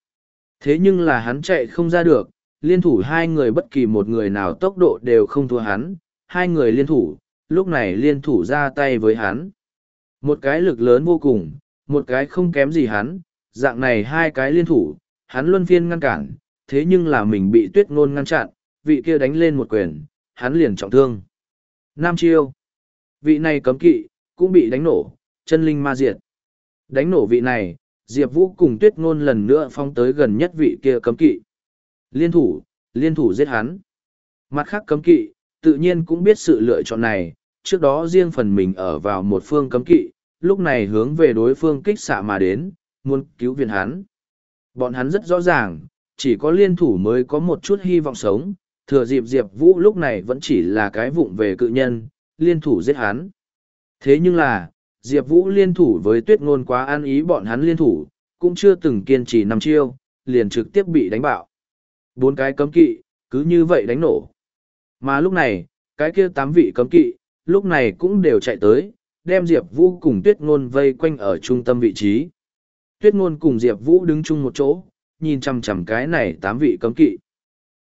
Thế nhưng là hắn chạy không ra được, liên thủ hai người bất kỳ một người nào tốc độ đều không thua hắn, hai người liên thủ, lúc này liên thủ ra tay với hắn. Một cái lực lớn vô cùng, một cái không kém gì hắn, dạng này hai cái liên thủ, hắn luân phiên ngăn cản, thế nhưng là mình bị tuyết ngôn ngăn chặn, vị kia đánh lên một quyền, hắn liền trọng thương. Nam chiêu. Vị này cấm kỵ, cũng bị đánh nổ, chân linh ma diệt. Đánh nổ vị này, Diệp Vũ cùng tuyết ngôn lần nữa phong tới gần nhất vị kia cấm kỵ. Liên thủ, liên thủ giết hắn. Mặt khác cấm kỵ, tự nhiên cũng biết sự lựa chọn này, trước đó riêng phần mình ở vào một phương cấm kỵ, lúc này hướng về đối phương kích xạ mà đến, muốn cứu viện hắn. Bọn hắn rất rõ ràng, chỉ có liên thủ mới có một chút hy vọng sống, thừa dịp Diệp Vũ lúc này vẫn chỉ là cái vụng về cự nhân, liên thủ giết hắn. Thế nhưng là, Diệp Vũ liên thủ với tuyết ngôn quá an ý bọn hắn liên thủ, cũng chưa từng kiên trì năm chiêu, liền trực tiếp bị đánh bạo. Bốn cái cấm kỵ, cứ như vậy đánh nổ. Mà lúc này, cái kia tám vị cấm kỵ, lúc này cũng đều chạy tới, đem Diệp Vũ cùng tuyết ngôn vây quanh ở trung tâm vị trí. Tuyết ngôn cùng Diệp Vũ đứng chung một chỗ, nhìn chằm chằm cái này tám vị cấm kỵ.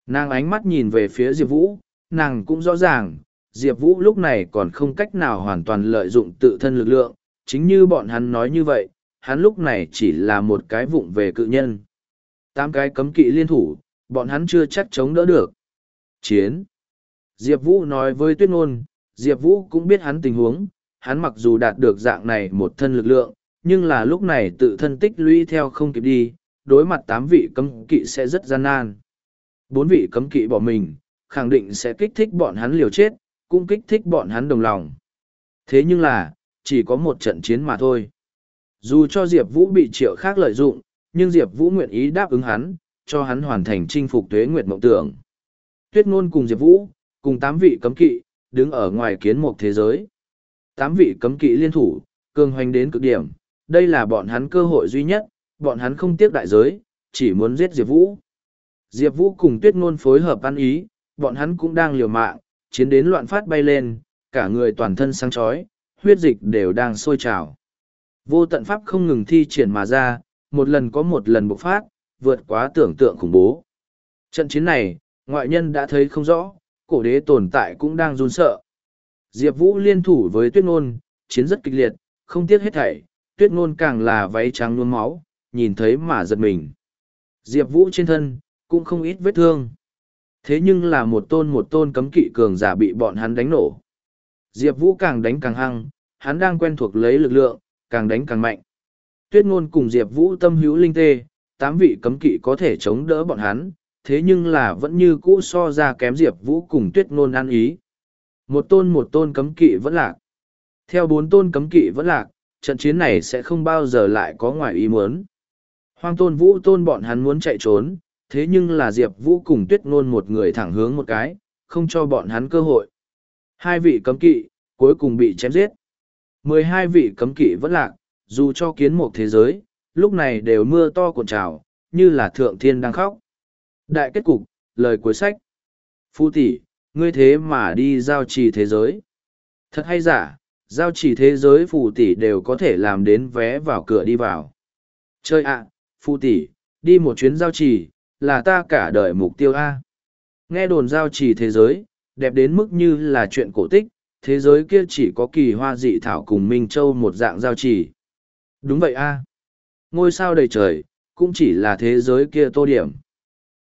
Nàng ánh mắt nhìn về phía Diệp Vũ, nàng cũng rõ ràng, Diệp Vũ lúc này còn không cách nào hoàn toàn lợi dụng tự thân lực lượng, chính như bọn hắn nói như vậy, hắn lúc này chỉ là một cái vụng về cự nhân. Tám cái cấm kỵ liên thủ, bọn hắn chưa chắc chống đỡ được. Chiến. Diệp Vũ nói với Tuyết Ngôn, Diệp Vũ cũng biết hắn tình huống, hắn mặc dù đạt được dạng này một thân lực lượng, nhưng là lúc này tự thân tích lũy theo không kịp đi, đối mặt tám vị cấm kỵ sẽ rất gian nan. Bốn vị cấm kỵ bỏ mình, khẳng định sẽ kích thích bọn hắn liều chết, cũng kích thích bọn hắn đồng lòng. Thế nhưng là, chỉ có một trận chiến mà thôi. Dù cho Diệp Vũ bị triệu khác lợi dụng, nhưng Diệp Vũ nguyện ý đáp ứng hắn, cho hắn hoàn thành chinh phục tuế nguyệt mộng tưởng. Tuyết ngôn cùng Diệp Vũ, cùng tám vị cấm kỵ, đứng ở ngoài kiến một thế giới. Tám vị cấm kỵ liên thủ, cường hoành đến cực điểm, đây là bọn hắn cơ hội duy nhất, bọn hắn không tiếc đại giới, chỉ muốn giết Diệp Vũ. Diệp Vũ cùng Tuyết ngôn phối hợp ăn ý, bọn hắn cũng đang liều mạng, chiến đến loạn phát bay lên, cả người toàn thân sáng chói, huyết dịch đều đang sôi trào. Vô tận pháp không ngừng thi triển mà ra, một lần có một lần bộc phát, vượt quá tưởng tượng khủng bố. Trận chiến này, ngoại nhân đã thấy không rõ, cổ đế tồn tại cũng đang run sợ. Diệp Vũ liên thủ với tuyết ngôn, chiến rất kịch liệt, không tiếc hết thảy, tuyết ngôn càng là váy trắng nhuốm máu, nhìn thấy mà giật mình. Diệp Vũ trên thân, cũng không ít vết thương. Thế nhưng là một tôn một tôn cấm kỵ cường giả bị bọn hắn đánh nổ. Diệp Vũ càng đánh càng hăng, hắn đang quen thuộc lấy lực lượng, càng đánh càng mạnh. Tuyết ngôn cùng Diệp Vũ tâm hữu linh tê, tám vị cấm kỵ có thể chống đỡ bọn hắn, thế nhưng là vẫn như cũ so ra kém Diệp Vũ cùng Tuyết ngôn ăn ý. Một tôn một tôn cấm kỵ vẫn lạc. Theo bốn tôn cấm kỵ vẫn lạc, trận chiến này sẽ không bao giờ lại có ngoài ý muốn. Hoang tôn vũ tôn bọn hắn muốn chạy trốn, thế nhưng là Diệp Vũ cùng Tuyết ngôn một người thẳng hướng một cái, không cho bọn hắn cơ hội. Hai vị cấm kỵ, cuối cùng bị chém giết. mười hai vị cấm kỵ vẫn lạc, dù cho kiến một thế giới, lúc này đều mưa to cuộn trào, như là thượng thiên đang khóc. Đại kết cục, lời cuối sách. Phu tỷ, ngươi thế mà đi giao trì thế giới. Thật hay giả, giao trì thế giới phù tỷ đều có thể làm đến vé vào cửa đi vào. Chơi ạ, à, phù tỷ, đi một chuyến giao trì, là ta cả đời mục tiêu A. Nghe đồn giao trì thế giới, đẹp đến mức như là chuyện cổ tích, thế giới kia chỉ có kỳ hoa dị thảo cùng Minh Châu một dạng giao trì. Đúng vậy a Ngôi sao đầy trời, cũng chỉ là thế giới kia tô điểm.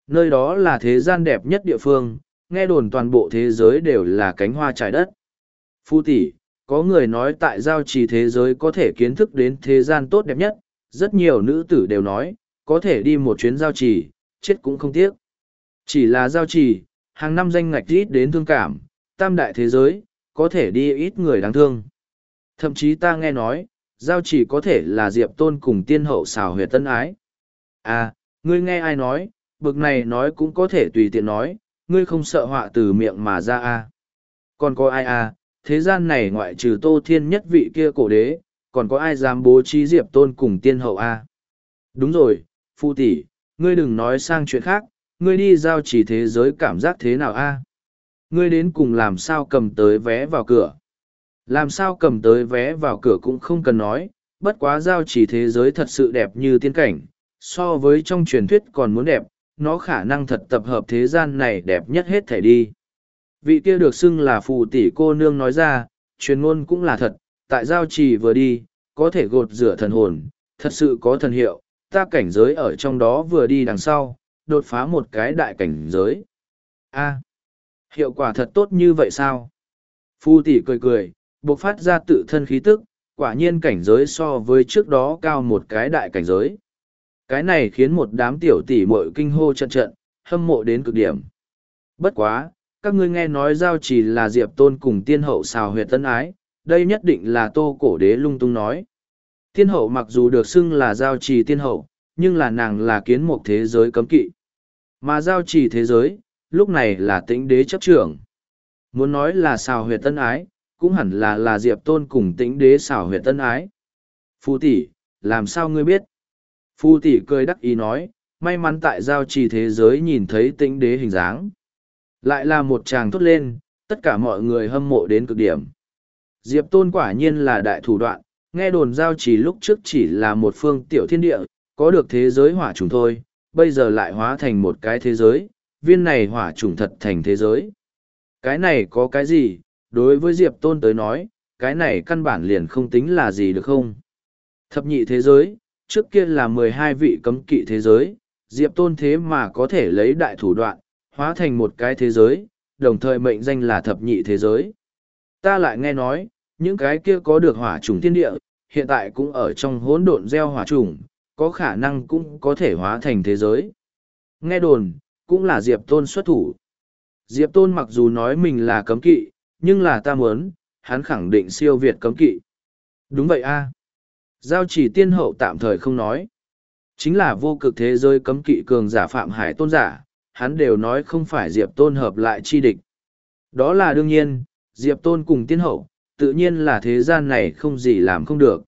Nơi đó là thế gian đẹp nhất địa phương, nghe đồn toàn bộ thế giới đều là cánh hoa trải đất. Phu tỷ, có người nói tại giao trì thế giới có thể kiến thức đến thế gian tốt đẹp nhất, rất nhiều nữ tử đều nói, có thể đi một chuyến giao trì, chết cũng không tiếc. Chỉ là giao trì, hàng năm danh ngạch ít đến thương cảm, tam đại thế giới, có thể đi ít người đáng thương. Thậm chí ta nghe nói, giao chỉ có thể là diệp tôn cùng tiên hậu xào huyệt tân ái. À, ngươi nghe ai nói, bực này nói cũng có thể tùy tiện nói, ngươi không sợ họa từ miệng mà ra à. Còn có ai à, thế gian này ngoại trừ tô thiên nhất vị kia cổ đế, còn có ai dám bố trí diệp tôn cùng tiên hậu à. Đúng rồi, phu tỷ, ngươi đừng nói sang chuyện khác, ngươi đi giao chỉ thế giới cảm giác thế nào a ngươi đến cùng làm sao cầm tới vé vào cửa làm sao cầm tới vé vào cửa cũng không cần nói bất quá giao chỉ thế giới thật sự đẹp như tiên cảnh so với trong truyền thuyết còn muốn đẹp nó khả năng thật tập hợp thế gian này đẹp nhất hết thể đi vị kia được xưng là phù tỷ cô nương nói ra truyền ngôn cũng là thật tại giao trì vừa đi có thể gột rửa thần hồn thật sự có thần hiệu ta cảnh giới ở trong đó vừa đi đằng sau đột phá một cái đại cảnh giới. A, hiệu quả thật tốt như vậy sao? Phu tỷ cười cười, bộc phát ra tự thân khí tức, quả nhiên cảnh giới so với trước đó cao một cái đại cảnh giới. Cái này khiến một đám tiểu tỷ muội kinh hô trận trận, hâm mộ đến cực điểm. Bất quá, các ngươi nghe nói giao chỉ là diệp tôn cùng tiên hậu xào huyệt tân ái, đây nhất định là tô cổ đế lung tung nói. Tiên hậu mặc dù được xưng là giao trì tiên hậu, nhưng là nàng là kiến một thế giới cấm kỵ. Mà giao trì thế giới, lúc này là tĩnh đế chấp trưởng. Muốn nói là xào huyệt tân ái, cũng hẳn là là diệp tôn cùng tĩnh đế xào huyệt tân ái. phù tỷ, làm sao ngươi biết? Phu tỷ cười đắc ý nói, may mắn tại giao trì thế giới nhìn thấy tĩnh đế hình dáng. Lại là một chàng thốt lên, tất cả mọi người hâm mộ đến cực điểm. Diệp tôn quả nhiên là đại thủ đoạn, nghe đồn giao trì lúc trước chỉ là một phương tiểu thiên địa, có được thế giới hỏa trùng thôi, bây giờ lại hóa thành một cái thế giới, viên này hỏa trùng thật thành thế giới. Cái này có cái gì, đối với Diệp Tôn tới nói, cái này căn bản liền không tính là gì được không? Thập nhị thế giới, trước kia là mười hai vị cấm kỵ thế giới, Diệp Tôn thế mà có thể lấy đại thủ đoạn, hóa thành một cái thế giới, đồng thời mệnh danh là thập nhị thế giới. Ta lại nghe nói, những cái kia có được hỏa trùng thiên địa, hiện tại cũng ở trong hỗn độn gieo hỏa trùng, có khả năng cũng có thể hóa thành thế giới. Nghe đồn, cũng là Diệp Tôn xuất thủ. Diệp Tôn mặc dù nói mình là cấm kỵ, nhưng là ta muốn, hắn khẳng định siêu việt cấm kỵ. Đúng vậy a Giao chỉ tiên hậu tạm thời không nói. Chính là vô cực thế giới cấm kỵ cường giả phạm hải tôn giả, hắn đều nói không phải Diệp Tôn hợp lại chi địch. Đó là đương nhiên, Diệp Tôn cùng tiên hậu, tự nhiên là thế gian này không gì làm không được.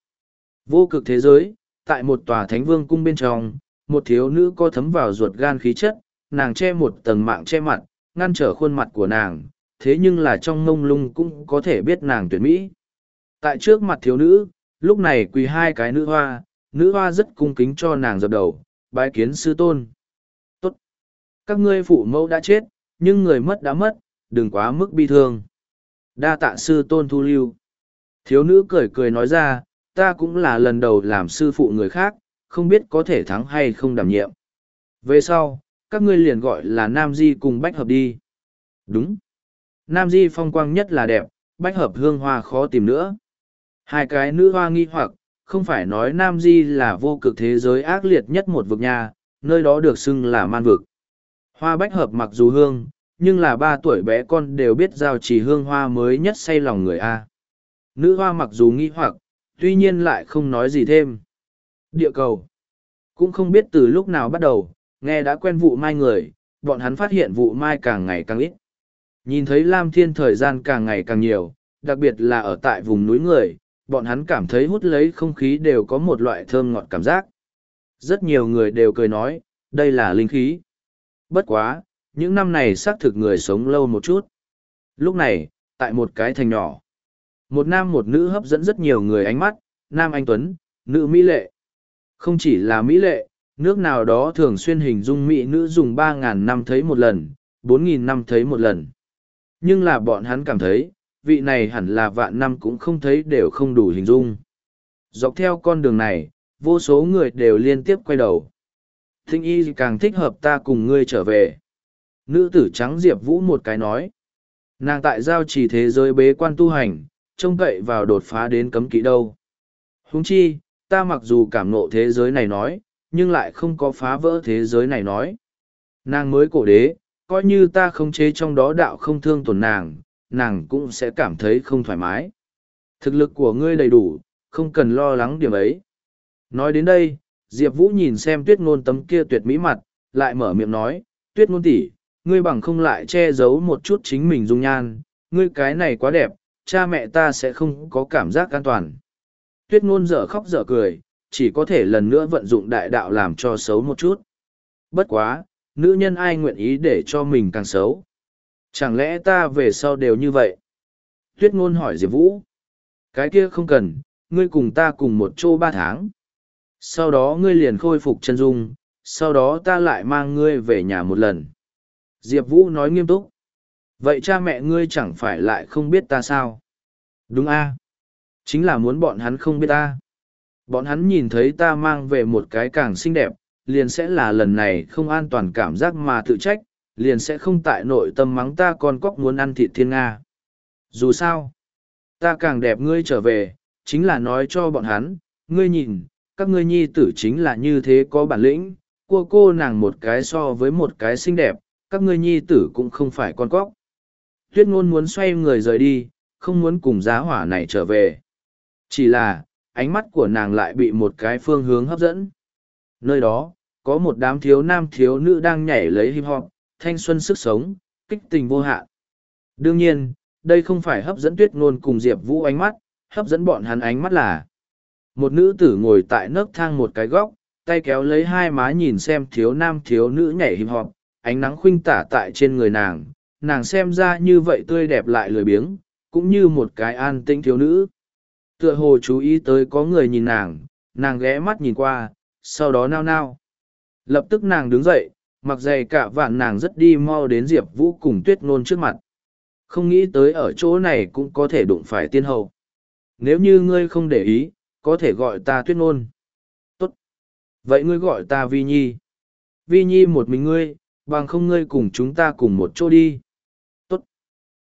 Vô cực thế giới, tại một tòa thánh vương cung bên trong, một thiếu nữ có thấm vào ruột gan khí chất, nàng che một tầng mạng che mặt, ngăn trở khuôn mặt của nàng, thế nhưng là trong ngông lung cũng có thể biết nàng tuyệt mỹ. Tại trước mặt thiếu nữ, lúc này quỳ hai cái nữ hoa, nữ hoa rất cung kính cho nàng dập đầu, bái kiến sư tôn. Tốt! Các ngươi phụ mẫu đã chết, nhưng người mất đã mất, đừng quá mức bi thương. Đa tạ sư tôn thu lưu. Thiếu nữ cười cười nói ra, ta cũng là lần đầu làm sư phụ người khác, không biết có thể thắng hay không đảm nhiệm. Về sau, các ngươi liền gọi là Nam Di cùng Bách Hợp đi. Đúng. Nam Di phong quang nhất là đẹp, Bách Hợp hương hoa khó tìm nữa. Hai cái nữ hoa nghi hoặc, không phải nói Nam Di là vô cực thế giới ác liệt nhất một vực nhà, nơi đó được xưng là man vực. Hoa Bách Hợp mặc dù hương, nhưng là ba tuổi bé con đều biết giao chỉ hương hoa mới nhất say lòng người A. Nữ hoa mặc dù nghi hoặc, tuy nhiên lại không nói gì thêm. Địa cầu. Cũng không biết từ lúc nào bắt đầu, nghe đã quen vụ mai người, bọn hắn phát hiện vụ mai càng ngày càng ít. Nhìn thấy Lam Thiên thời gian càng ngày càng nhiều, đặc biệt là ở tại vùng núi người, bọn hắn cảm thấy hút lấy không khí đều có một loại thơm ngọt cảm giác. Rất nhiều người đều cười nói, đây là linh khí. Bất quá, những năm này xác thực người sống lâu một chút. Lúc này, tại một cái thành nhỏ, một nam một nữ hấp dẫn rất nhiều người ánh mắt, nam anh Tuấn, nữ Mỹ Lệ. Không chỉ là Mỹ Lệ, nước nào đó thường xuyên hình dung Mỹ nữ dùng ba ngàn năm thấy một lần, bốn nghìn năm thấy một lần. Nhưng là bọn hắn cảm thấy, vị này hẳn là vạn năm cũng không thấy đều không đủ hình dung. Dọc theo con đường này, vô số người đều liên tiếp quay đầu. Thinh y càng thích hợp ta cùng ngươi trở về. Nữ tử trắng Diệp Vũ một cái nói. Nàng tại giao chỉ thế giới bế quan tu hành, trông cậy vào đột phá đến cấm kỵ đâu. Húng chi, ta mặc dù cảm nộ thế giới này nói, nhưng lại không có phá vỡ thế giới này nói. Nàng mới cổ đế, coi như ta không chế trong đó đạo không thương tổn nàng, nàng cũng sẽ cảm thấy không thoải mái. Thực lực của ngươi đầy đủ, không cần lo lắng điểm ấy. Nói đến đây, Diệp Vũ nhìn xem tuyết ngôn tấm kia tuyệt mỹ mặt, lại mở miệng nói, tuyết ngôn tỷ ngươi bằng không lại che giấu một chút chính mình dung nhan, ngươi cái này quá đẹp, cha mẹ ta sẽ không có cảm giác an toàn. Tuyết ngôn dở khóc dở cười, chỉ có thể lần nữa vận dụng đại đạo làm cho xấu một chút. Bất quá, nữ nhân ai nguyện ý để cho mình càng xấu. Chẳng lẽ ta về sau đều như vậy? Tuyết ngôn hỏi Diệp Vũ. Cái kia không cần, ngươi cùng ta cùng một chỗ ba tháng. Sau đó ngươi liền khôi phục chân dung, sau đó ta lại mang ngươi về nhà một lần. Diệp Vũ nói nghiêm túc. Vậy cha mẹ ngươi chẳng phải lại không biết ta sao? Đúng a Chính là muốn bọn hắn không biết ta. Bọn hắn nhìn thấy ta mang về một cái càng xinh đẹp, liền sẽ là lần này không an toàn cảm giác mà tự trách, liền sẽ không tại nội tâm mắng ta con cóc muốn ăn thịt thiên Nga. Dù sao, ta càng đẹp ngươi trở về, chính là nói cho bọn hắn, ngươi nhìn, các ngươi nhi tử chính là như thế có bản lĩnh, cua cô nàng một cái so với một cái xinh đẹp, các ngươi nhi tử cũng không phải con cóc. Tuyết ngôn muốn xoay người rời đi, không muốn cùng giá hỏa này trở về. Chỉ là, ánh mắt của nàng lại bị một cái phương hướng hấp dẫn. Nơi đó, có một đám thiếu nam thiếu nữ đang nhảy lấy hip hop, thanh xuân sức sống, kích tình vô hạn. Đương nhiên, đây không phải hấp dẫn tuyết ngôn cùng Diệp Vũ ánh mắt, hấp dẫn bọn hắn ánh mắt là một nữ tử ngồi tại nấc thang một cái góc, tay kéo lấy hai má nhìn xem thiếu nam thiếu nữ nhảy hip hop, ánh nắng khuynh tả tại trên người nàng, nàng xem ra như vậy tươi đẹp lại lười biếng, cũng như một cái an tĩnh thiếu nữ. Tựa hồ chú ý tới có người nhìn nàng, nàng ghé mắt nhìn qua, sau đó nao nao. Lập tức nàng đứng dậy, mặc dày cả vạn nàng rất đi mau đến Diệp Vũ cùng tuyết ngôn trước mặt. Không nghĩ tới ở chỗ này cũng có thể đụng phải tiên hậu. Nếu như ngươi không để ý, có thể gọi ta tuyết ngôn. Tốt. Vậy ngươi gọi ta Vi Nhi. Vi Nhi một mình ngươi, bằng không ngươi cùng chúng ta cùng một chỗ đi.